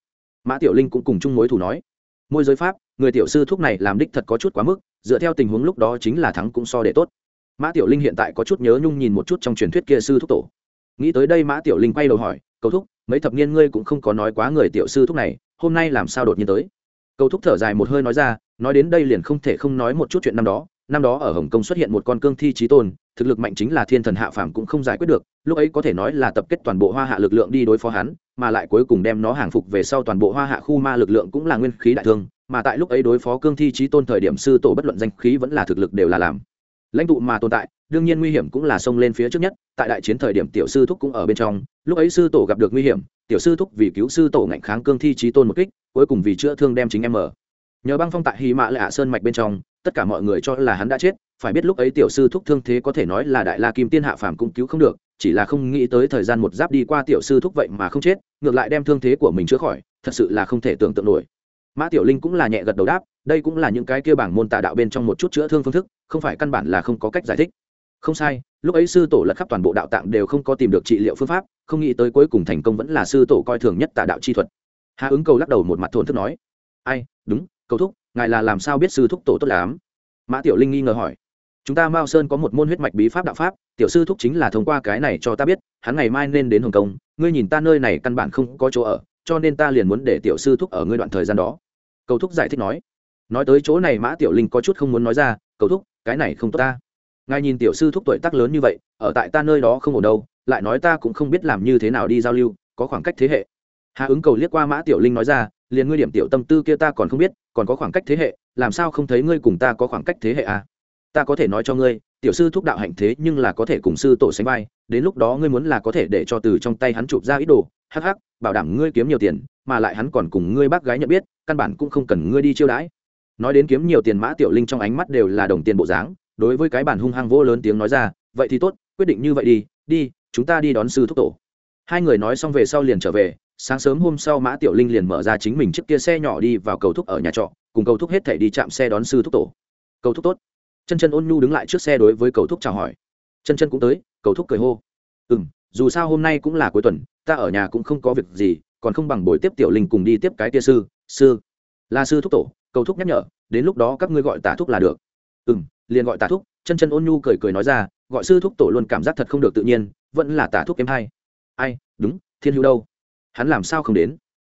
[SPEAKER 1] Mã tiểu linh cũng cùng chung mối thủ nói. Môi giới pháp, người tiểu sư thúc này làm đích thật có chút quá mức, dựa theo tình huống lúc đó chính là thắng cũng so để tốt. Mã tiểu linh hiện tại có chút nhớ nhung nhìn một chút trong truyền thuyết kia sư thúc tổ. Nghĩ tới đây mã tiểu linh quay đầu hỏi, cầu thúc, mấy thập niên ngươi cũng không có nói quá người tiểu sư thúc này, hôm nay làm sao đột nhiên tới? Cầu thúc thở dài một hơi nói ra, nói đến đây liền không thể không nói một chút chuyện năm đó năm đó ở hồng kông xuất hiện một con cương thi trí tôn, thực lực mạnh chính là thiên thần hạ phàm cũng không giải quyết được, lúc ấy có thể nói là tập kết toàn bộ hoa hạ lực lượng đi đối phó hắn, mà lại cuối cùng đem nó hàng phục về sau toàn bộ hoa hạ khu ma lực lượng cũng là nguyên khí đại thương, mà tại lúc ấy đối phó cương thi trí tôn thời điểm sư tổ bất luận danh khí vẫn là thực lực đều là làm. Lãnh tụ mà tồn tại, đương nhiên nguy hiểm cũng là xông lên phía trước nhất, tại đại chiến thời điểm tiểu sư thúc cũng ở bên trong, lúc ấy sư tổ gặp được nguy hiểm, tiểu sư thúc vì cứu sư tổ ngạnh kháng cương thi trí tôn một kích, cuối cùng vì chữa thương đem chính em mở. Nhờ băng phong tại hy mã lạ sơn mạch bên trong tất cả mọi người cho là hắn đã chết, phải biết lúc ấy tiểu sư thúc thương thế có thể nói là đại la kim tiên hạ phàm cũng cứu không được, chỉ là không nghĩ tới thời gian một giáp đi qua tiểu sư thúc vậy mà không chết, ngược lại đem thương thế của mình chữa khỏi, thật sự là không thể tưởng tượng nổi. Mã tiểu linh cũng là nhẹ gật đầu đáp, đây cũng là những cái kia bảng môn tà đạo bên trong một chút chữa thương phương thức, không phải căn bản là không có cách giải thích. Không sai, lúc ấy sư tổ lật khắp toàn bộ đạo tạng đều không có tìm được trị liệu phương pháp, không nghĩ tới cuối cùng thành công vẫn là sư tổ coi thường nhất tà đạo chi thuật. Hạ ứng cầu lắc đầu một mặt thốn thức nói, ai, đúng, cầu thúc ngài là làm sao biết sư thúc tổ tốt lắm? Mã tiểu linh nghi ngờ hỏi. Chúng ta mao sơn có một môn huyết mạch bí pháp đạo pháp, tiểu sư thúc chính là thông qua cái này cho ta biết, hắn ngày mai nên đến hồng kông, ngươi nhìn ta nơi này căn bản không có chỗ ở, cho nên ta liền muốn để tiểu sư thúc ở ngươi đoạn thời gian đó. Cầu thúc giải thích nói. Nói tới chỗ này mã tiểu linh có chút không muốn nói ra, cầu thúc, cái này không tốt ta. Ngài nhìn tiểu sư thúc tuổi tác lớn như vậy, ở tại ta nơi đó không ổn đâu, lại nói ta cũng không biết làm như thế nào đi giao lưu, có khoảng cách thế hệ. Hạ ứng cầu liếc qua mã tiểu linh nói ra liền ngươi điểm tiểu tâm tư kia ta còn không biết, còn có khoảng cách thế hệ, làm sao không thấy ngươi cùng ta có khoảng cách thế hệ à? ta có thể nói cho ngươi, tiểu sư thúc đạo hạnh thế nhưng là có thể cùng sư tổ sánh vai, đến lúc đó ngươi muốn là có thể để cho từ trong tay hắn chụp ra ít đồ, hắc hắc, bảo đảm ngươi kiếm nhiều tiền, mà lại hắn còn cùng ngươi bác gái nhận biết, căn bản cũng không cần ngươi đi chiêu đãi nói đến kiếm nhiều tiền mã tiểu linh trong ánh mắt đều là đồng tiền bộ dáng, đối với cái bản hung hăng vô lớn tiếng nói ra, vậy thì tốt, quyết định như vậy đi đi, chúng ta đi đón sư thúc tổ hai người nói xong về sau liền trở về sáng sớm hôm sau mã tiểu linh liền mở ra chính mình chiếc kia xe nhỏ đi vào cầu thúc ở nhà trọ, cùng cầu thúc hết thể đi chạm xe đón sư thúc tổ. Cầu thúc tốt. Chân chân ôn nhu đứng lại trước xe đối với cầu thúc chào hỏi. Chân chân cũng tới, cầu thúc cười hô. Ừ m dù sao hôm nay cũng là cuối tuần, ta ở nhà cũng không có việc gì, còn không bằng buổi tiếp tiểu linh cùng đi tiếp cái tia sư sư. Là sư thúc tổ. Cầu thúc nhắc nhở, đến lúc đó các ngươi gọi tả thúc là được. Ừ m liền gọi tả thúc. Chân chân ôn nhu cười cười nói ra, gọi sư thúc tổ luôn cảm giác thật không được tự nhiên, vẫn là tả thúc em hay ai, đúng, thiên hữu đâu? Hắn làm sao không đến?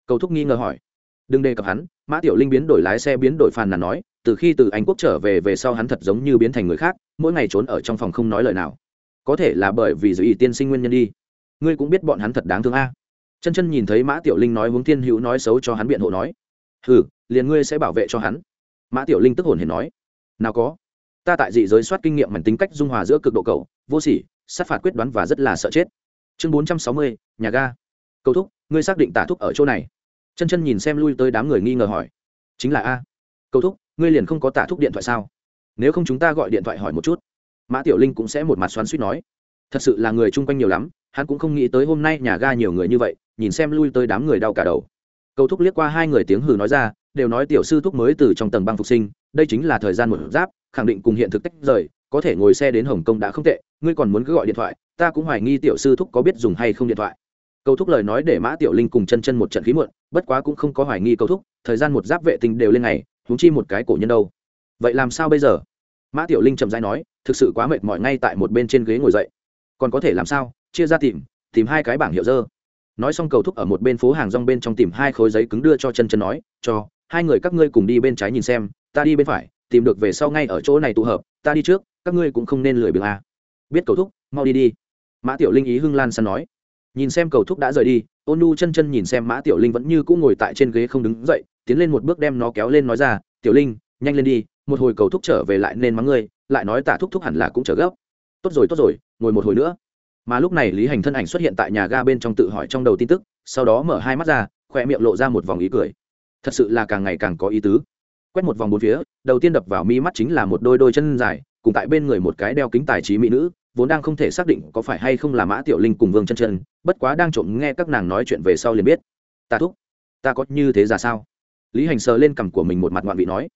[SPEAKER 1] Cầu thúc nghi ngờ hỏi. Đừng đề cập hắn, mã tiểu linh biến đổi lái xe biến đổi phàn nàn nói, từ khi từ anh quốc trở về về sau hắn thật giống như biến thành người khác, mỗi ngày trốn ở trong phòng không nói lời nào. Có thể là bởi vì giữ ý tiên sinh nguyên nhân đi. Ngươi cũng biết bọn hắn thật đáng thương a. Chân chân nhìn thấy mã tiểu linh nói hướng thiên hữu nói xấu cho hắn biện hộ nói. Ừ liền ngươi sẽ bảo vệ cho hắn. Mã tiểu linh tức hồn hiền nói. Nào có. Ta tại dị giới soát kinh nghiệm mảnh tính cách dung hòa giữa cực độ cầu vô sỉ, sát phạt quyết đoán và rất là sợ chết. Chương bốn trăm sáu mươi, nhà ga cầu thúc, ngươi xác định tả thúc ở chỗ này. Chân chân nhìn xem lui tới đám người nghi ngờ hỏi. Chính là a. Cầu thúc, ngươi liền không có tả thúc điện thoại sao? Nếu không chúng ta gọi điện thoại hỏi một chút. Mã tiểu linh cũng sẽ một mặt xoắn suýt nói. Thật sự là người chung quanh nhiều lắm, hắn cũng không nghĩ tới hôm nay nhà ga nhiều người như vậy, nhìn xem lui tới đám người đau cả đầu. Cầu thúc liếc qua hai người tiếng hừ nói ra, đều nói tiểu sư thúc mới từ trong tầng băng phục sinh, đây chính là thời gian một giáp, khẳng định cùng hiện thực tách rời, có thể ngồi xe đến hồng kông đã không tệ, ngươi còn muốn cứ gọi điện thoại, ta cũng hoài nghi tiểu sư thúc có biết dùng hay không điện thoại cầu thúc lời nói để mã tiểu linh cùng chân chân một trận khí muộn, bất quá cũng không có hoài nghi cầu thúc, thời gian một giáp vệ tinh đều lên ngày húng chi một cái cổ nhân đâu. Vậy làm sao bây giờ? Mã tiểu linh chậm rãi nói, thực sự quá mệt mỏi ngay tại một bên trên ghế ngồi dậy. Còn có thể làm sao? Chia ra tìm tìm hai cái bảng hiệu dơ. Nói xong cầu thúc ở một bên phố hàng rong bên trong tìm hai khối giấy cứng đưa cho chân chân nói, cho, hai người các ngươi cùng đi bên trái nhìn xem, ta đi bên phải, tìm được về sau ngay ở chỗ này tụ hợp, ta đi trước, các ngươi cũng không nên lười biếng à. biết cầu thúc, mau đi đi. Mã tiểu linh ý hưng lan săn nói nhìn xem cầu thúc đã rời đi, ôn nu chân chân nhìn xem mã tiểu linh vẫn như cũng ngồi tại trên ghế không đứng dậy, tiến lên một bước đem nó kéo lên nói ra, tiểu linh, nhanh lên đi, một hồi cầu thúc trở về lại nên mắng ngươi, lại nói tạ thúc thúc hẳn là cũng trở gấp. Tốt rồi tốt rồi, ngồi một hồi nữa. Mà lúc này lý hành thân ảnh xuất hiện tại nhà ga bên trong tự hỏi trong đầu tin tức, sau đó mở hai mắt ra khoe miệng lộ ra một vòng ý cười. Thật sự là càng ngày càng có ý tứ. Quét một vòng bốn phía, đầu tiên đập vào mi mắt chính là một đôi đôi chân dài, cùng tại bên người một cái đeo kính tài trí mỹ nữ vốn đang không thể xác định có phải hay không là mã tiểu linh cùng vương chân chân, bất quá đang trộm nghe các nàng nói chuyện về sau liền biết. Ta thúc, ta có như thế ra sao? Lý hành sờ lên cằm của mình một mặt ngoạn vị nói.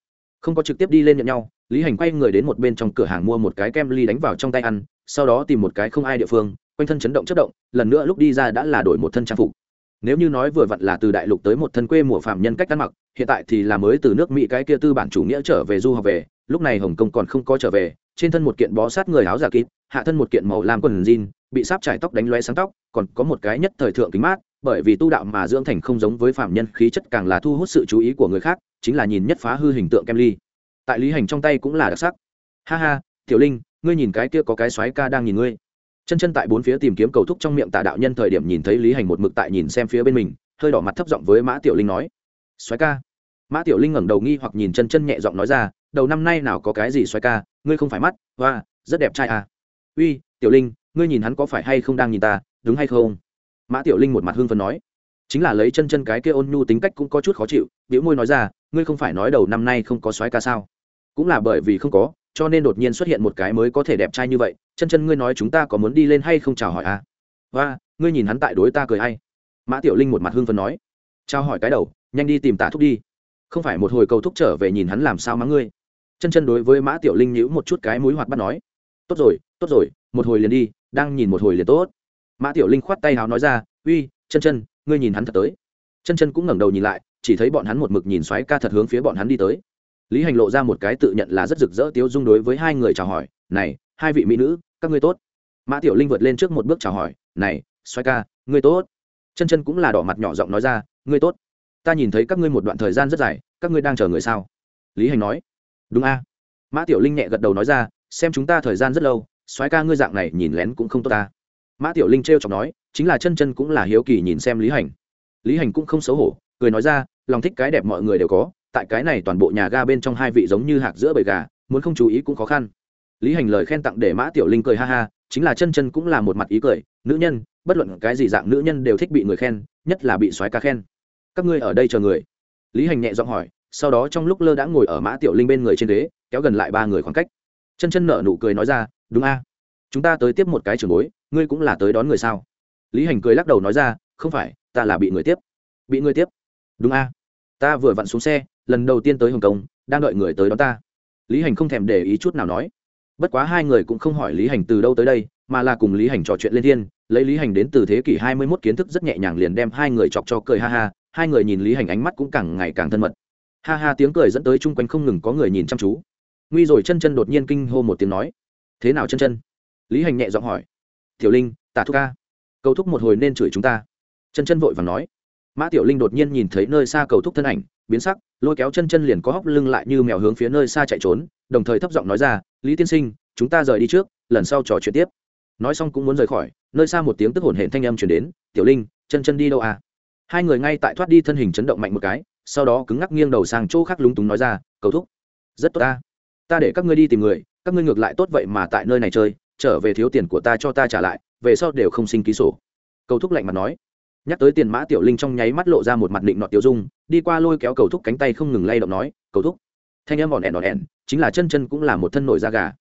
[SPEAKER 1] Không có trực tiếp đi lên nhận nhau, lý hành quay người đến một bên trong cửa hàng mua một cái kem ly đánh vào trong tay ăn, sau đó tìm một cái không ai địa phương, quanh thân chấn động chất động, lần nữa lúc đi ra đã là đổi một thân trang phục. Nếu như nói vừa vặn là từ đại lục tới một thân quê mùa phạm nhân cách ăn mặc, hiện tại thì là mới từ nước mỹ cái kia tư bản chủ nghĩa trở về du học về, lúc này hồng kông còn không có trở về, trên thân một kiện bó sát người áo giả kín hạ thân một kiện màu lam quần jean, bị sáp trải tóc đánh loe sáng tóc, còn có một cái nhất thời thượng kính mát, bởi vì tu đạo mà dưỡng thành không giống với phạm nhân khí chất càng là thu hút sự chú ý của người khác, chính là nhìn nhất phá hư hình tượng kem ly. Tại lý hành trong tay cũng là đặc sắc. Ha ha, tiểu linh, ngươi nhìn cái kia có cái xoáy ca đang nhìn ngươi. Chân chân tại bốn phía tìm kiếm cầu thúc trong miệng tà đạo nhân thời điểm nhìn thấy lý hành một mực tại nhìn xem phía bên mình, hơi đỏ mặt thấp giọng với mã tiểu linh nói xoáy ca. Mã tiểu linh ngẩng đầu nghi hoặc nhìn chân chân nhẹ giọng nói ra, đầu năm nay nào có cái gì xoáy ca, ngươi không phải mắt, hoa, rất đẹp trai à uy, tiểu linh, ngươi nhìn hắn có phải hay không đang nhìn ta, đúng hay không? Mã tiểu linh một mặt hưng phấn nói. Chính là lấy chân chân cái kia ôn nhu tính cách cũng có chút khó chịu biểu môi nói ra, ngươi không phải nói đầu năm nay không có soái ca sao? Cũng là bởi vì không có, cho nên đột nhiên xuất hiện một cái mới có thể đẹp trai như vậy, chân chân ngươi nói chúng ta có muốn đi lên hay không chào hỏi à? Và ngươi nhìn hắn tại đối ta cười hay. Mã tiểu linh một mặt hưng phấn nói. Trao hỏi cái đầu, nhanh đi tìm tả thúc đi. Không phải một hồi cầu thúc trở về nhìn hắn làm sao mắng ngươi? Chân chân đối với mã tiểu linh nhữ một chút cái mũi hoạt bắt nói tốt rồi tốt rồi, một hồi liền đi, đang nhìn một hồi liền tốt. Mã tiểu linh khoát tay háo nói ra, uy, chân chân, ngươi nhìn hắn thật tới. Chân chân cũng ngẩng đầu nhìn lại, chỉ thấy bọn hắn một mực nhìn xoáy ca thật hướng phía bọn hắn đi tới. Lý hành lộ ra một cái tự nhận là rất rực rỡ tiếu dung đối với hai người chào hỏi, này, hai vị mỹ nữ, các ngươi tốt. Mã tiểu linh vượt lên trước một bước chào hỏi, này, xoáy ca, ngươi tốt. Chân chân cũng là đỏ mặt nhỏ giọng nói ra, ngươi tốt. Ta nhìn thấy các ngươi một đoạn thời gian rất dài, các ngươi đang chờ người sao? Lý hành nói, đúng a. Mã tiểu linh nhẹ gật đầu nói ra xem chúng ta thời gian rất lâu, soái ca ngươi dạng này nhìn lén cũng không tốt ta. Mã tiểu linh t r chọc nói, chính là chân chân cũng là hiếu kỳ nhìn xem lý hành. Lý hành cũng không xấu hổ, cười nói ra, lòng thích cái đẹp mọi người đều có, tại cái này toàn bộ nhà ga bên trong hai vị giống như hạc giữa bầy gà, muốn không chú ý cũng khó khăn. Lý hành lời khen tặng để mã tiểu linh cười ha ha, chính là chân chân cũng là một mặt ý cười, nữ nhân, bất luận cái gì dạng nữ nhân đều thích bị người khen, nhất là bị soái ca khen. Các ngươi ở đây chờ người. Lý hành nhẹ giọng hỏi, sau đó trong lúc lơ đã ngồi ở mã tiểu linh bên người trên ghế, kéo gần lại ba người khoảng cách chân chân nợ nụ cười nói ra, đúng a, chúng ta tới tiếp một cái trường bối, ngươi cũng là tới đón người sao? Lý hành cười lắc đầu nói ra, không phải, ta là bị người tiếp. Bị người tiếp? Đúng a, ta vừa vặn xuống xe, lần đầu tiên tới hồng kông, đang đợi người tới đón ta. Lý hành không thèm để ý chút nào nói. Bất quá hai người cũng không hỏi lý hành từ đâu tới đây, mà là cùng lý hành trò chuyện lên thiên, lấy lý hành đến từ thế kỷ hai mươi 21 kiến thức rất nhẹ nhàng liền đem hai người chọc cho cười ha ha, hai người nhìn lý hành ánh mắt cũng càng ngày càng thân mật. Ha ha, tiếng cười dẫn tới chung quanh không ngừng có người nhìn chăm chú nguy rồi chân chân đột nhiên kinh hô một tiếng nói. Thế nào chân chân? Lý hành nhẹ giọng hỏi. Tiểu linh, tả thúc ca. Cầu thúc một hồi nên chửi chúng ta. Chân chân vội và nói. Mã tiểu linh đột nhiên nhìn thấy nơi xa cầu thúc thân ảnh, biến sắc, lôi kéo chân chân liền có hóc lưng lại như mèo hướng phía nơi xa chạy trốn, đồng thời thấp giọng nói ra, lý tiên sinh, chúng ta rời đi trước, lần sau trò chuyện tiếp. Nói xong cũng muốn rời khỏi, nơi xa một tiếng tức hổn hển thanh âm chuyển đến, tiểu linh, chân chân đi đâu à? Hai người ngay tại thoát đi thân hình chấn động mạnh một cái, sau đó cứng ngắc nghiêng đầu sang chỗ khác lúng túng nói ra, cầu thúc, rất tốt ta ta để các ngươi đi tìm người, các ngươi ngược lại tốt vậy mà tại nơi này chơi, trở về thiếu tiền của ta cho ta trả lại, về sau đều không sinh ký sổ. Cầu thúc lạnh mặt nói. Nhắc tới tiền mã tiểu linh trong nháy mắt lộ ra một mặt định nọ tiêu dung, đi qua lôi kéo cầu thúc cánh tay không ngừng lay động nói, cầu thúc. Thanh âm ỏn ẻn ỏn ẻn, chính là chân chân cũng là một thân nổi da gà.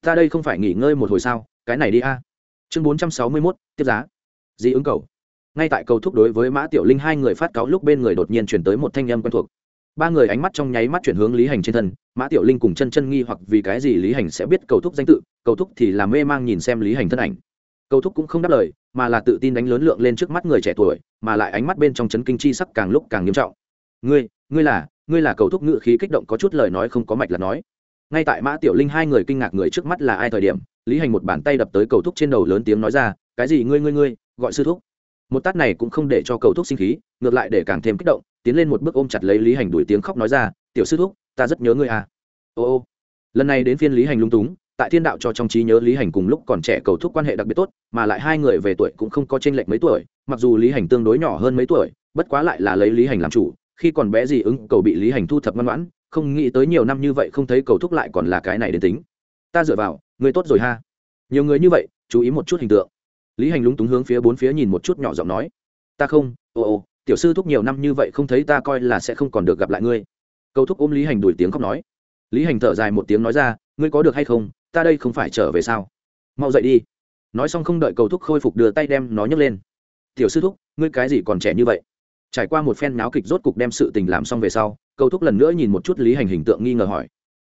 [SPEAKER 1] Ta đây không phải nghỉ ngơi một hồi sao, cái này đi a. Chương bốn trăm sáu mươi mốt, tiếp giá. Dị ứng cầu. Ngay tại cầu thúc đối với mã tiểu linh hai người phát cáo lúc bên người đột nhiên chuyển tới một thanh âm quen thuộc ba người ánh mắt trong nháy mắt chuyển hướng lý hành trên thân, mã tiểu linh cùng chân chân nghi hoặc vì cái gì lý hành sẽ biết cầu thúc danh tự, cầu thúc thì làm mê mang nhìn xem lý hành thân ảnh. Cầu thúc cũng không đáp lời, mà là tự tin đánh lớn lượng lên trước mắt người trẻ tuổi, mà lại ánh mắt bên trong chấn kinh chi sắc càng lúc càng nghiêm trọng. Ngươi ngươi là ngươi là cầu thúc ngự khí kích động có chút lời nói không có mạch là nói. Ngay tại mã tiểu linh hai người kinh ngạc người trước mắt là ai thời điểm, lý hành một bàn tay đập tới cầu thúc trên đầu lớn tiếng nói ra, cái gì ngươi ngươi ngươi, gọi sư thúc? Một tát này cũng không để cho cầu thúc sinh khí, ngược lại để càng thêm kích động tiến lên một bước ôm chặt lấy lý hành đuổi tiếng khóc nói ra, tiểu sư thúc, ta rất nhớ ngươi à. Ô ô. Lần này đến phiên lý hành lung túng, tại thiên đạo cho trong trí nhớ lý hành cùng lúc còn trẻ cầu thúc quan hệ đặc biệt tốt, mà lại hai người về tuổi cũng không có t r ê n lệch mấy tuổi, mặc dù lý hành tương đối nhỏ hơn mấy tuổi, bất quá lại là lấy lý hành làm chủ, khi còn bé gì ứng cầu bị lý hành thu thập ngoan ngoãn, không nghĩ tới nhiều năm như vậy không thấy cầu thúc lại còn là cái này đến tính. Ta dựa vào người tốt rồi ha. Nhiều người như vậy, chú ý một chút hình tượng. Lý hành lúng túng hướng phía bốn phía nhìn một chút nhỏ giọng nói, ta không, ô ô tiểu sư thúc nhiều năm như vậy không thấy ta coi là sẽ không còn được gặp lại ngươi. Cầu thúc ôm lý hành đuổi tiếng khóc nói. Lý hành thở dài một tiếng nói ra, ngươi có được hay không, ta đây không phải trở về sao? Mau dậy đi. Nói xong không đợi cầu thúc khôi phục đưa tay đem nó nhấc lên. Tiểu sư thúc, ngươi cái gì còn trẻ như vậy? Trải qua một phen náo kịch rốt cục đem sự tình làm xong về sau, cầu thúc lần nữa nhìn một chút lý hành hình tượng nghi ngờ hỏi.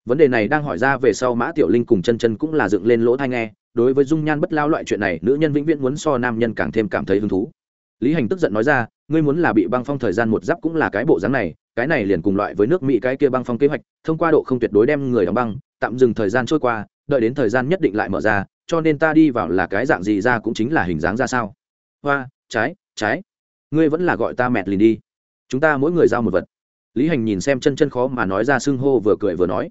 [SPEAKER 1] Vấn đề này đang hỏi ra về sau mã tiểu linh cùng chân chân cũng là dựng lên lỗ thai nghe, đối với dung nhan bất lao loại chuyện này, nữ nhân vĩnh viễn muốn so nam nhân càng thêm cảm thấy hứng thú. Lý hành tức giận nói ra ngươi muốn là bị băng phong thời gian một giáp cũng là cái bộ dáng này, cái này liền cùng loại với nước mỹ cái kia băng phong kế hoạch, thông qua độ không tuyệt đối đem người đóng băng, tạm dừng thời gian trôi qua, đợi đến thời gian nhất định lại mở ra, cho nên ta đi vào là cái dạng gì ra cũng chính là hình dáng ra sao. Hoa, trái trái. Ngươi vẫn là gọi ta mẹt lìn đi. Chúng ta mỗi người giao một vật. Lý hành nhìn xem chân chân khó mà nói ra xưng hô vừa cười vừa nói.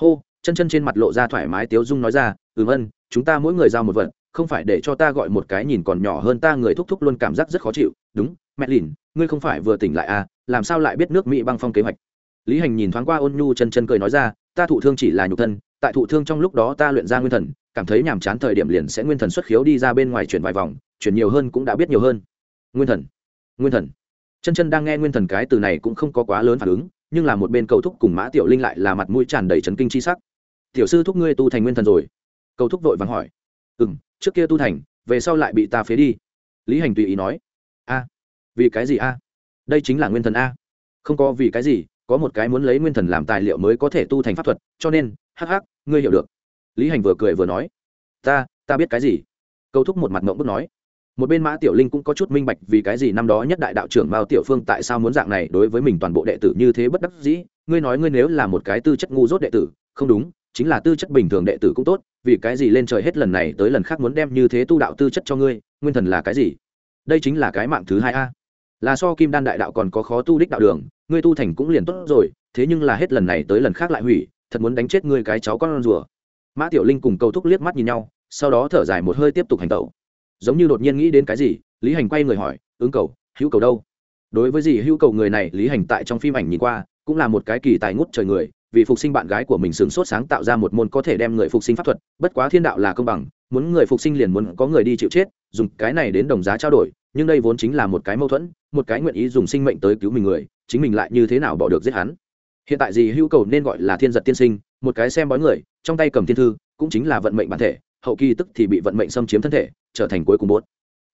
[SPEAKER 1] Hô, chân chân trên mặt lộ ra thoải mái tiếu dung nói ra, ừm ân, chúng ta mỗi người giao một vật, không phải để cho ta gọi một cái nhìn còn nhỏ hơn ta người thúc thúc luôn cảm giác rất khó chịu, đúng mẹ lìn, ngươi không phải vừa tỉnh lại à làm sao lại biết nước mỹ băng phong kế hoạch? Lý hành nhìn thoáng qua ôn nhu chân chân cười nói ra, ta thụ thương chỉ là nhục thân, tại thụ thương trong lúc đó ta luyện ra nguyên thần, cảm thấy nhàm chán thời điểm liền sẽ nguyên thần xuất khiếu đi ra bên ngoài chuyển vài vòng, chuyển nhiều hơn cũng đã biết nhiều hơn. Nguyên thần nguyên thần. Chân chân đang nghe nguyên thần cái từ này cũng không có quá lớn phản ứng, nhưng là một bên cầu thúc cùng mã tiểu linh lại là mặt mũi tràn đầy trấn kinh c h i sắc. Tiểu sư thúc ngươi tu thành nguyên thần rồi. Cầu thúc vội vàng hỏi. Ừ m trước kia tu thành, về sau lại bị ta phế đi. Lý hành tùy ý nói. A vì cái gì a? Đây chính là nguyên thần a. Không có vì cái gì, có một cái muốn lấy nguyên thần làm tài liệu mới có thể tu thành pháp thuật, cho nên, hắc hắc, ngươi hiểu được. Lý hành vừa cười vừa nói, ta ta biết cái gì? Câu thúc một mặt mộng bức nói, một bên mã tiểu linh cũng có chút minh bạch vì cái gì năm đó nhất đại đạo trưởng mao tiểu phương tại sao muốn dạng này đối với mình toàn bộ đệ tử như thế bất đắc dĩ? Ngươi nói ngươi nếu là một cái tư chất ngu dốt đệ tử, không đúng, chính là tư chất bình thường đệ tử cũng tốt, vì cái gì lên trời hết lần này tới lần khác muốn đem như thế tu đạo tư chất cho ngươi? Nguyên thần là cái gì? Đây chính là cái mạng thứ hai a là so kim đan đại đạo còn có khó tu đích đạo đường, ngươi tu thành cũng liền tốt rồi, thế nhưng là hết lần này tới lần khác lại hủy, thật muốn đánh chết ngươi cái cháu con rùa. Mã tiểu linh cùng cầu thúc liếc mắt nhìn nhau, sau đó thở dài một hơi tiếp tục hành tẩu. Giống như đột nhiên nghĩ đến cái gì, lý hành quay người hỏi, ứng cầu, hữu cầu đâu? Đối với gì, hữu cầu người này, lý hành tại trong phim ảnh nhìn qua, cũng là một cái kỳ tài ngút trời người, vì phục sinh bạn gái của mình sướng sốt sáng tạo ra một môn có thể đem người phục sinh pháp thuật, bất quá thiên đạo là công bằng, muốn người phục sinh liền muốn có người đi chịu chết, dùng cái này đến đồng giá trao đổi, nhưng đây vốn chính là một cái mâu thuẫn một cái nguyện ý dùng sinh mệnh tới cứu mình người, chính mình lại như thế nào bỏ được giết hắn. Hiện tại gì hữu cầu nên gọi là thiên giật tiên sinh, một cái xem bói người, trong tay cầm thiên thư, cũng chính là vận mệnh bản thể, hậu kỳ tức thì bị vận mệnh xâm chiếm thân thể, trở thành cuối cùng bốt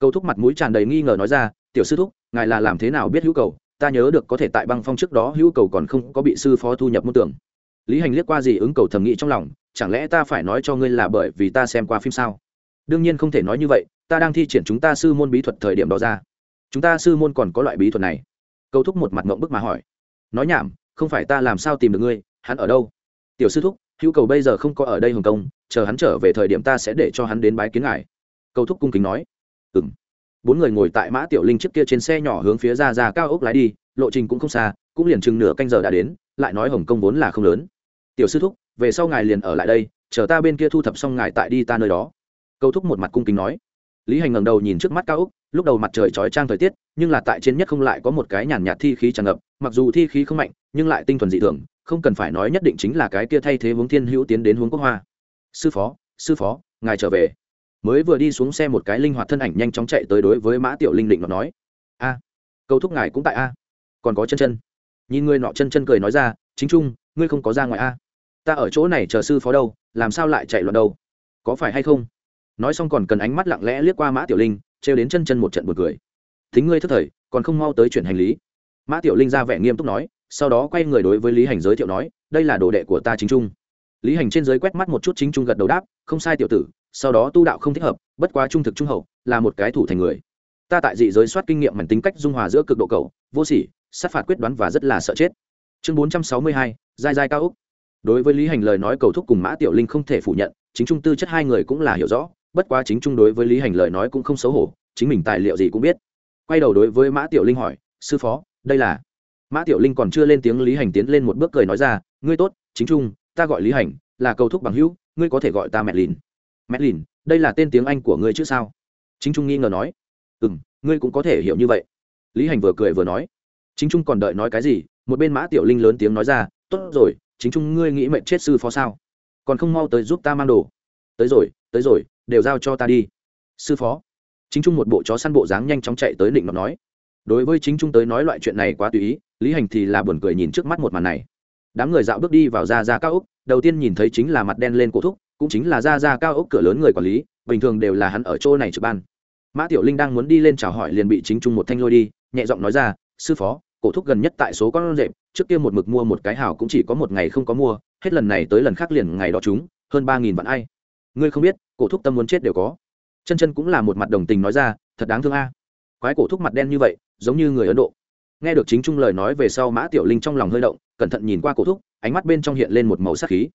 [SPEAKER 1] câu thúc mặt mũi tràn đầy nghi ngờ nói ra, tiểu sư thúc, ngài là làm thế nào biết hữu cầu? Ta nhớ được có thể tại băng phong trước đó hữu cầu còn không có bị sư phó thu nhập môn tưởng lý hành liếc qua gì ứng cầu thầm nghĩ trong lòng, chẳng lẽ ta phải nói cho ngươi là bởi vì ta xem qua phim sao? Đương nhiên không thể nói như vậy, ta đang thi triển chúng ta sư môn bí thuật thời điểm đó ra chúng ta sư môn còn có loại bí thuật này. Câu thúc một mặt mộng bức mà hỏi. Nói nhảm, không phải ta làm sao tìm được ngươi, hắn ở đâu? Tiểu sư thúc, hữu cầu bây giờ không có ở đây hồng kông, chờ hắn trở về thời điểm ta sẽ để cho hắn đến bái kiến ngài. Câu thúc cung kính nói. Ừ m bốn người ngồi tại mã tiểu linh trước kia trên xe nhỏ hướng phía ra ra cao ốc lái đi, lộ trình cũng không xa, cũng liền chừng nửa canh giờ đã đến, lại nói hồng kông vốn là không lớn. Tiểu sư thúc, về sau ngài liền ở lại đây, chờ ta bên kia thu thập xong ngài tại đi ta nơi đó. Câu thúc một mặt cung kính nói. Lý hành ngẩng đầu nhìn trước mắt cao úc lúc đầu mặt trời chói trang thời tiết, nhưng là tại trên nhất không lại có một cái nhàn nhạt thi khí tràn ngập, mặc dù thi khí không mạnh, nhưng lại tinh thuần dị thường, không cần phải nói nhất định chính là cái kia thay thế hướng thiên hữu tiến đến hướng quốc hoa. Sư phó sư phó, ngài trở về. Mới vừa đi xuống xe một cái linh hoạt thân ảnh nhanh chóng chạy tới đối với mã tiểu linh định nó nói. A câu thúc ngài cũng tại a. Còn có chân chân. Nhìn người nọ chân chân cười nói ra, chính trung, ngươi không có ra ngoài a. Ta ở chỗ này chờ sư phó đâu, làm sao lại chạy loạn đâu? Có phải hay không? Nói xong còn cần ánh mắt lặng lẽ liếc qua mã tiểu linh trêu đến chân chân một trận buồn cười. Thính ngươi thất thời, còn không mau tới chuyển hành lý. Mã tiểu linh ra vẻ nghiêm túc nói, sau đó quay người đối với lý hành giới thiệu nói, đây là đồ đệ của ta chính trung. Lý hành trên giới quét mắt một chút chính trung gật đầu đáp, không sai tiểu tử, sau đó tu đạo không thích hợp, bất quá trung thực trung hậu, là một cái thủ thành người. Ta tại dị giới soát kinh nghiệm mảnh tính cách dung hòa giữa cực độ cầu vô sỉ, sát phạt quyết đoán và rất là sợ chết. Chương bốn trăm sáu mươi hai giai giai cao úc. Đối với lý hành lời nói cầu thúc cùng mã tiểu linh không thể phủ nhận, chính trung tư chất hai người cũng là hiểu rõ bất quá chính trung đối với lý hành lời nói cũng không xấu hổ, chính mình tài liệu gì cũng biết. Quay đầu đối với mã tiểu linh hỏi, sư phó, đây là? Mã tiểu linh còn chưa lên tiếng, lý hành tiến lên một bước cười nói ra, ngươi tốt, chính trung, ta gọi lý hành, là cầu thúc bằng hữu, ngươi có thể gọi ta mẹ lìn. Mẹ lìn, đây là tên tiếng anh của ngươi chứ sao? Chính trung nghi ngờ nói. Ừ m ngươi cũng có thể hiểu như vậy. Lý hành vừa cười vừa nói. Chính trung còn đợi nói cái gì? Một bên mã tiểu linh lớn tiếng nói ra, tốt rồi, chính trung ngươi nghĩ mệnh chết sư phó sao? Còn không mau tới giúp ta mang đồ. Tới rồi tới rồi đều giao cho ta đi. Sư phó. Chính trung một bộ chó săn bộ dáng nhanh chóng chạy tới định nó nói. Đối với chính trung tới nói loại chuyện này quá tùy ý, lý hành thì là buồn cười nhìn trước mắt một màn này. Đám người dạo bước đi vào ra ra cao ốc đầu tiên nhìn thấy chính là mặt đen lên cổ thúc, cũng chính là ra ra cao ốc cửa lớn người quản lý, bình thường đều là hắn ở chỗ này trực ban. Mã tiểu linh đang muốn đi lên chào hỏi liền bị chính trung một thanh lôi đi, nhẹ giọng nói ra, sư phó, cổ thúc gần nhất tại số con rệp, trước kia một mực mua một cái hào cũng chỉ có một ngày không có mua, hết lần này tới lần khác liền ngày đó chúng hơn ba nghìn vạn ai ngươi không biết, cổ thúc tâm muốn chết đều có. Chân chân cũng là một mặt đồng tình nói ra, thật đáng thương a. Quái cổ thúc mặt đen như vậy, giống như người ấn độ. Nghe được chính trung lời nói về sau mã tiểu linh trong lòng hơi động, cẩn thận nhìn qua cổ thúc, ánh mắt bên trong hiện lên một màu sắc khí.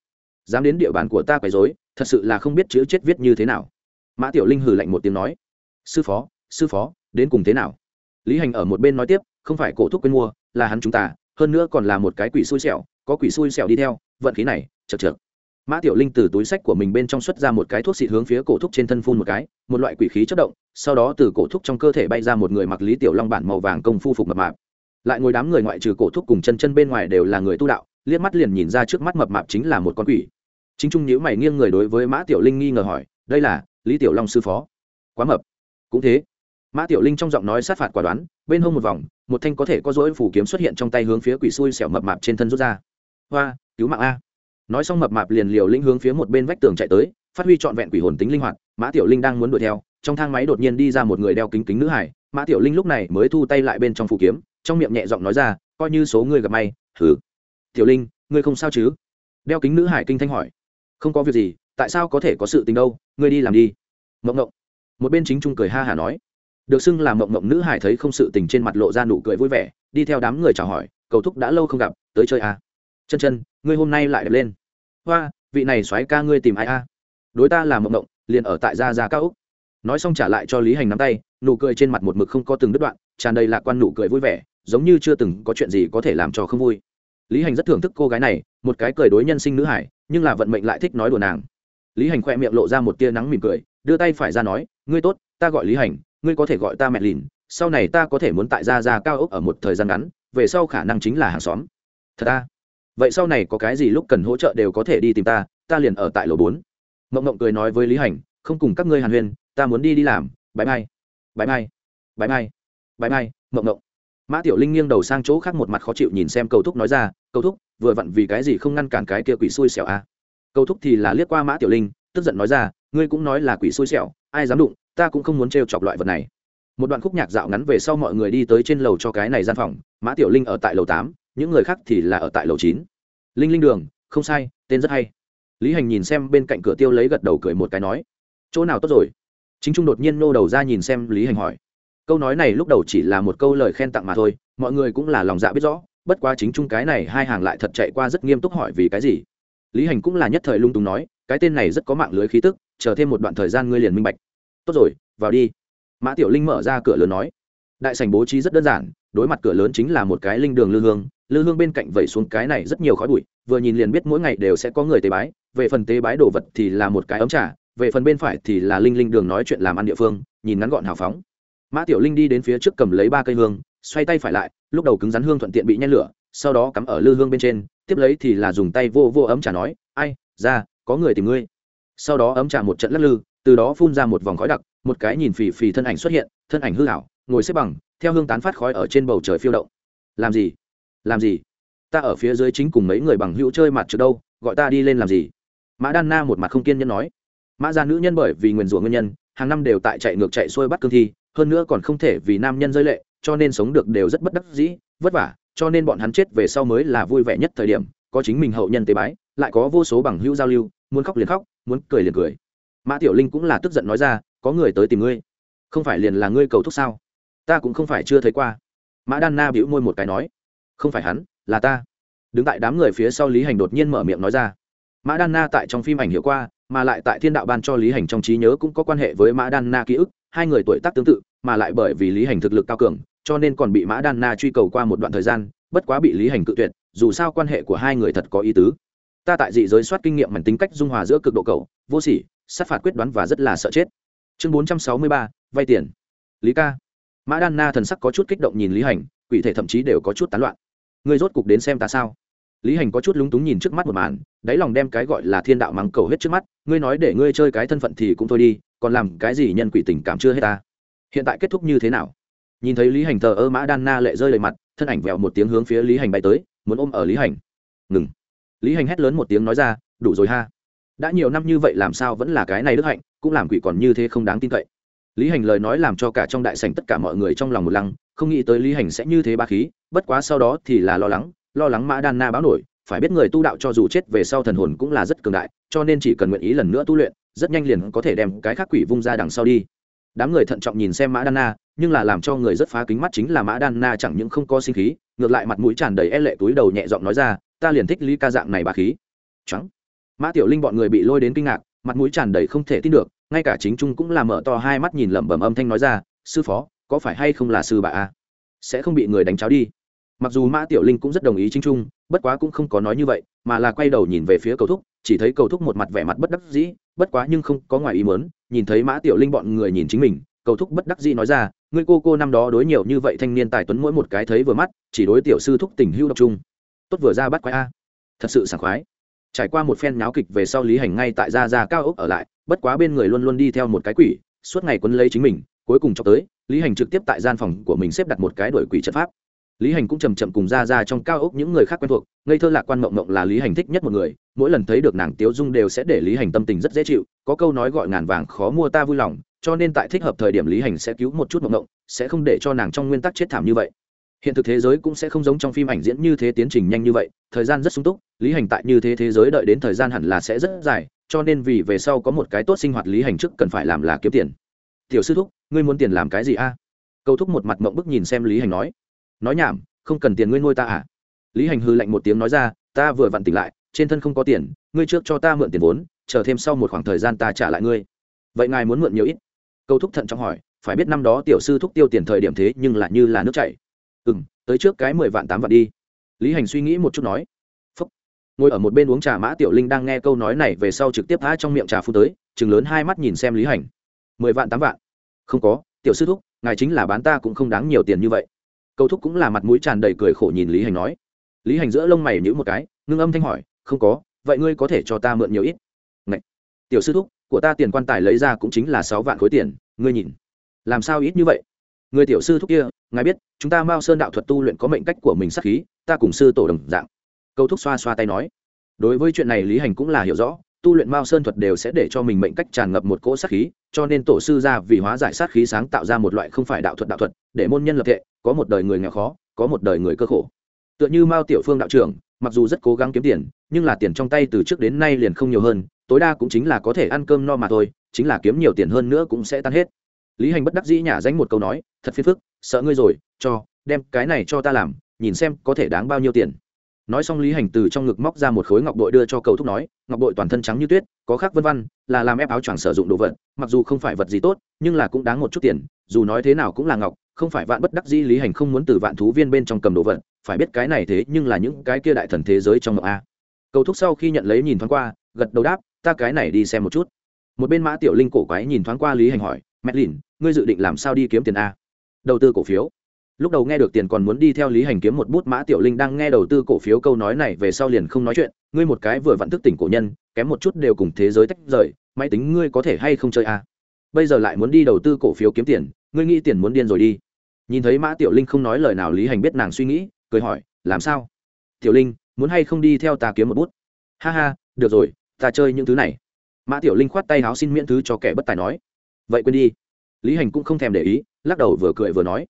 [SPEAKER 1] Dám đến địa bàn của ta quấy dối thật sự là không biết chữ chết viết như thế nào. Mã tiểu linh hừ lạnh một tiếng nói, sư phó sư phó, đến cùng thế nào? Lý hành ở một bên nói tiếp, không phải cổ thúc quên mua, là hắn chúng ta, hơn nữa còn là một cái quỷ xui xẻo, có quỷ xui xẻo đi theo, vận khí này, chật chược mã tiểu linh từ túi sách của mình bên trong xuất ra một cái thuốc xịt hướng phía cổ thúc trên thân phun một cái, một loại quỷ khí chất động, sau đó từ cổ thúc trong cơ thể bay ra một người mặc lý tiểu long bản màu vàng công phu phục mập mạp. Lại ngồi đám người ngoại trừ cổ thúc cùng chân chân bên ngoài đều là người tu đạo, liếc mắt liền nhìn ra trước mắt mập mạp chính là một con quỷ. Chính trung nhữ mày nghiêng người đối với mã tiểu linh nghi ngờ hỏi, đây là lý tiểu long sư phó? Quá mập. Cũng thế. Mã tiểu linh trong giọng nói sát phạt quả đoán, bên hông một vòng, một thanh có thể có dỗi phủ kiếm xuất hiện trong tay hướng phía quỷ xui xẻo mập mạp trên thân rút ra. Hoa, cứu mạng a nói xong mập mạp liền liều linh hướng phía một bên vách tường chạy tới, phát huy trọn vẹn quỷ hồn tính linh hoạt, mã tiểu linh đang muốn đuổi theo, trong thang máy đột nhiên đi ra một người đeo kính kính nữ hải mã tiểu linh lúc này mới thu tay lại bên trong phủ kiếm, trong miệng nhẹ giọng nói ra, coi như số người gặp may thử tiểu linh, ngươi không sao chứ? Đeo kính nữ hải kinh thanh hỏi. Không có việc gì, tại sao có thể có sự tình đâu, ngươi đi làm đi. Mộng mộng. Một bên chính trung cười ha hả nói. Được xưng là mộng mộng nữ hải thấy không sự tình trên mặt lộ ra nụ cười vui vẻ, đi theo đám người chào hỏi, cầu thúc đã lâu không gặp, tới chơi à. chân chân ngươi hôm nay lại đẹp lên. Hoa, vị này xoáy ca ngươi tìm ai a? Đối ta là mộng mộng, liền ở tại gia gia cao úc. Nói xong trả lại cho lý hành nắm tay, nụ cười trên mặt một mực không có từng đứt đoạn, tràn đầy lạc quan nụ cười vui vẻ, giống như chưa từng có chuyện gì có thể làm cho không vui. Lý hành rất thưởng thức cô gái này, một cái cười đối nhân sinh nữ hải, nhưng là vận mệnh lại thích nói đùa nàng. Lý hành khoe miệng lộ ra một tia nắng mỉm cười, đưa tay phải ra nói, ngươi tốt, ta gọi lý hành, ngươi có thể gọi ta mẹ lìn, sau này ta có thể muốn tại gia gia cao ốc ở một thời gian ngắn, về sau khả năng chính là hàng xóm. Thật ta vậy sau này có cái gì lúc cần hỗ trợ đều có thể đi tìm ta ta liền ở tại lầu bốn. Mộng mộng cười nói với lý hành, không cùng các ngươi hàn huyên, ta muốn đi đi làm bãi mai bãi mai bãi mai bãi mai, mộng mộng. Mã tiểu linh nghiêng đầu sang chỗ khác một mặt khó chịu nhìn xem cầu thúc nói ra, cầu thúc, vừa vặn vì cái gì không ngăn cản cái kia quỷ xui xẻo à. cầu thúc thì là liếc qua mã tiểu linh, tức giận nói ra, ngươi cũng nói là quỷ xui xẻo, ai dám đụng, ta cũng không muốn trêu chọc loại vật này. Một đoạn khúc nhạc dạo ngắn về sau mọi người đi tới trên lầu cho cái này gian phòng, mã tiểu linh ở tại lầu tám, những người khác thì là ở tại lầu chín linh linh đường, không sai, tên rất hay. Lý hành nhìn xem bên cạnh cửa tiêu lấy gật đầu cười một cái nói, chỗ nào tốt rồi? Chính trung đột nhiên nô đầu ra nhìn xem lý hành hỏi. Câu nói này lúc đầu chỉ là một câu lời khen tặng mà thôi, mọi người cũng là lòng dạ biết rõ, bất quá chính trung cái này hai hàng lại thật chạy qua rất nghiêm túc hỏi vì cái gì. Lý hành cũng là nhất thời lung tung nói, cái tên này rất có mạng lưới khí tức, chờ thêm một đoạn thời gian ngươi liền minh bạch. Tốt rồi, vào đi. Mã tiểu linh mở ra cửa lớn nói. Đại sành bố trí rất đơn giản, đối mặt cửa lớn chính là một cái linh đường lư hương lư hương bên cạnh vẩy xuống cái này rất nhiều khói bụi, vừa nhìn liền biết mỗi ngày đều sẽ có người tế bái, về phần tế bái đồ vật thì là một cái ấm trà, về phần bên phải thì là linh linh đường nói chuyện làm ăn địa phương, nhìn ngắn gọn hào phóng. Mã tiểu linh đi đến phía trước cầm lấy ba cây hương, xoay tay phải lại, lúc đầu cứng rắn hương thuận tiện bị nhen lửa, sau đó cắm ở lư hương bên trên, tiếp lấy thì là dùng tay vô vô ấm trà nói, ai, ra, có người tìm ngươi. Sau đó ấm trà một trận lắc lư, từ đó phun ra một vòng khói đặc, một cái nhìn phì phì thân ảnh xuất hiện, thân ảnh hư hảo ngồi xếp bằng, theo hương tán phát khói ở trên bầu trời phiêu động. Làm gì? Làm gì? Ta ở phía dưới chính cùng mấy người bằng hữu chơi mặt trước đâu, gọi ta đi lên làm gì? Mã đan na một mặt không kiên nhẫn nói. Mã gia nữ nhân bởi vì nguyền rủa nguyên nhân, hàng năm đều tại chạy ngược chạy xuôi bắt cương thi, hơn nữa còn không thể vì nam nhân rơi lệ, cho nên sống được đều rất bất đắc dĩ, vất vả, cho nên bọn hắn chết về sau mới là vui vẻ nhất thời điểm, có chính mình hậu nhân tế bái, lại có vô số bằng hữu giao lưu, muốn khóc liền khóc, muốn cười liền cười. Mã tiểu linh cũng là tức giận nói ra, có người tới tìm ngươi. Không phải liền là ngươi cầu thúc sao? Ta cũng không phải chưa thấy qua. Mã đan na bĩu môi một cái nói không phải hắn, là ta. Đứng tại đám người phía sau lý hành đột nhiên mở miệng nói ra. Mã đan na tại trong phim ảnh hiệu qua, mà lại tại thiên đạo ban cho lý hành trong trí nhớ cũng có quan hệ với mã đan na ký ức, hai người tuổi tác tương tự, mà lại bởi vì lý hành thực lực cao cường, cho nên còn bị mã đan na truy cầu qua một đoạn thời gian, bất quá bị lý hành cự tuyệt, dù sao quan hệ của hai người thật có ý tứ. Ta tại dị giới soát kinh nghiệm mảnh tính cách dung hòa giữa cực độ cầu vô sỉ, sát phạt quyết đoán và rất là sợ chết. Chương bốn trăm sáu mươi ba, vay tiền. Lý ca. Mã đan na thần sắc có chút kích động nhìn lý hành quỷ thể thậm chí đều có chút tán loạn. Ngươi rốt cục đến xem ta sao? Lý hành có chút lúng túng nhìn trước mắt một màn, đáy lòng đem cái gọi là thiên đạo mắng cầu hết trước mắt, ngươi nói để ngươi chơi cái thân phận thì cũng thôi đi, còn làm cái gì nhân quỷ tình cảm chưa hết ta? Hiện tại kết thúc như thế nào? Nhìn thấy lý hành thờ ơ mã đan na lệ rơi lệ mặt, thân ảnh vẹo một tiếng hướng phía lý hành bay tới, muốn ôm ở lý hành. Ngừng. Lý hành hét lớn một tiếng nói ra, đủ rồi ha. Đã nhiều năm như vậy làm sao vẫn là cái này đức hạnh, cũng làm quỷ còn như thế không đáng tin cậy. Lý hành lời nói làm cho cả trong đại sảnh tất cả mọi người trong lòng một lăng không nghĩ tới lý hành sẽ như thế ba khí, bất quá sau đó thì là lo lắng lo lắng mã đan na báo nổi, phải biết người tu đạo cho dù chết về sau thần hồn cũng là rất cường đại, cho nên chỉ cần nguyện ý lần nữa tu luyện, rất nhanh liền có thể đem cái khác quỷ vung ra đằng sau đi. Đám người thận trọng nhìn xem mã đan na, nhưng là làm cho người rất phá kính mắt chính là mã đan na chẳng những không có sinh khí, ngược lại mặt mũi tràn đầy e lệ túi đầu nhẹ giọng nói ra, ta liền thích lý ca dạng này bà khí. Trắng mã tiểu linh bọn người bị lôi đến kinh ngạc, mặt mũi tràn đầy không thể tin được, ngay cả chính trung cũng làm mở to hai mắt nhìn lẩm bẩm âm thanh nói ra, sư phó có phải hay không là sư bà a? Sẽ không bị người đánh cháo đi. Mặc dù mã tiểu linh cũng rất đồng ý chính trung, bất quá cũng không có nói như vậy, mà là quay đầu nhìn về phía cầu thúc, chỉ thấy cầu thúc một mặt vẻ mặt bất đắc dĩ, bất quá nhưng không có ngoài ý mớn nhìn thấy mã tiểu linh bọn người nhìn chính mình, cầu thúc bất đắc dĩ nói ra, ngươi cô cô năm đó đối nhiều như vậy thanh niên tài tuấn mỗi một cái thấy vừa mắt, chỉ đối tiểu sư thúc tình hưu độc trung tốt vừa ra bắt quái a. Thật sự sảng khoái. Trải qua một phen náo kịch về sau lý hành ngay tại gia gia cao ốc ở lại, bất quá bên người luôn luôn đi theo một cái quỷ, suốt ngày quấn lấy chính mình cuối cùng cho tới, lý hành trực tiếp tại gian phòng của mình xếp đặt một cái đổi quỷ trận pháp. Lý hành cũng chầm chậm cùng ra ra trong cao ốc những người khác quen thuộc, ngây thơ lạc quan mộng mộng là lý hành thích nhất một người, mỗi lần thấy được nàng tiếu dung đều sẽ để lý hành tâm tình rất dễ chịu, có câu nói gọi ngàn vàng khó mua ta vui lòng, cho nên tại thích hợp thời điểm lý hành sẽ cứu một chút mộng mộng, sẽ không để cho nàng trong nguyên tắc chết thảm như vậy. Hiện thực thế giới cũng sẽ không giống trong phim ảnh diễn như thế tiến trình nhanh như vậy, thời gian rất sung túc, lý hành tại như thế thế giới đợi đến thời gian hẳn là sẽ rất dài, cho nên vì về sau có một cái tốt sinh hoạt lý hành trước cần phải làm là kiếm tiền. Tiểu sư thúc ngươi muốn tiền làm cái gì a? Câu thúc một mặt mộng bức nhìn xem lý hành nói. Nói nhảm, không cần tiền ngươi nuôi ta à? Lý hành hư lạnh một tiếng nói ra, ta vừa vặn tỉnh lại, trên thân không có tiền, ngươi trước cho ta mượn tiền vốn, chờ thêm sau một khoảng thời gian ta trả lại ngươi. Vậy ngài muốn mượn nhiều ít? Câu thúc thận trọng hỏi, phải biết năm đó tiểu sư thúc tiêu tiền thời điểm thế nhưng lại như là nước chảy. Ừ m tới trước cái mười vạn tám vạn đi. Lý hành suy nghĩ một chút nói. Phúc. ngồi ở một bên uống trà mã tiểu linh đang nghe câu nói này về sau trực tiếp thá trong miệng trà phu tới chừng lớn hai mắt nhìn xem lý hành. Mười vạn tám vạn không có, tiểu sư thúc, ngài chính là bán ta cũng không đáng nhiều tiền như vậy. Cầu thúc cũng là mặt mũi tràn đầy cười khổ nhìn lý hành nói. Lý hành giữa lông mày nhữ một cái, ngưng âm thanh hỏi, không có, vậy ngươi có thể cho ta mượn nhiều ít? Ngậy! tiểu sư thúc, của ta tiền quan tài lấy ra cũng chính là sáu vạn khối tiền, ngươi nhìn. Làm sao ít như vậy? Người tiểu sư thúc kia, ngài biết, chúng ta mao sơn đạo thuật tu luyện có mệnh cách của mình sắc khí, ta cùng sư tổ đồng dạng. Câu thúc xoa xoa tay nói. Đối với chuyện này lý hành cũng là hiểu rõ tu luyện mao sơn thuật đều sẽ để cho mình mệnh cách tràn ngập một cỗ sát khí, cho nên tổ sư ra vì hóa giải sát khí sáng tạo ra một loại không phải đạo thuật đạo thuật, để môn nhân lập thệ, có một đời người nghèo khó, có một đời người cơ khổ. Tựa như mao tiểu phương đạo trưởng, mặc dù rất cố gắng kiếm tiền, nhưng là tiền trong tay từ trước đến nay liền không nhiều hơn, tối đa cũng chính là có thể ăn cơm no mà thôi, chính là kiếm nhiều tiền hơn nữa cũng sẽ tan hết. Lý hành bất đắc dĩ nhả danh một câu nói, thật phiền phức, sợ ngươi rồi, cho, đem cái này cho ta làm, nhìn xem có thể đáng bao nhiêu tiền nói xong lý hành từ trong ngực móc ra một khối ngọc bội đưa cho cầu thúc nói, ngọc bội toàn thân trắng như tuyết, có khác vân văn là làm ép áo choàng sử dụng đồ vật, mặc dù không phải vật gì tốt, nhưng là cũng đáng một chút tiền, dù nói thế nào cũng là ngọc, không phải vạn bất đắc dĩ lý hành không muốn từ vạn thú viên bên trong cầm đồ vật, phải biết cái này thế nhưng là những cái kia đại thần thế giới trong ngọc a. Cầu thúc sau khi nhận lấy nhìn thoáng qua, gật đầu đáp, ta cái này đi xem một chút. Một bên mã tiểu linh cổ quái nhìn thoáng qua lý hành hỏi, mẹ lìn, ngươi dự định làm sao đi kiếm tiền a? Đầu tư cổ phiếu lúc đầu nghe được tiền còn muốn đi theo lý hành kiếm một bút, mã tiểu linh đang nghe đầu tư cổ phiếu câu nói này về sau liền không nói chuyện. Ngươi một cái vừa vặn thức tỉnh cổ nhân, kém một chút đều cùng thế giới tách rời, máy tính ngươi có thể hay không chơi à? Bây giờ lại muốn đi đầu tư cổ phiếu kiếm tiền, ngươi nghĩ tiền muốn điên rồi đi. Nhìn thấy mã tiểu linh không nói lời nào, lý hành biết nàng suy nghĩ, cười hỏi, làm sao? Tiểu linh, muốn hay không đi theo ta kiếm một bút? Ha ha, được rồi, ta chơi những thứ này. Mã tiểu linh khoát tay háo xin miễn thứ cho kẻ bất tài nói. Vậy quên đi. Lý hành cũng không thèm để ý, lắc đầu vừa cười vừa nói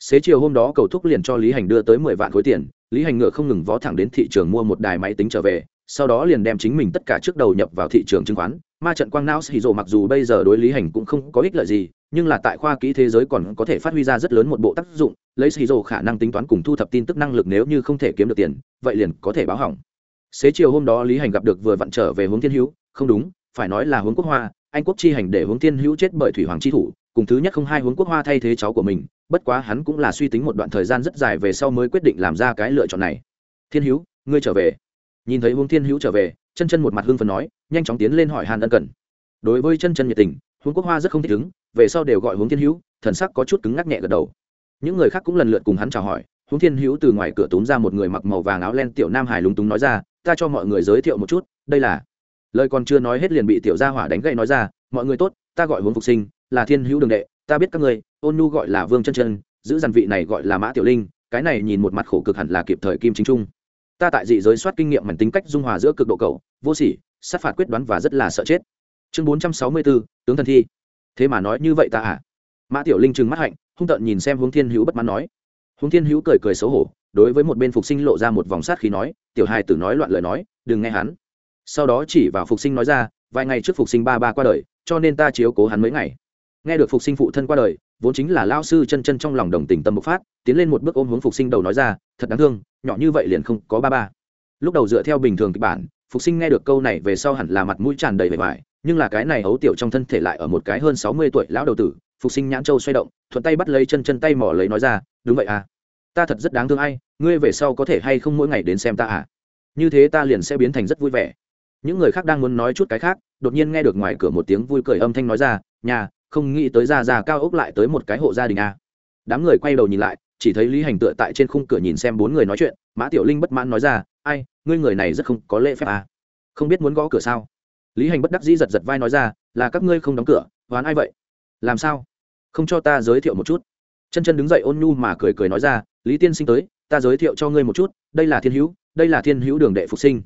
[SPEAKER 1] xế chiều hôm đó cầu thúc liền cho lý hành đưa tới mười vạn khối tiền, lý hành ngựa không ngừng vó thẳng đến thị trường mua một đài máy tính trở về, sau đó liền đem chính mình tất cả trước đầu nhập vào thị trường chứng khoán. Ma trận quang não xì rộ mặc dù bây giờ đối lý hành cũng không có ích lợi gì, nhưng là tại khoa kỹ thế giới còn có thể phát huy ra rất lớn một bộ tác dụng, lấy xì rộ khả năng tính toán cùng thu thập tin tức năng lực nếu như không thể kiếm được tiền, vậy liền có thể báo hỏng. Xế chiều hôm đó lý hành gặp được vừa vặn trở về hướng thiên hữu, không đúng, phải nói là hướng quốc hoa, anh quốc chi hành để hướng thiên hữu chết bởi thủy hoàng chi thủ, cùng thứ nhất không hai hướng quốc hoa thay thế cháu của mình bất quá hắn cũng là suy tính một đoạn thời gian rất dài về sau mới quyết định làm ra cái lựa chọn này. Thiên hữu, ngươi trở về. Nhìn thấy huống thiên hữu trở về, chân chân một mặt hưng phần nói, nhanh chóng tiến lên hỏi hàn ân cần. Đối với chân chân nhiệt tình, huống quốc hoa rất không thích ứng, về sau đều gọi huống thiên hữu, thần sắc có chút cứng ngắc nhẹ gật đầu. Những người khác cũng lần lượt cùng hắn chào hỏi, huống thiên hữu từ ngoài cửa túm ra một người mặc màu vàng áo len tiểu nam hải lúng túng nói ra, ta cho mọi người giới thiệu một chút, đây là lời còn chưa nói hết liền bị tiểu gia hỏa đánh gậy nói ra, mọi người tốt, ta gọi huống phục sinh, là thiên hữu đường đệ ta biết các người ôn nhu gọi là vương chân chân, giữ dàn vị này gọi là mã tiểu linh, cái này nhìn một mặt khổ cực hẳn là kịp thời kim chính trung. Ta tại dị giới soát kinh nghiệm mảnh tính cách dung hòa giữa cực độ cầu vô sỉ, sát phạt quyết đoán và rất là sợ chết. Chương bốn trăm sáu mươi bốn tướng thần thi. Thế mà nói như vậy ta à? Mã tiểu linh trừng mắt hạnh, hung tợn nhìn xem hướng thiên hữu bất mãn nói. Hướng thiên hữu cười cười xấu hổ, đối với một bên phục sinh lộ ra một vòng sát khí nói, tiểu hài tử nói loạn lời nói, đừng nghe hắn. Sau đó chỉ vào phục sinh nói ra, vài ngày trước phục sinh ba ba qua đời, cho nên ta chiếu cố hắn mấy ngày nghe được phục sinh phụ thân qua đời, vốn chính là lao sư chân chân trong lòng đồng tình tâm bộc phát, tiến lên một bước ôm hướng phục sinh đầu nói ra, thật đáng thương, nhỏ như vậy liền không có ba ba. Lúc đầu dựa theo bình thường kịch bản, phục sinh nghe được câu này về sau hẳn là mặt mũi tràn đầy vẻ vải, nhưng là cái này ấu tiểu trong thân thể lại ở một cái hơn sáu mươi tuổi lão đầu tử, phục sinh nhãn châu xoay động, thuận tay bắt lấy chân chân tay mỏ lấy nói ra, đúng vậy à ta thật rất đáng thương ai, ngươi về sau có thể hay không mỗi ngày đến xem ta à? Như thế ta liền sẽ biến thành rất vui vẻ. Những người khác đang muốn nói chút cái khác, đột nhiên nghe được ngoài cửa một tiếng vui cười âm thanh nói ra, nhà không nghĩ tới ra ra cao ốc lại tới một cái hộ gia đình a. Đám người quay đầu nhìn lại, chỉ thấy lý hành tựa tại trên khung cửa nhìn xem bốn người nói chuyện, mã tiểu linh bất mãn nói ra, ai, ngươi người này rất không có lễ phép à. không biết muốn gõ cửa sao? Lý hành bất đắc dĩ giật giật vai nói ra, là các ngươi không đóng cửa, hoán ai vậy? Làm sao? Không cho ta giới thiệu một chút. Chân chân đứng dậy ôn nhu mà cười cười nói ra, lý tiên sinh tới, ta giới thiệu cho ngươi một chút, đây là thiên hữu, đây là thiên hữu đường đệ phục sinh.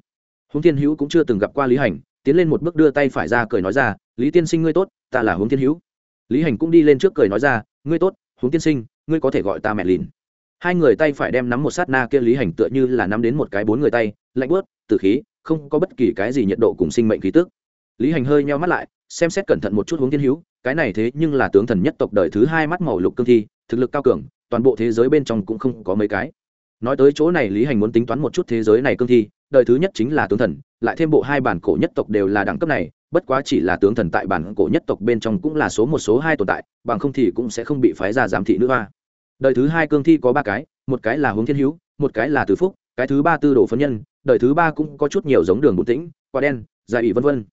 [SPEAKER 1] Huống thiên hữu cũng chưa từng gặp qua lý hành, tiến lên một bước đưa tay phải ra cười nói ra, lý tiên sinh ngươi tốt, ta là huống thiên hữu lý hành cũng đi lên trước cười nói ra, ngươi tốt, huống tiên sinh, ngươi có thể gọi ta mẹ lìn. Hai người tay phải đem nắm một sát na kia lý hành tựa như là nắm đến một cái bốn người tay, lạnh bớt tử khí, không có bất kỳ cái gì nhiệt độ cùng sinh mệnh khí tức. Lý hành hơi nheo mắt lại, xem xét cẩn thận một chút huống thiên hữu, cái này thế nhưng là tướng thần nhất tộc đời thứ hai mắt màu lục cương thi, thực lực cao cường, toàn bộ thế giới bên trong cũng không có mấy cái. Nói tới chỗ này lý hành muốn tính toán một chút thế giới này cương thi, đời thứ nhất chính là tướng thần, lại thêm bộ hai bản cổ nhất tộc đều là đẳng cấp này bất quá chỉ là tướng thần tại bản cổ nhất tộc bên trong cũng là số một, số hai tồn tại, bằng không thì cũng sẽ không bị phái ra giám thị nữ hoa. Đời thứ hai cương thi có ba cái, một cái là hướng thiên hữu, một cái là từ phúc, cái thứ ba tư đồ phân nhân, đời thứ ba cũng có chút nhiều giống đường bụng tĩnh, quả đen gia ủy vân vân.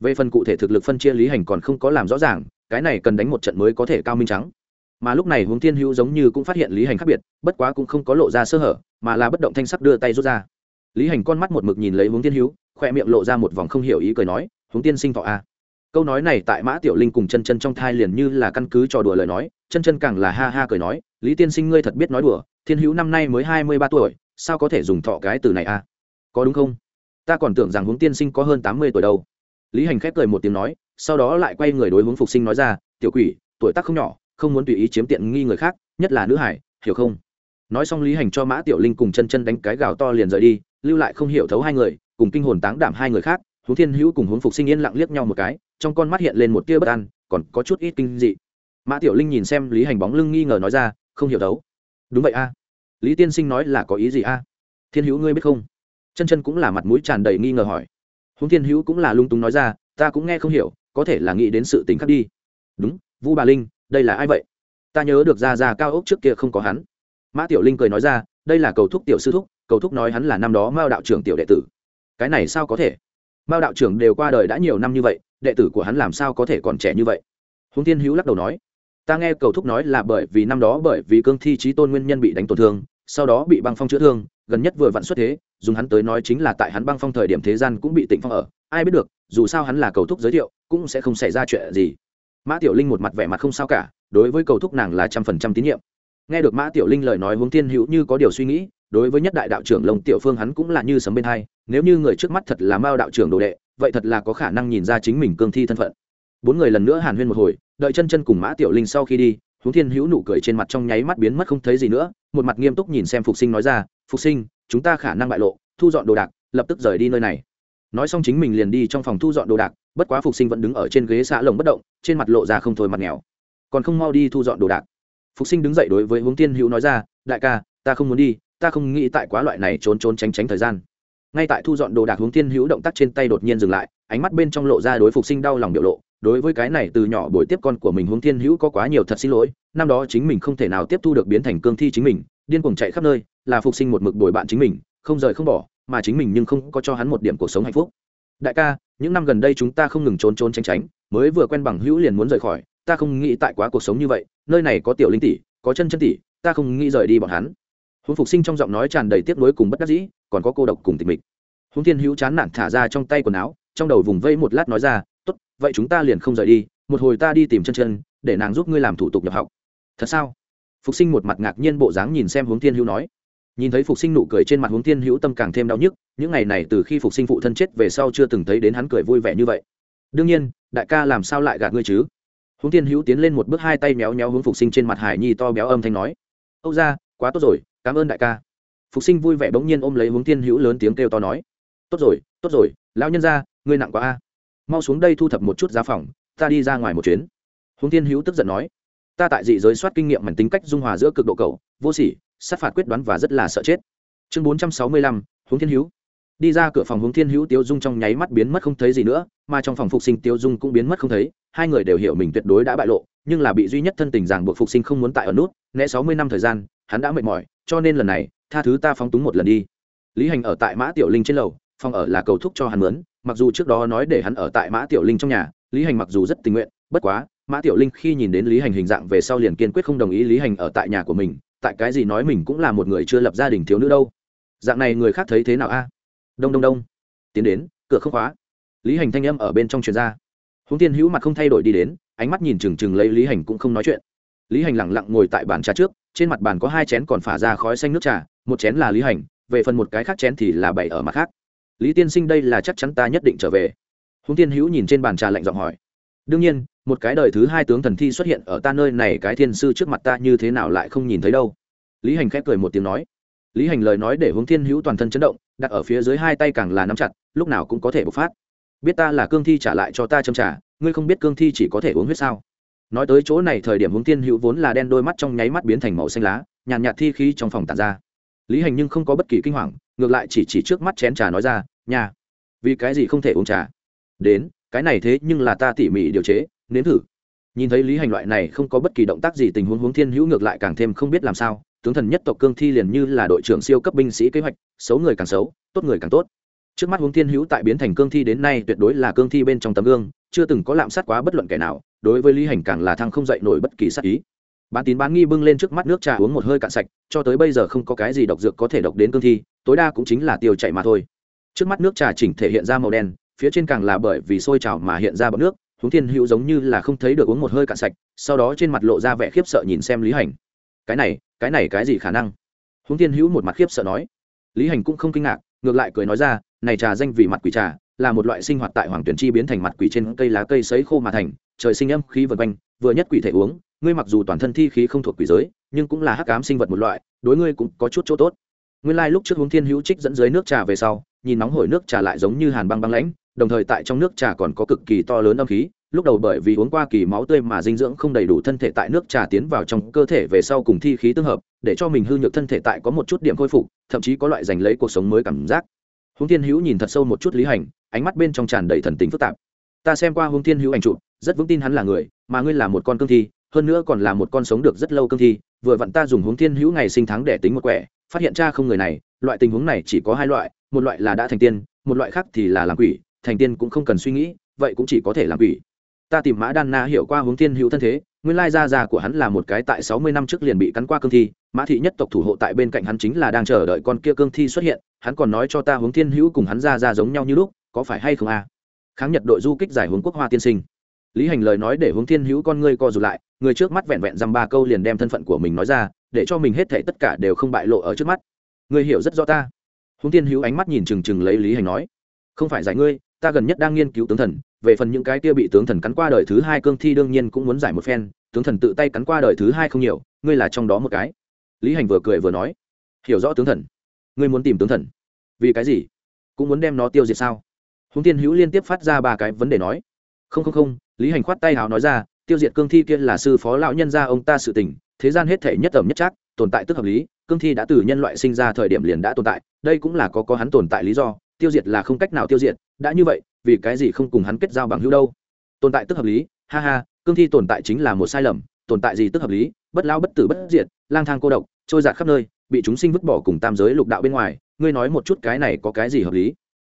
[SPEAKER 1] Về phần cụ thể thực lực phân chia lý hành còn không có làm rõ ràng, cái này cần đánh một trận mới có thể cao minh trắng. Mà lúc này hướng thiên hữu giống như cũng phát hiện lý hành khác biệt, bất quá cũng không có lộ ra sơ hở, mà là bất động thanh sắc đưa tay rút ra. Lý hành con mắt một mực nhìn lấy hướng thiên hữu, khoe miệng lộ ra một vòng không hiểu ý cười nói hướng tiên sinh thọ a. Câu nói này tại mã tiểu linh cùng chân chân trong thai liền như là căn cứ trò đùa lời nói, chân chân càng là ha ha cười nói, lý tiên sinh ngươi thật biết nói đùa, thiên hữu năm nay mới hai mươi ba tuổi, sao có thể dùng thọ cái từ này a? Có đúng không? Ta còn tưởng rằng hướng tiên sinh có hơn tám mươi tuổi đâu. Lý hành khép cười một tiếng nói, sau đó lại quay người đối hướng phục sinh nói ra, tiểu quỷ, tuổi tác không nhỏ, không muốn tùy ý chiếm tiện nghi người khác, nhất là nữ hải, hiểu không? Nói xong lý hành cho mã tiểu linh cùng chân chân đánh cái gào to liền rời đi, lưu lại không hiểu thấu hai người, cùng kinh hồn táng đảm hai người khác huống thiên hữu cùng huống phục sinh yên lặng liếc nhau một cái, trong con mắt hiện lên một tia bất an, còn có chút ít kinh dị. Mã tiểu linh nhìn xem lý hành bóng lưng nghi ngờ nói ra, không hiểu đấu. Đúng vậy a. Lý tiên sinh nói là có ý gì a? Thiên hữu ngươi biết không? Chân chân cũng là mặt mũi tràn đầy nghi ngờ hỏi. Huống thiên hữu cũng là lung túng nói ra, ta cũng nghe không hiểu, có thể là nghĩ đến sự tính khác đi. Đúng, vu bà linh, đây là ai vậy? Ta nhớ được ra ra cao ốc trước kia không có hắn. Mã tiểu linh cười nói ra, đây là cầu thúc tiểu sư thúc, cầu thúc nói hắn là năm đó mao đạo trưởng tiểu đệ tử. Cái này sao có thể? Mao đạo trưởng đều qua đời đã nhiều năm như vậy, đệ tử của hắn làm sao có thể còn trẻ như vậy? Húng tiên hữu lắc đầu nói, ta nghe cầu thúc nói là bởi vì năm đó bởi vì cương thi trí tôn nguyên nhân bị đánh tổn thương, sau đó bị băng phong chữa thương, gần nhất vừa vặn xuất thế, dùng hắn tới nói chính là tại hắn băng phong thời điểm thế gian cũng bị tịnh phong ở, ai biết được, dù sao hắn là cầu thúc giới thiệu, cũng sẽ không xảy ra chuyện gì. Mã tiểu linh một mặt vẻ mặt không sao cả, đối với cầu thúc nàng là trăm phần trăm tín nhiệm. Nghe được mã tiểu linh lời nói Huống thiên hữu như có điều suy nghĩ đối với nhất đại đạo trưởng lồng tiểu phương hắn cũng là như sấm bên hai, nếu như người trước mắt thật là mao đạo trưởng đồ đệ, vậy thật là có khả năng nhìn ra chính mình cương thi thân phận. Bốn người lần nữa hàn huyên một hồi, đợi chân chân cùng mã tiểu linh sau khi đi hướng thiên hữu nụ cười trên mặt trong nháy mắt biến mất không thấy gì nữa, một mặt nghiêm túc nhìn xem phục sinh nói ra, phục sinh, chúng ta khả năng bại lộ, thu dọn đồ đạc, lập tức rời đi nơi này. Nói xong chính mình liền đi trong phòng thu dọn đồ đạc, bất quá phục sinh vẫn đứng ở trên ghế xã lồng bất động, trên mặt lộ ra không thôi mặt nghèo. Còn không mau đi thu dọn đồ đạc. Phục sinh đứng dậy đối với hướng thiên hữu nói ra, đại ca, ta không muốn đi ta không nghĩ tại quá loại này trốn trốn tránh tránh thời gian. Ngay tại thu dọn đồ đạc hướng thiên hữu động tác trên tay đột nhiên dừng lại, ánh mắt bên trong lộ ra đối phục sinh đau lòng biểu lộ. Đối với cái này, từ nhỏ buổi tiếp con của mình hướng thiên hữu có quá nhiều thật xin lỗi, năm đó chính mình không thể nào tiếp thu được biến thành cương thi chính mình, điên cuồng chạy khắp nơi, là phục sinh một mực bồi bạn chính mình, không rời không bỏ, mà chính mình nhưng không có cho hắn một điểm cuộc sống hạnh phúc. Đại ca, những năm gần đây chúng ta không ngừng trốn trốn tránh tránh, mới vừa quen bằng hữu liền muốn rời khỏi, ta không nghĩ tại quá cuộc sống như vậy, nơi này có tiểu linh tỷ, có chân chân tỷ, ta không nghĩ rời đi bọn hắn huống phục sinh trong giọng nói tràn đầy tiếc nuối cùng bất đắc dĩ, còn có cô độc cùng tịch mịch. Huống thiên hữu chán nản thả ra trong tay quần áo, trong đầu vùng vây một lát nói ra, tốt, vậy chúng ta liền không rời đi, một hồi ta đi tìm chân chân, để nàng giúp ngươi làm thủ tục nhập học. Thật sao? Phục sinh một mặt ngạc nhiên bộ dáng nhìn xem huống thiên hữu nói. Nhìn thấy phục sinh nụ cười trên mặt huống thiên hữu tâm càng thêm đau nhức, những ngày này từ khi phục sinh phụ thân chết về sau chưa từng thấy đến hắn cười vui vẻ như vậy. Đương nhiên, đại ca làm sao lại gạt ngươi chứ? Huống thiên hữu tiến lên một bước hai tay méo méo hướng phục sinh trên mặt hải nhi to béo âm thanh nói. Âu ra quá tốt rồi cảm ơn đại ca. Phục sinh vui vẻ bỗng nhiên ôm lấy hướng thiên hữu lớn tiếng kêu to nói, tốt rồi tốt rồi, lão nhân ra ngươi nặng quá a. Mau xuống đây thu thập một chút giá phòng, ta đi ra ngoài một chuyến. Hướng thiên hữu tức giận nói, ta tại dị giới soát kinh nghiệm mảnh tính cách dung hòa giữa cực độ cầu, vô sỉ, sát phạt quyết đoán và rất là sợ chết. Chương bốn trăm sáu mươi lăm hướng thiên hữu. Đi ra cửa phòng hướng thiên hữu tiêu dung trong nháy mắt biến mất không thấy gì nữa, mà trong phòng phục sinh tiêu dung cũng biến mất không thấy, hai người đều hiểu mình tuyệt đối đã bại lộ, nhưng là bị duy nhất thân tình ràng buộc phục sinh không muốn tại ở nút, né sáu mươi năm thời gian, hắn đã mệt mỏi cho nên lần này, tha thứ ta phóng túng một lần đi. Lý hành ở tại mã tiểu linh trên lầu, phòng ở là cầu thúc cho hắn mướn, mặc dù trước đó nói để hắn ở tại mã tiểu linh trong nhà, lý hành mặc dù rất tình nguyện, bất quá, mã tiểu linh khi nhìn đến lý hành hình dạng về sau liền kiên quyết không đồng ý lý hành ở tại nhà của mình, tại cái gì nói mình cũng là một người chưa lập gia đình thiếu nữ đâu. Dạng này người khác thấy thế nào a? Đông đông đông. Tiến đến, cửa không khóa. Lý hành thanh âm ở bên trong truyền ra. Huống thiên hữu mặt không thay đổi đi đến, ánh mắt nhìn trừng trừng lấy lý hành cũng không nói chuyện. Lý hành lẳng lặng ngồi tại bàn trà trước trên mặt bàn có hai chén còn phả ra khói xanh nước trà, một chén là lý hành, về phần một cái khác chén thì là bày ở mặt khác. Lý tiên sinh đây là chắc chắn ta nhất định trở về. Húng tiên hữu nhìn trên bàn trà lạnh giọng hỏi. Đương nhiên, một cái đời thứ hai tướng thần thi xuất hiện ở ta nơi này, cái thiên sư trước mặt ta như thế nào lại không nhìn thấy đâu. Lý hành khép cười một tiếng nói. Lý hành lời nói để hướng thiên hữu toàn thân chấn động, đặt ở phía dưới hai tay càng là nắm chặt, lúc nào cũng có thể bộc phát. Biết ta là cương thi trả lại cho ta châm trả ngươi không biết cương thi chỉ có thể uống huyết sao? Nói tới chỗ này thời điểm hướng thiên hữu vốn là đen đôi mắt trong nháy mắt biến thành màu xanh lá, nhàn nhạt thi khí trong phòng tàn ra. Lý hành nhưng không có bất kỳ kinh hoàng, ngược lại chỉ chỉ trước mắt chén trà nói ra nhà vì cái gì không thể uống trà? Đến, cái này thế nhưng là ta tỉ mỉ điều chế, nếm thử. Nhìn thấy lý hành loại này không có bất kỳ động tác gì tình huống hướng thiên hữu ngược lại càng thêm không biết làm sao, tướng thần nhất tộc cương thi liền như là đội trưởng siêu cấp binh sĩ kế hoạch, xấu người càng xấu, tốt người càng tốt. Trước mắt hướng thiên hữu tại biến thành cương thi đến nay tuyệt đối là cương thi bên trong tấm gương, chưa từng có lạm sát quá bất luận kẻ nào đối với lý hành càng là thăng không dậy nổi bất kỳ sát ý. Bán tín bán nghi bưng lên trước mắt nước trà uống một hơi cạn sạch, cho tới bây giờ không có cái gì độc dược có thể độc đến cương thi, tối đa cũng chính là tiêu chảy mà thôi. Trước mắt nước trà chỉnh thể hiện ra màu đen, phía trên càng là bởi vì sôi trào mà hiện ra bọc nước húng thiên hữu giống như là không thấy được uống một hơi cạn sạch, sau đó trên mặt lộ ra vẻ khiếp sợ nhìn xem lý hành. Cái này cái này cái gì khả năng? Húng thiên hữu một mặt khiếp sợ nói. Lý hành cũng không kinh ngạc, ngược lại cười nói ra, này trà danh vì mặt quỷ trà là một loại sinh hoạt tại hoàng tuyển chi biến thành mặt quỷ trên cây lá cây sấy khô mà thành, trời sinh âm khí vật quanh, vừa nhất quỷ thể uống, ngươi mặc dù toàn thân thi khí không thuộc quỷ giới, nhưng cũng là hắc ám sinh vật một loại, đối ngươi cũng có chút chỗ tốt. Nguyên lai lúc trước hướng thiên hữu trích dẫn dưới nước trà về sau, nhìn nóng hổi nước trà lại giống như hàn băng băng lãnh, đồng thời tại trong nước trà còn có cực kỳ to lớn âm khí, lúc đầu bởi vì uống qua kỳ máu tươi mà dinh dưỡng không đầy đủ thân thể tại nước trà tiến vào trong cơ thể về sau cùng thi khí tương hợp, để cho mình hư nhược thân thể tại có một chút điểm khôi phục, thậm chí có loại giành lấy cuộc sống mới cảm giác. Hung thiên hữu nhìn thật sâu một chút lý hành, ánh mắt bên trong tràn đầy thần tính phức tạp. Ta xem qua Hung thiên hữu ảnh chụp, rất vững tin hắn là người, mà ngươi là một con cương thi, hơn nữa còn là một con sống được rất lâu cương thi, vừa vặn ta dùng Hung thiên hữu ngày sinh tháng để tính một quẻ, phát hiện ra không người này, loại tình huống này chỉ có hai loại, một loại là đã thành tiên, một loại khác thì là làm quỷ, thành tiên cũng không cần suy nghĩ, vậy cũng chỉ có thể làm quỷ ta tìm mã đan na hiểu qua hướng thiên hữu thân thế, nguyên lai gia già của hắn là một cái tại sáu mươi năm trước liền bị cắn qua cương thi, mã thị nhất tộc thủ hộ tại bên cạnh hắn chính là đang chờ đợi con kia cương thi xuất hiện, hắn còn nói cho ta hướng thiên hữu cùng hắn gia ra giống nhau như lúc, có phải hay không a? Kháng nhật đội du kích giải hướng quốc hoa tiên sinh. Lý hành lời nói để hướng thiên hữu con ngươi co rụt lại, người trước mắt vẹn vẹn dăm ba câu liền đem thân phận của mình nói ra, để cho mình hết thể tất cả đều không bại lộ ở trước mắt. Ngươi hiểu rất rõ ta. Hướng thiên hữu ánh mắt nhìn trừng trừng lấy lý hành nói, không phải giải ngươi, ta gần nhất đang nghiên cứu tướng thần về phần những cái kia bị tướng thần cắn qua đời thứ hai cương thi đương nhiên cũng muốn giải một phen, tướng thần tự tay cắn qua đời thứ hai không nhiều, ngươi là trong đó một cái. Lý hành vừa cười vừa nói. Hiểu rõ tướng thần. Ngươi muốn tìm tướng thần? Vì cái gì? Cũng muốn đem nó tiêu diệt sao? Húng tiên hữu liên tiếp phát ra ba cái vấn đề nói. Không không không. Lý hành khoát tay hào nói ra, tiêu diệt cương thi kia là sư phó lão nhân gia ông ta sự tình, thế gian hết thể nhất ẩm nhất chắc, tồn tại tức hợp lý, cương thi đã từ nhân loại sinh ra thời điểm liền đã tồn tại, đây cũng là có có hắn tồn tại lý do tiêu diệt là không cách nào tiêu diệt, đã như vậy, vì cái gì không cùng hắn kết giao bằng hữu đâu? Tồn tại tức hợp lý, ha ha, cương thi tồn tại chính là một sai lầm, tồn tại gì tức hợp lý, bất lao bất tử bất diệt, lang thang cô độc, trôi giạt khắp nơi, bị chúng sinh vứt bỏ cùng tam giới lục đạo bên ngoài, ngươi nói một chút cái này có cái gì hợp lý?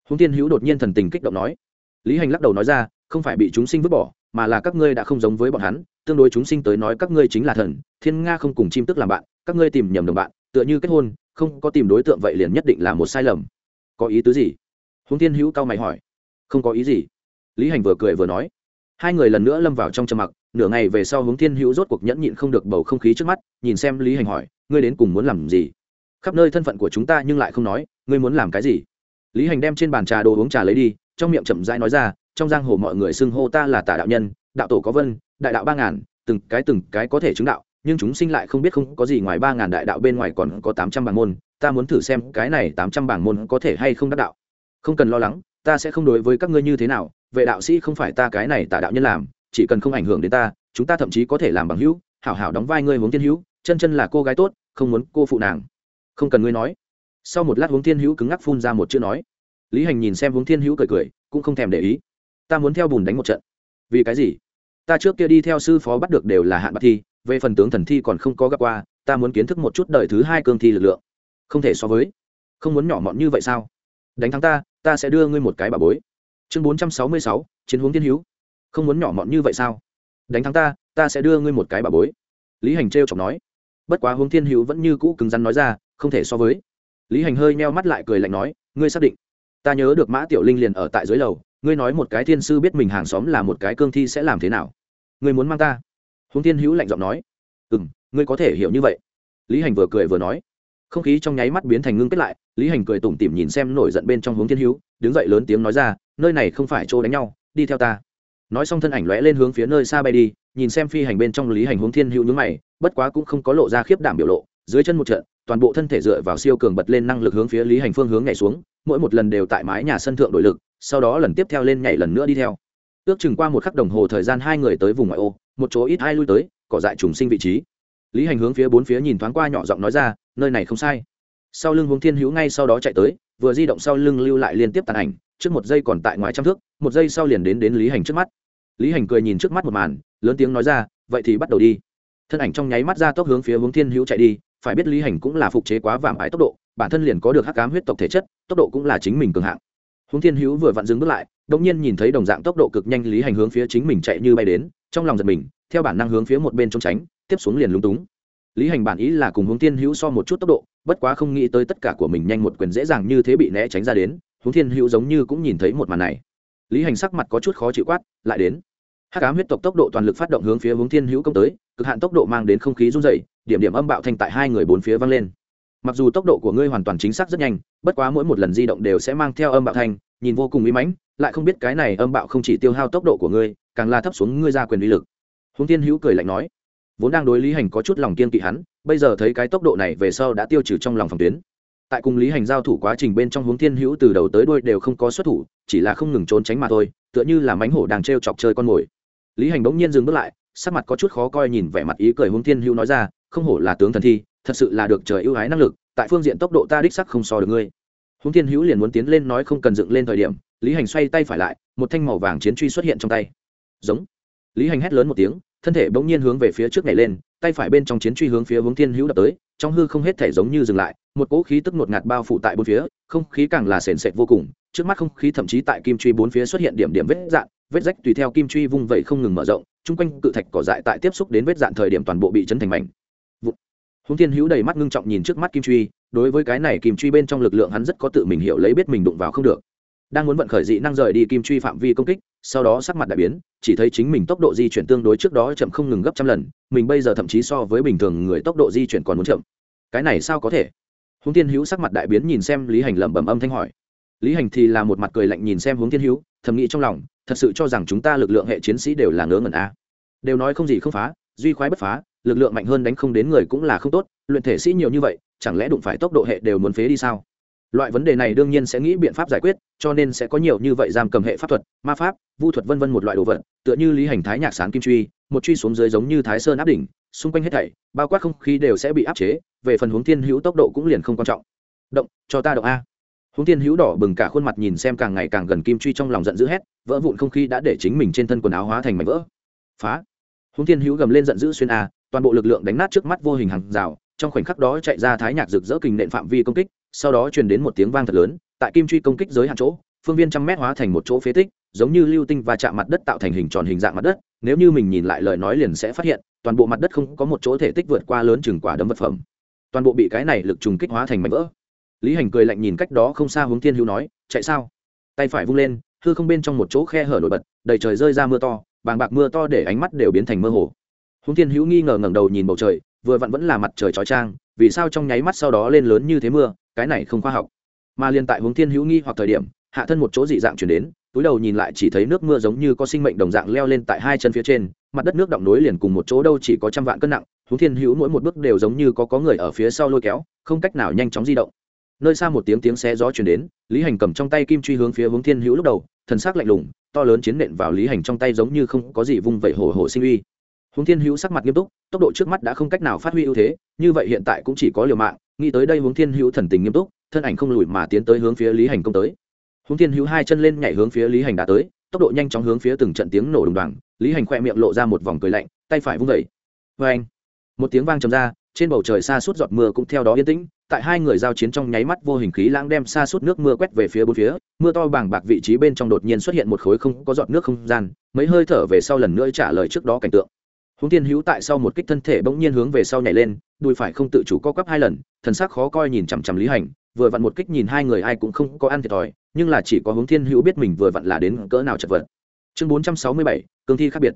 [SPEAKER 1] Húng tiên hữu đột nhiên thần tình kích động nói. Lý hành lắc đầu nói ra, không phải bị chúng sinh vứt bỏ, mà là các ngươi đã không giống với bọn hắn, tương đối chúng sinh tới nói các ngươi chính là thần, thiên nga không cùng chim tức làm bạn, các ngươi tìm nhầm đồng bạn, tựa như kết hôn, không có tìm đối tượng vậy liền nhất định là một sai lầm có ý tứ gì? Húng Thiên hữu cao mày hỏi. Không có ý gì. Lý hành vừa cười vừa nói. Hai người lần nữa lâm vào trong trầm mặc, nửa ngày về sau hướng thiên hữu rốt cuộc nhẫn nhịn không được bầu không khí trước mắt, nhìn xem lý hành hỏi, ngươi đến cùng muốn làm gì? Khắp nơi thân phận của chúng ta nhưng lại không nói, ngươi muốn làm cái gì? Lý hành đem trên bàn trà đồ uống trà lấy đi, trong miệng chậm rãi nói ra, trong giang hồ mọi người xưng hô ta là tả đạo nhân, đạo tổ có vân, đại đạo ba ngàn, từng cái từng cái có thể chứng đạo, nhưng chúng sinh lại không biết không có gì ngoài ba ngàn đại đạo bên ngoài còn có tám trăm bảng môn ta muốn thử xem cái này tám trăm bảng môn có thể hay không đắc đạo. Không cần lo lắng, ta sẽ không đối với các ngươi như thế nào, vệ đạo sĩ không phải ta cái này tả đạo nhân làm, chỉ cần không ảnh hưởng đến ta, chúng ta thậm chí có thể làm bằng hữu, hảo hảo đóng vai ngươi huống thiên hữu, chân chân là cô gái tốt, không muốn cô phụ nàng. Không cần ngươi nói. Sau một lát huống thiên hữu cứng ngắc phun ra một chữ nói. Lý hành nhìn xem huống thiên hữu cười cười, cũng không thèm để ý. Ta muốn theo bùn đánh một trận. Vì cái gì? Ta trước kia đi theo sư phó bắt được đều là hạn bạc thi, về phần tướng thần thi còn không có gặp qua, ta muốn kiến thức một chút đời thứ hai cương thi lực lượng không thể so với. Không muốn nhỏ mọn như vậy sao? Đánh thắng ta ta sẽ đưa ngươi một cái bà bối. Chương bốn trăm sáu mươi sáu, chiến hướng thiên hữu. Không muốn nhỏ mọn như vậy sao? Đánh thắng ta ta sẽ đưa ngươi một cái bà bối. Lý hành t r chọc nói. Bất quá hướng thiên hữu vẫn như cũ cứng rắn nói ra, không thể so với. Lý hành hơi meo mắt lại cười lạnh nói, ngươi xác định. Ta nhớ được mã tiểu linh liền ở tại dưới lầu, ngươi nói một cái thiên sư biết mình hàng xóm là một cái cương thi sẽ làm thế nào? Ngươi muốn mang ta? Huống thiên hữu lạnh giọng nói. Ừ m ngươi có thể hiểu như vậy. Lý hành vừa cười vừa nói không khí trong nháy mắt biến thành ngưng kết lại, lý hành cười tủm tỉm nhìn xem nổi giận bên trong hướng thiên hữu, đứng dậy lớn tiếng nói ra, nơi này không phải chỗ đánh nhau, đi theo ta. Nói xong thân ảnh lóe lên hướng phía nơi xa bay đi, nhìn xem phi hành bên trong lý hành hướng thiên hữu nhướng mày, bất quá cũng không có lộ ra khiếp đảm biểu lộ, dưới chân một trận, toàn bộ thân thể dựa vào siêu cường bật lên năng lực hướng phía lý hành phương hướng nhảy xuống, mỗi một lần đều tại mái nhà sân thượng đổi lực, sau đó lần tiếp theo lên nhảy lần nữa đi theo. Ước chừng qua một khắc đồng hồ thời gian hai người tới vùng ngoại ô, một chỗ ít hai lui tới, cỏ dại trùng sinh vị trí lý hành hướng phía bốn phía nhìn thoáng qua nhỏ giọng nói ra, nơi này không sai. Sau lưng hướng thiên hữu ngay sau đó chạy tới, vừa di động sau lưng lưu lại liên tiếp tàn ảnh, trước một giây còn tại ngoài trăm thước, một giây sau liền đến đến lý hành trước mắt. Lý hành cười nhìn trước mắt một màn, lớn tiếng nói ra, vậy thì bắt đầu đi. Thân ảnh trong nháy mắt ra tốc hướng phía hướng thiên hữu chạy đi, phải biết lý hành cũng là phục chế quá vàng ái tốc độ, bản thân liền có được hắc cám huyết tộc thể chất, tốc độ cũng là chính mình cường hạng. Hướng thiên hữu vừa vặn dừng bước lại đống nhiên nhìn thấy đồng dạng tốc độ cực nhanh lý hành hướng phía chính mình chạy như bay đến, trong lòng giật mình, theo bản năng hướng phía một bên trốn tránh tiếp xuống liền lúng túng. Lý hành bản ý là cùng hướng thiên hữu so một chút tốc độ, bất quá không nghĩ tới tất cả của mình nhanh một quyền dễ dàng như thế bị né tránh ra đến hướng thiên hữu giống như cũng nhìn thấy một màn này. Lý hành sắc mặt có chút khó chịu quát, lại đến. Hát cám huyết tộc tốc độ toàn lực phát động hướng phía hướng thiên hữu công tới, cực hạn tốc độ mang đến không khí run dày điểm điểm âm bạo thanh tại hai người bốn phía vang lên. Mặc dù tốc độ của ngươi hoàn toàn chính xác rất nhanh, bất quá mỗi một lần di động đều sẽ mang theo âm bạo thanh, nhìn vô cùng uy mãnh, lại không biết cái này âm bạo không chỉ tiêu hao tốc độ của ngươi, càng là thấp xuống ngươi ra quyền uy lực. Hướng thiên hữu cười lạnh nói vốn đang đối lý hành có chút lòng kiên kỵ hắn, bây giờ thấy cái tốc độ này về sau đã tiêu trừ trong lòng phòng tuyến. Tại cùng lý hành giao thủ quá trình bên trong hướng thiên hữu từ đầu tới đuôi đều không có xuất thủ, chỉ là không ngừng trốn tránh mà thôi, tựa như là mánh hổ đang t r e o chọc chơi con mồi. Lý hành bỗng nhiên dừng bước lại, sắc mặt có chút khó coi nhìn vẻ mặt ý cười hướng thiên hữu nói ra, không hổ là tướng thần thi, thật sự là được trời ưu ái năng lực, tại phương diện tốc độ ta đích sắc không so được ngươi. Hướng thiên hữu liền muốn tiến lên nói không cần dựng lên thời điểm, lý hành xoay tay phải lại, một thanh màu vàng chiến truy xuất hiện trong tay. Giống. Lý hành hét lớn một tiếng thân thể bỗng nhiên hướng về phía trước nhảy lên tay phải bên trong chiến truy hướng phía hướng thiên hữu đập tới trong hư không hết thể giống như dừng lại một cỗ khí tức ngột ngạt bao phủ tại bốn phía không khí càng là sền sệt vô cùng trước mắt không khí thậm chí tại kim truy bốn phía xuất hiện điểm điểm vết dạn vết rách tùy theo kim truy vung vẩy không ngừng mở rộng chung quanh cự thạch cỏ dại tại tiếp xúc đến vết dạn thời điểm toàn bộ bị chấn thành mảnh Hướng Thiên Hữu đầy mắt ngưng trọng nhìn trước mắt kim truy, đối với cái này kim truy bên trong lực lượng hắn rất có tự mình hiểu lấy biết mình đụng vào không được. Đang muốn vận khởi dị năng rời đi kim truy phạm vi công kích, sau đó sắc mặt đại biến, chỉ thấy chính mình tốc độ di chuyển tương đối trước đó chậm không ngừng gấp trăm lần, mình bây giờ thậm chí so với bình thường người tốc độ di chuyển còn muốn chậm. Cái này sao có thể? Huống Thiên Hữu sắc mặt đại biến nhìn xem Lý Hành lẩm bẩm âm thanh hỏi. Lý Hành thì là một mặt cười lạnh nhìn xem Huống Thiên Hữu, thầm nghĩ trong lòng, thật sự cho rằng chúng ta lực lượng hệ chiến sĩ đều là ngớ ngẩn a. Đều nói không gì không phá, duy khoái bất phá, lực lượng mạnh hơn đánh không đến người cũng là không tốt, luyện thể sĩ nhiều như vậy, chẳng lẽ đụng phải tốc độ hệ đều muốn phế đi sao? Loại vấn đề này đương nhiên sẽ nghĩ biện pháp giải quyết, cho nên sẽ có nhiều như vậy giam cầm hệ pháp thuật, ma pháp, vu thuật vân vân một loại đồ vật, tựa như lý hành thái nhạc sáng kim truy, một truy xuống dưới giống như thái sơn áp đỉnh, xung quanh hết thảy, bao quát không khí đều sẽ bị áp chế, về phần hướng thiên hữu tốc độ cũng liền không quan trọng. Động, cho ta động a. Hướng thiên hữu đỏ bừng cả khuôn mặt nhìn xem càng ngày càng gần kim truy trong lòng giận dữ hét, vỡ vụn không khí đã để chính mình trên thân quần áo hóa thành mảnh vỡ. Phá. Hướng thiên hữu gầm lên giận dữ xuyên a, toàn bộ lực lượng đánh nát trước mắt vô hình hàng rào, trong khoảnh khắc đó chạy ra thái nhạc rực rỡ kình nện phạm vi công kích, sau đó truyền đến một tiếng vang thật lớn, tại kim truy công kích giới hạn chỗ, phương viên trăm mét hóa thành một chỗ phế tích, giống như lưu tinh và chạm mặt đất tạo thành hình tròn hình dạng mặt đất, nếu như mình nhìn lại lời nói liền sẽ phát hiện, toàn bộ mặt đất không có một chỗ thể tích vượt qua lớn chừng quả đấm vật phẩm. Toàn bộ bị cái này lực trùng kích hóa thành mảnh vỡ. Lý Hành cười lạnh nhìn cách đó không xa hướng Thiên Hữu nói, chạy sao? Tay phải vung lên, hư không bên trong một chỗ khe hở nổi bật, đầy trời rơi ra mưa to, bàng bạc mưa to để ánh mắt đều biến thành mơ hồ. Hướng Thiên Hữu nghi ngờ ngẩng đầu nhìn bầu trời, vừa vặn vẫn là mặt trời chói chang, vì sao trong nháy mắt sau đó lên lớn như thế mưa, cái này không khoa học. Mà liên tại Hướng Thiên Hữu nghi hoặc thời điểm, hạ thân một chỗ dị dạng chuyển đến túi đầu nhìn lại chỉ thấy nước mưa giống như có sinh mệnh đồng dạng leo lên tại hai chân phía trên mặt đất nước động nối liền cùng một chỗ đâu chỉ có trăm vạn cân nặng hướng thiên hữu mỗi một bước đều giống như có có người ở phía sau lôi kéo không cách nào nhanh chóng di động nơi xa một tiếng tiếng xé gió chuyển đến lý hành cầm trong tay kim truy hướng phía hướng thiên hữu lúc đầu thần s ắ c lạnh lùng to lớn chiến nện vào lý hành trong tay giống như không có gì vung vẩy hổ hổ sinh uy hướng thiên hữu sắc mặt nghiêm túc, tốc độ trước mắt đã không cách nào phát huy ưu thế, như vậy hiện tại cũng chỉ có liều mạng, nghĩ tới đây hướng thiên hữu thần tình nghiêm túc, thân ảnh không lùi mà tiến tới hướng phía lý hành công tới huống thiên hữu hai chân lên nhảy hướng phía lý hành đã tới, tốc độ nhanh chóng hướng phía từng trận tiếng nổ đùng đoàn. lý hành khoe miệng lộ ra một vòng cười lạnh, tay phải vung vẩy vê anh, một tiếng vang trầm ra, trên bầu trời xa suốt giọt mưa cũng theo đó yên tĩnh, tại hai người giao chiến trong nháy mắt vô hình khí lãng đem xa suốt nước mưa quét về phía bốn phía, mưa to bàng bạc vị trí bên trong đột nhiên xuất hiện một khối không, có giọt nước không gian, mấy hơi thở về sau lần nữa trả lời trước đó cảnh tượng húng Thiên hữu tại sau một kích thân thể bỗng nhiên hướng về sau nhảy lên, đùi phải không tự chủ co quắp hai lần, thần sắc khó coi nhìn chằm chằm lý hành, vừa vặn một kích nhìn hai người ai cũng không có ăn thiệt thòi, nhưng là chỉ có hướng thiên hữu biết mình vừa vặn là đến cỡ nào chật vật. Chương bốn trăm sáu mươi bảy, cương thi khác biệt.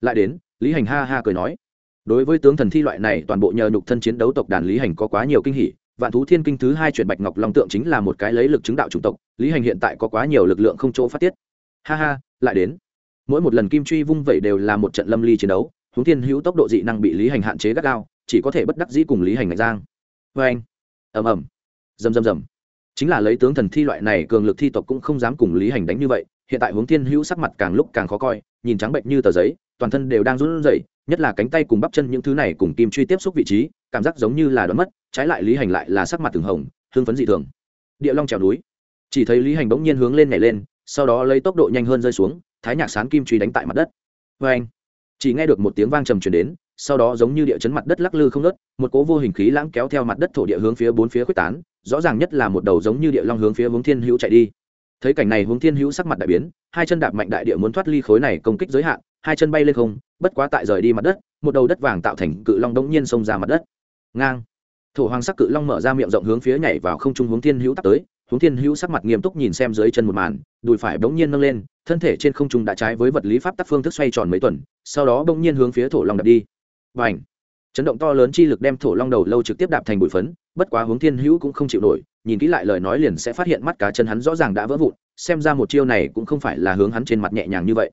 [SPEAKER 1] Lại đến, lý hành ha ha cười nói. Đối với tướng thần thi loại này, toàn bộ nhờ nhục thân chiến đấu tộc đàn lý hành có quá nhiều kinh hỉ, vạn thú thiên kinh thứ hai chuyển bạch ngọc long tượng chính là một cái lấy lực chứng đạo chủng tộc, lý hành hiện tại có quá nhiều lực lượng không chỗ phát tiết. Ha ha, lại đến. Mỗi một lần kim truy vung vẩy đều là một trận lâm ly chiến đấu huống thiên hữu tốc độ dị năng bị lý hành hạn chế gắt gao, chỉ có thể bất đắc dĩ cùng lý hành ngạch giang. Vê anh. Ầm ầm. Rầm rầm rầm. Chính là lấy tướng thần thi loại này cường lực thi tộc cũng không dám cùng lý hành đánh như vậy, hiện tại huống thiên hữu sắc mặt càng lúc càng khó coi, nhìn trắng bệnh như tờ giấy, toàn thân đều đang run rẩy, nhất là cánh tay cùng bắp chân những thứ này cùng kim truy tiếp xúc vị trí, cảm giác giống như là đoán mất, trái lại lý hành lại là sắc mặt từng hồng hương phấn dị thường. Địa long trèo núi. Chỉ thấy lý hành bỗng nhiên hướng lên nhảy lên, sau đó lấy tốc độ nhanh hơn rơi xuống, thái nhạc sán kim truy đánh tại mặt đất. Vê anh chỉ nghe được một tiếng vang trầm truyền đến, sau đó giống như địa chấn mặt đất lắc lư không nớt một cố vô hình khí lãng kéo theo mặt đất thổ địa hướng phía bốn phía quyết tán, rõ ràng nhất là một đầu giống như địa long hướng phía hướng thiên hữu chạy đi. Thấy cảnh này hướng thiên hữu sắc mặt đại biến, hai chân đạp mạnh đại địa muốn thoát ly khối này công kích giới hạn, hai chân bay lên không, bất quá tại rời đi mặt đất, một đầu đất vàng tạo thành cự long đống nhiên xông ra mặt đất. Ngang. Thổ hoàng sắc cự long mở ra miệng rộng hướng phía nhảy vào không trung hướng thiên hữu tắt tới hướng thiên hữu sắc mặt nghiêm túc nhìn xem dưới chân một màn, đùi phải bỗng nhiên nâng lên, thân thể trên không trung đã trái với vật lý pháp tắc phương thức xoay tròn mấy tuần, sau đó bỗng nhiên hướng phía thổ long đập đi. Và ảnh chấn động to lớn chi lực đem thổ long đầu lâu trực tiếp đạp thành bụi phấn, bất quá hướng thiên hữu cũng không chịu nổi, nhìn kỹ lại lời nói liền sẽ phát hiện mắt cá chân hắn rõ ràng đã vỡ vụn, xem ra một chiêu này cũng không phải là hướng hắn trên mặt nhẹ nhàng như vậy.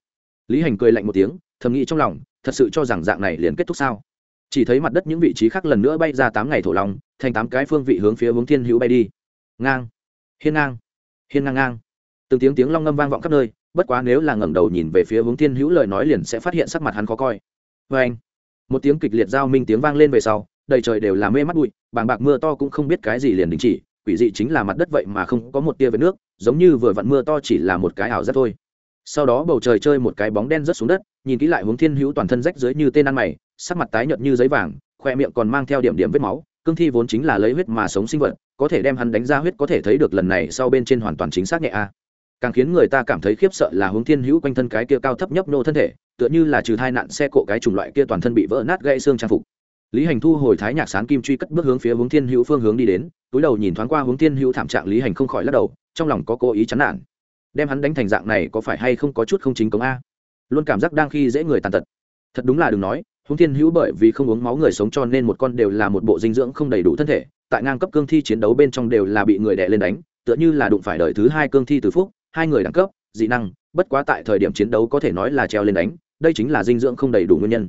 [SPEAKER 1] Lý hành cười lạnh một tiếng, thầm nghĩ trong lòng, thật sự cho rằng dạng này liền kết thúc sao? Chỉ thấy mặt đất những vị trí khác lần nữa bay ra tám ngày thổ long, thành tám cái phương vị hướng phía hướng thiên hữu bay đi. Ngang! Hiên ngang hiên ngang ngang. Từng tiếng tiếng long ngâm vang vọng khắp nơi, bất quá nếu là ngẩng đầu nhìn về phía hướng thiên hữu lời nói liền sẽ phát hiện sắc mặt hắn khó coi. Vê anh, một tiếng kịch liệt giao minh tiếng vang lên về sau, đầy trời đều là mê mắt bụi, bàng bạc mưa to cũng không biết cái gì liền đình chỉ, quỷ dị chính là mặt đất vậy mà không có một tia vết nước, giống như vừa vặn mưa to chỉ là một cái ảo giác thôi. Sau đó bầu trời chơi một cái bóng đen rớt xuống đất, nhìn kỹ lại hướng thiên hữu toàn thân rách dưới như tên ăn mày, sắc mặt tái nhợt như giấy vàng, khoe miệng còn mang theo điểm điểm vết máu cương thi vốn chính là lấy huyết mà sống sinh vật, có thể đem hắn đánh ra huyết có thể thấy được lần này sau bên trên hoàn toàn chính xác nhẹ a. Càng khiến người ta cảm thấy khiếp sợ là hướng thiên hữu quanh thân cái kia cao thấp nhấp nô thân thể, tựa như là trừ thai nạn xe cộ cái chủng loại kia toàn thân bị vỡ nát gãy xương trang phục. Lý hành thu hồi thái nhạc sán kim truy cất bước hướng phía hướng thiên hữu phương hướng đi đến, túi đầu nhìn thoáng qua hướng thiên hữu thảm trạng lý hành không khỏi lắc đầu, trong lòng có cố ý chán nản. Đem hắn đánh thành dạng này có phải hay không có chút không chính công a? Luôn cảm giác đang khi dễ người tàn tật. Thật đúng là đừng nói hướng thiên hữu bởi vì không uống máu người sống cho nên một con đều là một bộ dinh dưỡng không đầy đủ thân thể, tại ngang cấp cương thi chiến đấu bên trong đều là bị người đè lên đánh, tựa như là đụng phải đời thứ hai cương thi từ phúc, hai người đẳng cấp, dị năng, bất quá tại thời điểm chiến đấu có thể nói là treo lên đánh, đây chính là dinh dưỡng không đầy đủ nguyên nhân.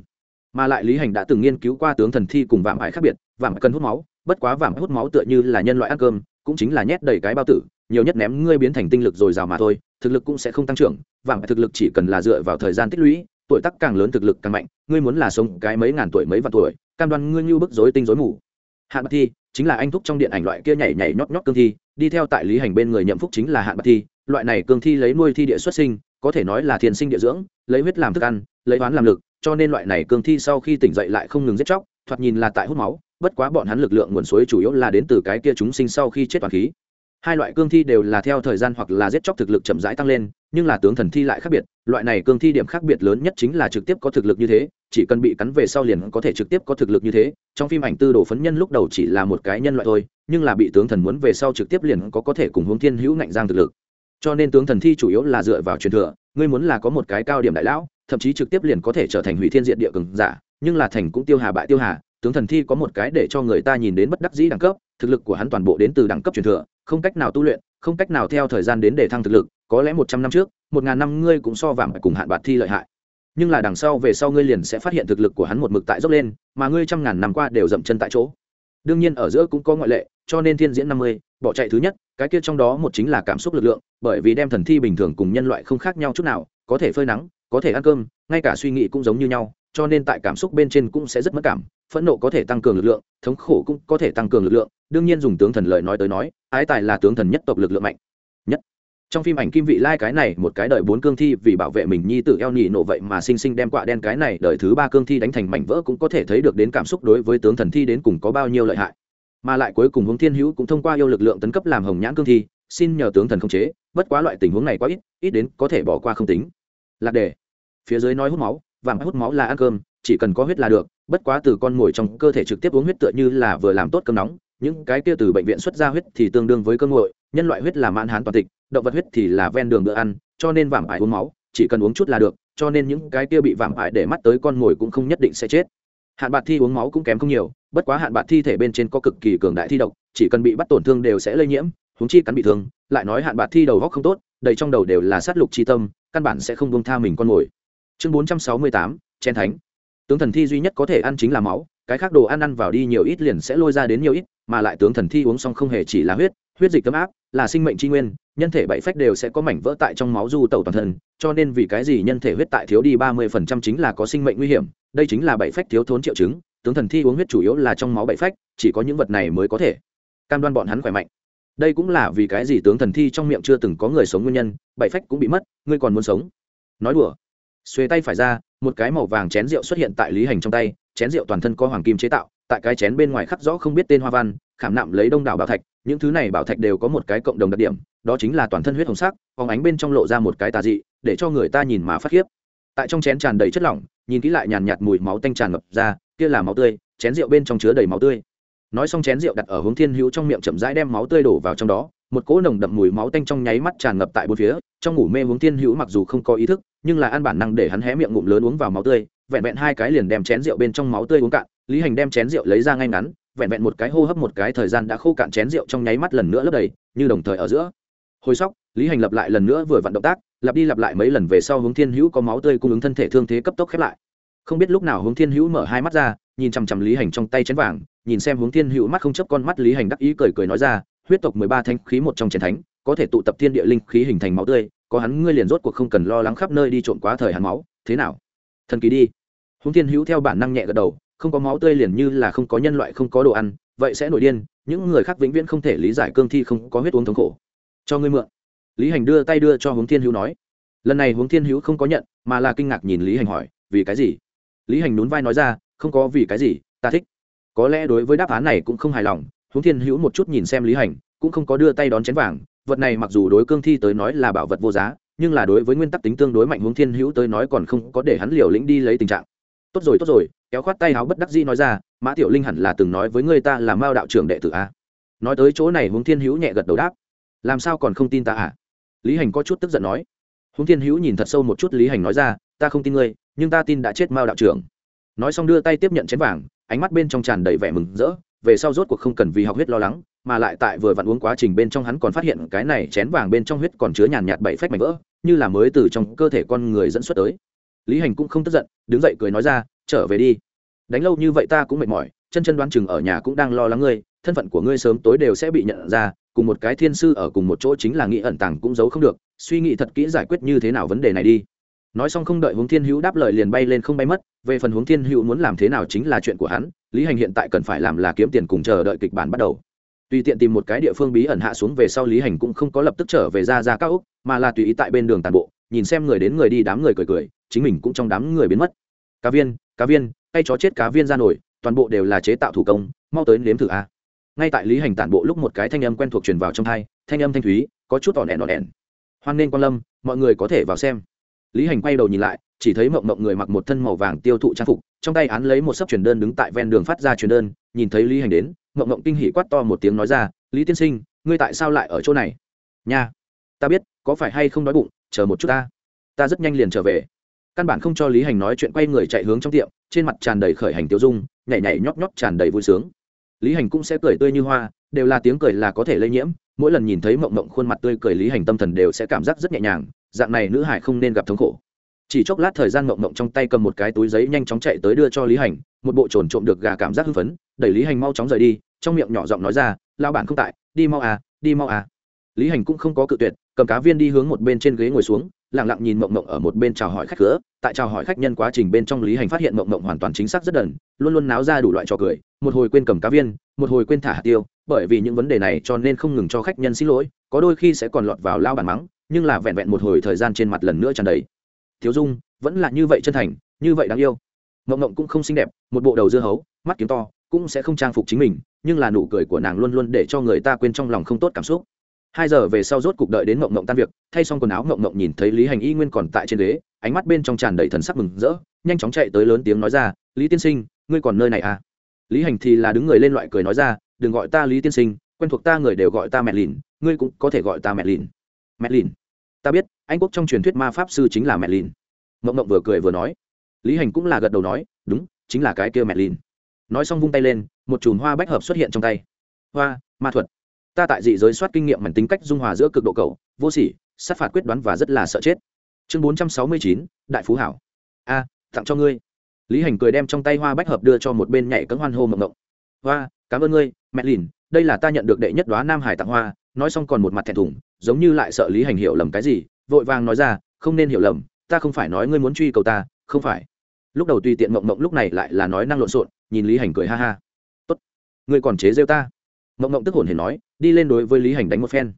[SPEAKER 1] Mà lại lý hành đã từng nghiên cứu qua tướng thần thi cùng vạm ải khác biệt, vạm cần hút máu, bất quá vạm hút máu tựa như là nhân loại ăn cơm, cũng chính là nhét đầy cái bao tử, nhiều nhất ném ngươi biến thành tinh lực rồi rào mà thôi, thực lực cũng sẽ không tăng trưởng, vạm thực lực chỉ cần là dựa vào thời gian tích lũy tuổi tác càng lớn thực lực càng mạnh, ngươi muốn là sống cái mấy ngàn tuổi mấy vạn tuổi, cam đoan ngươi như bức rối tinh rối mù. Hạn bạc thi chính là anh thúc trong điện ảnh loại kia nhảy nhảy nhót nhót cương thi, đi theo tại lý hành bên người nhậm phúc chính là hạn bạc thi, loại này cương thi lấy nuôi thi địa xuất sinh, có thể nói là thiền sinh địa dưỡng, lấy huyết làm thức ăn, lấy oán làm lực, cho nên loại này cương thi sau khi tỉnh dậy lại không ngừng giết chóc, thoạt nhìn là tại hút máu, bất quá bọn hắn lực lượng nguồn suối chủ yếu là đến từ cái kia chúng sinh sau khi chết toàn khí hai loại cương thi đều là theo thời gian hoặc là giết chóc thực lực chậm rãi tăng lên, nhưng là tướng thần thi lại khác biệt, loại này cương thi điểm khác biệt lớn nhất chính là trực tiếp có thực lực như thế, chỉ cần bị cắn về sau liền có thể trực tiếp có thực lực như thế. Trong phim ảnh tư đồ phấn nhân lúc đầu chỉ là một cái nhân loại thôi, nhưng là bị tướng thần muốn về sau trực tiếp liền có có thể cùng hướng thiên hữu ngạnh giang thực lực. Cho nên tướng thần thi chủ yếu là dựa vào truyền thừa, ngươi muốn là có một cái cao điểm đại lão, thậm chí trực tiếp liền có thể trở thành hủy thiên diện địa cường giả, nhưng là thành cũng tiêu hà bại tiêu hà, tướng thần thi có một cái để cho người ta nhìn đến bất đắc dĩ đẳng cấp, thực lực của hắn toàn bộ đến từ đẳng cấp truyền thừa không cách nào tu luyện, không cách nào theo thời gian đến để thăng thực lực, có lẽ một trăm năm trước, một ngàn năm ngươi cũng so vàng cùng hạn bạt thi lợi hại. Nhưng là đằng sau về sau ngươi liền sẽ phát hiện thực lực của hắn một mực tại dốc lên, mà ngươi trăm ngàn năm qua đều dậm chân tại chỗ. Đương nhiên ở giữa cũng có ngoại lệ, cho nên thiên diễn năm mươi, bỏ chạy thứ nhất, cái kia trong đó một chính là cảm xúc lực lượng, bởi vì đem thần thi bình thường cùng nhân loại không khác nhau chút nào, có thể phơi nắng, có thể ăn cơm, ngay cả suy nghĩ cũng giống như nhau, cho nên tại cảm xúc bên trên cũng sẽ rất mất cảm, phẫn nộ có thể tăng cường lực lượng, thống khổ cũng có thể tăng cường lực lượng đương nhiên dùng tướng thần lời nói tới nói, ái tài là tướng thần nhất tộc lực lượng mạnh nhất. Trong phim ảnh kim vị lai cái này một cái đời bốn cương thi vì bảo vệ mình nhi tự eo nhị nổ vậy mà sinh sinh đem quạ đen cái này đời thứ ba cương thi đánh thành mảnh vỡ cũng có thể thấy được đến cảm xúc đối với tướng thần thi đến cùng có bao nhiêu lợi hại. Mà lại cuối cùng hướng thiên hữu cũng thông qua yêu lực lượng tấn cấp làm hồng nhãn cương thi, xin nhờ tướng thần không chế, bất quá loại tình huống này quá ít ít đến có thể bỏ qua không tính. Lạc đề. Phía dưới nói hút máu, vàng hút máu là ăn cơm, chỉ cần có huyết là được, bất quá từ con mồi trong cơ thể trực tiếp uống huyết tựa như là vừa làm tốt cơm nóng những cái kia từ bệnh viện xuất ra huyết thì tương đương với cơ ngội, nhân loại huyết là mãn hán toàn tịch, động vật huyết thì là ven đường bữa ăn, cho nên vảm ải uống máu, chỉ cần uống chút là được, cho nên những cái kia bị vảm ải để mắt tới con mồi cũng không nhất định sẽ chết. Hạn bạc thi uống máu cũng kém không nhiều, bất quá hạn bạc thi thể bên trên có cực kỳ cường đại thi độc, chỉ cần bị bắt tổn thương đều sẽ lây nhiễm húng chi cắn bị thương, lại nói hạn bạc thi đầu góc không tốt, đầy trong đầu đều là sát lục tri tâm, căn bản sẽ không bông tha mình con mồi. Chương bốn trăm sáu mươi tám chen thánh. Tướng thần thi duy nhất có thể ăn chính là máu, cái khác đồ ăn ăn vào đi nhiều ít liền sẽ lôi ra đến nhiều ít mà lại tướng thần thi uống xong không hề chỉ là huyết huyết dịch tấm áp, là sinh mệnh tri nguyên, nhân thể bảy phách đều sẽ có mảnh vỡ tại trong máu du tẩu toàn thân, cho nên vì cái gì nhân thể huyết tại thiếu đi ba mươi phần trăm chính là có sinh mệnh nguy hiểm, đây chính là bảy phách thiếu thốn triệu chứng, tướng thần thi uống huyết chủ yếu là trong máu bảy phách, chỉ có những vật này mới có thể cam đoan bọn hắn khỏe mạnh. Đây cũng là vì cái gì tướng thần thi trong miệng chưa từng có người sống nguyên nhân, bảy phách cũng bị mất, ngươi còn muốn sống. Nói đùa. Xuê tay phải ra, một cái màu vàng chén rượu xuất hiện tại lý hành trong tay, chén rượu toàn thân có hoàng kim chế tạo tại cái chén bên ngoài khắc rõ không biết tên hoa văn, khảm nạm lấy đông đảo bảo thạch, những thứ này bảo thạch đều có một cái cộng đồng đặc điểm, đó chính là toàn thân huyết hồng sắc, phóng ánh bên trong lộ ra một cái tà dị, để cho người ta nhìn mà phát khiếp. Tại trong chén tràn đầy chất lỏng, nhìn kỹ lại nhàn nhạt mùi máu tanh tràn ngập ra, kia là máu tươi, chén rượu bên trong chứa đầy máu tươi. Nói xong chén rượu đặt ở hướng thiên hữu trong miệng chậm rãi đem máu tươi đổ vào trong đó, một cỗ nồng đậm mùi máu tanh trong nháy mắt tràn ngập tại bốn phía, trong ngủ mê hướng thiên hữu mặc dù không có ý thức, nhưng là ăn bản năng để hắn hé miệng ngụm lớn uống vào máu tươi, vẹn vẹn hai cái liền đem chén rượu bên trong máu tươi uống cạn lý hành đem chén rượu lấy ra ngay ngắn, vẹn vẹn một cái hô hấp một cái thời gian đã khô cạn chén rượu trong nháy mắt lần nữa lấp đầy, như đồng thời ở giữa. Hồi sóc, lý hành lập lại lần nữa vừa vận động tác, lặp đi lặp lại mấy lần về sau hướng thiên hữu có máu tươi cung ứng thân thể thương thế cấp tốc khép lại. Không biết lúc nào hướng thiên hữu mở hai mắt ra, nhìn chằm chằm lý hành trong tay chén vàng, nhìn xem hướng thiên hữu mắt không chấp con mắt lý hành đắc ý cười cười nói ra, huyết tộc mười ba thanh khí một trong chén thánh, có thể tụ tập thiên địa linh khí hình thành máu tươi, có hắn ngươi liền rốt cuộc không cần lo lắng khắp nơi đi trộn quá thời hắn máu, thế nào? Thần kỳ đi. Hướng thiên hữu theo bản năng nhẹ gật đầu không có máu tươi liền như là không có nhân loại, không có đồ ăn, vậy sẽ nổi điên, những người khác vĩnh viễn không thể lý giải cương thi không có huyết uống thống khổ. Cho ngươi mượn. Lý hành đưa tay đưa cho hướng thiên hữu nói. Lần này hướng thiên hữu không có nhận, mà là kinh ngạc nhìn lý hành hỏi, vì cái gì? Lý hành nhún vai nói ra, không có vì cái gì, ta thích. Có lẽ đối với đáp án này cũng không hài lòng hướng thiên hữu một chút nhìn xem lý hành, cũng không có đưa tay đón chén vàng. Vật này mặc dù đối cương thi tới nói là bảo vật vô giá, nhưng là đối với nguyên tắc tính tương đối mạnh hướng thiên hữu tới nói còn không có để hắn liều lĩnh đi lấy tình trạng. Tốt rồi tốt rồi kéo khoát tay áo bất đắc dĩ nói ra, mã tiểu linh hẳn là từng nói với người ta là mao đạo trưởng đệ tử a. Nói tới chỗ này hướng thiên hữu nhẹ gật đầu đáp, làm sao còn không tin ta à? Lý hành có chút tức giận nói. Hướng thiên hữu nhìn thật sâu một chút lý hành nói ra, ta không tin ngươi, nhưng ta tin đã chết mao đạo trưởng. Nói xong đưa tay tiếp nhận chén vàng, ánh mắt bên trong tràn đầy vẻ mừng rỡ, về sau rốt cuộc không cần vì học huyết lo lắng, mà lại tại vừa vặn uống quá trình bên trong hắn còn phát hiện cái này chén vàng bên trong huyết còn chứa nhàn nhạt bảy phách mảnh vỡ, như là mới từ trong cơ thể con người dẫn xuất tới. Lý hành cũng không tức giận, đứng dậy cười nói ra trở về đi. Đánh lâu như vậy ta cũng mệt mỏi, chân chân đoán chừng ở nhà cũng đang lo lắng ngươi, thân phận của ngươi sớm tối đều sẽ bị nhận ra, cùng một cái thiên sư ở cùng một chỗ chính là nghĩ ẩn tàng cũng giấu không được, suy nghĩ thật kỹ giải quyết như thế nào vấn đề này đi. Nói xong không đợi hướng thiên hữu đáp lời liền bay lên không bay mất, về phần hướng thiên hữu muốn làm thế nào chính là chuyện của hắn, lý hành hiện tại cần phải làm là kiếm tiền cùng chờ đợi kịch bản bắt đầu. Tùy tiện tìm một cái địa phương bí ẩn hạ xuống về sau lý hành cũng không có lập tức trở về ra ra cao úc mà là tùy ý tại bên đường tàn bộ, nhìn xem người đến người đi đám người cười cười, chính mình cũng trong đám người biến mất. Cá viên cá viên hay chó chết cá viên ra nổi, toàn bộ đều là chế tạo thủ công, mau tới nếm thử a. Ngay tại lý hành tản bộ lúc một cái thanh âm quen thuộc truyền vào trong thai thanh âm thanh thúy, có chút tỏ đèn đỏ đèn hoan nên quan lâm, mọi người có thể vào xem. Lý hành quay đầu nhìn lại, chỉ thấy mộng mộng người mặc một thân màu vàng tiêu thụ trang phục, trong tay án lấy một sấp truyền đơn đứng tại ven đường phát ra truyền đơn, nhìn thấy lý hành đến, mộng mộng kinh hỉ quát to một tiếng nói ra, lý tiên sinh, ngươi tại sao lại ở chỗ này? Nha, ta biết, có phải hay không đói bụng, chờ một chút ta. Ta rất nhanh liền trở về căn bản không cho lý hành nói chuyện quay người chạy hướng trong tiệm, trên mặt tràn đầy khởi hành tiêu dung, nhảy nhảy nhóp nhóp tràn đầy vui sướng. Lý hành cũng sẽ cười tươi như hoa, đều là tiếng cười là có thể lây nhiễm, mỗi lần nhìn thấy mộng mộng khuôn mặt tươi cười lý hành tâm thần đều sẽ cảm giác rất nhẹ nhàng, dạng này nữ hải không nên gặp thống khổ. Chỉ chốc lát thời gian mộng mộng trong tay cầm một cái túi giấy nhanh chóng chạy tới đưa cho lý hành, một bộ trồn trộm được gà cảm giác hưng phấn, đẩy lý hành mau chóng rời đi, trong miệng nhỏ giọng nói ra lao bản không tại, đi mau à đi mau à. Lý hành cũng không có cự tuyệt cầm cá viên đi hướng một bên trên ghế ngồi xuống lẳng lặng nhìn mộng mộng ở một bên chào hỏi khách cửa. Tại chào hỏi khách nhân quá trình bên trong lý hành phát hiện mộng mộng hoàn toàn chính xác rất đần, luôn luôn náo ra đủ loại trò cười, một hồi quên cầm cá viên, một hồi quên thả hạt tiêu, bởi vì những vấn đề này cho nên không ngừng cho khách nhân xin lỗi, có đôi khi sẽ còn lọt vào lao bản mắng, nhưng là vẹn vẹn một hồi thời gian trên mặt lần nữa tràn đầy. Thiếu dung, vẫn là như vậy chân thành, như vậy đáng yêu. Mộng mộng cũng không xinh đẹp, một bộ đầu dưa hấu, mắt kiếm to, cũng sẽ không trang phục chính mình, nhưng là nụ cười của nàng luôn luôn để cho người ta quên trong lòng không tốt cảm xúc hai giờ về sau rốt cục đợi đến mộng mộng tan việc, thay xong quần áo mộng mộng nhìn thấy lý hành y nguyên còn tại trên ghế, ánh mắt bên trong tràn đầy thần sắc mừng rỡ, nhanh chóng chạy tới lớn tiếng nói ra, lý tiên sinh, ngươi còn nơi này à? Lý hành thì là đứng người lên loại cười nói ra, đừng gọi ta lý tiên sinh, quen thuộc ta người đều gọi ta mẹ lìn, ngươi cũng có thể gọi ta mẹ lìn. Mẹ lìn? Ta biết, anh quốc trong truyền thuyết ma pháp sư chính là mẹ lìn. Mộng mộng vừa cười vừa nói. Lý hành cũng là gật đầu nói, đúng, chính là cái kia mẹ lìn. Nói xong vung tay lên, một chùm hoa bách hợp xuất hiện trong tay. Hoa, ma thuật ta tại dị giới soát kinh nghiệm mảnh tính cách dung hòa giữa cực độ cầu, vô sỉ, sát phạt quyết đoán và rất là sợ chết. Chương bốn trăm sáu mươi chín, đại phú hảo. A, tặng cho ngươi. Lý hành cười đem trong tay hoa bách hợp đưa cho một bên nhảy cấm hoan hô mộng mộng. Hoa, cảm ơn ngươi, mẹ lìn, đây là ta nhận được đệ nhất đoá nam hải tặng hoa, nói xong còn một mặt thẹn thùng, giống như lại sợ lý hành hiểu lầm cái gì, vội vàng nói ra, không nên hiểu lầm, ta không phải nói ngươi muốn truy cầu ta, không phải. Lúc đầu tùy tiện mộng mộng lúc này lại là nói năng lộn xộn, nhìn lý hành cười ha ha. Tốt, ngươi còn chế rêu ta mộng mộng tức hồn hề nói, đi lên đối với lý hành đánh một phen.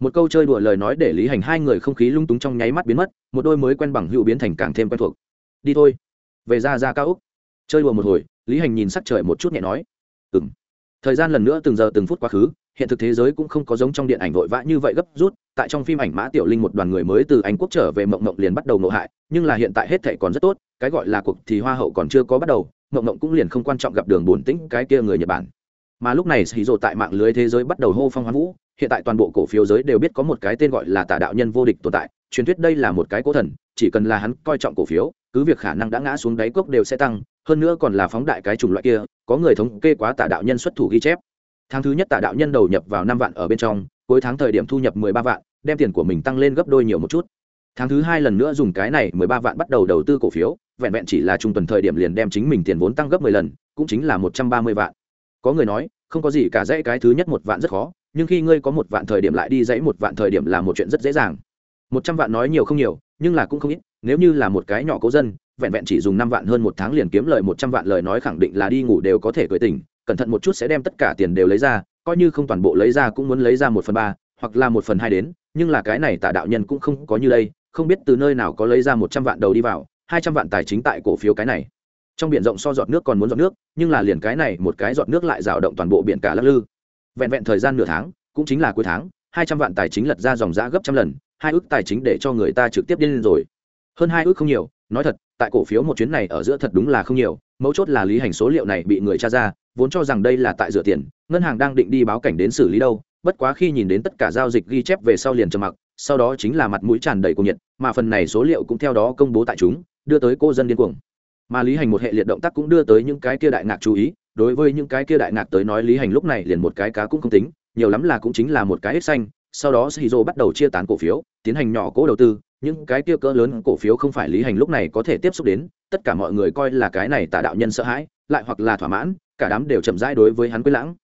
[SPEAKER 1] Một câu chơi đùa lời nói để lý hành hai người không khí lung túng trong nháy mắt biến mất, một đôi mới quen bằng hữu biến thành càng thêm quen thuộc. Đi thôi. Về ra ra cao úc chơi đùa một hồi, lý hành nhìn sắc trời một chút nhẹ nói ừ m thời gian lần nữa từng giờ từng phút quá khứ, hiện thực thế giới cũng không có giống trong điện ảnh vội vã như vậy gấp rút. Tại trong phim ảnh mã tiểu linh một đoàn người mới từ anh quốc trở về, mộng mộng liền bắt đầu nộ hại, nhưng là hiện tại hết thể còn rất tốt, cái gọi là cuộc thì hoa hậu còn chưa có bắt đầu, mộng mộng cũng liền không quan trọng gặp đường bổn tĩnh cái kia người nhật bản mà lúc này xì rộ tại mạng lưới thế giới bắt đầu hô phong hoán vũ. Hiện tại toàn bộ cổ phiếu giới đều biết có một cái tên gọi là tả đạo nhân vô địch tồn tại. Truyền thuyết đây là một cái cố thần, chỉ cần là hắn coi trọng cổ phiếu, cứ việc khả năng đã ngã xuống đáy cốc đều sẽ tăng, hơn nữa còn là phóng đại cái chủng loại kia, có người thống kê quá tả đạo nhân xuất thủ ghi chép. Tháng thứ nhất tả đạo nhân đầu nhập vào năm vạn ở bên trong, cuối tháng thời điểm thu nhập mười ba vạn, đem tiền của mình tăng lên gấp đôi nhiều một chút. Tháng thứ hai lần nữa dùng cái này mười ba vạn bắt đầu đầu tư cổ phiếu, vẹn vẹn chỉ là trung tuần thời điểm liền đem chính mình tiền vốn tăng gấp mười lần, cũng chính là một trăm ba mươi vạn có người nói, không có gì cả dãy cái thứ nhất một vạn rất khó, nhưng khi ngươi có một vạn thời điểm lại đi dãy một vạn thời điểm là một chuyện rất dễ dàng. Một trăm vạn nói nhiều không nhiều, nhưng là cũng không ít, nếu như là một cái nhỏ cố dân, vẹn vẹn chỉ dùng năm vạn hơn một tháng liền kiếm lời một trăm vạn lời nói khẳng định là đi ngủ đều có thể cười tỉnh, cẩn thận một chút sẽ đem tất cả tiền đều lấy ra, coi như không toàn bộ lấy ra cũng muốn lấy ra một phần ba, hoặc là một phần hai đến, nhưng là cái này tả đạo nhân cũng không có như đây, không biết từ nơi nào có lấy ra một trăm vạn đầu đi vào, hai trăm vạn tài chính tại cổ phiếu cái này trong biển rộng so giọt nước còn muốn giọt nước, nhưng là liền cái này một cái giọt nước lại rào động toàn bộ biển cả lắc lư. Vẹn vẹn thời gian nửa tháng, cũng chính là cuối tháng, hai trăm vạn tài chính lật ra dòng giã gấp trăm lần, hai ước tài chính để cho người ta trực tiếp điên lên rồi. Hơn hai ước không nhiều, nói thật, tại cổ phiếu một chuyến này ở giữa thật đúng là không nhiều, mấu chốt là lý hành số liệu này bị người tra ra, vốn cho rằng đây là tại rửa tiền, ngân hàng đang định đi báo cảnh đến xử lý đâu, bất quá khi nhìn đến tất cả giao dịch ghi chép về sau liền trầm mặc, sau đó chính là mặt mũi tràn đầy cuồng nhiệt, mà phần này số liệu cũng theo đó công bố tại chúng, đưa tới cô dân điên cuồng mà lý hành một hệ liệt động tác cũng đưa tới những cái kia đại ngạc chú ý, đối với những cái kia đại ngạc tới nói lý hành lúc này liền một cái cá cũng không tính, nhiều lắm là cũng chính là một cái hết xanh, sau đó shizu bắt đầu chia tán cổ phiếu, tiến hành nhỏ cố đầu tư, những cái kia cỡ lớn cổ phiếu không phải lý hành lúc này có thể tiếp xúc đến, tất cả mọi người coi là cái này tà đạo nhân sợ hãi, lại hoặc là thỏa mãn, cả đám đều chậm rãi đối với hắn quyết lãng.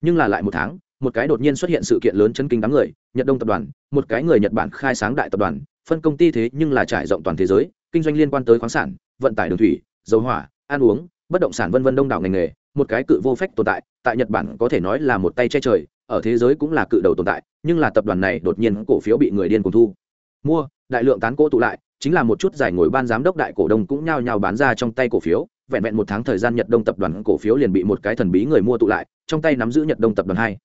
[SPEAKER 1] Nhưng là lại một tháng, một cái đột nhiên xuất hiện sự kiện lớn chân kinh đám người, nhật đông tập đoàn, một cái người nhật bản khai sáng đại tập đoàn, phân công ty thế nhưng là trải rộng toàn thế giới, kinh doanh liên quan tới khoáng sản, vận tải đường thủy dầu hỏa, ăn uống, bất động sản vân vân đông đảo ngành nghề, một cái cự vô phách tồn tại tại nhật bản có thể nói là một tay che trời, ở thế giới cũng là cự đầu tồn tại, nhưng là tập đoàn này đột nhiên cổ phiếu bị người điên cùng thu. Mua, đại lượng tán cổ tụ lại, chính là một chút giải ngồi ban giám đốc đại cổ đông cũng nhao nhao bán ra trong tay cổ phiếu, vẹn vẹn một tháng thời gian nhật đông tập đoàn cổ phiếu liền bị một cái thần bí người mua tụ lại, trong tay nắm giữ nhật đông tập đoàn hai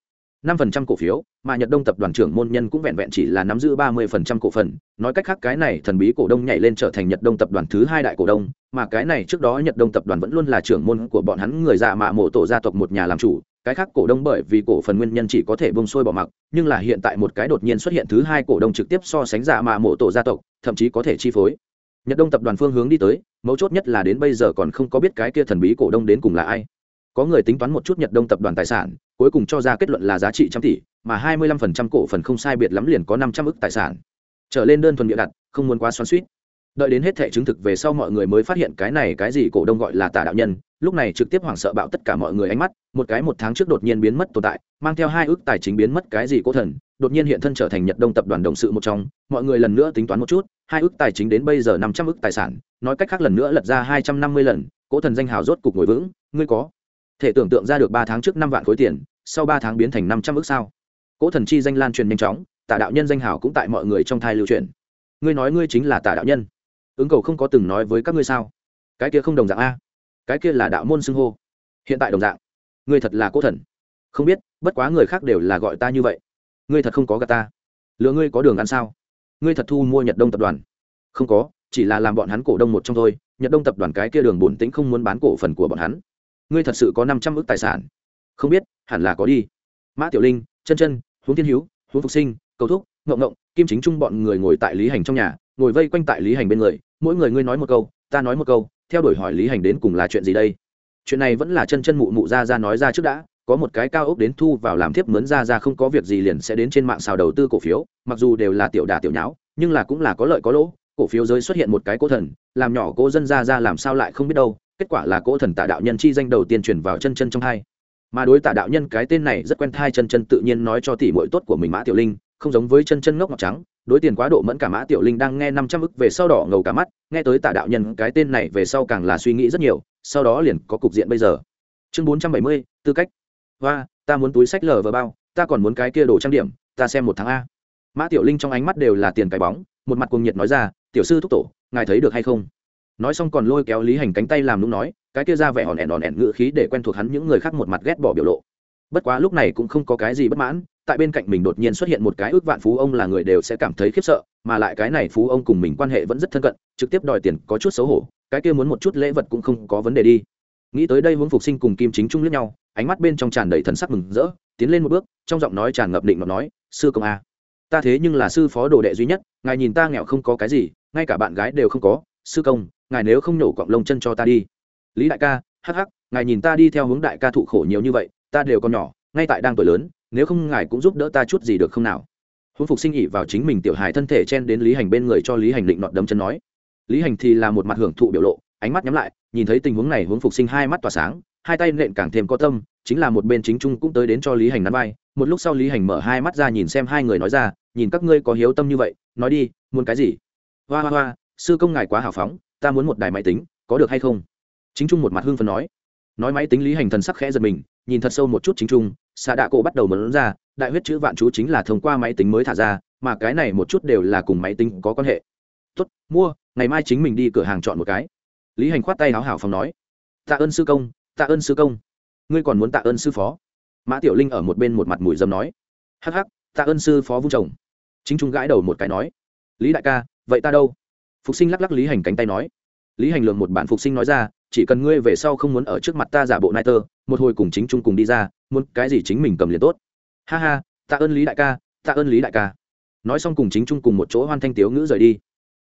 [SPEAKER 1] năm phần trăm cổ phiếu, mà nhật đông tập đoàn trưởng môn nhân cũng vẹn vẹn chỉ là nắm giữ ba mươi phần trăm cổ phần. Nói cách khác, cái này thần bí cổ đông nhảy lên trở thành nhật đông tập đoàn thứ hai đại cổ đông, mà cái này trước đó nhật đông tập đoàn vẫn luôn là trưởng môn của bọn hắn người già mạ mộ tổ gia tộc một nhà làm chủ. Cái khác cổ đông bởi vì cổ phần nguyên nhân chỉ có thể bông xuôi bỏ mặc, nhưng là hiện tại một cái đột nhiên xuất hiện thứ hai cổ đông trực tiếp so sánh già mạ mộ tổ gia tộc, thậm chí có thể chi phối. Nhật đông tập đoàn phương hướng đi tới, mấu chốt nhất là đến bây giờ còn không có biết cái kia thần bí cổ đông đến cùng là ai có người tính toán một chút nhật đông tập đoàn tài sản, cuối cùng cho ra kết luận là giá trị trăm tỷ, mà hai mươi lăm phần trăm cổ phần không sai biệt lắm liền có năm trăm ức tài sản trở lên đơn thuần bịa đặt, không muốn quá xoắn xuýt. đợi đến hết thẻ chứng thực về sau mọi người mới phát hiện cái này cái gì cổ đông gọi là tà đạo nhân, lúc này trực tiếp hoảng sợ bạo tất cả mọi người ánh mắt, một cái một tháng trước đột nhiên biến mất tồn tại, mang theo hai ước tài chính biến mất cái gì cố thần, đột nhiên hiện thân trở thành nhật đông tập đoàn đồng sự một trong, mọi người lần nữa tính toán một chút, hai ước tài chính đến bây giờ năm trăm tài sản, nói cách khác lần nữa lật ra hai trăm năm mươi lần cố thần danh hào rốt cục ngồi vững, ngươi có thể tưởng tượng ra được ba tháng trước năm vạn khối tiền, sau ba tháng biến thành năm trăm ước sao. Cố thần chi danh lan truyền nhanh chóng tả đạo nhân danh hảo cũng tại mọi người trong thai lưu truyền. Ngươi nói ngươi chính là tả đạo nhân. Ứng cầu không có từng nói với các ngươi sao? Cái kia không đồng dạng a. Cái kia là đạo môn xưng hô. Hiện tại đồng dạng. Ngươi thật là cố thần. Không biết, bất quá người khác đều là gọi ta như vậy. Ngươi thật không có gà ta. Lừa ngươi có đường ăn sao? Ngươi thật thu mua nhật đông tập đoàn. Không có, chỉ là làm bọn hắn cổ đông một trong thôi. Nhật đông tập đoàn cái kia đường bổn tĩnh không muốn bán cổ phần của bọn hắn ngươi thật sự có năm trăm ước tài sản. Không biết, hẳn là có đi. Mã tiểu linh, chân chân, huống thiên hữu huống phục sinh, cầu thúc, ngộng ngộng, kim chính trung bọn người ngồi tại lý hành trong nhà, ngồi vây quanh tại lý hành bên người. Mỗi người ngươi nói một câu, ta nói một câu, theo đuổi hỏi lý hành đến cùng là chuyện gì đây? Chuyện này vẫn là chân chân mụ mụ ra ra nói ra trước đã, có một cái cao ốc đến thu vào làm thiếp mướn ra ra không có việc gì liền sẽ đến trên mạng xào đầu tư cổ phiếu, mặc dù đều là tiểu đà tiểu nháo, nhưng là cũng là có lợi có lỗ. Cổ phiếu giới xuất hiện một cái cố thần, làm nhỏ cố dân ra ra làm sao lại không biết đâu kết quả là cỗ thần tạ đạo nhân chi danh đầu tiên truyền vào chân chân trong hai. Mà đối tạ đạo nhân cái tên này rất quen thai chân chân tự nhiên nói cho tỷ muội tốt của mình mã tiểu linh, không giống với chân chân ngốc ngọc trắng, đối tiền quá độ mẫn cả mã tiểu linh đang nghe năm trăm ức về sau đỏ ngầu cả mắt, nghe tới tạ đạo nhân cái tên này về sau càng là suy nghĩ rất nhiều, sau đó liền có cục diện bây giờ. Chương bốn trăm bảy mươi, tư cách. Hoa, ta muốn túi sách lờ vờ bao, ta còn muốn cái kia đồ trang điểm, ta xem một tháng a. Mã tiểu linh trong ánh mắt đều là tiền cái bóng, một mặt cuồng nhiệt nói ra, tiểu sư thúc tổ, ngài thấy được hay không? Nói xong còn lôi kéo lý hành cánh tay làm lúc nói, cái kia ra vẻ hòn ẻn hòn ẻn ngự khí để quen thuộc hắn những người khác một mặt ghét bỏ biểu lộ. Bất quá lúc này cũng không có cái gì bất mãn, tại bên cạnh mình đột nhiên xuất hiện một cái ước vạn phú ông là người đều sẽ cảm thấy khiếp sợ, mà lại cái này phú ông cùng mình quan hệ vẫn rất thân cận, trực tiếp đòi tiền có chút xấu hổ, cái kia muốn một chút lễ vật cũng không có vấn đề đi. Nghĩ tới đây hướng phục sinh cùng kim chính trung lướt nhau, ánh mắt bên trong tràn đầy thần sắc mừng rỡ, tiến lên một bước, trong giọng nói tràn ngập định ngọc nói, sư công a, ta thế nhưng là sư phó đồ đệ duy nhất, ngài nhìn ta nghèo không có cái gì, ngay cả bạn gái đều không có, sư công ngài nếu không nổ cọng lông chân cho ta đi. Lý đại ca, hắc hắc, ngài nhìn ta đi theo hướng đại ca thụ khổ nhiều như vậy, ta đều còn nhỏ, ngay tại đang tuổi lớn, nếu không ngài cũng giúp đỡ ta chút gì được không nào? Huống phục sinh ỉ vào chính mình tiểu hài thân thể chen đến lý hành bên người cho lý hành định nọt đấm chân nói. Lý hành thì là một mặt hưởng thụ biểu lộ, ánh mắt nhắm lại, nhìn thấy tình huống này huống phục sinh hai mắt tỏa sáng, hai tay nện càng thêm có tâm, chính là một bên chính trung cũng tới đến cho lý hành nắn vai, một lúc sau lý hành mở hai mắt ra nhìn xem hai người nói ra, nhìn các ngươi có hiếu tâm như vậy, nói đi, muốn cái gì? Hoa hoa hoa, sư công ngài quá hào phóng ta muốn một đài máy tính, có được hay không? Chính trung một mặt hưng phần nói. Nói máy tính lý hành thần sắc khẽ giật mình, nhìn thật sâu một chút chính trung xạ đạ cổ bắt đầu mở ra, đại huyết chữ vạn chú chính là thông qua máy tính mới thả ra, mà cái này một chút đều là cùng máy tính có quan hệ. Tốt, mua, ngày mai chính mình đi cửa hàng chọn một cái. Lý hành khoát tay háo hảo phòng nói. Tạ ơn sư công, tạ ơn sư công. Ngươi còn muốn tạ ơn sư phó? Mã tiểu linh ở một bên một mặt mùi dâm nói. Hắc hắc, tạ ơn sư phó vung chồng. Chính trung gãi đầu một cái nói. Lý đại ca, vậy ta đâu? Phục sinh lắc lắc lý hành cánh tay nói. Lý hành lường một bản phục sinh nói ra, chỉ cần ngươi về sau không muốn ở trước mặt ta giả bộ nai tơ một hồi cùng chính trung cùng đi ra, muốn cái gì chính mình cầm liền tốt. Ha ha, tạ ơn lý đại ca, tạ ơn lý đại ca. Nói xong cùng chính trung cùng một chỗ hoan thanh tiếu ngữ rời đi.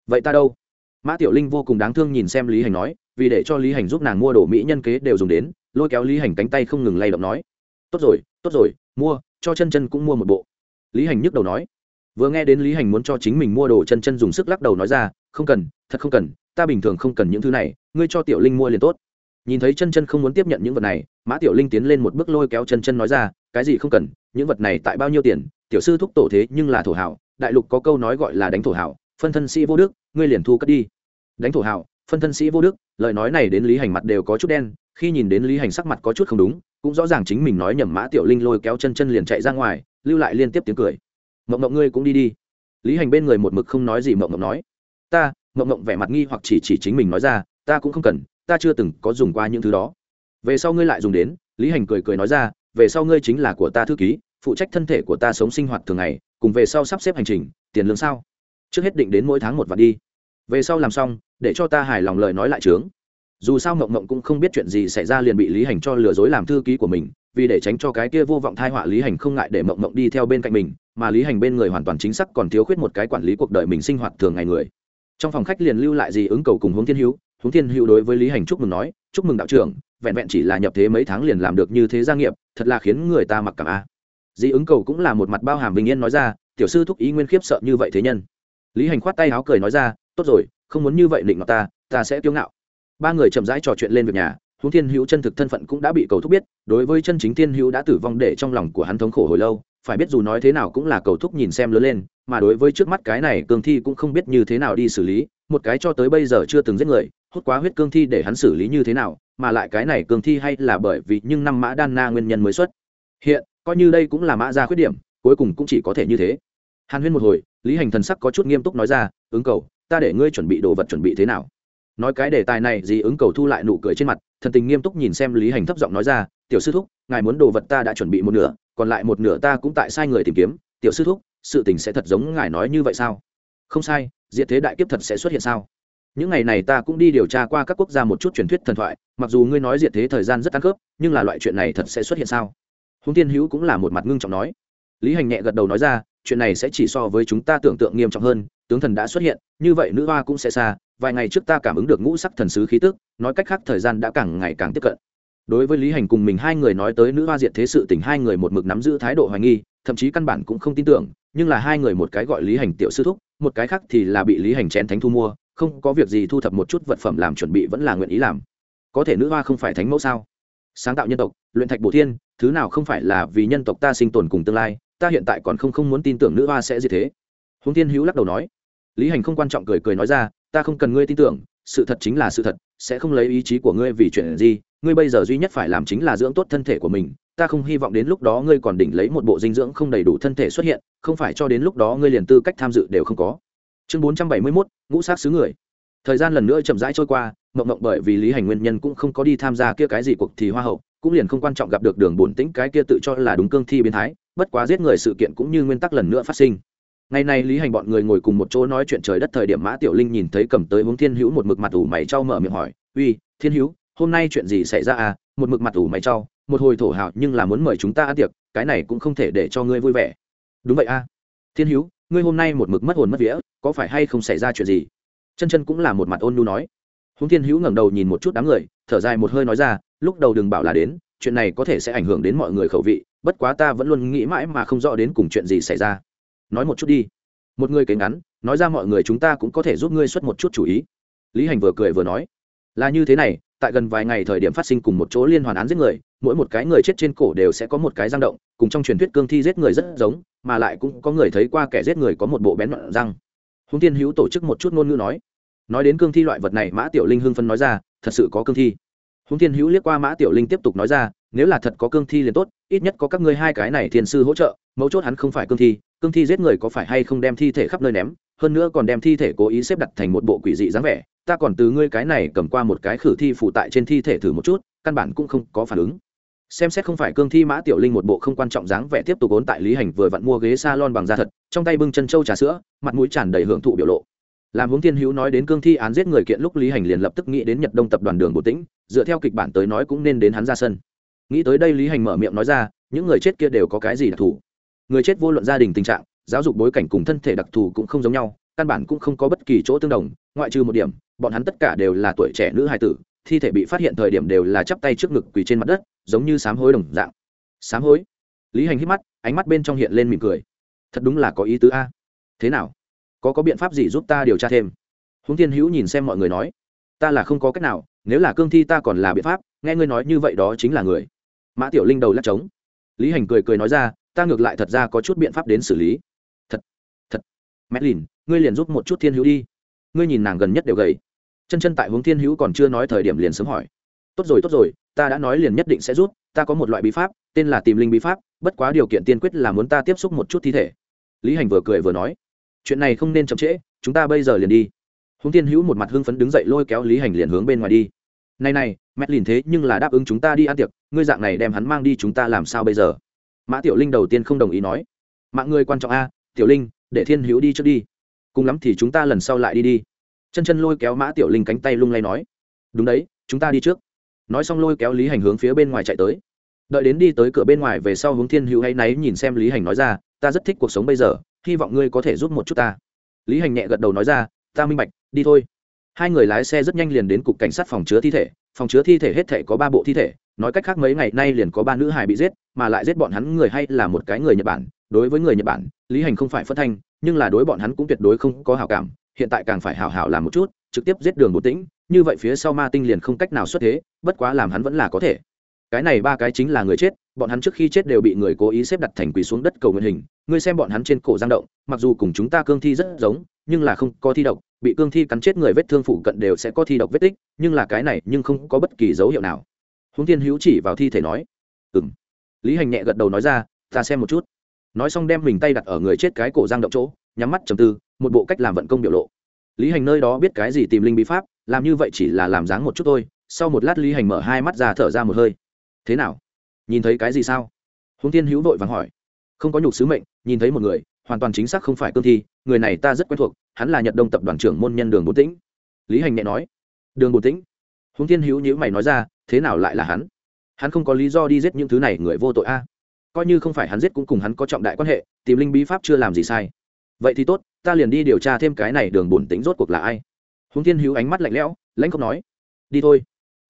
[SPEAKER 1] Vậy ta đâu? Mã tiểu linh vô cùng đáng thương nhìn xem lý hành nói, vì để cho lý hành giúp nàng mua đồ mỹ nhân kế đều dùng đến, lôi kéo lý hành cánh tay không ngừng lay động nói. Tốt rồi tốt rồi, mua, cho chân chân cũng mua một bộ. Lý hành nhức đầu nói. Vừa nghe đến lý hành muốn cho chính mình mua đồ chân chân dùng sức lắc đầu nói ra không cần, thật không cần, ta bình thường không cần những thứ này, ngươi cho tiểu linh mua liền tốt. Nhìn thấy chân chân không muốn tiếp nhận những vật này, mã tiểu linh tiến lên một bước lôi kéo chân chân nói ra, cái gì không cần, những vật này tại bao nhiêu tiền, tiểu sư thúc tổ thế nhưng là thổ hảo, đại lục có câu nói gọi là đánh thổ hảo, phân thân sĩ vô đức, ngươi liền thu cất đi. Đánh thổ hảo, phân thân sĩ vô đức, lời nói này đến lý hành mặt đều có chút đen, khi nhìn đến lý hành sắc mặt có chút không đúng, cũng rõ ràng chính mình nói nhầm mã tiểu linh lôi kéo chân chân liền chạy ra ngoài, lưu lại liên tiếp tiếng cười. Mộng mộng ngươi cũng đi đi. Lý hành bên người một mực không nói gì mộng mộng nói ta, mộng mộng vẻ mặt nghi hoặc chỉ chỉ chính mình nói ra, ta cũng không cần, ta chưa từng có dùng qua những thứ đó. Về sau ngươi lại dùng đến, lý hành cười cười nói ra, về sau ngươi chính là của ta thư ký, phụ trách thân thể của ta sống sinh hoạt thường ngày, cùng về sau sắp xếp hành trình, tiền lương sao? Trước hết định đến mỗi tháng một vạn đi. Về sau làm xong, để cho ta hài lòng lời nói lại trướng dù sao mộng mộng cũng không biết chuyện gì xảy ra liền bị lý hành cho lừa dối làm thư ký của mình, vì để tránh cho cái kia vô vọng thai họa lý hành không ngại để mộng mộng đi theo bên cạnh mình, mà lý hành bên người hoàn toàn chính xác còn thiếu khuyết một cái quản lý cuộc đời mình sinh hoạt thường ngày người trong phòng khách liền lưu lại gì ứng cầu cùng hướng thiên hữu. Hướng thiên hữu đối với lý hành chúc mừng nói, chúc mừng đạo trưởng, vẹn vẹn chỉ là nhập thế mấy tháng liền làm được như thế gia nghiệp, thật là khiến người ta mặc cảm a. Dĩ ứng cầu cũng là một mặt bao hàm bình yên nói ra, tiểu sư thúc ý nguyên khiếp sợ như vậy thế nhân. Lý hành khoát tay áo cười nói ra, tốt rồi, không muốn như vậy định ngọc ta ta sẽ tiêu ngạo. Ba người chậm rãi trò chuyện lên việc nhà, huống thiên hữu chân thực thân phận cũng đã bị cầu thúc biết, đối với chân chính thiên hữu đã tử vong để trong lòng của hắn thống khổ hồi lâu, phải biết dù nói thế nào cũng là cầu thúc nhìn xem lớn lên mà đối với trước mắt cái này cương thi cũng không biết như thế nào đi xử lý, một cái cho tới bây giờ chưa từng giết người, hút quá huyết cương thi để hắn xử lý như thế nào, mà lại cái này cương thi hay là bởi vì nhưng năm mã đan na nguyên nhân mới xuất. Hiện, coi như đây cũng là mã ra khuyết điểm, cuối cùng cũng chỉ có thể như thế. Hàn huyên một hồi, lý hành thần sắc có chút nghiêm túc nói ra, ứng cầu, ta để ngươi chuẩn bị đồ vật chuẩn bị thế nào? Nói cái đề tài này gì ứng cầu thu lại nụ cười trên mặt, thần tình nghiêm túc nhìn xem lý hành thấp giọng nói ra, tiểu sư thúc, ngài muốn đồ vật ta đã chuẩn bị một nửa, còn lại một nửa ta cũng tại sai người tìm kiếm, tiểu sư thúc sự tình sẽ thật giống ngài nói như vậy sao? Không sai, diệt thế đại kiếp thật sẽ xuất hiện sao? Những ngày này ta cũng đi điều tra qua các quốc gia một chút truyền thuyết thần thoại, mặc dù ngươi nói diệt thế thời gian rất tăng cướp nhưng là loại chuyện này thật sẽ xuất hiện sao? Húng tiên hữu cũng là một mặt ngưng trọng nói. Lý hành nhẹ gật đầu nói ra, chuyện này sẽ chỉ so với chúng ta tưởng tượng nghiêm trọng hơn, tướng thần đã xuất hiện, như vậy nữ hoa cũng sẽ xa, vài ngày trước ta cảm ứng được ngũ sắc thần sứ khí tức, nói cách khác thời gian đã càng ngày càng tiếp cận. Đối với lý hành cùng mình hai người nói tới nữ hoa diệt thế sự tình, hai người một mực nắm giữ thái độ hoài nghi, thậm chí căn bản cũng không tin tưởng nhưng là hai người một cái gọi lý hành tiểu sư thúc, một cái khác thì là bị lý hành chén thánh thu mua, không có việc gì thu thập một chút vật phẩm làm chuẩn bị vẫn là nguyện ý làm. Có thể nữ hoa không phải thánh mẫu sao? Sáng tạo nhân tộc, luyện thạch bổ thiên, thứ nào không phải là vì nhân tộc ta sinh tồn cùng tương lai, ta hiện tại còn không không muốn tin tưởng nữ hoa sẽ gì thế. Húng tiên hữu lắc đầu nói. Lý hành không quan trọng cười cười nói ra, ta không cần ngươi tin tưởng, sự thật chính là sự thật, sẽ không lấy ý chí của ngươi vì chuyện gì, ngươi bây giờ duy nhất phải làm chính là dưỡng tốt thân thể của mình ta không hy vọng đến lúc đó ngươi còn đỉnh lấy một bộ dinh dưỡng không đầy đủ thân thể xuất hiện, không phải cho đến lúc đó ngươi liền tư cách tham dự đều không có. Chương bốn trăm bảy mươi mốt, ngũ sát xứ người. Thời gian lần nữa chậm rãi trôi qua, mộng mộng bởi vì lý hành nguyên nhân cũng không có đi tham gia kia cái gì cuộc thì hoa hậu, cũng liền không quan trọng gặp được đường bổn tĩnh cái kia tự cho là đúng cương thi biến thái, bất quá giết người sự kiện cũng như nguyên tắc lần nữa phát sinh. Ngày nay lý hành bọn người ngồi cùng một chỗ nói chuyện trời đất thời điểm mã tiểu linh nhìn thấy cầm tới hướng thiên hữu một mực mặt ủ mày trao mở miệng hỏi, uy, thiên hữu, hôm nay chuyện gì xảy ra à? Một mực mặt ủ mày trao một hồi thổ hào nhưng là muốn mời chúng ta ăn tiệc, cái này cũng không thể để cho ngươi vui vẻ. Đúng vậy a. À. thiên hữu, ngươi hôm nay một mực mất hồn mất vía, có phải hay không xảy ra chuyện gì? Chân chân cũng là một mặt ôn nhu nói. Húng thiên hữu ngẩng đầu nhìn một chút đám người, thở dài một hơi nói ra, lúc đầu đừng bảo là đến, chuyện này có thể sẽ ảnh hưởng đến mọi người khẩu vị, bất quá ta vẫn luôn nghĩ mãi mà không rõ đến cùng chuyện gì xảy ra. Nói một chút đi. Một người kế ngắn, nói ra mọi người chúng ta cũng có thể giúp ngươi xuất một chút chủ ý. Lý hành vừa cười vừa nói là như thế này, tại gần vài ngày thời điểm phát sinh cùng một chỗ liên hoàn án giết người, mỗi một cái người chết trên cổ đều sẽ có một cái răng động, cùng trong truyền thuyết cương thi giết người rất giống, mà lại cũng có người thấy qua kẻ giết người có một bộ bén đoạn răng. Húng tiên hữu tổ chức một chút ngôn ngữ nói. Nói đến cương thi loại vật này, mã tiểu linh hưng phân nói ra, thật sự có cương thi. Húng tiên hữu liếc qua mã tiểu linh tiếp tục nói ra, nếu là thật có cương thi liền tốt, ít nhất có các ngươi hai cái này thiên sư hỗ trợ, mấu chốt hắn không phải cương thi cương thi giết người có phải hay không đem thi thể khắp nơi ném? Hơn nữa còn đem thi thể cố ý xếp đặt thành một bộ quỷ dị dáng vẻ, ta còn từ ngươi cái này cầm qua một cái khử thi phụ tại trên thi thể thử một chút, căn bản cũng không có phản ứng. Xem xét không phải cương thi mã tiểu linh một bộ không quan trọng dáng vẻ tiếp tục ốn tại lý hành vừa vặn mua ghế s a lon bằng da thật, trong tay bưng chân trâu trà sữa, mặt mũi tràn đầy hưởng thụ biểu lộ. Làm hướng thiên hữu nói đến cương thi án giết người kiện lúc lý hành liền lập tức nghĩ đến nhật đông tập đoàn đường bộ tĩnh, dựa theo kịch bản tới nói cũng nên đến hắn ra sân. Nghĩ tới đây lý hành mở miệng nói ra, những người chết kia đều có cái gì đặc thù? Người chết vô luận gia đình tình trạng giáo dục bối cảnh cùng thân thể đặc thù cũng không giống nhau, căn bản cũng không có bất kỳ chỗ tương đồng, ngoại trừ một điểm, bọn hắn tất cả đều là tuổi trẻ nữ hài tử, thi thể bị phát hiện thời điểm đều là chắp tay trước ngực quỳ trên mặt đất, giống như sám hối đồng dạng. Sám hối? Lý hành hít mắt, ánh mắt bên trong hiện lên mỉm cười. Thật đúng là có ý tứ a. Thế nào? Có có biện pháp gì giúp ta điều tra thêm? Húng tiên hữu nhìn xem mọi người nói. Ta là không có cách nào, nếu là cương thi ta còn là biện pháp, nghe ngươi nói như vậy đó chính là người. Mã tiểu linh đầu lắc trống. Lý hành cười cười nói ra, ta ngược lại thật ra có chút biện pháp đến xử lý mẹ lìn, ngươi liền giúp một chút thiên hữu đi. Ngươi nhìn nàng gần nhất đều gầy. Chân chân tại hướng thiên hữu còn chưa nói thời điểm liền sớm hỏi. Tốt rồi tốt rồi, ta đã nói liền nhất định sẽ rút ta có một loại bí pháp, tên là tìm linh bí pháp, bất quá điều kiện tiên quyết là muốn ta tiếp xúc một chút thi thể. Lý hành vừa cười vừa nói. Chuyện này không nên chậm trễ, chúng ta bây giờ liền đi. Hướng Thiên hữu một mặt hưng phấn đứng dậy lôi kéo lý hành liền hướng bên ngoài đi. Này này, mẹ lìn thế nhưng là đáp ứng chúng ta đi ăn tiệc, ngươi dạng này đem hắn mang đi chúng ta làm sao bây giờ? Mã tiểu linh đầu tiên không đồng ý nói. Mạng ngươi quan trọng a, tiểu linh để thiên hữu đi trước đi. Cùng lắm thì chúng ta lần sau lại đi đi. Chân chân lôi kéo mã tiểu linh cánh tay lung lay nói. Đúng đấy, chúng ta đi trước. Nói xong lôi kéo lý hành hướng phía bên ngoài chạy tới. Đợi đến đi tới cửa bên ngoài về sau hướng thiên hữu hay náy nhìn xem lý hành nói ra, ta rất thích cuộc sống bây giờ, hy vọng ngươi có thể giúp một chút ta. Lý hành nhẹ gật đầu nói ra, ta minh bạch, đi thôi. Hai người lái xe rất nhanh liền đến cục cảnh sát phòng chứa thi thể. Phòng chứa thi thể hết thể có ba bộ thi thể, nói cách khác mấy ngày nay liền có ba nữ hài bị giết, mà lại giết bọn hắn người hay là một cái người nhật bản đối với người nhật bản, lý hành không phải phất thanh, nhưng là đối bọn hắn cũng tuyệt đối không có hảo cảm, hiện tại càng phải hảo hảo làm một chút, trực tiếp giết đường bộ tĩnh, như vậy phía sau ma tinh liền không cách nào xuất thế, bất quá làm hắn vẫn là có thể. Cái này ba cái chính là người chết, bọn hắn trước khi chết đều bị người cố ý xếp đặt thành quỳ xuống đất cầu nguyện hình, ngươi xem bọn hắn trên cổ giang động, mặc dù cùng chúng ta cương thi rất giống, nhưng là không có thi độc, bị cương thi cắn chết người vết thương phụ cận đều sẽ có thi độc vết tích, nhưng là cái này nhưng không có bất kỳ dấu hiệu nào. Huống thiên hữu chỉ vào thi thể nói ừ m lý hành nhẹ gật đầu nói ra, ta xem một chút nói xong đem mình tay đặt ở người chết cái cổ giang động chỗ, nhắm mắt chầm tư, một bộ cách làm vận công biểu lộ. Lý hành nơi đó biết cái gì tìm linh bí pháp, làm như vậy chỉ là làm dáng một chút thôi, sau một lát lý hành mở hai mắt ra thở ra một hơi. Thế nào? Nhìn thấy cái gì sao? Húng tiên hữu vội vàng hỏi. Không có nhục sứ mệnh, nhìn thấy một người, hoàn toàn chính xác không phải cương thi, người này ta rất quen thuộc, hắn là nhật đông tập đoàn trưởng môn nhân đường bồn tĩnh. Lý hành nhẹ nói. Đường bồn tĩnh? Húng tiên hữu nhữ mày nói ra, thế nào lại là hắn? Hắn không có lý do đi giết những thứ này, người vô tội a coi như không phải hắn giết cũng cùng hắn có trọng đại quan hệ, tìm linh bí pháp chưa làm gì sai. Vậy thì tốt, ta liền đi điều tra thêm cái này đường bổn tính rốt cuộc là ai. Húng thiên hữu ánh mắt lạnh lẽo, lãnh không nói, đi thôi.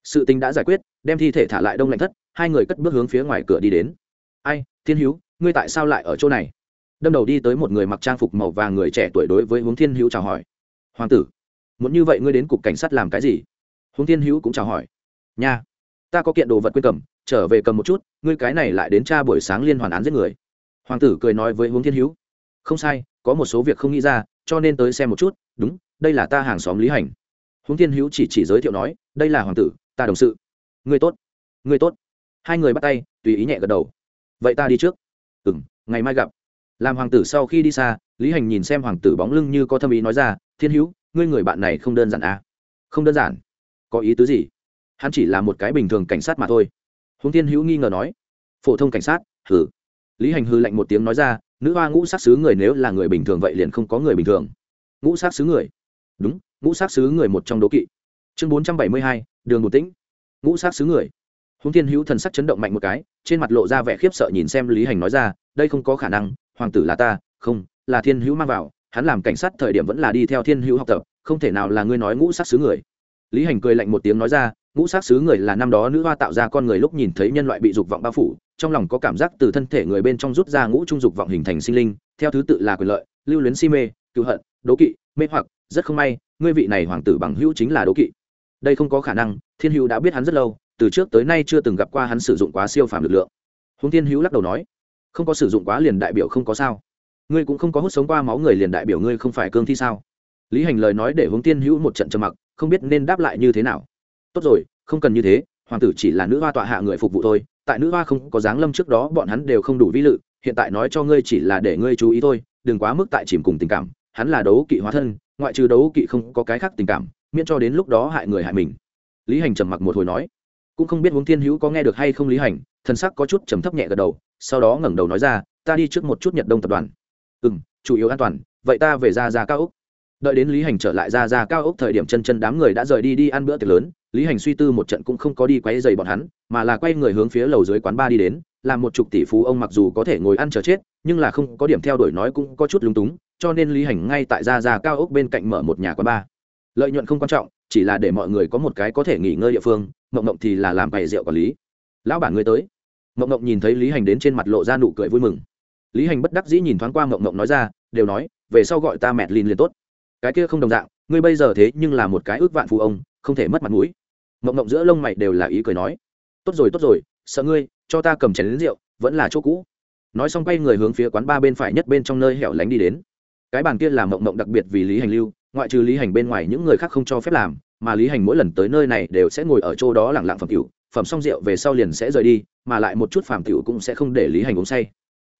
[SPEAKER 1] Sự tình đã giải quyết, đem thi thể thả lại đông lạnh thất, hai người cất bước hướng phía ngoài cửa đi đến. Ai, thiên hữu, ngươi tại sao lại ở chỗ này? Đâm đầu đi tới một người mặc trang phục màu vàng người trẻ tuổi đối với hướng thiên hữu chào hỏi. Hoàng tử, muốn như vậy ngươi đến cục cảnh sát làm cái gì? Hướng thiên hữu cũng chào hỏi. Nha, ta có kiện đồ vật quên cầm trở về cầm một chút, ngươi cái này lại đến tra buổi sáng liên hoàn án giết người. Hoàng tử cười nói với hướng thiên hữu không sai, có một số việc không nghĩ ra, cho nên tới xem một chút, đúng, đây là ta hàng xóm lý hành. Hướng thiên hữu chỉ chỉ giới thiệu nói, đây là hoàng tử, ta đồng sự. Ngươi tốt ngươi tốt. Hai người bắt tay, tùy ý nhẹ gật đầu. Vậy ta đi trước. Ừ m ngày mai gặp. Làm hoàng tử sau khi đi xa, lý hành nhìn xem hoàng tử bóng lưng như có thâm ý nói ra, thiên hữu ngươi người bạn này không đơn giản à? Không đơn giản. Có ý tứ gì? Hắn chỉ là một cái bình thường cảnh sát mà thôi húng thiên hữu nghi ngờ nói. Phổ thông cảnh sát hử lý hành hư lạnh một tiếng nói ra, nữ hoa ngũ sát xứ người nếu là người bình thường vậy liền không có người bình thường. Ngũ sát xứ người. Đúng, ngũ sát xứ người một trong đố kỵ. Chương bốn trăm bảy mươi hai, đường một tĩnh. Ngũ sát xứ người. Húng thiên hữu thần sắc chấn động mạnh một cái, trên mặt lộ ra vẻ khiếp sợ nhìn xem lý hành nói ra, đây không có khả năng, hoàng tử là ta, không, là thiên hữu mang vào, hắn làm cảnh sát thời điểm vẫn là đi theo thiên hữu học tập, không thể nào là ngươi nói ngũ sát xứ người. Lý hành cười lạnh một tiếng nói ra ngũ sát xứ người là năm đó nữ hoa tạo ra con người lúc nhìn thấy nhân loại bị dục vọng bao phủ, trong lòng có cảm giác từ thân thể người bên trong rút ra ngũ trung dục vọng hình thành sinh linh, theo thứ tự là quyền lợi, lưu luyến si mê, cựu hận, đố kỵ, mê hoặc, rất không may, ngươi vị này hoàng tử bằng hữu chính là đố kỵ. Đây không có khả năng, thiên hữu đã biết hắn rất lâu, từ trước tới nay chưa từng gặp qua hắn sử dụng quá siêu phàm lực lượng. Húng thiên hữu lắc đầu nói, không có sử dụng quá liền đại biểu không có sao. Ngươi cũng không có hút sống qua máu người liền đại biểu ngươi không phải cương thi sao? Lý hành lời nói để hướng tiên hữu một trận trầm mặc, không biết nên đáp lại như thế nào tốt rồi, không cần như thế, hoàng tử chỉ là nữ hoa tọa hạ người phục vụ thôi, tại nữ hoa không có dáng lâm trước đó bọn hắn đều không đủ vi lự, hiện tại nói cho ngươi chỉ là để ngươi chú ý thôi, đừng quá mức tại chìm cùng tình cảm, hắn là đấu kỵ hóa thân, ngoại trừ đấu kỵ không có cái khác tình cảm, miễn cho đến lúc đó hại người hại mình. Lý hành trầm mặc một hồi nói. Cũng không biết huống thiên hữu có nghe được hay không lý hành thân sắc có chút trầm thấp nhẹ gật đầu, sau đó ngẩng đầu nói ra, ta đi trước một chút nhật đông tập đoàn. Ừ m chủ yếu an toàn, vậy ta về ra ra cao úc đợi đến lý hành trở lại ra ra cao Ốc thời điểm chân chân đám người đã rời đi đi ăn bữa tiệc lớn, lý hành suy tư một trận cũng không có đi quay dày bọn hắn, mà là quay người hướng phía lầu dưới quán ba đi đến, làm một chục tỷ phú ông mặc dù có thể ngồi ăn chờ chết, nhưng là không có điểm theo đuổi nói cũng có chút lúng túng, cho nên lý hành ngay tại ra ra cao Ốc bên cạnh mở một nhà quán ba lợi nhuận không quan trọng, chỉ là để mọi người có một cái có thể nghỉ ngơi địa phương, mộng mộng thì là làm bày rượu quản lý. Lão bản ngươi tới. Mộng mộng nhìn thấy lý hành đến trên mặt lộ ra nụ cười vui mừng. Lý hành bất đắc dĩ nhìn thoáng qua mộng mộng nói ra, đều nói, về sau gọi ta mẹt lin liền tốt cái kia không đồng dạng, ngươi bây giờ thế nhưng là một cái ước vạn phụ ông, không thể mất mặt mũi. Mộng mộng giữa lông mày đều là ý cười nói, tốt rồi tốt rồi, sợ ngươi, cho ta cầm chén đến rượu, vẫn là chỗ cũ. Nói xong quay người hướng phía quán ba bên phải nhất bên trong nơi hẻo lánh đi đến. Cái bàn kia là mộng mộng đặc biệt vì lý hành lưu, ngoại trừ lý hành bên ngoài những người khác không cho phép làm, mà lý hành mỗi lần tới nơi này đều sẽ ngồi ở chỗ đó lẳng lặng phẩm cựu phẩm xong rượu về sau liền sẽ rời đi, mà lại một chút phàm cựu cũng sẽ không để lý hành uống say.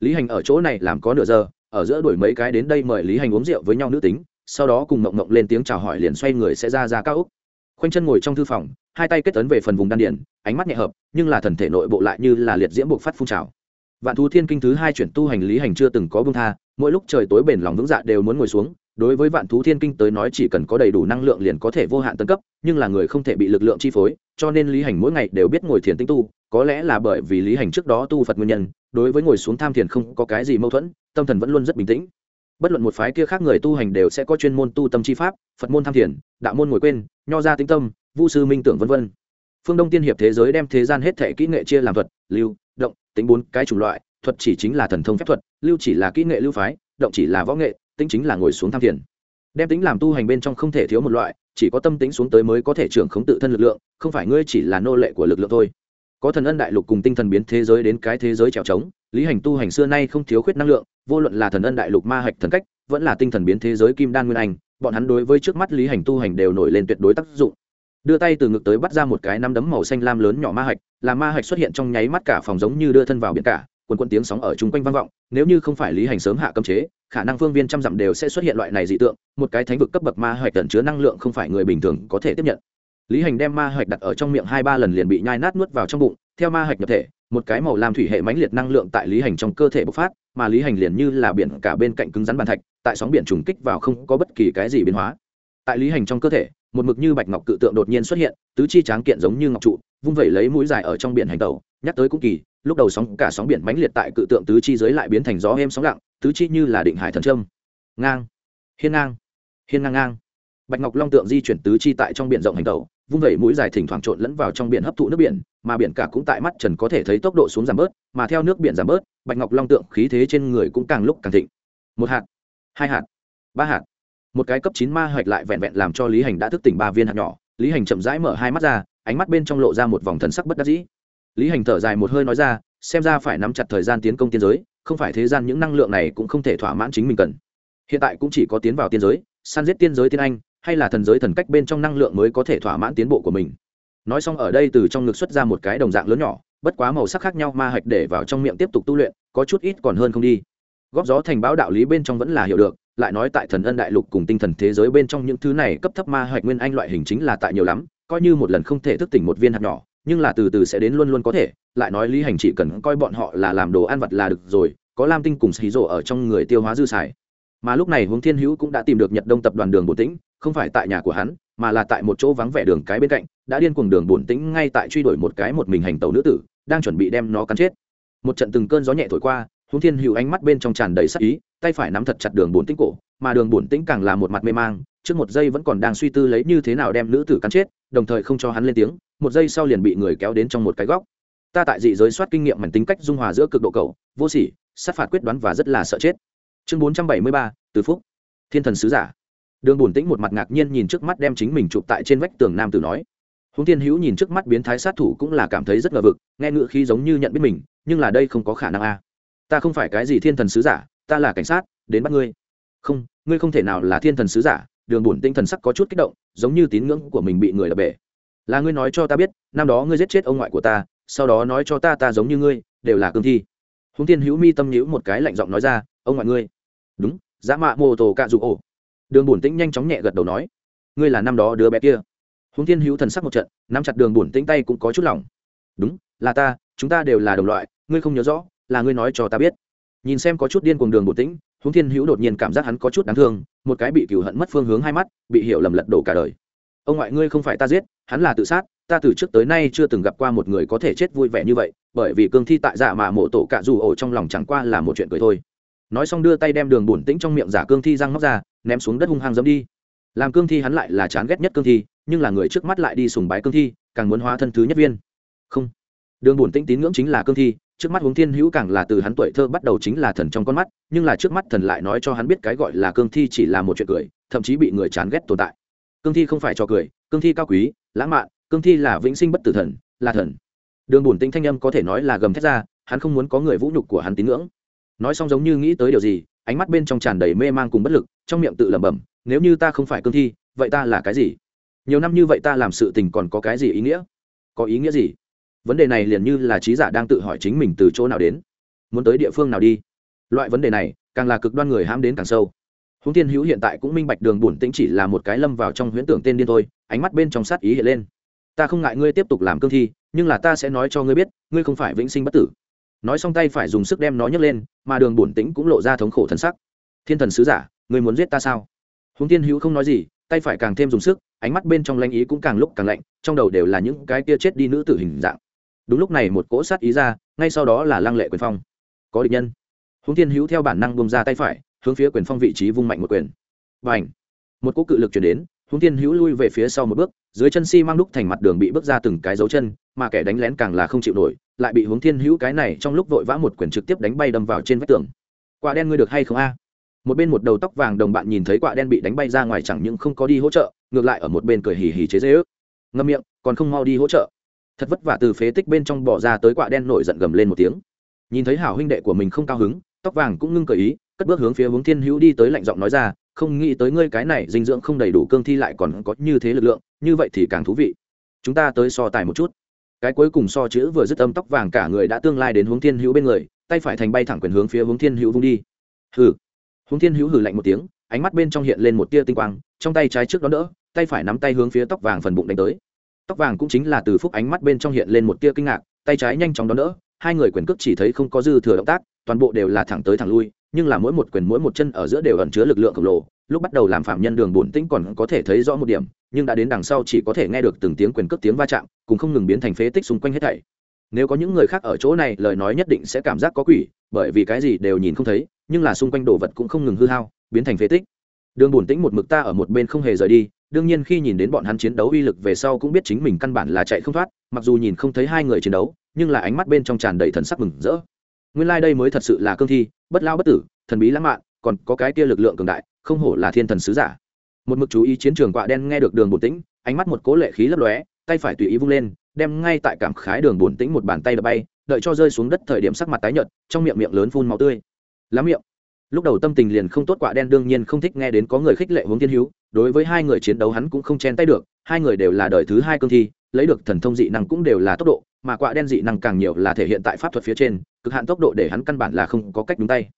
[SPEAKER 1] Lý hành ở chỗ này làm có nửa giờ, ở giữa đuổi mấy cái đến đây mời lý hành uống rượu với nhau nữ tính sau đó cùng mộng mộng lên tiếng chào hỏi liền xoay người sẽ ra ra cao úc khoanh chân ngồi trong thư phòng, hai tay kết ấn về phần vùng đan điển ánh mắt nhẹ hợp, nhưng là thần thể nội bộ lại như là liệt diễm buộc phát phun trào. Vạn thú thiên kinh thứ hai chuyển tu hành lý hành chưa từng có bưng tha, mỗi lúc trời tối bền lòng vững dạ đều muốn ngồi xuống, đối với vạn thú thiên kinh tới nói chỉ cần có đầy đủ năng lượng liền có thể vô hạn tân cấp, nhưng là người không thể bị lực lượng chi phối, cho nên lý hành mỗi ngày đều biết ngồi thiền tinh tu, có lẽ là bởi vì lý hành trước đó tu phật nguyên nhân, đối với ngồi xuống tham thiền không có cái gì mâu thuẫn, tâm thần vẫn luôn rất bình tĩnh bất luận một phái kia khác người tu hành đều sẽ có chuyên môn tu tâm chi pháp, phật môn tham thiền, đạo môn ngồi quên, nho gia tĩnh tâm, vu sư minh tưởng vân vân. Phương đông tiên hiệp thế giới đem thế gian hết thể kỹ nghệ chia làm thuật, lưu, động, tính bốn cái chủng loại, thuật chỉ chính là thần thông phép thuật, lưu chỉ là kỹ nghệ lưu phái, động chỉ là võ nghệ, tính chính là ngồi xuống tham thiền. Đem tính làm tu hành bên trong không thể thiếu một loại, chỉ có tâm tính xuống tới mới có thể trưởng khống tự thân lực lượng, không phải ngươi chỉ là nô lệ của lực lượng thôi. Có thần ân đại lục cùng tinh thần biến thế giới đến cái thế giới trèo trống, lý hành tu hành xưa nay không thiếu khuyết năng lượng vô luận là thần ân đại lục ma hạch thần cách, vẫn là tinh thần biến thế giới kim đan nguyên anh, bọn hắn đối với trước mắt lý hành tu hành đều nổi lên tuyệt đối tác dụng. Đưa tay từ ngực tới bắt ra một cái năm đấm màu xanh lam lớn nhỏ ma hạch, là ma hạch xuất hiện trong nháy mắt cả phòng giống như đưa thân vào biển cả quần quần tiếng sóng ở chung quanh vang vọng, nếu như không phải lý hành sớm hạ cấm chế, khả năng phương viên trăm dặm đều sẽ xuất hiện loại này dị tượng, một cái thánh vực cấp bậc ma hạch tận chứa năng lượng không phải người bình thường có thể tiếp nhận. Lý hành đem ma hạch đặt ở trong miệng hai ba lần liền bị nhai nát nuốt vào trong bụng, theo ma hạch nhập thể, một cái màu lam thủy hệ mãnh liệt năng lượng tại lý hành trong cơ thể bộc phát mà lý hành liền như là biển cả bên cạnh cứng rắn bàn thạch, tại sóng biển trùng kích vào không có bất kỳ cái gì biến hóa. Tại lý hành trong cơ thể, một mực như bạch ngọc cự tượng đột nhiên xuất hiện, tứ chi tráng kiện giống như ngọc trụ, vung vẩy lấy mũi dài ở trong biển hành tàu nhắc tới cũng kỳ, lúc đầu sóng cả sóng biển mãnh liệt tại cự tượng tứ chi dưới lại biến thành gió êm sóng lặng, tứ chi như là định hải thần trâm ngang, hiên ngang hiên ngang ngang. Bạch ngọc long tượng di chuyển tứ chi tại trong biển rộng hành tẩu vung vẩy mũi dài thỉnh thoảng trộn lẫn vào trong biển hấp thụ nước biển, mà biển cả cũng tại mắt trần có thể thấy tốc độ xuống giảm bớt, mà theo nước biển giảm bớt, bạch ngọc long tượng khí thế trên người cũng càng lúc càng thịnh. Một hạt, hai hạt, ba hạt. Một cái cấp chín ma hạch lại vẹn vẹn làm cho lý hành đã thức tỉnh ba viên hạt nhỏ. Lý hành chậm rãi mở hai mắt ra, ánh mắt bên trong lộ ra một vòng thần sắc bất đắc dĩ. Lý hành thở dài một hơi nói ra, xem ra phải nắm chặt thời gian tiến công tiên giới, không phải thế gian những năng lượng này cũng không thể thỏa mãn chính mình cần. Hiện tại cũng chỉ có tiến vào tiên giới, săn giết tiên giới tiên anh hay là thần giới thần cách bên trong năng lượng mới có thể thỏa mãn tiến bộ của mình. Nói xong ở đây từ trong ngực xuất ra một cái đồng dạng lớn nhỏ, bất quá màu sắc khác nhau ma hạch để vào trong miệng tiếp tục tu luyện, có chút ít còn hơn không đi. Góp gió thành báo đạo lý bên trong vẫn là hiểu được, lại nói tại thần ân đại lục cùng tinh thần thế giới bên trong những thứ này cấp thấp ma hạch nguyên anh loại hình chính là tại nhiều lắm, coi như một lần không thể thức tỉnh một viên hạt nhỏ, nhưng là từ từ sẽ đến luôn luôn có thể, lại nói lý hành chỉ cần coi bọn họ là làm đồ ăn vặt là được rồi, có lam tinh cùng xí rộ ở trong người tiêu hóa dư xài. Mà lúc này hướng thiên hữu cũng đã tìm được nhật đông tập đoàn đường bổn tĩnh không phải tại nhà của hắn, mà là tại một chỗ vắng vẻ đường cái bên cạnh, đã điên cuồng đường bổn tĩnh ngay tại truy đuổi một cái một mình hành tàu nữ tử, đang chuẩn bị đem nó cắn chết. Một trận từng cơn gió nhẹ thổi qua húng thiên hữu ánh mắt bên trong tràn đầy sắc ý, tay phải nắm thật chặt đường bổn tĩnh cổ, mà đường bổn tĩnh càng là một mặt mê mang, trước một giây vẫn còn đang suy tư lấy như thế nào đem nữ tử cắn chết, đồng thời không cho hắn lên tiếng, một giây sau liền bị người kéo đến trong một cái góc. Ta tại dị giới soát kinh nghiệm mảnh tính cách dung hòa giữa cực độ cầu vô sỉ, sát phạt quyết đoán và rất là sợ chết. Chương bốn trăm bảy mươi ba, từ phúc. Thiên thần sứ giả đường bùn tĩnh một mặt ngạc nhiên nhìn trước mắt đem chính mình chụp tại trên vách tường nam tử nói. Húng tiên hữu nhìn trước mắt biến thái sát thủ cũng là cảm thấy rất ngờ vực, nghe ngựa khí giống như nhận biết mình, nhưng là đây không có khả năng a. Ta không phải cái gì thiên thần sứ giả, ta là cảnh sát, đến bắt ngươi. Không ngươi không thể nào là thiên thần sứ giả, đường bùn tinh thần sắc có chút kích động, giống như tín ngưỡng của mình bị người đập bể. Là ngươi nói cho ta biết, năm đó ngươi giết chết ông ngoại của ta, sau đó nói cho ta ta giống như ngươi, đều là cương thi. Húng tiên hữu mi tâm nhữ một cái lạnh giọng nói ra, ông ngoại ngươi. Đúng dã mạ mô tô cạ dụ ổ đường bổn tĩnh nhanh chóng nhẹ gật đầu nói, ngươi là năm đó đứa bé kia. Húng thiên hữu thần sắc một trận, nắm chặt đường bổn tĩnh tay cũng có chút lòng. Đúng, là ta, chúng ta đều là đồng loại, ngươi không nhớ rõ, là ngươi nói cho ta biết. Nhìn xem có chút điên cuồng đường bổn tĩnh húng thiên hữu đột nhiên cảm giác hắn có chút đáng thương, một cái bị cựu hận mất phương hướng hai mắt, bị hiểu lầm lật đổ cả đời. Ông ngoại ngươi không phải ta giết, hắn là tự sát, ta từ trước tới nay chưa từng gặp qua một người có thể chết vui vẻ như vậy, bởi vì cương thi tại dạ mà mộ tổ cạ dù ổ trong lòng chẳng qua là một chuyện cười thôi nói xong đưa tay đem đường bổn tĩnh trong miệng giả cương thi răng móc ra, ném xuống đất hung hăng dẫm đi. Làm cương thi hắn lại là chán ghét nhất cương thi, nhưng là người trước mắt lại đi sùng bái cương thi, càng muốn hóa thân thứ nhất viên. Không. Đường bổn tĩnh tín ngưỡng chính là cương thi, trước mắt huống thiên hữu càng là từ hắn tuổi thơ bắt đầu chính là thần trong con mắt, nhưng là trước mắt thần lại nói cho hắn biết cái gọi là cương thi chỉ là một chuyện cười, thậm chí bị người chán ghét tồn tại. Cương thi không phải cho cười, cương thi cao quý, lãng mạn, cương thi là vĩnh sinh bất tử thần, là thần. Đường bổn tĩnh thanh âm có thể nói là gầm thét ra, hắn không muốn có người vũ nhục của hắn tín ngưỡng nói xong giống như nghĩ tới điều gì, ánh mắt bên trong tràn đầy mê mang cùng bất lực, trong miệng tự lẩm bẩm, nếu như ta không phải cương thi, vậy ta là cái gì? Nhiều năm như vậy ta làm sự tình còn có cái gì ý nghĩa? Có ý nghĩa gì? Vấn đề này liền như là trí giả đang tự hỏi chính mình từ chỗ nào đến. Muốn tới địa phương nào đi? Loại vấn đề này, càng là cực đoan người ham đến càng sâu. Húng tiên hữu hiện tại cũng minh bạch đường bổn tĩnh chỉ là một cái lâm vào trong huyễn tưởng tên điên thôi, ánh mắt bên trong sát ý hiện lên. Ta không ngại ngươi tiếp tục làm cương thi, nhưng là ta sẽ nói cho ngươi biết, ngươi không phải vĩnh sinh bất tử nói xong tay phải dùng sức đem nó nhấc lên, mà đường bổn tĩnh cũng lộ ra thống khổ thân sắc. Thiên thần sứ giả, người muốn giết ta sao? Húng tiên hữu không nói gì, tay phải càng thêm dùng sức, ánh mắt bên trong lanh ý cũng càng lúc càng lạnh, trong đầu đều là những cái kia chết đi nữ tử hình dạng. Đúng lúc này một cỗ sát ý ra, ngay sau đó là lăng lệ quyền phong. Có địch nhân. Húng thiên hữu theo bản năng bông ra tay phải, hướng phía quyền phong vị trí vung mạnh một quyền. Và ảnh một cỗ cự lực chuyển đến húng thiên hữu lui về phía sau một bước, dưới chân si mang đúc thành mặt đường bị bước ra từng cái dấu chân, mà kẻ đánh lén càng là không chịu nổi lại bị hướng thiên hữu cái này trong lúc vội vã một quyền trực tiếp đánh bay đâm vào trên vách tường. Quả đen ngươi được hay không a? Một bên một đầu tóc vàng đồng bạn nhìn thấy quả đen bị đánh bay ra ngoài chẳng những không có đi hỗ trợ, ngược lại ở một bên cười hì hì chế dễ ước. Ngâm miệng, còn không mau đi hỗ trợ. Thật vất vả từ phế tích bên trong bỏ ra tới quả đen nổi giận gầm lên một tiếng. Nhìn thấy hảo huynh đệ của mình không cao hứng, tóc vàng cũng ngưng cởi ý, cất bước hướng phía hướng thiên hữu đi tới lạnh giọng nói ra, không nghĩ tới ngươi cái này dinh dưỡng không đầy đủ cương thi lại còn có như thế lực lượng, như vậy thì càng thú vị. Chúng ta tới so tài một chút cái cuối cùng so chữ vừa dứt âm tóc vàng cả người đã tương lai đến hướng thiên hữu bên người, tay phải thành bay thẳng quyền hướng phía hướng thiên hữu vung đi. Hừ. Hướng thiên hữu hừ lạnh một tiếng, ánh mắt bên trong hiện lên một tia tinh quang, trong tay trái trước đó đỡ, tay phải nắm tay hướng phía tóc vàng phần bụng đánh tới. Tóc vàng cũng chính là từ phúc ánh mắt bên trong hiện lên một tia kinh ngạc, tay trái nhanh chóng đón đỡ, hai người quyền cước chỉ thấy không có dư thừa động tác, toàn bộ đều là thẳng tới thẳng lui, nhưng là mỗi một quyền mỗi một chân ở giữa đều ẩn chứa lực lượng khổng lồ lúc bắt đầu làm phạm nhân đường bổn tĩnh còn có thể thấy rõ một điểm, nhưng đã đến đằng sau chỉ có thể nghe được từng tiếng quyền cước tiếng va chạm cùng không ngừng biến thành phế tích xung quanh hết thảy. Nếu có những người khác ở chỗ này, lời nói nhất định sẽ cảm giác có quỷ, bởi vì cái gì đều nhìn không thấy, nhưng là xung quanh đồ vật cũng không ngừng hư hao, biến thành phế tích. Đường bổn tĩnh một mực ta ở một bên không hề rời đi, đương nhiên khi nhìn đến bọn hắn chiến đấu uy lực về sau cũng biết chính mình căn bản là chạy không thoát, mặc dù nhìn không thấy hai người chiến đấu, nhưng là ánh mắt bên trong tràn đầy thần sắc mừng rỡ. Nguyên lai、like、đây mới thật sự là cương thi, bất lao bất tử, thần bí lãng mạn, còn có cái kia lực lượng cường đại không hổ là thiên thần sứ giả. Một mực chú ý chiến trường quạ đen nghe được đường bổn tĩnh, ánh mắt một cố lệ khí lấp lóe, tay phải tùy ý vung lên, đem ngay tại cảm khái đường bổn tĩnh một bàn tay đập bay, đợi cho rơi xuống đất thời điểm sắc mặt tái nhợt, trong miệng miệng lớn phun máu tươi. Lắm miệng. Lúc đầu tâm tình liền không tốt quạ đen đương nhiên không thích nghe đến có người khích lệ hướng thiên hữu, đối với hai người chiến đấu hắn cũng không chen tay được, hai người đều là đời thứ hai cương thi, lấy được thần thông dị năng cũng đều là tốc độ, mà quạ đen dị năng càng nhiều là thể hiện tại pháp thuật phía trên, cực hạn tốc độ để hắn căn bản là không có cách đúng tay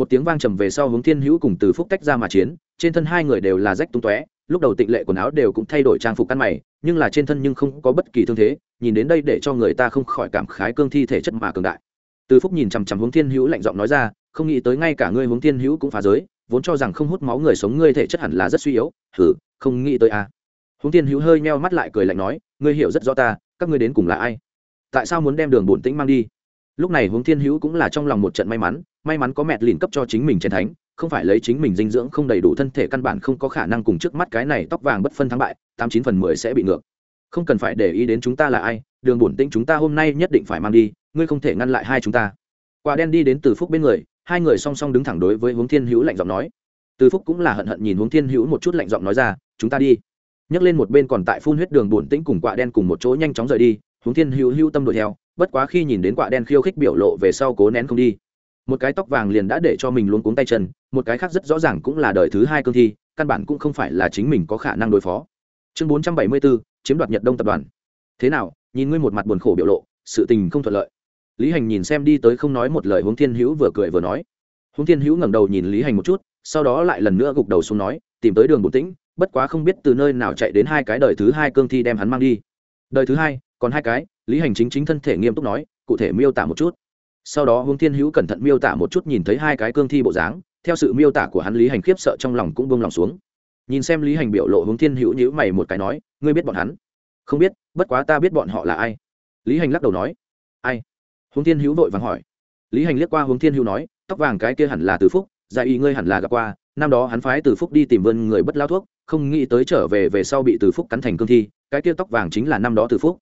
[SPEAKER 1] một tiếng vang trầm về sau hướng thiên hữu cùng từ phúc tách ra mà chiến, trên thân hai người đều là rách tung tóe, lúc đầu tịnh lệ quần áo đều cũng thay đổi trang phục căn mày, nhưng là trên thân nhưng không có bất kỳ thương thế, nhìn đến đây để cho người ta không khỏi cảm khái cương thi thể chất mà cường đại. Từ phúc nhìn chằm chằm hướng thiên hữu lạnh giọng nói ra, không nghĩ tới ngay cả ngươi hướng thiên hữu cũng phá giới, vốn cho rằng không hút máu người sống ngươi thể chất hẳn là rất suy yếu thử không nghĩ tới a. À. hướng thiên hữu hơi meo mắt lại cười lạnh nói, ngươi hiểu rất rõ ta, các ngươi đến cùng là ai? Tại sao muốn đem đường bổn tĩnh mang đi? Lúc này hướng thiên hữu cũng là trong lòng một trận may mắn may mắn có mẹ lìn cấp cho chính mình chiến thánh, không phải lấy chính mình dinh dưỡng không đầy đủ thân thể căn bản không có khả năng cùng trước mắt cái này tóc vàng bất phân thắng bại, tám chín phần mười sẽ bị ngược. Không cần phải để ý đến chúng ta là ai, đường bổn tĩnh chúng ta hôm nay nhất định phải mang đi, ngươi không thể ngăn lại hai chúng ta. Quả đen đi đến từ phúc bên người, hai người song song đứng thẳng đối với hướng thiên hữu lạnh giọng nói. Từ phúc cũng là hận hận nhìn hướng thiên hữu một chút lạnh giọng nói ra, chúng ta đi. Nhấc lên một bên còn tại phun huyết đường bổn tĩnh cùng quạ đen cùng một chỗ nhanh chóng rời đi hướng thiên hữu hữu tâm đuổi theo, bất quá khi nhìn đến quạ đen khiêu khích biểu lộ về sau cố nén không đi. Một cái tóc vàng liền đã để cho mình luôn cuống tay chân, một cái khác rất rõ ràng cũng là đời thứ hai cương thi, căn bản cũng không phải là chính mình có khả năng đối phó. Chương bốn trăm bảy mươi bốn chiếm đoạt nhật đông tập đoàn. Thế nào, nhìn ngươi một mặt buồn khổ biểu lộ, sự tình không thuận lợi. Lý hành nhìn xem đi tới không nói một lời hướng thiên hữu vừa cười vừa nói. Hướng thiên hữu ngẩng đầu nhìn lý hành một chút, sau đó lại lần nữa gục đầu xuống nói, tìm tới đường bổn tĩnh, bất quá không biết từ nơi nào chạy đến hai cái đời thứ hai cương thi đem hắn mang đi. Đời thứ hai còn hai cái, lý hành chính chính thân thể nghiêm túc nói, cụ thể miêu tả một chút. Sau đó hướng thiên hữu cẩn thận miêu tả một chút nhìn thấy hai cái cương thi bộ dáng, theo sự miêu tả của hắn lý hành khiếp sợ trong lòng cũng buông lòng xuống. Nhìn xem lý hành biểu lộ hướng thiên hữu nhữ mày một cái nói, ngươi biết bọn hắn? Không biết, bất quá ta biết bọn họ là ai. Lý hành lắc đầu nói, ai? Hướng thiên hữu vội vàng hỏi. Lý hành liếc qua hướng thiên hữu nói, tóc vàng cái kia hẳn là từ phúc dạ gia ý ngươi hẳn là gặp qua, năm đó hắn phái từ phúc đi tìm vân người bất lao thuốc, không nghĩ tới trở về về sau bị từ phúc cắn thành cương thi, cái kia tóc vàng chính là năm đó từ phúc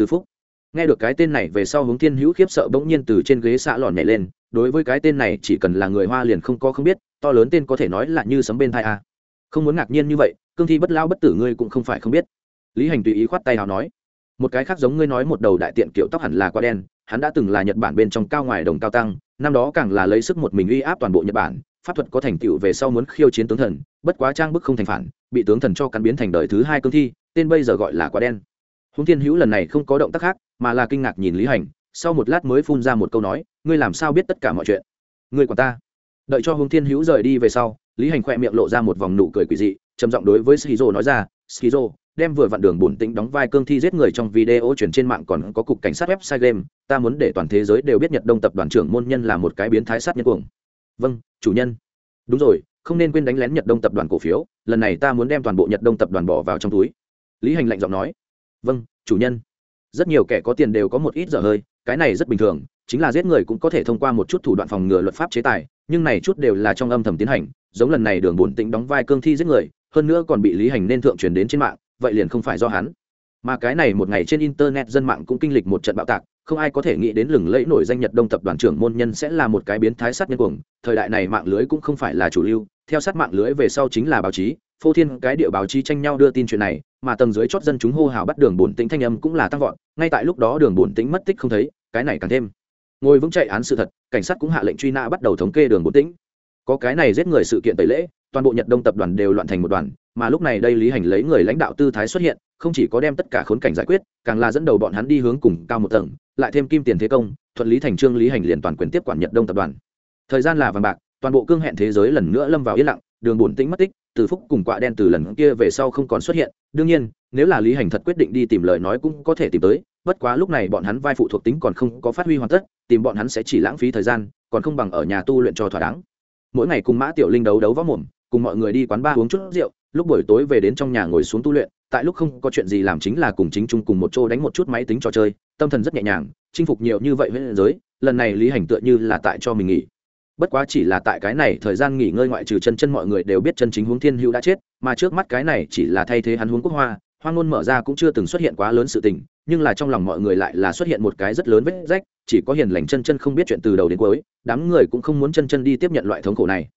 [SPEAKER 1] từ phúc. Nghe được cái tên này về sau hướng thiên hữu khiếp sợ bỗng nhiên từ trên ghế xạ lòn nhảy lên, đối với cái tên này chỉ cần là người hoa liền không có không biết, to lớn tên có thể nói là như sấm bên thai a. Không muốn ngạc nhiên như vậy, cương thi bất lao bất tử ngươi cũng không phải không biết. Lý hành tùy ý khoát tay nào nói, một cái khác giống ngươi nói một đầu đại tiện kiểu tóc hẳn là quá đen, hắn đã từng là nhật bản bên trong cao ngoài đồng cao tăng, năm đó càng là lấy sức một mình uy áp toàn bộ nhật bản, pháp thuật có thành tựu về sau muốn khiêu chiến tướng thần, bất quá trang bức không thành phản, bị tướng thần cho cắn biến thành đời thứ hai cương thi, tên bây giờ gọi là quá đen húng thiên hữu lần này không có động tác khác, mà là kinh ngạc nhìn lý hành, sau một lát mới phun ra một câu nói, ngươi làm sao biết tất cả mọi chuyện? Ngươi còn ta. Đợi cho húng thiên hữu rời đi về sau, lý hành khoe miệng lộ ra một vòng nụ cười quỷ dị, trầm giọng đối với skizo nói ra, skizo, đem vừa vặn đường bổn tĩnh đóng vai cương thi giết người trong video chuyển trên mạng còn có cục cảnh sát website game, ta muốn để toàn thế giới đều biết nhật đông tập đoàn trưởng môn nhân là một cái biến thái sát nhân cuồng. Vâng chủ nhân. Đúng rồi, không nên quên đánh lén nhật đông tập đoàn cổ phiếu, lần này ta muốn đem toàn bộ nhật đông tập đoàn bỏ vào trong túi. Lý hành lạnh giọng nói vâng chủ nhân. Rất nhiều kẻ có tiền đều có một ít dở hơi, cái này rất bình thường, chính là giết người cũng có thể thông qua một chút thủ đoạn phòng ngừa luật pháp chế tài, nhưng này chút đều là trong âm thầm tiến hành, giống lần này đường bổn tĩnh đóng vai cương thi giết người, hơn nữa còn bị lý hành nên thượng truyền đến trên mạng, vậy liền không phải do hắn. Mà cái này một ngày trên internet dân mạng cũng kinh lịch một trận bạo tạc, không ai có thể nghĩ đến lừng lẫy nổi danh nhật đông tập đoàn trưởng môn nhân sẽ là một cái biến thái sát nhân cuồng, thời đại này mạng lưới cũng không phải là chủ lưu theo sát mạng lưới về sau chính là báo chí, phô thiên cái địa báo chí tranh nhau đưa tin chuyện này, mà tầng dưới chót dân chúng hô hào bắt đường bổn tĩnh thanh âm cũng là tăng vọt, ngay tại lúc đó đường bổn tĩnh mất tích không thấy, cái này càng thêm. Ngồi vững chạy án sự thật, cảnh sát cũng hạ lệnh truy nã bắt đầu thống kê đường bổn tĩnh. Có cái này giết người sự kiện tẩy lễ, toàn bộ nhật đông tập đoàn đều loạn thành một đoàn, mà lúc này đây lý hành lấy người lãnh đạo tư thái xuất hiện, không chỉ có đem tất cả khốn cảnh giải quyết, càng là dẫn đầu bọn hắn đi hướng cùng cao một tầng, lại thêm kim tiền thế công, thuận lý thành trương lý hành liền toàn quyền tiếp quản nhật đông tập đoàn. Thời gian là vàng bạc toàn bộ cương hẹn thế giới lần nữa lâm vào yên lặng, đường bổn tĩnh mất tích, từ phúc cùng quạ đen từ lần kia về sau không còn xuất hiện. Đương nhiên, nếu là lý hành thật quyết định đi tìm lời nói cũng có thể tìm tới, bất quá lúc này bọn hắn vai phụ thuộc tính còn không có phát huy hoàn tất, tìm bọn hắn sẽ chỉ lãng phí thời gian, còn không bằng ở nhà tu luyện cho thỏa đáng. Mỗi ngày cùng mã tiểu linh đấu đấu võ mồm, cùng mọi người đi quán bar uống chút rượu, lúc buổi tối về đến trong nhà ngồi xuống tu luyện, tại lúc không có chuyện gì làm chính là cùng chính trung cùng một chỗ đánh một chút máy tính trò chơi, tâm thần rất nhẹ nhàng, chinh phục nhiều như vậy với giới, lần này lý hành tựa như là tại cho mình nghỉ bất quá chỉ là tại cái này thời gian nghỉ ngơi ngoại trừ chân chân mọi người đều biết chân chính huống thiên hữu đã chết, mà trước mắt cái này chỉ là thay thế hắn huống quốc hoa hoang ngôn mở ra cũng chưa từng xuất hiện quá lớn sự tình, nhưng là trong lòng mọi người lại là xuất hiện một cái rất lớn vết rách, chỉ có hiền lành chân chân không biết chuyện từ đầu đến cuối, đám người cũng không muốn chân chân đi tiếp nhận loại thống khổ này.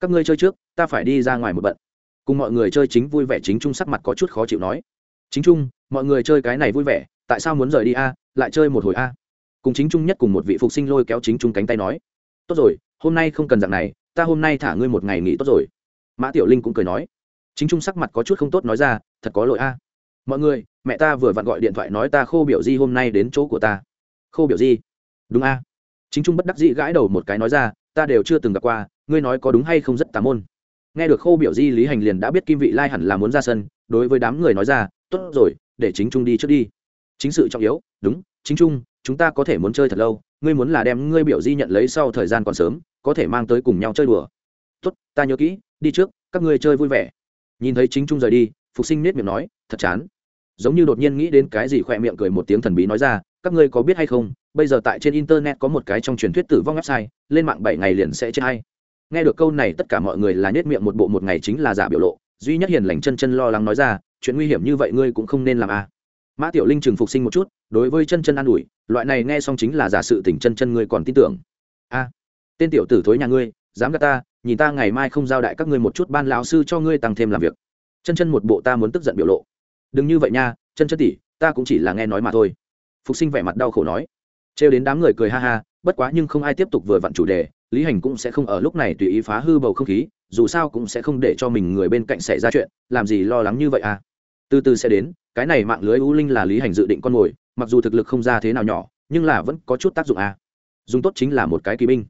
[SPEAKER 1] Các ngươi chơi trước, ta phải đi ra ngoài một bận. Cùng mọi người chơi chính vui vẻ, chính trung sắc mặt có chút khó chịu nói. Chính trung, mọi người chơi cái này vui vẻ, tại sao muốn rời đi a, lại chơi một hồi a? Cùng chính trung nhất cùng một vị phục sinh lôi kéo chính trung cánh tay nói. Tốt rồi hôm nay không cần dạng này, ta hôm nay thả ngươi một ngày nghỉ tốt rồi. Mã tiểu linh cũng cười nói. Chính trung sắc mặt có chút không tốt nói ra, thật có lỗi a. Mọi người, mẹ ta vừa vặn gọi điện thoại nói ta khô biểu di hôm nay đến chỗ của ta. Khô biểu di? Đúng a. Chính trung bất đắc dĩ gãi đầu một cái nói ra, ta đều chưa từng gặp qua, ngươi nói có đúng hay không rất tà môn. Nghe được khô biểu di lý hành liền đã biết kim vị lai hẳn là muốn ra sân, đối với đám người nói ra, tốt rồi, để chính trung đi trước đi. Chính sự trọng yếu, đúng, chính trung, chúng ta có thể muốn chơi thật lâu, ngươi muốn là đem ngươi biểu di nhận lấy sau thời gian còn sớm có thể mang tới cùng nhau chơi đùa. Tốt, ta nhớ kỹ, đi trước, các ngươi chơi vui vẻ. Nhìn thấy chính trung rời đi, phục sinh nết miệng nói, thật chán. Giống như đột nhiên nghĩ đến cái gì khỏe miệng cười một tiếng thần bí nói ra, các ngươi có biết hay không, bây giờ tại trên internet có một cái trong truyền thuyết tử vong website, lên mạng bảy ngày liền sẽ chết hay. Nghe được câu này, tất cả mọi người là nhét miệng một bộ một ngày chính là giả biểu lộ, duy nhất hiền lành chân chân lo lắng nói ra, chuyện nguy hiểm như vậy ngươi cũng không nên làm a à. mã tiểu linh chừng phục sinh một chút, đối với chân chân an ủi, loại này nghe xong chính là giả sự tình chân chân ngươi còn tin tưởng. A tên tiểu tử thối nhà ngươi, dám gạt ta, nhìn ta ngày mai không giao đại các ngươi một chút ban lão sư cho ngươi tăng thêm làm việc. Chân chân một bộ ta muốn tức giận biểu lộ. Đừng như vậy nha, chân chân tỉ ta cũng chỉ là nghe nói mà thôi. Phục sinh vẻ mặt đau khổ nói. Trêu đến đám người cười ha ha, bất quá nhưng không ai tiếp tục vừa vặn chủ đề, lý hành cũng sẽ không ở lúc này tùy ý phá hư bầu không khí, dù sao cũng sẽ không để cho mình người bên cạnh xảy ra chuyện, làm gì lo lắng như vậy à? Từ từ sẽ đến, cái này mạng lưới u linh là lý hành dự định con mồi, mặc dù thực lực không ra thế nào nhỏ, nhưng là vẫn có chút tác dụng à? Dùng tốt chính là một cái kỳ binh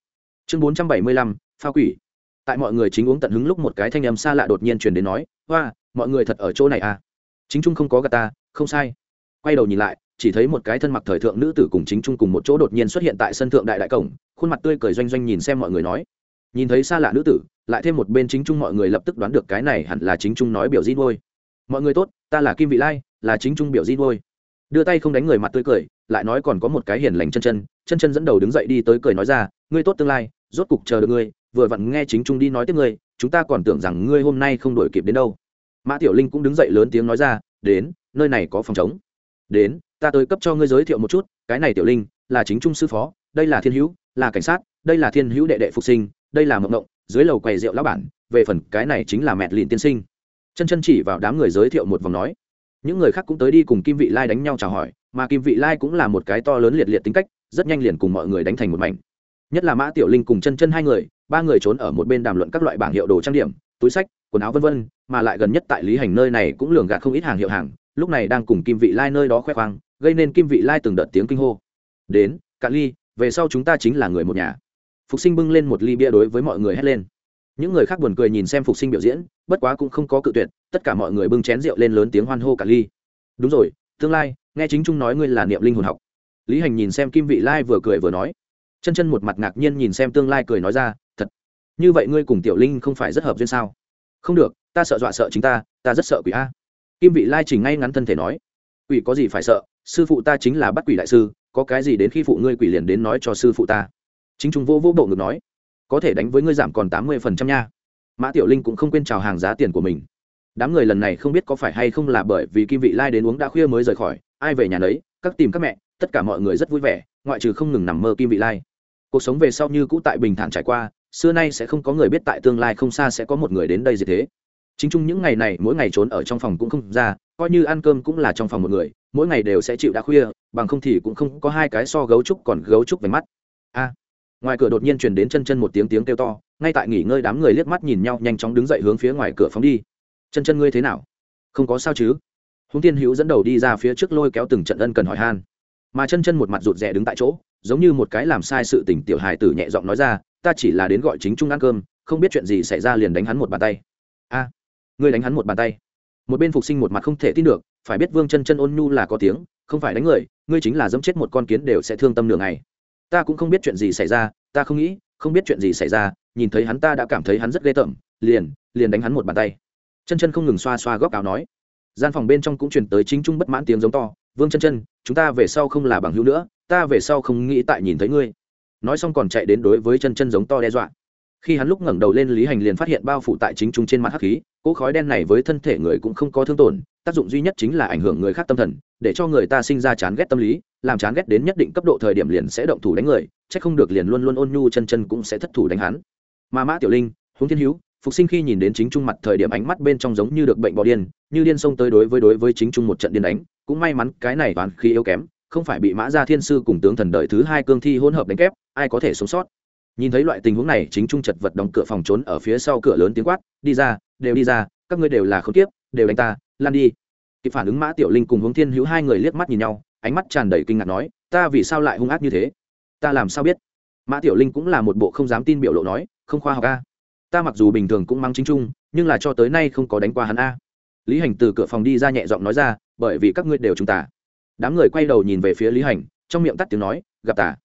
[SPEAKER 1] chương bốn trăm bảy mươi lăm pha quỷ. Tại mọi người chính uống tận hứng lúc một cái thanh âm xa lạ đột nhiên truyền đến nói, hoa, mọi người thật ở chỗ này à? Chính trung không có gà ta, không sai. Quay đầu nhìn lại, chỉ thấy một cái thân mặc thời thượng nữ tử cùng chính trung cùng một chỗ đột nhiên xuất hiện tại sân thượng đại đại cổng, khuôn mặt tươi cười doanh doanh nhìn xem mọi người nói. Nhìn thấy xa lạ nữ tử, lại thêm một bên chính trung mọi người lập tức đoán được cái này hẳn là chính trung nói biểu di đôi mọi người tốt, ta là kim vị lai, là chính trung biểu di đôi đưa tay không đánh người mặt tươi cười, lại nói còn có một cái hiền lành chân chân chân chân dẫn đầu đứng dậy đi tới cười nói ra, ngươi tốt tương lai rốt cục chờ được ngươi, vừa vặn nghe chính trung đi nói tiếp ngươi, chúng ta còn tưởng rằng ngươi hôm nay không đổi kịp đến đâu. Mã tiểu linh cũng đứng dậy lớn tiếng nói ra, đến, nơi này có phòng chống đến, ta tới cấp cho ngươi giới thiệu một chút, cái này tiểu linh là chính trung sư phó, đây là thiên hữu, là cảnh sát, đây là thiên hữu đệ đệ phục sinh, đây là mộng mộng, dưới lầu quầy rượu lão bản, về phần cái này chính là mẹ lìn tiên sinh. Chân chân chỉ vào đám người giới thiệu một vòng nói. Những người khác cũng tới đi cùng kim vị lai đánh nhau chào hỏi, mà kim vị lai cũng là một cái to lớn liệt liệt tính cách, rất nhanh liền cùng mọi người đánh thành một mảnh nhất là mã tiểu linh cùng chân chân hai người, ba người trốn ở một bên đàm luận các loại bảng hiệu đồ trang điểm, túi sách, quần áo vân vân, mà lại gần nhất tại lý hành nơi này cũng lường gạt không ít hàng hiệu hàng, lúc này đang cùng kim vị lai nơi đó khoe khoang, gây nên kim vị lai từng đợt tiếng kinh hô. Đến cạn ly, về sau chúng ta chính là người một nhà. Phục sinh bưng lên một ly bia đối với mọi người hét lên. Những người khác buồn cười nhìn xem phục sinh biểu diễn, bất quá cũng không có cự tuyệt, tất cả mọi người bưng chén rượu lên lớn tiếng hoan hô cả ly. Đúng rồi, tương lai, nghe chính trung nói ngươi là niệm linh hồn học. Lý hành nhìn xem kim vị lai vừa cười vừa nói chân chân một mặt ngạc nhiên nhìn xem tương lai cười nói ra, thật, như vậy ngươi cùng tiểu linh không phải rất hợp duyên sao? Không được, ta sợ dọa sợ chính ta ta rất sợ quỷ a. Kim vị lai chỉnh ngay ngắn thân thể nói, quỷ có gì phải sợ, sư phụ ta chính là bắt quỷ đại sư, có cái gì đến khi phụ ngươi quỷ liền đến nói cho sư phụ ta. Chính chúng vô vô bộ ngực nói, có thể đánh với ngươi giảm còn tám mươi phần trăm nha. Mã tiểu linh cũng không quên chào hàng giá tiền của mình. Đám người lần này không biết có phải hay không là bởi vì kim vị lai đến uống đã khuya mới rời khỏi, ai về nhà đấy các tìm các mẹ, tất cả mọi người rất vui vẻ, ngoại trừ không ngừng nằm mơ kim vị lai cuộc sống về sau như cũ tại bình thản trải qua, xưa nay sẽ không có người biết tại tương lai không xa sẽ có một người đến đây gì thế. Chính chung những ngày này, mỗi ngày trốn ở trong phòng cũng không ra, coi như ăn cơm cũng là trong phòng một người, mỗi ngày đều sẽ chịu đã khuya, bằng không thì cũng không có hai cái so gấu trúc còn gấu trúc về mắt. A! Ngoài cửa đột nhiên truyền đến chân chân một tiếng tiếng kêu to, ngay tại nghỉ ngơi đám người liếc mắt nhìn nhau, nhanh chóng đứng dậy hướng phía ngoài cửa phóng đi. Chân chân ngươi thế nào? Không có sao chứ? Húng tiên hữu dẫn đầu đi ra phía trước lôi kéo từng trận ân cần hỏi han. Mà chân chân một mặt rụt rè đứng tại chỗ giống như một cái làm sai sự tình tiểu hài tử nhẹ giọng nói ra, ta chỉ là đến gọi chính trung ăn cơm, không biết chuyện gì xảy ra liền đánh hắn một bàn tay. A, ngươi đánh hắn một bàn tay? Một bên phục sinh một mặt không thể tin được, phải biết vương chân chân ôn nhu là có tiếng, không phải đánh người, ngươi chính là dẫm chết một con kiến đều sẽ thương tâm nửa ngày. Ta cũng không biết chuyện gì xảy ra, ta không nghĩ, không biết chuyện gì xảy ra, nhìn thấy hắn ta đã cảm thấy hắn rất ghê tởm, liền liền đánh hắn một bàn tay. Chân chân không ngừng xoa xoa góc áo nói. Gian phòng bên trong cũng truyền tới chính trung bất mãn tiếng giống to, vương chân chân, chúng ta về sau không là bằng hữu nữa ta về sau không nghĩ tại nhìn thấy ngươi. Nói xong còn chạy đến đối với chân chân giống to đe dọa. Khi hắn lúc ngẩng đầu lên lý hành liền phát hiện bao phủ tại chính trung trên mặt hắc khí, cỗ khói đen này với thân thể người cũng không có thương tổn, tác dụng duy nhất chính là ảnh hưởng người khác tâm thần, để cho người ta sinh ra chán ghét tâm lý, làm chán ghét đến nhất định cấp độ thời điểm liền sẽ động thủ đánh người c h ắ c không được liền luôn luôn ôn nhu chân chân cũng sẽ thất thủ đánh hắn. Mà mã tiểu linh, huống thiên hữu, phục sinh khi nhìn đến chính trung mặt thời điểm ánh mắt bên trong giống như được bệnh bò điên, như điên xông tới đối với đối với chính trung một trận điên đánh, cũng may mắn cái này toàn khi yếu kém không phải bị mã gia thiên sư cùng tướng thần đợi thứ hai cương thi hỗn hợp đánh kép, ai có thể sống sót? Nhìn thấy loại tình huống này, chính trung chật vật đóng cửa phòng trốn ở phía sau cửa lớn tiếng quát, đi ra, đều đi ra, các ngươi đều là không tiếp đều đánh ta lan đi. Kịp phản ứng mã tiểu linh cùng hướng thiên hữu hai người liếc mắt nhìn nhau, ánh mắt tràn đầy kinh ngạc nói, ta vì sao lại hung ác như thế? Ta làm sao biết? Mã tiểu linh cũng là một bộ không dám tin biểu lộ nói, không khoa học a. Ta mặc dù bình thường cũng mang chính trung, nhưng là cho tới nay không có đánh qua hắn a. Lý hành từ cửa phòng đi ra nhẹ giọng nói ra, bởi vì các ngươi đều chúng ta đám người quay đầu nhìn về phía lý hành, trong miệng tắt tiếng nói, gặp ta.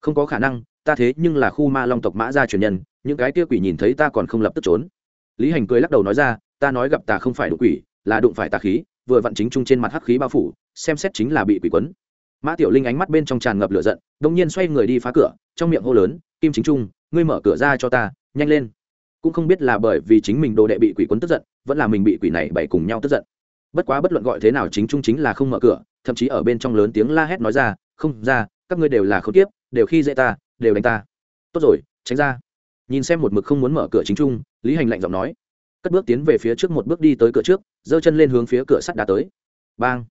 [SPEAKER 1] Không có khả năng, ta thế nhưng là khu ma long tộc mã gia truyền nhân, những cái kia quỷ nhìn thấy ta còn không lập tức trốn. Lý hành cười lắc đầu nói ra, ta nói gặp ta không phải đụng quỷ, là đụng phải tà khí, vừa vặn chính trung trên mặt hắc khí bao phủ, xem xét chính là bị quỷ quấn. Mã tiểu linh ánh mắt bên trong tràn ngập lửa giận đông nhiên xoay người đi phá cửa, trong miệng hô lớn, kim chính trung, ngươi mở cửa ra cho ta, nhanh lên. Cũng không biết là bởi vì chính mình đồ đệ bị quỷ quấn tức giận, vẫn là mình bị quỷ này bày cùng nhau tức giận. Bất quá bất luận gọi thế nào, chính trung chính là không mở cửa thậm chí ở bên trong lớn tiếng la hét nói ra, không, ra, các ngươi đều là không tiếp đều khi dễ ta, đều đánh ta. Tốt rồi, tránh ra. Nhìn xem một mực không muốn mở cửa chính trung, lý hành lạnh giọng nói. Cất bước tiến về phía trước một bước đi tới cửa trước, giơ chân lên hướng phía cửa sắt đá tới. Bang!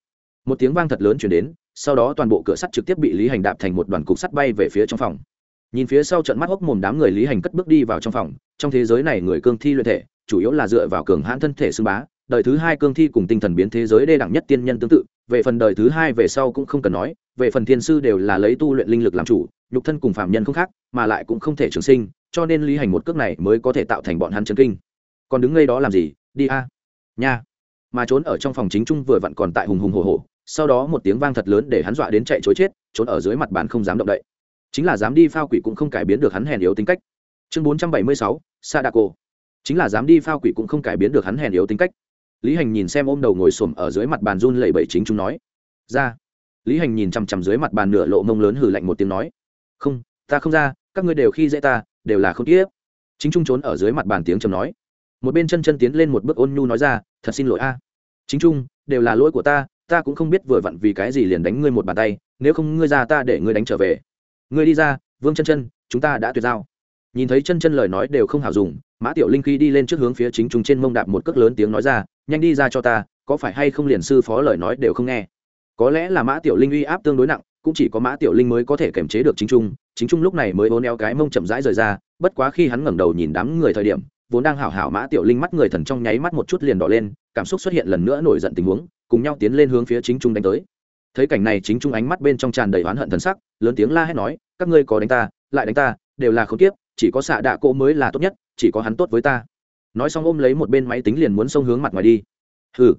[SPEAKER 1] Một tiếng vang thật lớn chuyển đến, sau đó toàn bộ cửa sắt trực tiếp bị lý hành đạp thành một đoàn cục sắt bay về phía trong phòng. Nhìn phía sau trận mắt hốc mồm đám người lý hành cất bước đi vào trong phòng, trong thế giới này người cương thi luyện thể, chủ yếu là dựa vào cường hãn thân thể xưng bá đời thứ hai cương thi cùng tinh thần biến thế giới đê đẳng nhất tiên nhân tương tự, về phần đời thứ hai về sau cũng không cần nói, về phần thiên sư đều là lấy tu luyện linh lực làm chủ, nhục thân cùng phạm nhân không khác, mà lại cũng không thể trường sinh, cho nên lý hành một cước này mới có thể tạo thành bọn hắn chân kinh. Còn đứng ngay đó làm gì? Đi a. Nha. Mà trốn ở trong phòng chính trung vừa vặn còn tại hùng hùng hồ hồ sau đó một tiếng vang thật lớn để hắn dọa đến chạy chối chết, trốn ở dưới mặt bàn không dám động đậy. Chính là dám đi phao quỷ cũng không cải biến được hắn hèn yếu tính cách. Chương bốn trăm bảy mươi sáu, sadako. Chính là dám đi phao quỷ cũng không cải biến được hắn hèn yếu tính cách lý hành nhìn xem ôm đầu ngồi xổm ở dưới mặt bàn run lẩy bẩy chính chúng nói, ra. Lý hành nhìn chằm chằm dưới mặt bàn nửa lộ mông lớn hử lạnh một tiếng nói, không, ta không ra, các ngươi đều khi dễ ta, đều là không tiếp. Chính trung trốn ở dưới mặt bàn tiếng trầm nói. Một bên chân chân tiến lên một bước ôn nhu nói ra, thật xin lỗi a. Chính trung đều là lỗi của ta ta cũng không biết vừa vặn vì cái gì liền đánh ngươi một bàn tay, nếu không ngươi ra ta để ngươi đánh trở về. Ngươi đi ra, vương chân chân, chúng ta đã tuyệt giao. Nhìn thấy chân chân lời nói đều không hào dùng, mã tiểu linh khi đi lên trước hướng phía chính chúng trên mông đạp một cước lớn tiếng nói ra nhanh đi ra cho ta, có phải hay không liền sư phó lời nói đều không nghe? Có lẽ là mã tiểu linh uy áp tương đối nặng, cũng chỉ có mã tiểu linh mới có thể kiềm chế được chính trung chính trung lúc này mới hôn éo cái mông chậm rãi rời ra, bất quá khi hắn ngẩng đầu nhìn đám người thời điểm, vốn đang hảo hảo mã tiểu linh mắt người thần trong nháy mắt một chút liền đỏ lên, cảm xúc xuất hiện lần nữa nổi giận tình huống, cùng nhau tiến lên hướng phía chính trung đánh tới. Thấy cảnh này chính trung ánh mắt bên trong tràn đầy oán hận thần sắc, lớn tiếng la hét nói, các ngươi có đánh ta, lại đánh ta, đều là không tiếp chỉ có xạ đạ cỗ mới là tốt nhất, chỉ có hắn tốt với ta nói xong ôm lấy một bên máy tính liền muốn xông hướng mặt ngoài đi. Hừ.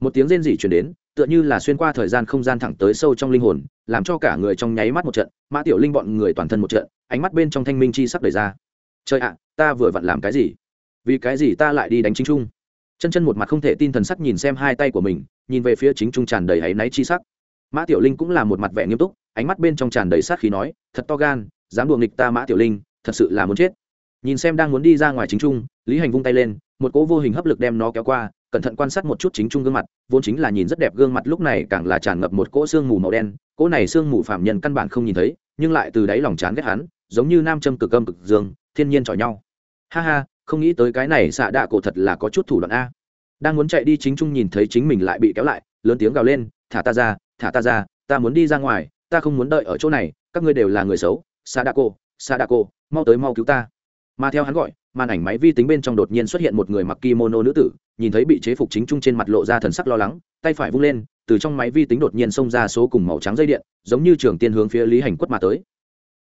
[SPEAKER 1] Một tiếng rên rỉ chuyển đến, tựa như là xuyên qua thời gian không gian thẳng tới sâu trong linh hồn, làm cho cả người trong nháy mắt một trận, mã tiểu linh bọn người toàn thân một trận, ánh mắt bên trong thanh minh chi sắp đầy ra. Trời ạ, ta vừa vặn làm cái gì? Vì cái gì ta lại đi đánh chính trung? Chân chân một mặt không thể tin thần sắc nhìn xem hai tay của mình, nhìn về phía chính trung tràn đầy áy náy chi sắc. Mã tiểu linh cũng là một mặt vẻ nghiêm túc, ánh mắt bên trong tràn đầy sát khí nói, thật to gan, dám đùa nghịch ta mã tiểu linh, thật sự là muốn chết nhìn xem đang muốn đi ra ngoài chính trung, lý hành vung tay lên, một cỗ vô hình hấp lực đem nó kéo qua, cẩn thận quan sát một chút chính trung gương mặt, vốn chính là nhìn rất đẹp gương mặt lúc này càng là tràn ngập một cỗ xương mù màu đen, cỗ này xương mù phạm nhân căn bản không nhìn thấy, nhưng lại từ đáy lòng chán ghét hắn, giống như nam châm cực âm cực dương, thiên nhiên chọi nhau. Ha ha, không nghĩ tới cái này xạ đạ cổ thật là có chút thủ đoạn a. Đang muốn chạy đi chính trung nhìn thấy chính mình lại bị kéo lại, lớn tiếng gào lên, thả ta ra, thả ta ra, ta muốn đi ra ngoài, ta không muốn đợi ở chỗ này, các ngươi đều là người xấu, xạ đạ cổ, xạ đạ cổ, mau tới mau cứu ta mà theo hắn gọi, màn ảnh máy vi tính bên trong đột nhiên xuất hiện một người mặc kimono nữ tử, nhìn thấy bị chế phục chính trung trên mặt lộ ra thần sắc lo lắng, tay phải vung lên, từ trong máy vi tính đột nhiên xông ra số cùng màu trắng dây điện, giống như trường tiên hướng phía lý hành quất mà tới.